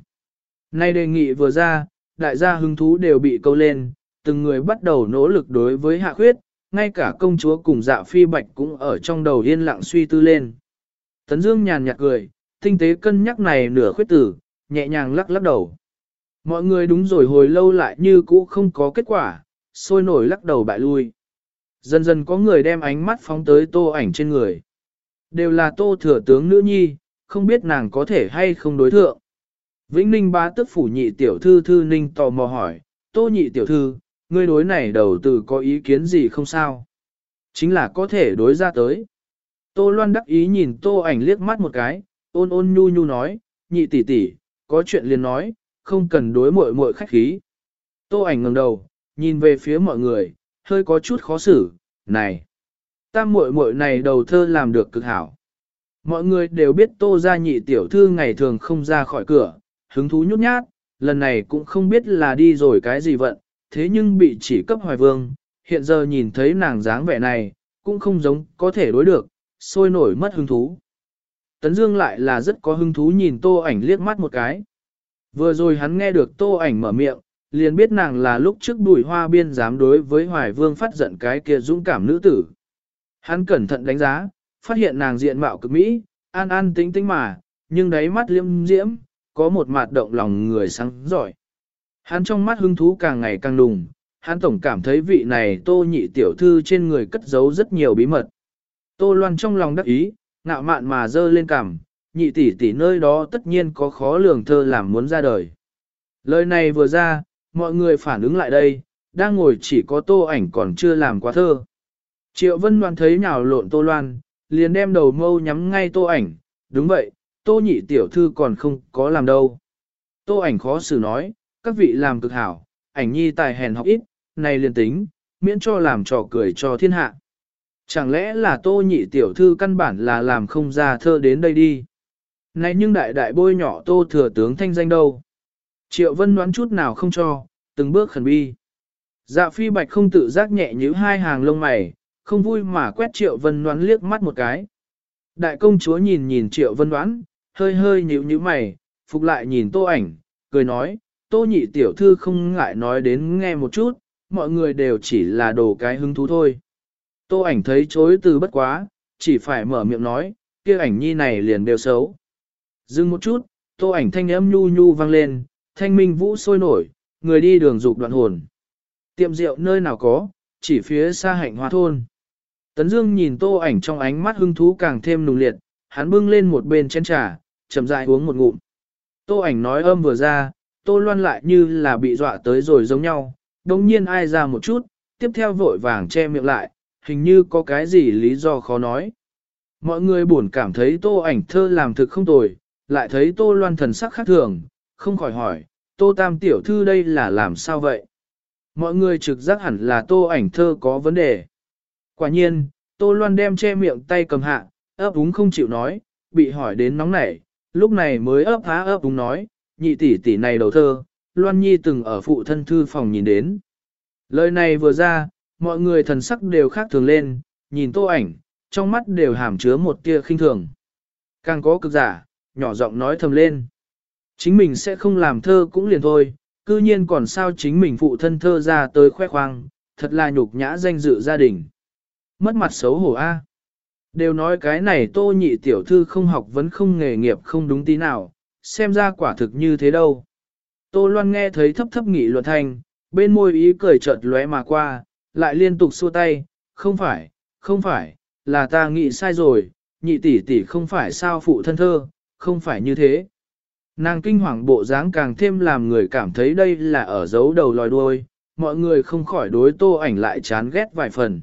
Nay đề nghị vừa ra, đại gia hứng thú đều bị câu lên, từng người bắt đầu nỗ lực đối với hạ khuyết, ngay cả công chúa cùng dạ phi bạch cũng ở trong đầu yên lặng suy tư lên. Tấn Dương nhàn nhạt cười, tinh tế cân nhắc này nửa khuyết tử, nhẹ nhàng lắc lắc đầu. Mọi người đúng rồi hồi lâu lại như cũ không có kết quả, sôi nổi lắc đầu bại lui. Dần dần có người đem ánh mắt phóng tới tô ảnh trên người. Đều là tô thừa tướng nữ nhi, không biết nàng có thể hay không đối thượng. Vĩnh Ninh bá tức phủ nhị tiểu thư thư ninh tò mò hỏi, tô nhị tiểu thư, ngươi đối này đầu từ có ý kiến gì không sao? Chính là có thể đối ra tới. Tô Loan đắc ý nhìn tô ảnh liếc mắt một cái, ôn ôn nhu nhu nói, nhị tỷ tỷ, có chuyện liền nói, không cần đối muội muội khách khí. Tô ảnh ngẩng đầu, nhìn về phía mọi người, hơi có chút khó xử, này. Tam muội muội này đầu thơ làm được cực hảo. Mọi người đều biết tô gia nhị tiểu thư ngày thường không ra khỏi cửa, hứng thú nhút nhát, lần này cũng không biết là đi rồi cái gì vận, thế nhưng bị chỉ cấp hoài vương, hiện giờ nhìn thấy nàng dáng vẻ này, cũng không giống có thể đối được, sôi nổi mất hứng thú. Tấn Dương lại là rất có hứng thú nhìn tô ảnh liếc mắt một cái. Vừa rồi hắn nghe được tô ảnh mở miệng, liền biết nàng là lúc trước bùi hoa biên dám đối với Hoài Vương phát giận cái kia dũng cảm nữ tử. Hắn cẩn thận đánh giá, phát hiện nàng diện mạo cực mỹ, an an tính tính mà, nhưng đáy mắt liêm diễm, có một mặt động lòng người sáng giỏi. Hắn trong mắt hứng thú càng ngày càng nùng, hắn tổng cảm thấy vị này tô nhị tiểu thư trên người cất giấu rất nhiều bí mật. Tô loan trong lòng đắc ý, ngạo mạn mà dơ lên cằm, nhị tỷ tỷ nơi đó tất nhiên có khó lường thơ làm muốn ra đời. Lời này vừa ra, mọi người phản ứng lại đây, đang ngồi chỉ có tô ảnh còn chưa làm quá thơ. Triệu Vân Loan thấy nhào lộn tô loan, liền đem đầu mâu nhắm ngay tô ảnh, đúng vậy, tô nhị tiểu thư còn không có làm đâu. Tô ảnh khó xử nói, các vị làm cực hảo, ảnh nhi tài hèn học ít, này liền tính, miễn cho làm trò cười cho thiên hạ. Chẳng lẽ là tô nhị tiểu thư căn bản là làm không ra thơ đến đây đi. Này nhưng đại đại bôi nhỏ tô thừa tướng thanh danh đâu. Triệu vân đoán chút nào không cho, từng bước khẩn bi. Dạ phi bạch không tự giác nhẹ như hai hàng lông mày, không vui mà quét triệu vân đoán liếc mắt một cái. Đại công chúa nhìn nhìn triệu vân đoán, hơi hơi nhíu nhíu mày, phục lại nhìn tô ảnh, cười nói, tô nhị tiểu thư không ngại nói đến nghe một chút, mọi người đều chỉ là đồ cái hứng thú thôi. Tô ảnh thấy chối từ bất quá, chỉ phải mở miệng nói, kia ảnh nhi này liền đều xấu. Dừng một chút, tô ảnh thanh âm nhu nhu vang lên, thanh minh vũ sôi nổi, người đi đường dục đoạn hồn. Tiệm rượu nơi nào có, chỉ phía xa hạnh hoa thôn. Tấn Dương nhìn tô ảnh trong ánh mắt hứng thú càng thêm nùng liệt, hắn bưng lên một bên chén trà, chậm rãi uống một ngụm. Tô ảnh nói âm vừa ra, tô loan lại như là bị dọa tới rồi giống nhau, đồng nhiên ai ra một chút, tiếp theo vội vàng che miệng lại, hình như có cái gì lý do khó nói. Mọi người buồn cảm thấy tô ảnh thơ làm thực không tồi, lại thấy tô loan thần sắc khác thường, không khỏi hỏi, tô tam tiểu thư đây là làm sao vậy? Mọi người trực giác hẳn là tô ảnh thơ có vấn đề. Quả nhiên, tô loan đem che miệng tay cầm hạ, ấp úng không chịu nói, bị hỏi đến nóng nảy, lúc này mới ấp há ấp úng nói, nhị tỷ tỷ này đầu thơ, loan nhi từng ở phụ thân thư phòng nhìn đến. Lời này vừa ra, mọi người thần sắc đều khác thường lên, nhìn tô ảnh, trong mắt đều hàm chứa một tia khinh thường. Càng có cực giả, nhỏ giọng nói thầm lên. Chính mình sẽ không làm thơ cũng liền thôi, cư nhiên còn sao chính mình phụ thân thơ ra tới khoe khoang, thật là nhục nhã danh dự gia đình. Mất mặt xấu hổ a. Đều nói cái này tô nhị tiểu thư không học vẫn không nghề nghiệp không đúng tí nào, xem ra quả thực như thế đâu. Tô Loan nghe thấy thấp thấp nghị luận thanh, bên môi ý cười chợt lóe mà qua, lại liên tục xua tay, không phải, không phải, là ta nghĩ sai rồi, nhị tỷ tỷ không phải sao phụ thân thơ, không phải như thế. Nàng kinh hoàng bộ dáng càng thêm làm người cảm thấy đây là ở dấu đầu lòi đuôi, mọi người không khỏi đối tô ảnh lại chán ghét vài phần.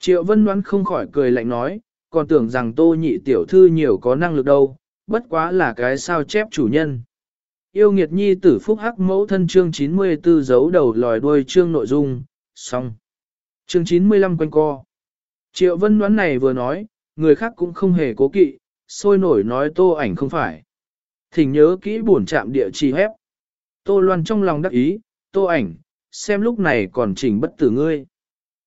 Triệu Vân đoán không khỏi cười lạnh nói, còn tưởng rằng tô nhị tiểu thư nhiều có năng lực đâu, bất quá là cái sao chép chủ nhân. Yêu nghiệt nhi tử phúc hắc mẫu thân chương 94 giấu đầu lòi đuôi chương nội dung, xong. Chương 95 quanh co. Triệu Vân đoán này vừa nói, người khác cũng không hề cố kỵ, sôi nổi nói tô ảnh không phải. Thỉnh nhớ kỹ buồn chạm địa chỉ hép. Tô Loan trong lòng đắc ý, tô ảnh, xem lúc này còn chỉnh bất tử ngươi.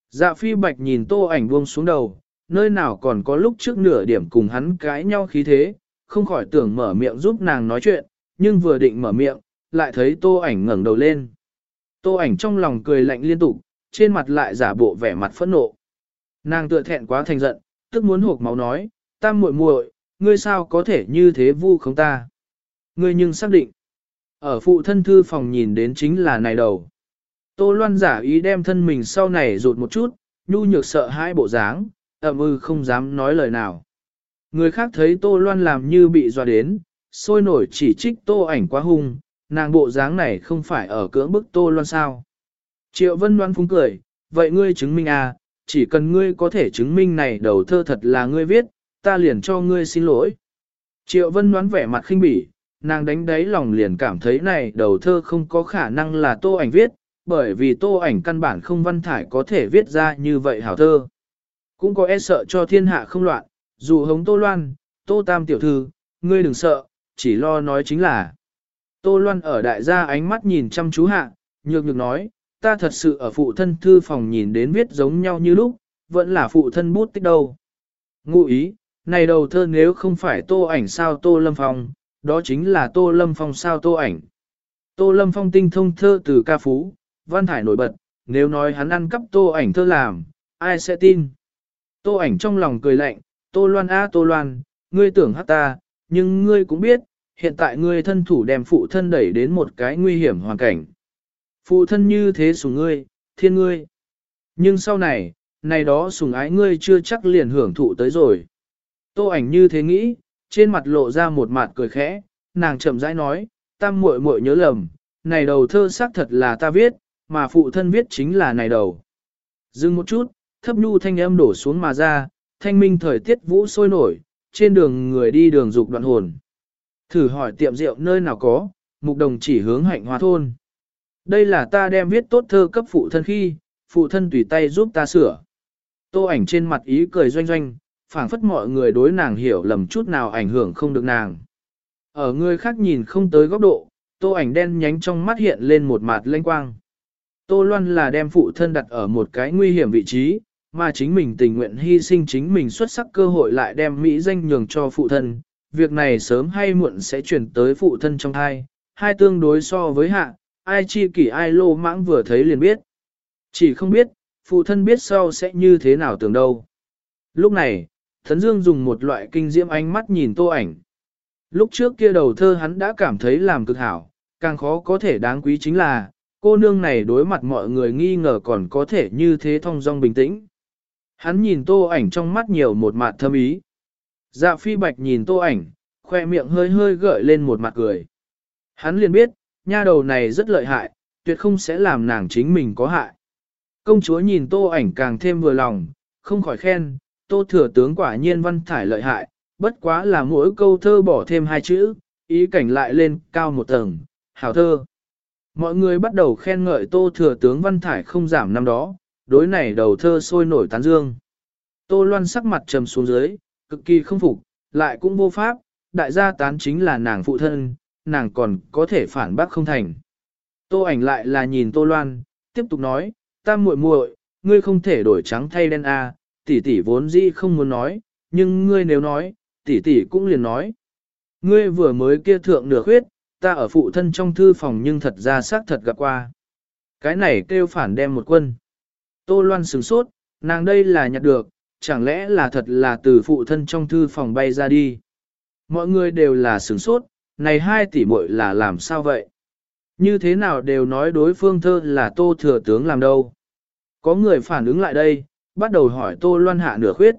Dạ phi bạch nhìn tô ảnh buông xuống đầu, nơi nào còn có lúc trước nửa điểm cùng hắn cãi nhau khí thế, không khỏi tưởng mở miệng giúp nàng nói chuyện, nhưng vừa định mở miệng, lại thấy tô ảnh ngẩng đầu lên. Tô ảnh trong lòng cười lạnh liên tục, trên mặt lại giả bộ vẻ mặt phẫn nộ. Nàng tựa thẹn quá thành giận, tức muốn hộc máu nói, tam muội muội, ngươi sao có thể như thế vu không ta. Ngươi nhưng xác định, ở phụ thân thư phòng nhìn đến chính là này đầu. Tô Loan giả ý đem thân mình sau này rụt một chút, nhu nhược sợ hai bộ dáng, ẩm ư ừ không dám nói lời nào. Người khác thấy Tô Loan làm như bị dọa đến, sôi nổi chỉ trích Tô ảnh quá hung, nàng bộ dáng này không phải ở cưỡng bức Tô Loan sao. Triệu Vân Loan phúng cười, vậy ngươi chứng minh à, chỉ cần ngươi có thể chứng minh này đầu thơ thật là ngươi viết, ta liền cho ngươi xin lỗi. Triệu Vân Loan vẻ mặt khinh bỉ, nàng đánh đáy lòng liền cảm thấy này đầu thơ không có khả năng là tô ảnh viết, bởi vì tô ảnh căn bản không văn thải có thể viết ra như vậy hảo thơ. Cũng có e sợ cho thiên hạ không loạn, dù hống tô loan, tô tam tiểu thư, ngươi đừng sợ, chỉ lo nói chính là. Tô loan ở đại gia ánh mắt nhìn chăm chú hạ, nhược nhược nói, ta thật sự ở phụ thân thư phòng nhìn đến viết giống nhau như lúc, vẫn là phụ thân bút tích đâu. Ngụ ý, này đầu thơ nếu không phải tô ảnh sao tô lâm phong, đó chính là tô lâm phong sao tô ảnh. Tô lâm phong tinh thông thơ từ ca phú, văn thải nổi bật, nếu nói hắn ăn cắp tô ảnh thơ làm, ai sẽ tin. Tô ảnh trong lòng cười lạnh, tô loan a tô loan, ngươi tưởng hát ta, nhưng ngươi cũng biết, hiện tại ngươi thân thủ đem phụ thân đẩy đến một cái nguy hiểm hoàn cảnh. Phụ thân như thế sủng ngươi, thiên ngươi. Nhưng sau này, này đó sủng ái ngươi chưa chắc liền hưởng thụ tới rồi. Tô ảnh như thế nghĩ, trên mặt lộ ra một mặt cười khẽ, nàng chậm rãi nói, tam muội muội nhớ lầm, này đầu thơ xác thật là ta viết, mà phụ thân viết chính là này đầu. Dừng một chút, thấp nhu thanh âm đổ xuống mà ra, thanh minh thời tiết vũ sôi nổi, trên đường người đi đường dục đoạn hồn. Thử hỏi tiệm rượu nơi nào có, mục đồng chỉ hướng hạnh hoa thôn. Đây là ta đem viết tốt thơ cấp phụ thân khi, phụ thân tùy tay giúp ta sửa. Tô ảnh trên mặt ý cười doanh doanh, phảng phất mọi người đối nàng hiểu lầm chút nào ảnh hưởng không được nàng. Ở người khác nhìn không tới góc độ, tô ảnh đen nhánh trong mắt hiện lên một mặt lanh quang. Tô Loan là đem phụ thân đặt ở một cái nguy hiểm vị trí, mà chính mình tình nguyện hy sinh chính mình xuất sắc cơ hội lại đem Mỹ danh nhường cho phụ thân. Việc này sớm hay muộn sẽ chuyển tới phụ thân trong hai, hai tương đối so với hạ, ai chi kỷ ai lô mãng vừa thấy liền biết. Chỉ không biết, phụ thân biết sau sẽ như thế nào tưởng đâu. Lúc này, Thấn Dương dùng một loại kinh diễm ánh mắt nhìn tô ảnh. Lúc trước kia đầu thơ hắn đã cảm thấy làm cực hảo, càng khó có thể đáng quý chính là, cô nương này đối mặt mọi người nghi ngờ còn có thể như thế thông dong bình tĩnh. Hắn nhìn tô ảnh trong mắt nhiều một mặt thâm ý. Dạ phi bạch nhìn tô ảnh, khoe miệng hơi hơi gợi lên một mặt cười. Hắn liền biết, nha đầu này rất lợi hại, tuyệt không sẽ làm nàng chính mình có hại. Công chúa nhìn tô ảnh càng thêm vừa lòng, không khỏi khen, tô thừa tướng quả nhiên văn thải lợi hại, bất quá là mỗi câu thơ bỏ thêm hai chữ, ý cảnh lại lên cao một tầng, hảo thơ. Mọi người bắt đầu khen ngợi tô thừa tướng văn thải không giảm năm đó, đối này đầu thơ sôi nổi tán dương. Tô loan sắc mặt trầm xuống dưới, cực kỳ không phục, lại cũng vô pháp, đại gia tán chính là nàng phụ thân, nàng còn có thể phản bác không thành. Tô ảnh lại là nhìn tô loan, tiếp tục nói, ta muội muội, ngươi không thể đổi trắng thay đen a, à, tỷ tỷ vốn dĩ không muốn nói, nhưng ngươi nếu nói, tỷ tỷ cũng liền nói. Ngươi vừa mới kia thượng nửa khuyết, ta ở phụ thân trong thư phòng nhưng thật ra xác thật gặp qua. Cái này kêu phản đem một quân. Tô Loan sửng sốt, nàng đây là nhặt được, chẳng lẽ là thật là từ phụ thân trong thư phòng bay ra đi. Mọi người đều là sửng sốt, này hai tỷ muội là làm sao vậy? Như thế nào đều nói đối phương thơ là tô thừa tướng làm đâu? Có người phản ứng lại đây, bắt đầu hỏi tô loan hạ nửa khuyết.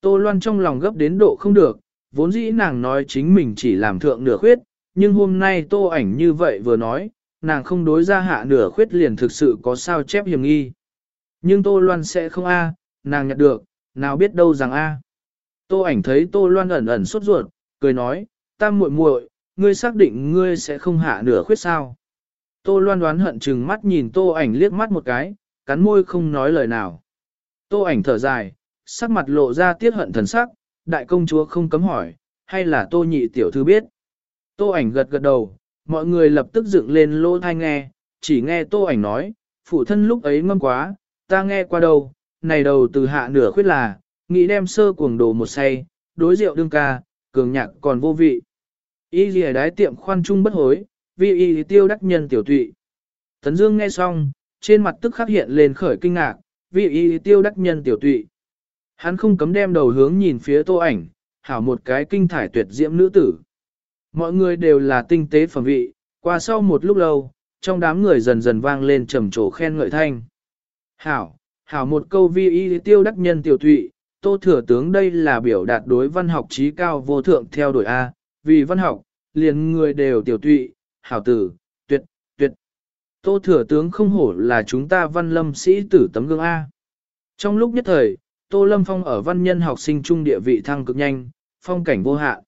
Tô loan trong lòng gấp đến độ không được, vốn dĩ nàng nói chính mình chỉ làm thượng nửa khuyết, nhưng hôm nay tô ảnh như vậy vừa nói, nàng không đối ra hạ nửa khuyết liền thực sự có sao chép hiểm nghi. Nhưng tô loan sẽ không a, nàng nhặt được, nào biết đâu rằng a. Tô ảnh thấy tô loan ẩn ẩn sốt ruột, cười nói, ta muội muội, ngươi xác định ngươi sẽ không hạ nửa khuyết sao. Tô loan đoán hận chừng mắt nhìn tô ảnh liếc mắt một cái, cắn môi không nói lời nào. Tô ảnh thở dài, sắc mặt lộ ra tiết hận thần sắc, đại công chúa không cấm hỏi, hay là tô nhị tiểu thư biết. Tô ảnh gật gật đầu, mọi người lập tức dựng lên lô thai nghe, chỉ nghe tô ảnh nói, phụ thân lúc ấy ngâm quá, ta nghe qua đâu, này đầu từ hạ nửa khuyết là, nghĩ đem sơ cuồng đồ một say, đối rượu đương ca, cường nhạc còn vô vị. Y gì đái tiệm khoan trung bất hối, vì y tiêu đắc nhân tiểu tụy. Tấn Dương nghe xong, trên mặt tức khắc hiện lên khởi kinh ngạc, vì y tiêu đắc nhân tiểu tụy. Hắn không cấm đem đầu hướng nhìn phía tô ảnh, hảo một cái kinh thải tuyệt diễm nữ tử. Mọi người đều là tinh tế phẩm vị, qua sau một lúc lâu, trong đám người dần dần vang lên trầm trồ khen ngợi thanh. Hảo, hảo một câu vi y tiêu đắc nhân tiểu thụy, tô thừa tướng đây là biểu đạt đối văn học trí cao vô thượng theo đuổi A, vì văn học, liền người đều tiểu thụy. hảo tử, tuyệt, tuyệt. Tô thừa tướng không hổ là chúng ta văn lâm sĩ tử tấm gương A. Trong lúc nhất thời, Tô Lâm Phong ở văn nhân học sinh trung địa vị thăng cực nhanh, phong cảnh vô hạn.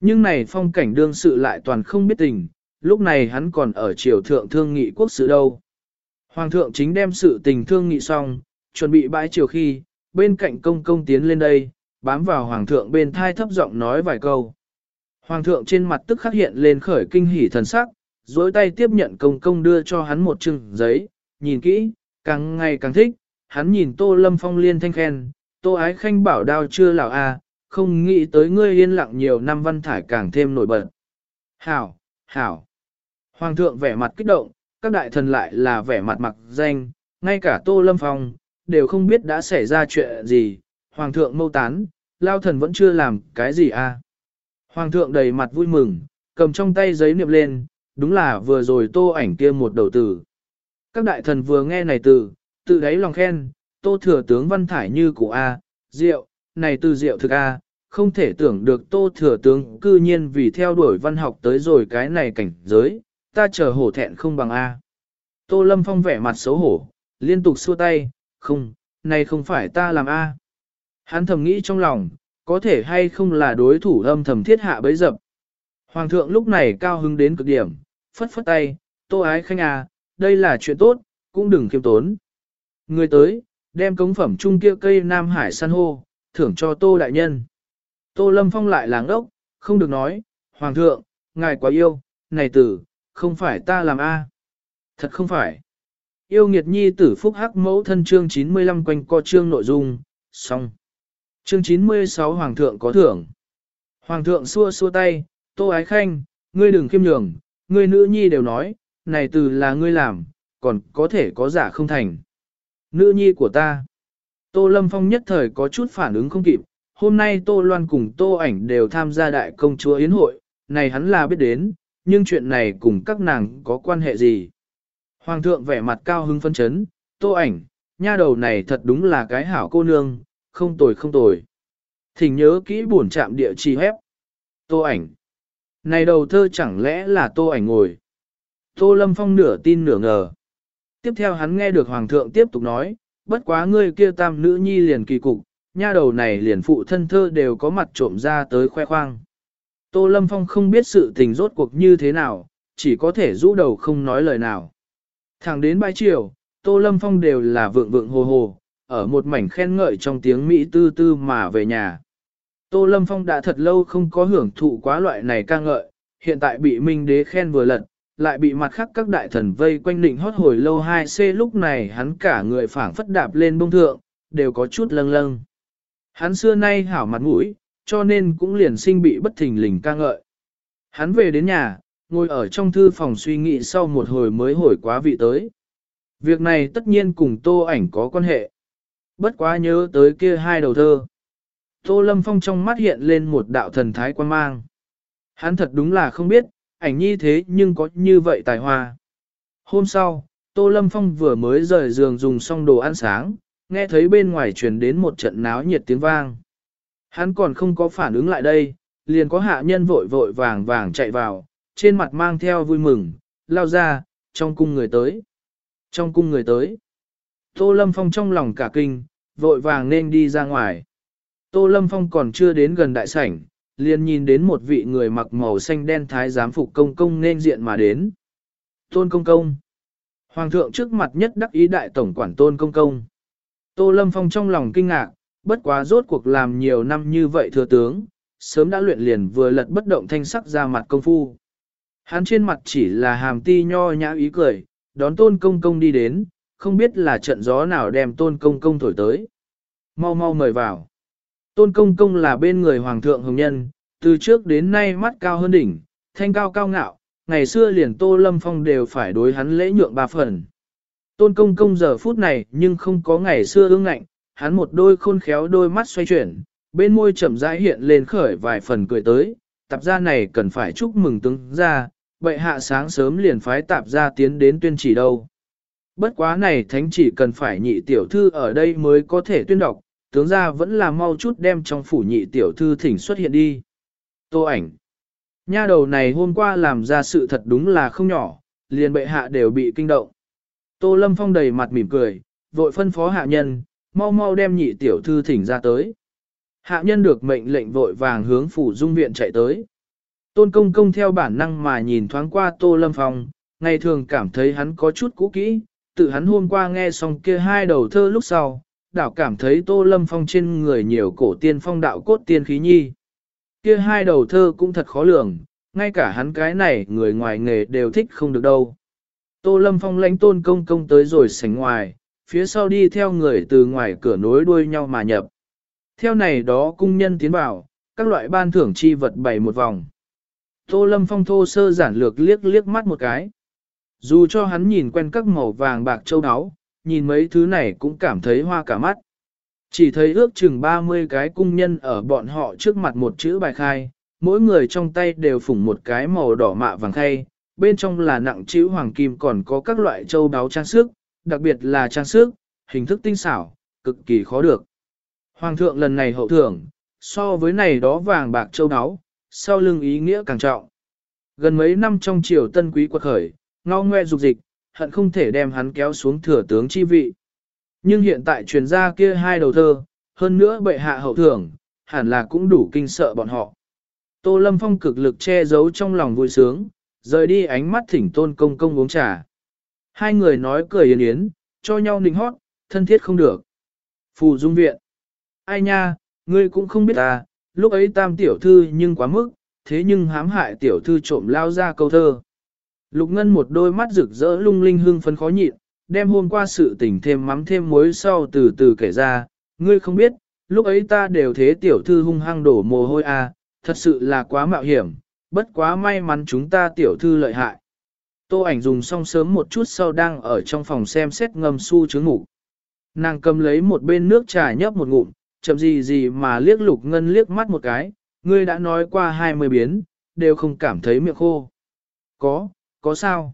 Nhưng này phong cảnh đương sự lại toàn không biết tình, lúc này hắn còn ở triều thượng thương nghị quốc sự đâu. Hoàng thượng chính đem sự tình thương nghị xong, chuẩn bị bãi chiều khi, bên cạnh công công tiến lên đây, bám vào hoàng thượng bên thai thấp giọng nói vài câu. Hoàng thượng trên mặt tức khắc hiện lên khởi kinh hỉ thần sắc, dối tay tiếp nhận công công đưa cho hắn một chừng giấy, nhìn kỹ, càng ngày càng thích, hắn nhìn tô lâm phong liên thanh khen, tô ái khanh bảo đao chưa lão a, không nghĩ tới ngươi yên lặng nhiều năm văn thải càng thêm nổi bật. Hảo, hảo. Hoàng thượng vẻ mặt kích động, các đại thần lại là vẻ mặt mặc danh, ngay cả Tô Lâm Phong, đều không biết đã xảy ra chuyện gì. Hoàng thượng mâu tán, lao thần vẫn chưa làm cái gì à. Hoàng thượng đầy mặt vui mừng, cầm trong tay giấy niệm lên, đúng là vừa rồi tô ảnh kia một đầu tử. Các đại thần vừa nghe này từ, tự đáy lòng khen, tô thừa tướng văn thải như cụ A, rượu, này từ rượu thực A, không thể tưởng được tô thừa tướng cư nhiên vì theo đuổi văn học tới rồi cái này cảnh giới, ta chờ hổ thẹn không bằng A. Tô Lâm Phong vẻ mặt xấu hổ, liên tục xua tay, không, này không phải ta làm A. Hắn thầm nghĩ trong lòng, có thể hay không là đối thủ âm thầm thiết hạ bấy dập. Hoàng thượng lúc này cao hứng đến cực điểm, phất phất tay, tô ái khanh A, đây là chuyện tốt, cũng đừng kiêm tốn. Người tới, đem cống phẩm chung kia cây Nam Hải san hô, thưởng cho tô đại nhân. Tô Lâm Phong lại láng ốc, không được nói, Hoàng thượng, ngài quá yêu, này tử, không phải ta làm A. Thật không phải. Yêu nghiệt nhi tử phúc hắc mẫu thân chương 95 quanh co chương nội dung, xong. Chương 96 Hoàng thượng có thưởng. Hoàng thượng xua xua tay, tô ái khanh, ngươi đừng khiêm nhường, ngươi nữ nhi đều nói, này từ là ngươi làm, còn có thể có giả không thành. Nữ nhi của ta. Tô Lâm Phong nhất thời có chút phản ứng không kịp, hôm nay Tô Loan cùng Tô ảnh đều tham gia đại công chúa yến hội, này hắn là biết đến, nhưng chuyện này cùng các nàng có quan hệ gì. Hoàng thượng vẻ mặt cao hứng phân chấn, Tô ảnh, nha đầu này thật đúng là cái hảo cô nương, không tồi không tồi. Thỉnh nhớ kỹ buồn chạm địa chỉ hép. Tô ảnh. Này đầu thơ chẳng lẽ là tô ảnh ngồi. Tô Lâm Phong nửa tin nửa ngờ. Tiếp theo hắn nghe được Hoàng thượng tiếp tục nói, bất quá ngươi kia tam nữ nhi liền kỳ cục, nha đầu này liền phụ thân thơ đều có mặt trộm ra tới khoe khoang. Tô Lâm Phong không biết sự tình rốt cuộc như thế nào, chỉ có thể rũ đầu không nói lời nào. Thẳng đến bãi chiều, Tô Lâm Phong đều là vượng vượng hồ hồ, ở một mảnh khen ngợi trong tiếng Mỹ tư tư mà về nhà. Tô Lâm Phong đã thật lâu không có hưởng thụ quá loại này ca ngợi, hiện tại bị Minh Đế khen vừa lật, lại bị mặt khác các đại thần vây quanh định hót hồi lâu 2C lúc này hắn cả người phảng phất đạp lên bông thượng, đều có chút lâng lâng. Hắn xưa nay hảo mặt mũi, cho nên cũng liền sinh bị bất thình lình ca ngợi. Hắn về đến nhà, ngồi ở trong thư phòng suy nghĩ sau một hồi mới hồi quá vị tới. Việc này tất nhiên cùng tô ảnh có quan hệ. Bất quá nhớ tới kia hai đầu thơ. Tô Lâm Phong trong mắt hiện lên một đạo thần thái quan mang. Hắn thật đúng là không biết, ảnh nhi thế nhưng có như vậy tài hoa. Hôm sau, Tô Lâm Phong vừa mới rời giường dùng xong đồ ăn sáng, nghe thấy bên ngoài truyền đến một trận náo nhiệt tiếng vang. Hắn còn không có phản ứng lại đây, liền có hạ nhân vội vội vàng vàng chạy vào, trên mặt mang theo vui mừng, lao ra, trong cung người tới. Trong cung người tới. Tô Lâm Phong trong lòng cả kinh, vội vàng nên đi ra ngoài. Tô Lâm Phong còn chưa đến gần đại sảnh, liền nhìn đến một vị người mặc màu xanh đen thái giám phục công công nên diện mà đến. Tôn công công. Hoàng thượng trước mặt nhất đắc ý đại tổng quản tôn công công. Tô Lâm Phong trong lòng kinh ngạc, bất quá rốt cuộc làm nhiều năm như vậy thừa tướng, sớm đã luyện liền vừa lật bất động thanh sắc ra mặt công phu. Hắn trên mặt chỉ là hàm ti nho nhã ý cười, đón tôn công công đi đến, không biết là trận gió nào đem tôn công công thổi tới. Mau mau mời vào. Tôn công công là bên người hoàng thượng hồng nhân, từ trước đến nay mắt cao hơn đỉnh, thanh cao cao ngạo, ngày xưa liền tô lâm phong đều phải đối hắn lễ nhượng ba phần. Tôn công công giờ phút này nhưng không có ngày xưa ương ngạnh, hắn một đôi khôn khéo đôi mắt xoay chuyển, bên môi chậm rãi hiện lên khởi vài phần cười tới, tạp gia này cần phải chúc mừng tướng gia, bệ hạ sáng sớm liền phái tạp gia tiến đến tuyên chỉ đâu. Bất quá này thánh chỉ cần phải nhị tiểu thư ở đây mới có thể tuyên đọc, tướng gia vẫn là mau chút đem trong phủ nhị tiểu thư thỉnh xuất hiện đi. Tô ảnh. Nha đầu này hôm qua làm ra sự thật đúng là không nhỏ, liền bệ hạ đều bị kinh động. Tô Lâm Phong đầy mặt mỉm cười, vội phân phó hạ nhân, mau mau đem nhị tiểu thư thỉnh ra tới. Hạ nhân được mệnh lệnh vội vàng hướng phủ dung viện chạy tới. Tôn công công theo bản năng mà nhìn thoáng qua Tô Lâm Phong, ngày thường cảm thấy hắn có chút cũ kỹ, tự hắn hôm qua nghe xong kia hai đầu thơ lúc sau, đảo cảm thấy Tô Lâm Phong trên người nhiều cổ tiên phong đạo cốt tiên khí nhi. Kia hai đầu thơ cũng thật khó lường, ngay cả hắn cái này người ngoài nghề đều thích không được đâu. Tô Lâm Phong lãnh tôn công công tới rồi sánh ngoài, phía sau đi theo người từ ngoài cửa nối đuôi nhau mà nhập. Theo này đó cung nhân tiến vào, các loại ban thưởng chi vật bày một vòng. Tô Lâm Phong thô sơ giản lược liếc liếc mắt một cái. Dù cho hắn nhìn quen các màu vàng bạc châu áo, nhìn mấy thứ này cũng cảm thấy hoa cả mắt. Chỉ thấy ước chừng 30 cái cung nhân ở bọn họ trước mặt một chữ bài khai, mỗi người trong tay đều phủng một cái màu đỏ mạ vàng khay, bên trong là nặng chữ hoàng kim còn có các loại châu đáo trang sức, đặc biệt là trang sức, hình thức tinh xảo, cực kỳ khó được. Hoàng thượng lần này hậu thưởng, so với này đó vàng bạc châu đáo, sau lưng ý nghĩa càng trọng. Gần mấy năm trong triều tân quý quật khởi, ngao ngoe dục dịch, hận không thể đem hắn kéo xuống thừa tướng chi vị. Nhưng hiện tại truyền ra kia hai đầu thơ, hơn nữa bệ hạ hậu thưởng, hẳn là cũng đủ kinh sợ bọn họ. Tô Lâm Phong cực lực che giấu trong lòng vui sướng, rời đi ánh mắt thỉnh tôn công công uống trà. Hai người nói cười yến yến, cho nhau nịnh hót, thân thiết không được. Phù dung viện. Ai nha, ngươi cũng không biết ta, lúc ấy tam tiểu thư nhưng quá mức, thế nhưng hãm hại tiểu thư trộm lao ra câu thơ. Lục Ngân một đôi mắt rực rỡ lung linh hương phấn khó nhịn, đem hôm qua sự tình thêm mắm thêm muối sau từ từ kể ra, ngươi không biết, lúc ấy ta đều thế tiểu thư hung hăng đổ mồ hôi à, thật sự là quá mạo hiểm, bất quá may mắn chúng ta tiểu thư lợi hại. Tô ảnh dùng xong sớm một chút sau đang ở trong phòng xem xét ngâm su trứng ngủ. Nàng cầm lấy một bên nước trà nhấp một ngụm, chậm gì gì mà liếc lục ngân liếc mắt một cái, ngươi đã nói qua hai mươi biến, đều không cảm thấy miệng khô. Có, có sao?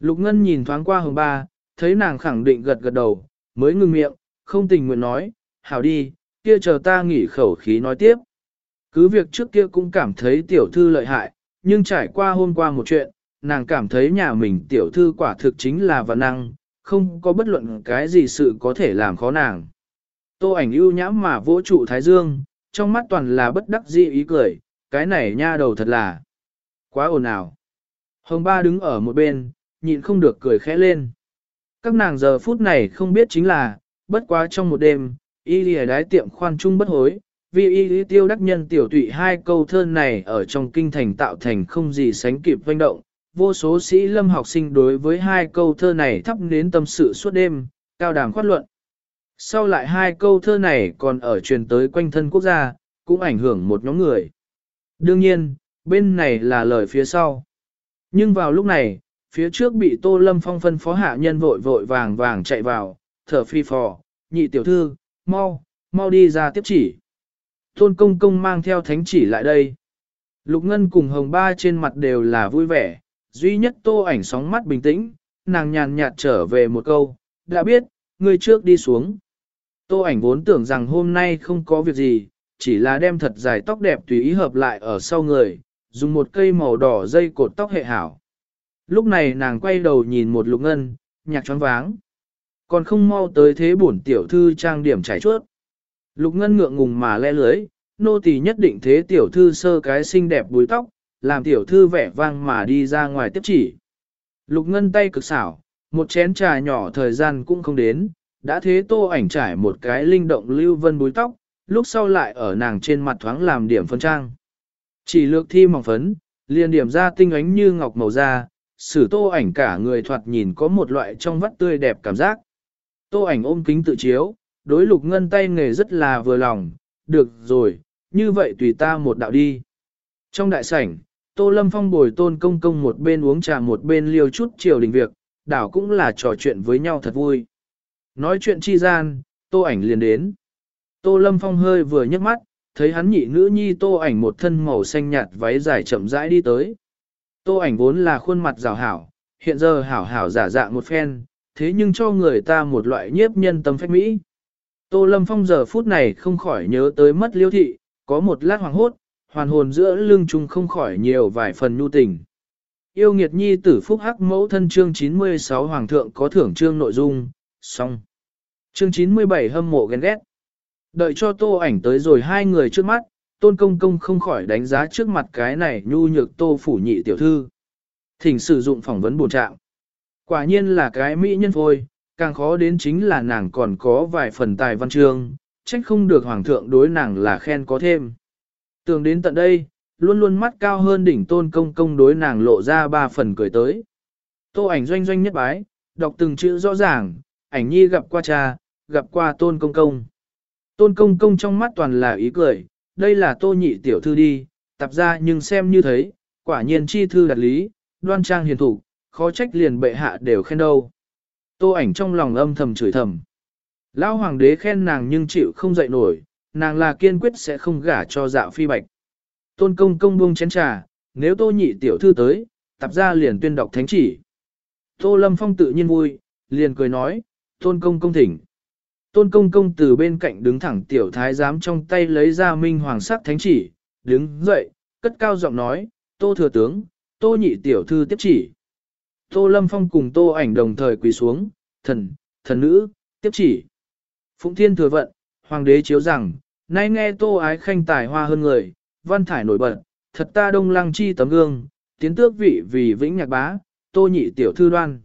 Lục ngân nhìn thoáng qua hồng ba, thấy nàng khẳng định gật gật đầu, mới ngừng miệng, không tình nguyện nói, hảo đi, kia chờ ta nghỉ khẩu khí nói tiếp. Cứ việc trước kia cũng cảm thấy tiểu thư lợi hại, nhưng trải qua hôm qua một chuyện, nàng cảm thấy nhà mình tiểu thư quả thực chính là vận năng, không có bất luận cái gì sự có thể làm khó nàng. Tô ảnh ưu nhãm mà vỗ trụ thái dương, trong mắt toàn là bất đắc dĩ ý cười, cái này nha đầu thật là quá ồn ào. Hồng ba đứng ở một bên, nhịn không được cười khẽ lên. Các nàng giờ phút này không biết chính là, bất quá trong một đêm, y lìa đái tiệm khoan trung bất hối, vì y lý tiêu đắc nhân tiểu tụy hai câu thơ này ở trong kinh thành tạo thành không gì sánh kịp vanh động. Vô số sĩ lâm học sinh đối với hai câu thơ này thắp nến tâm sự suốt đêm, cao đàm khoát luận. Sau lại hai câu thơ này còn ở truyền tới quanh thân quốc gia, cũng ảnh hưởng một nhóm người. Đương nhiên, bên này là lời phía sau. Nhưng vào lúc này, phía trước bị Tô Lâm Phong phân phó hạ nhân vội vội vàng vàng chạy vào, thở phi phò, nhị tiểu thư, mau, mau đi ra tiếp chỉ. Tôn công công mang theo thánh chỉ lại đây. Lục Ngân cùng Hồng Ba trên mặt đều là vui vẻ, duy nhất tô ảnh sóng mắt bình tĩnh, nàng nhàn nhạt trở về một câu, đã biết, người trước đi xuống. Tô ảnh vốn tưởng rằng hôm nay không có việc gì, chỉ là đem thật dài tóc đẹp tùy ý hợp lại ở sau người, dùng một cây màu đỏ dây cột tóc hệ hảo. Lúc này nàng quay đầu nhìn một lục ngân, nhạc choáng váng. Còn không mau tới thế bổn tiểu thư trang điểm trải chuốt. Lục ngân ngượng ngùng mà le lưới, nô tỳ nhất định thế tiểu thư sơ cái xinh đẹp búi tóc, làm tiểu thư vẻ vang mà đi ra ngoài tiếp chỉ. Lục ngân tay cực xảo, một chén trà nhỏ thời gian cũng không đến, đã thế tô ảnh trải một cái linh động lưu vân búi tóc, lúc sau lại ở nàng trên mặt thoáng làm điểm phân trang. Chỉ lược thi mỏng phấn, liền điểm ra tinh ánh như ngọc màu da, sử tô ảnh cả người thoạt nhìn có một loại trong vắt tươi đẹp cảm giác. Tô ảnh ôm kính tự chiếu, đối lục ngân tay nghề rất là vừa lòng, được rồi, như vậy tùy ta một đạo đi. Trong đại sảnh, Tô Lâm Phong bồi tôn công công một bên uống trà một bên liêu chút chiều đình việc, đảo cũng là trò chuyện với nhau thật vui. Nói chuyện chi gian, Tô ảnh liền đến. Tô Lâm Phong hơi vừa nhấc mắt, thấy hắn nhị nữ nhi Tô ảnh một thân màu xanh nhạt váy dài chậm rãi đi tới. Tô ảnh vốn là khuôn mặt rào hảo, hiện giờ hảo hảo giả dạng một phen, thế nhưng cho người ta một loại nhiếp nhân tâm phách mỹ. Tô Lâm Phong giờ phút này không khỏi nhớ tới mất liêu thị, có một lát hoàng hốt, hoàn hồn giữa lưng trung không khỏi nhiều vài phần nhu tình. Yêu nghiệt nhi tử phúc hắc mẫu thân chương 96 hoàng thượng có thưởng chương nội dung, xong. Chương 97 hâm mộ ghen ghét. Đợi cho tô ảnh tới rồi hai người trước mắt, tôn công công không khỏi đánh giá trước mặt cái này nhu nhược tô phủ nhị tiểu thư. Thỉnh sử dụng phỏng vấn bổ trạng. Quả nhiên là cái mỹ nhân phôi, càng khó đến chính là nàng còn có vài phần tài văn chương, trách không được hoàng thượng đối nàng là khen có thêm. Tưởng đến tận đây, luôn luôn mắt cao hơn đỉnh tôn công công đối nàng lộ ra ba phần cười tới. Tô ảnh doanh doanh nhất bái, đọc từng chữ rõ ràng, ảnh nhi gặp qua cha, gặp qua tôn công công. Tôn công công trong mắt toàn là ý cười, đây là tô nhị tiểu thư đi, tập ra nhưng xem như thấy, quả nhiên chi thư đặt lý, đoan trang hiền thủ, khó trách liền bệ hạ đều khen đâu. Tô ảnh trong lòng âm thầm chửi thầm. Lão hoàng đế khen nàng nhưng chịu không dậy nổi, nàng là kiên quyết sẽ không gả cho dạo phi bạch. Tôn công công buông chén trà, nếu tô nhị tiểu thư tới, tập ra liền tuyên đọc thánh chỉ. Tô lâm phong tự nhiên vui, liền cười nói, tôn công công thỉnh. Tôn công công từ bên cạnh đứng thẳng tiểu thái giám trong tay lấy ra minh hoàng sắc thánh chỉ, đứng dậy, cất cao giọng nói, tô thừa tướng, tô nhị tiểu thư tiếp chỉ. Tô lâm phong cùng tô ảnh đồng thời quỳ xuống, thần, thần nữ, tiếp chỉ. Phụng thiên thừa vận, hoàng đế chiếu rằng, nay nghe tô ái khanh tài hoa hơn người, văn thải nổi bật, thật ta đông lăng chi tấm gương, tiến tước vị vì vĩnh nhạc bá, tô nhị tiểu thư đoan.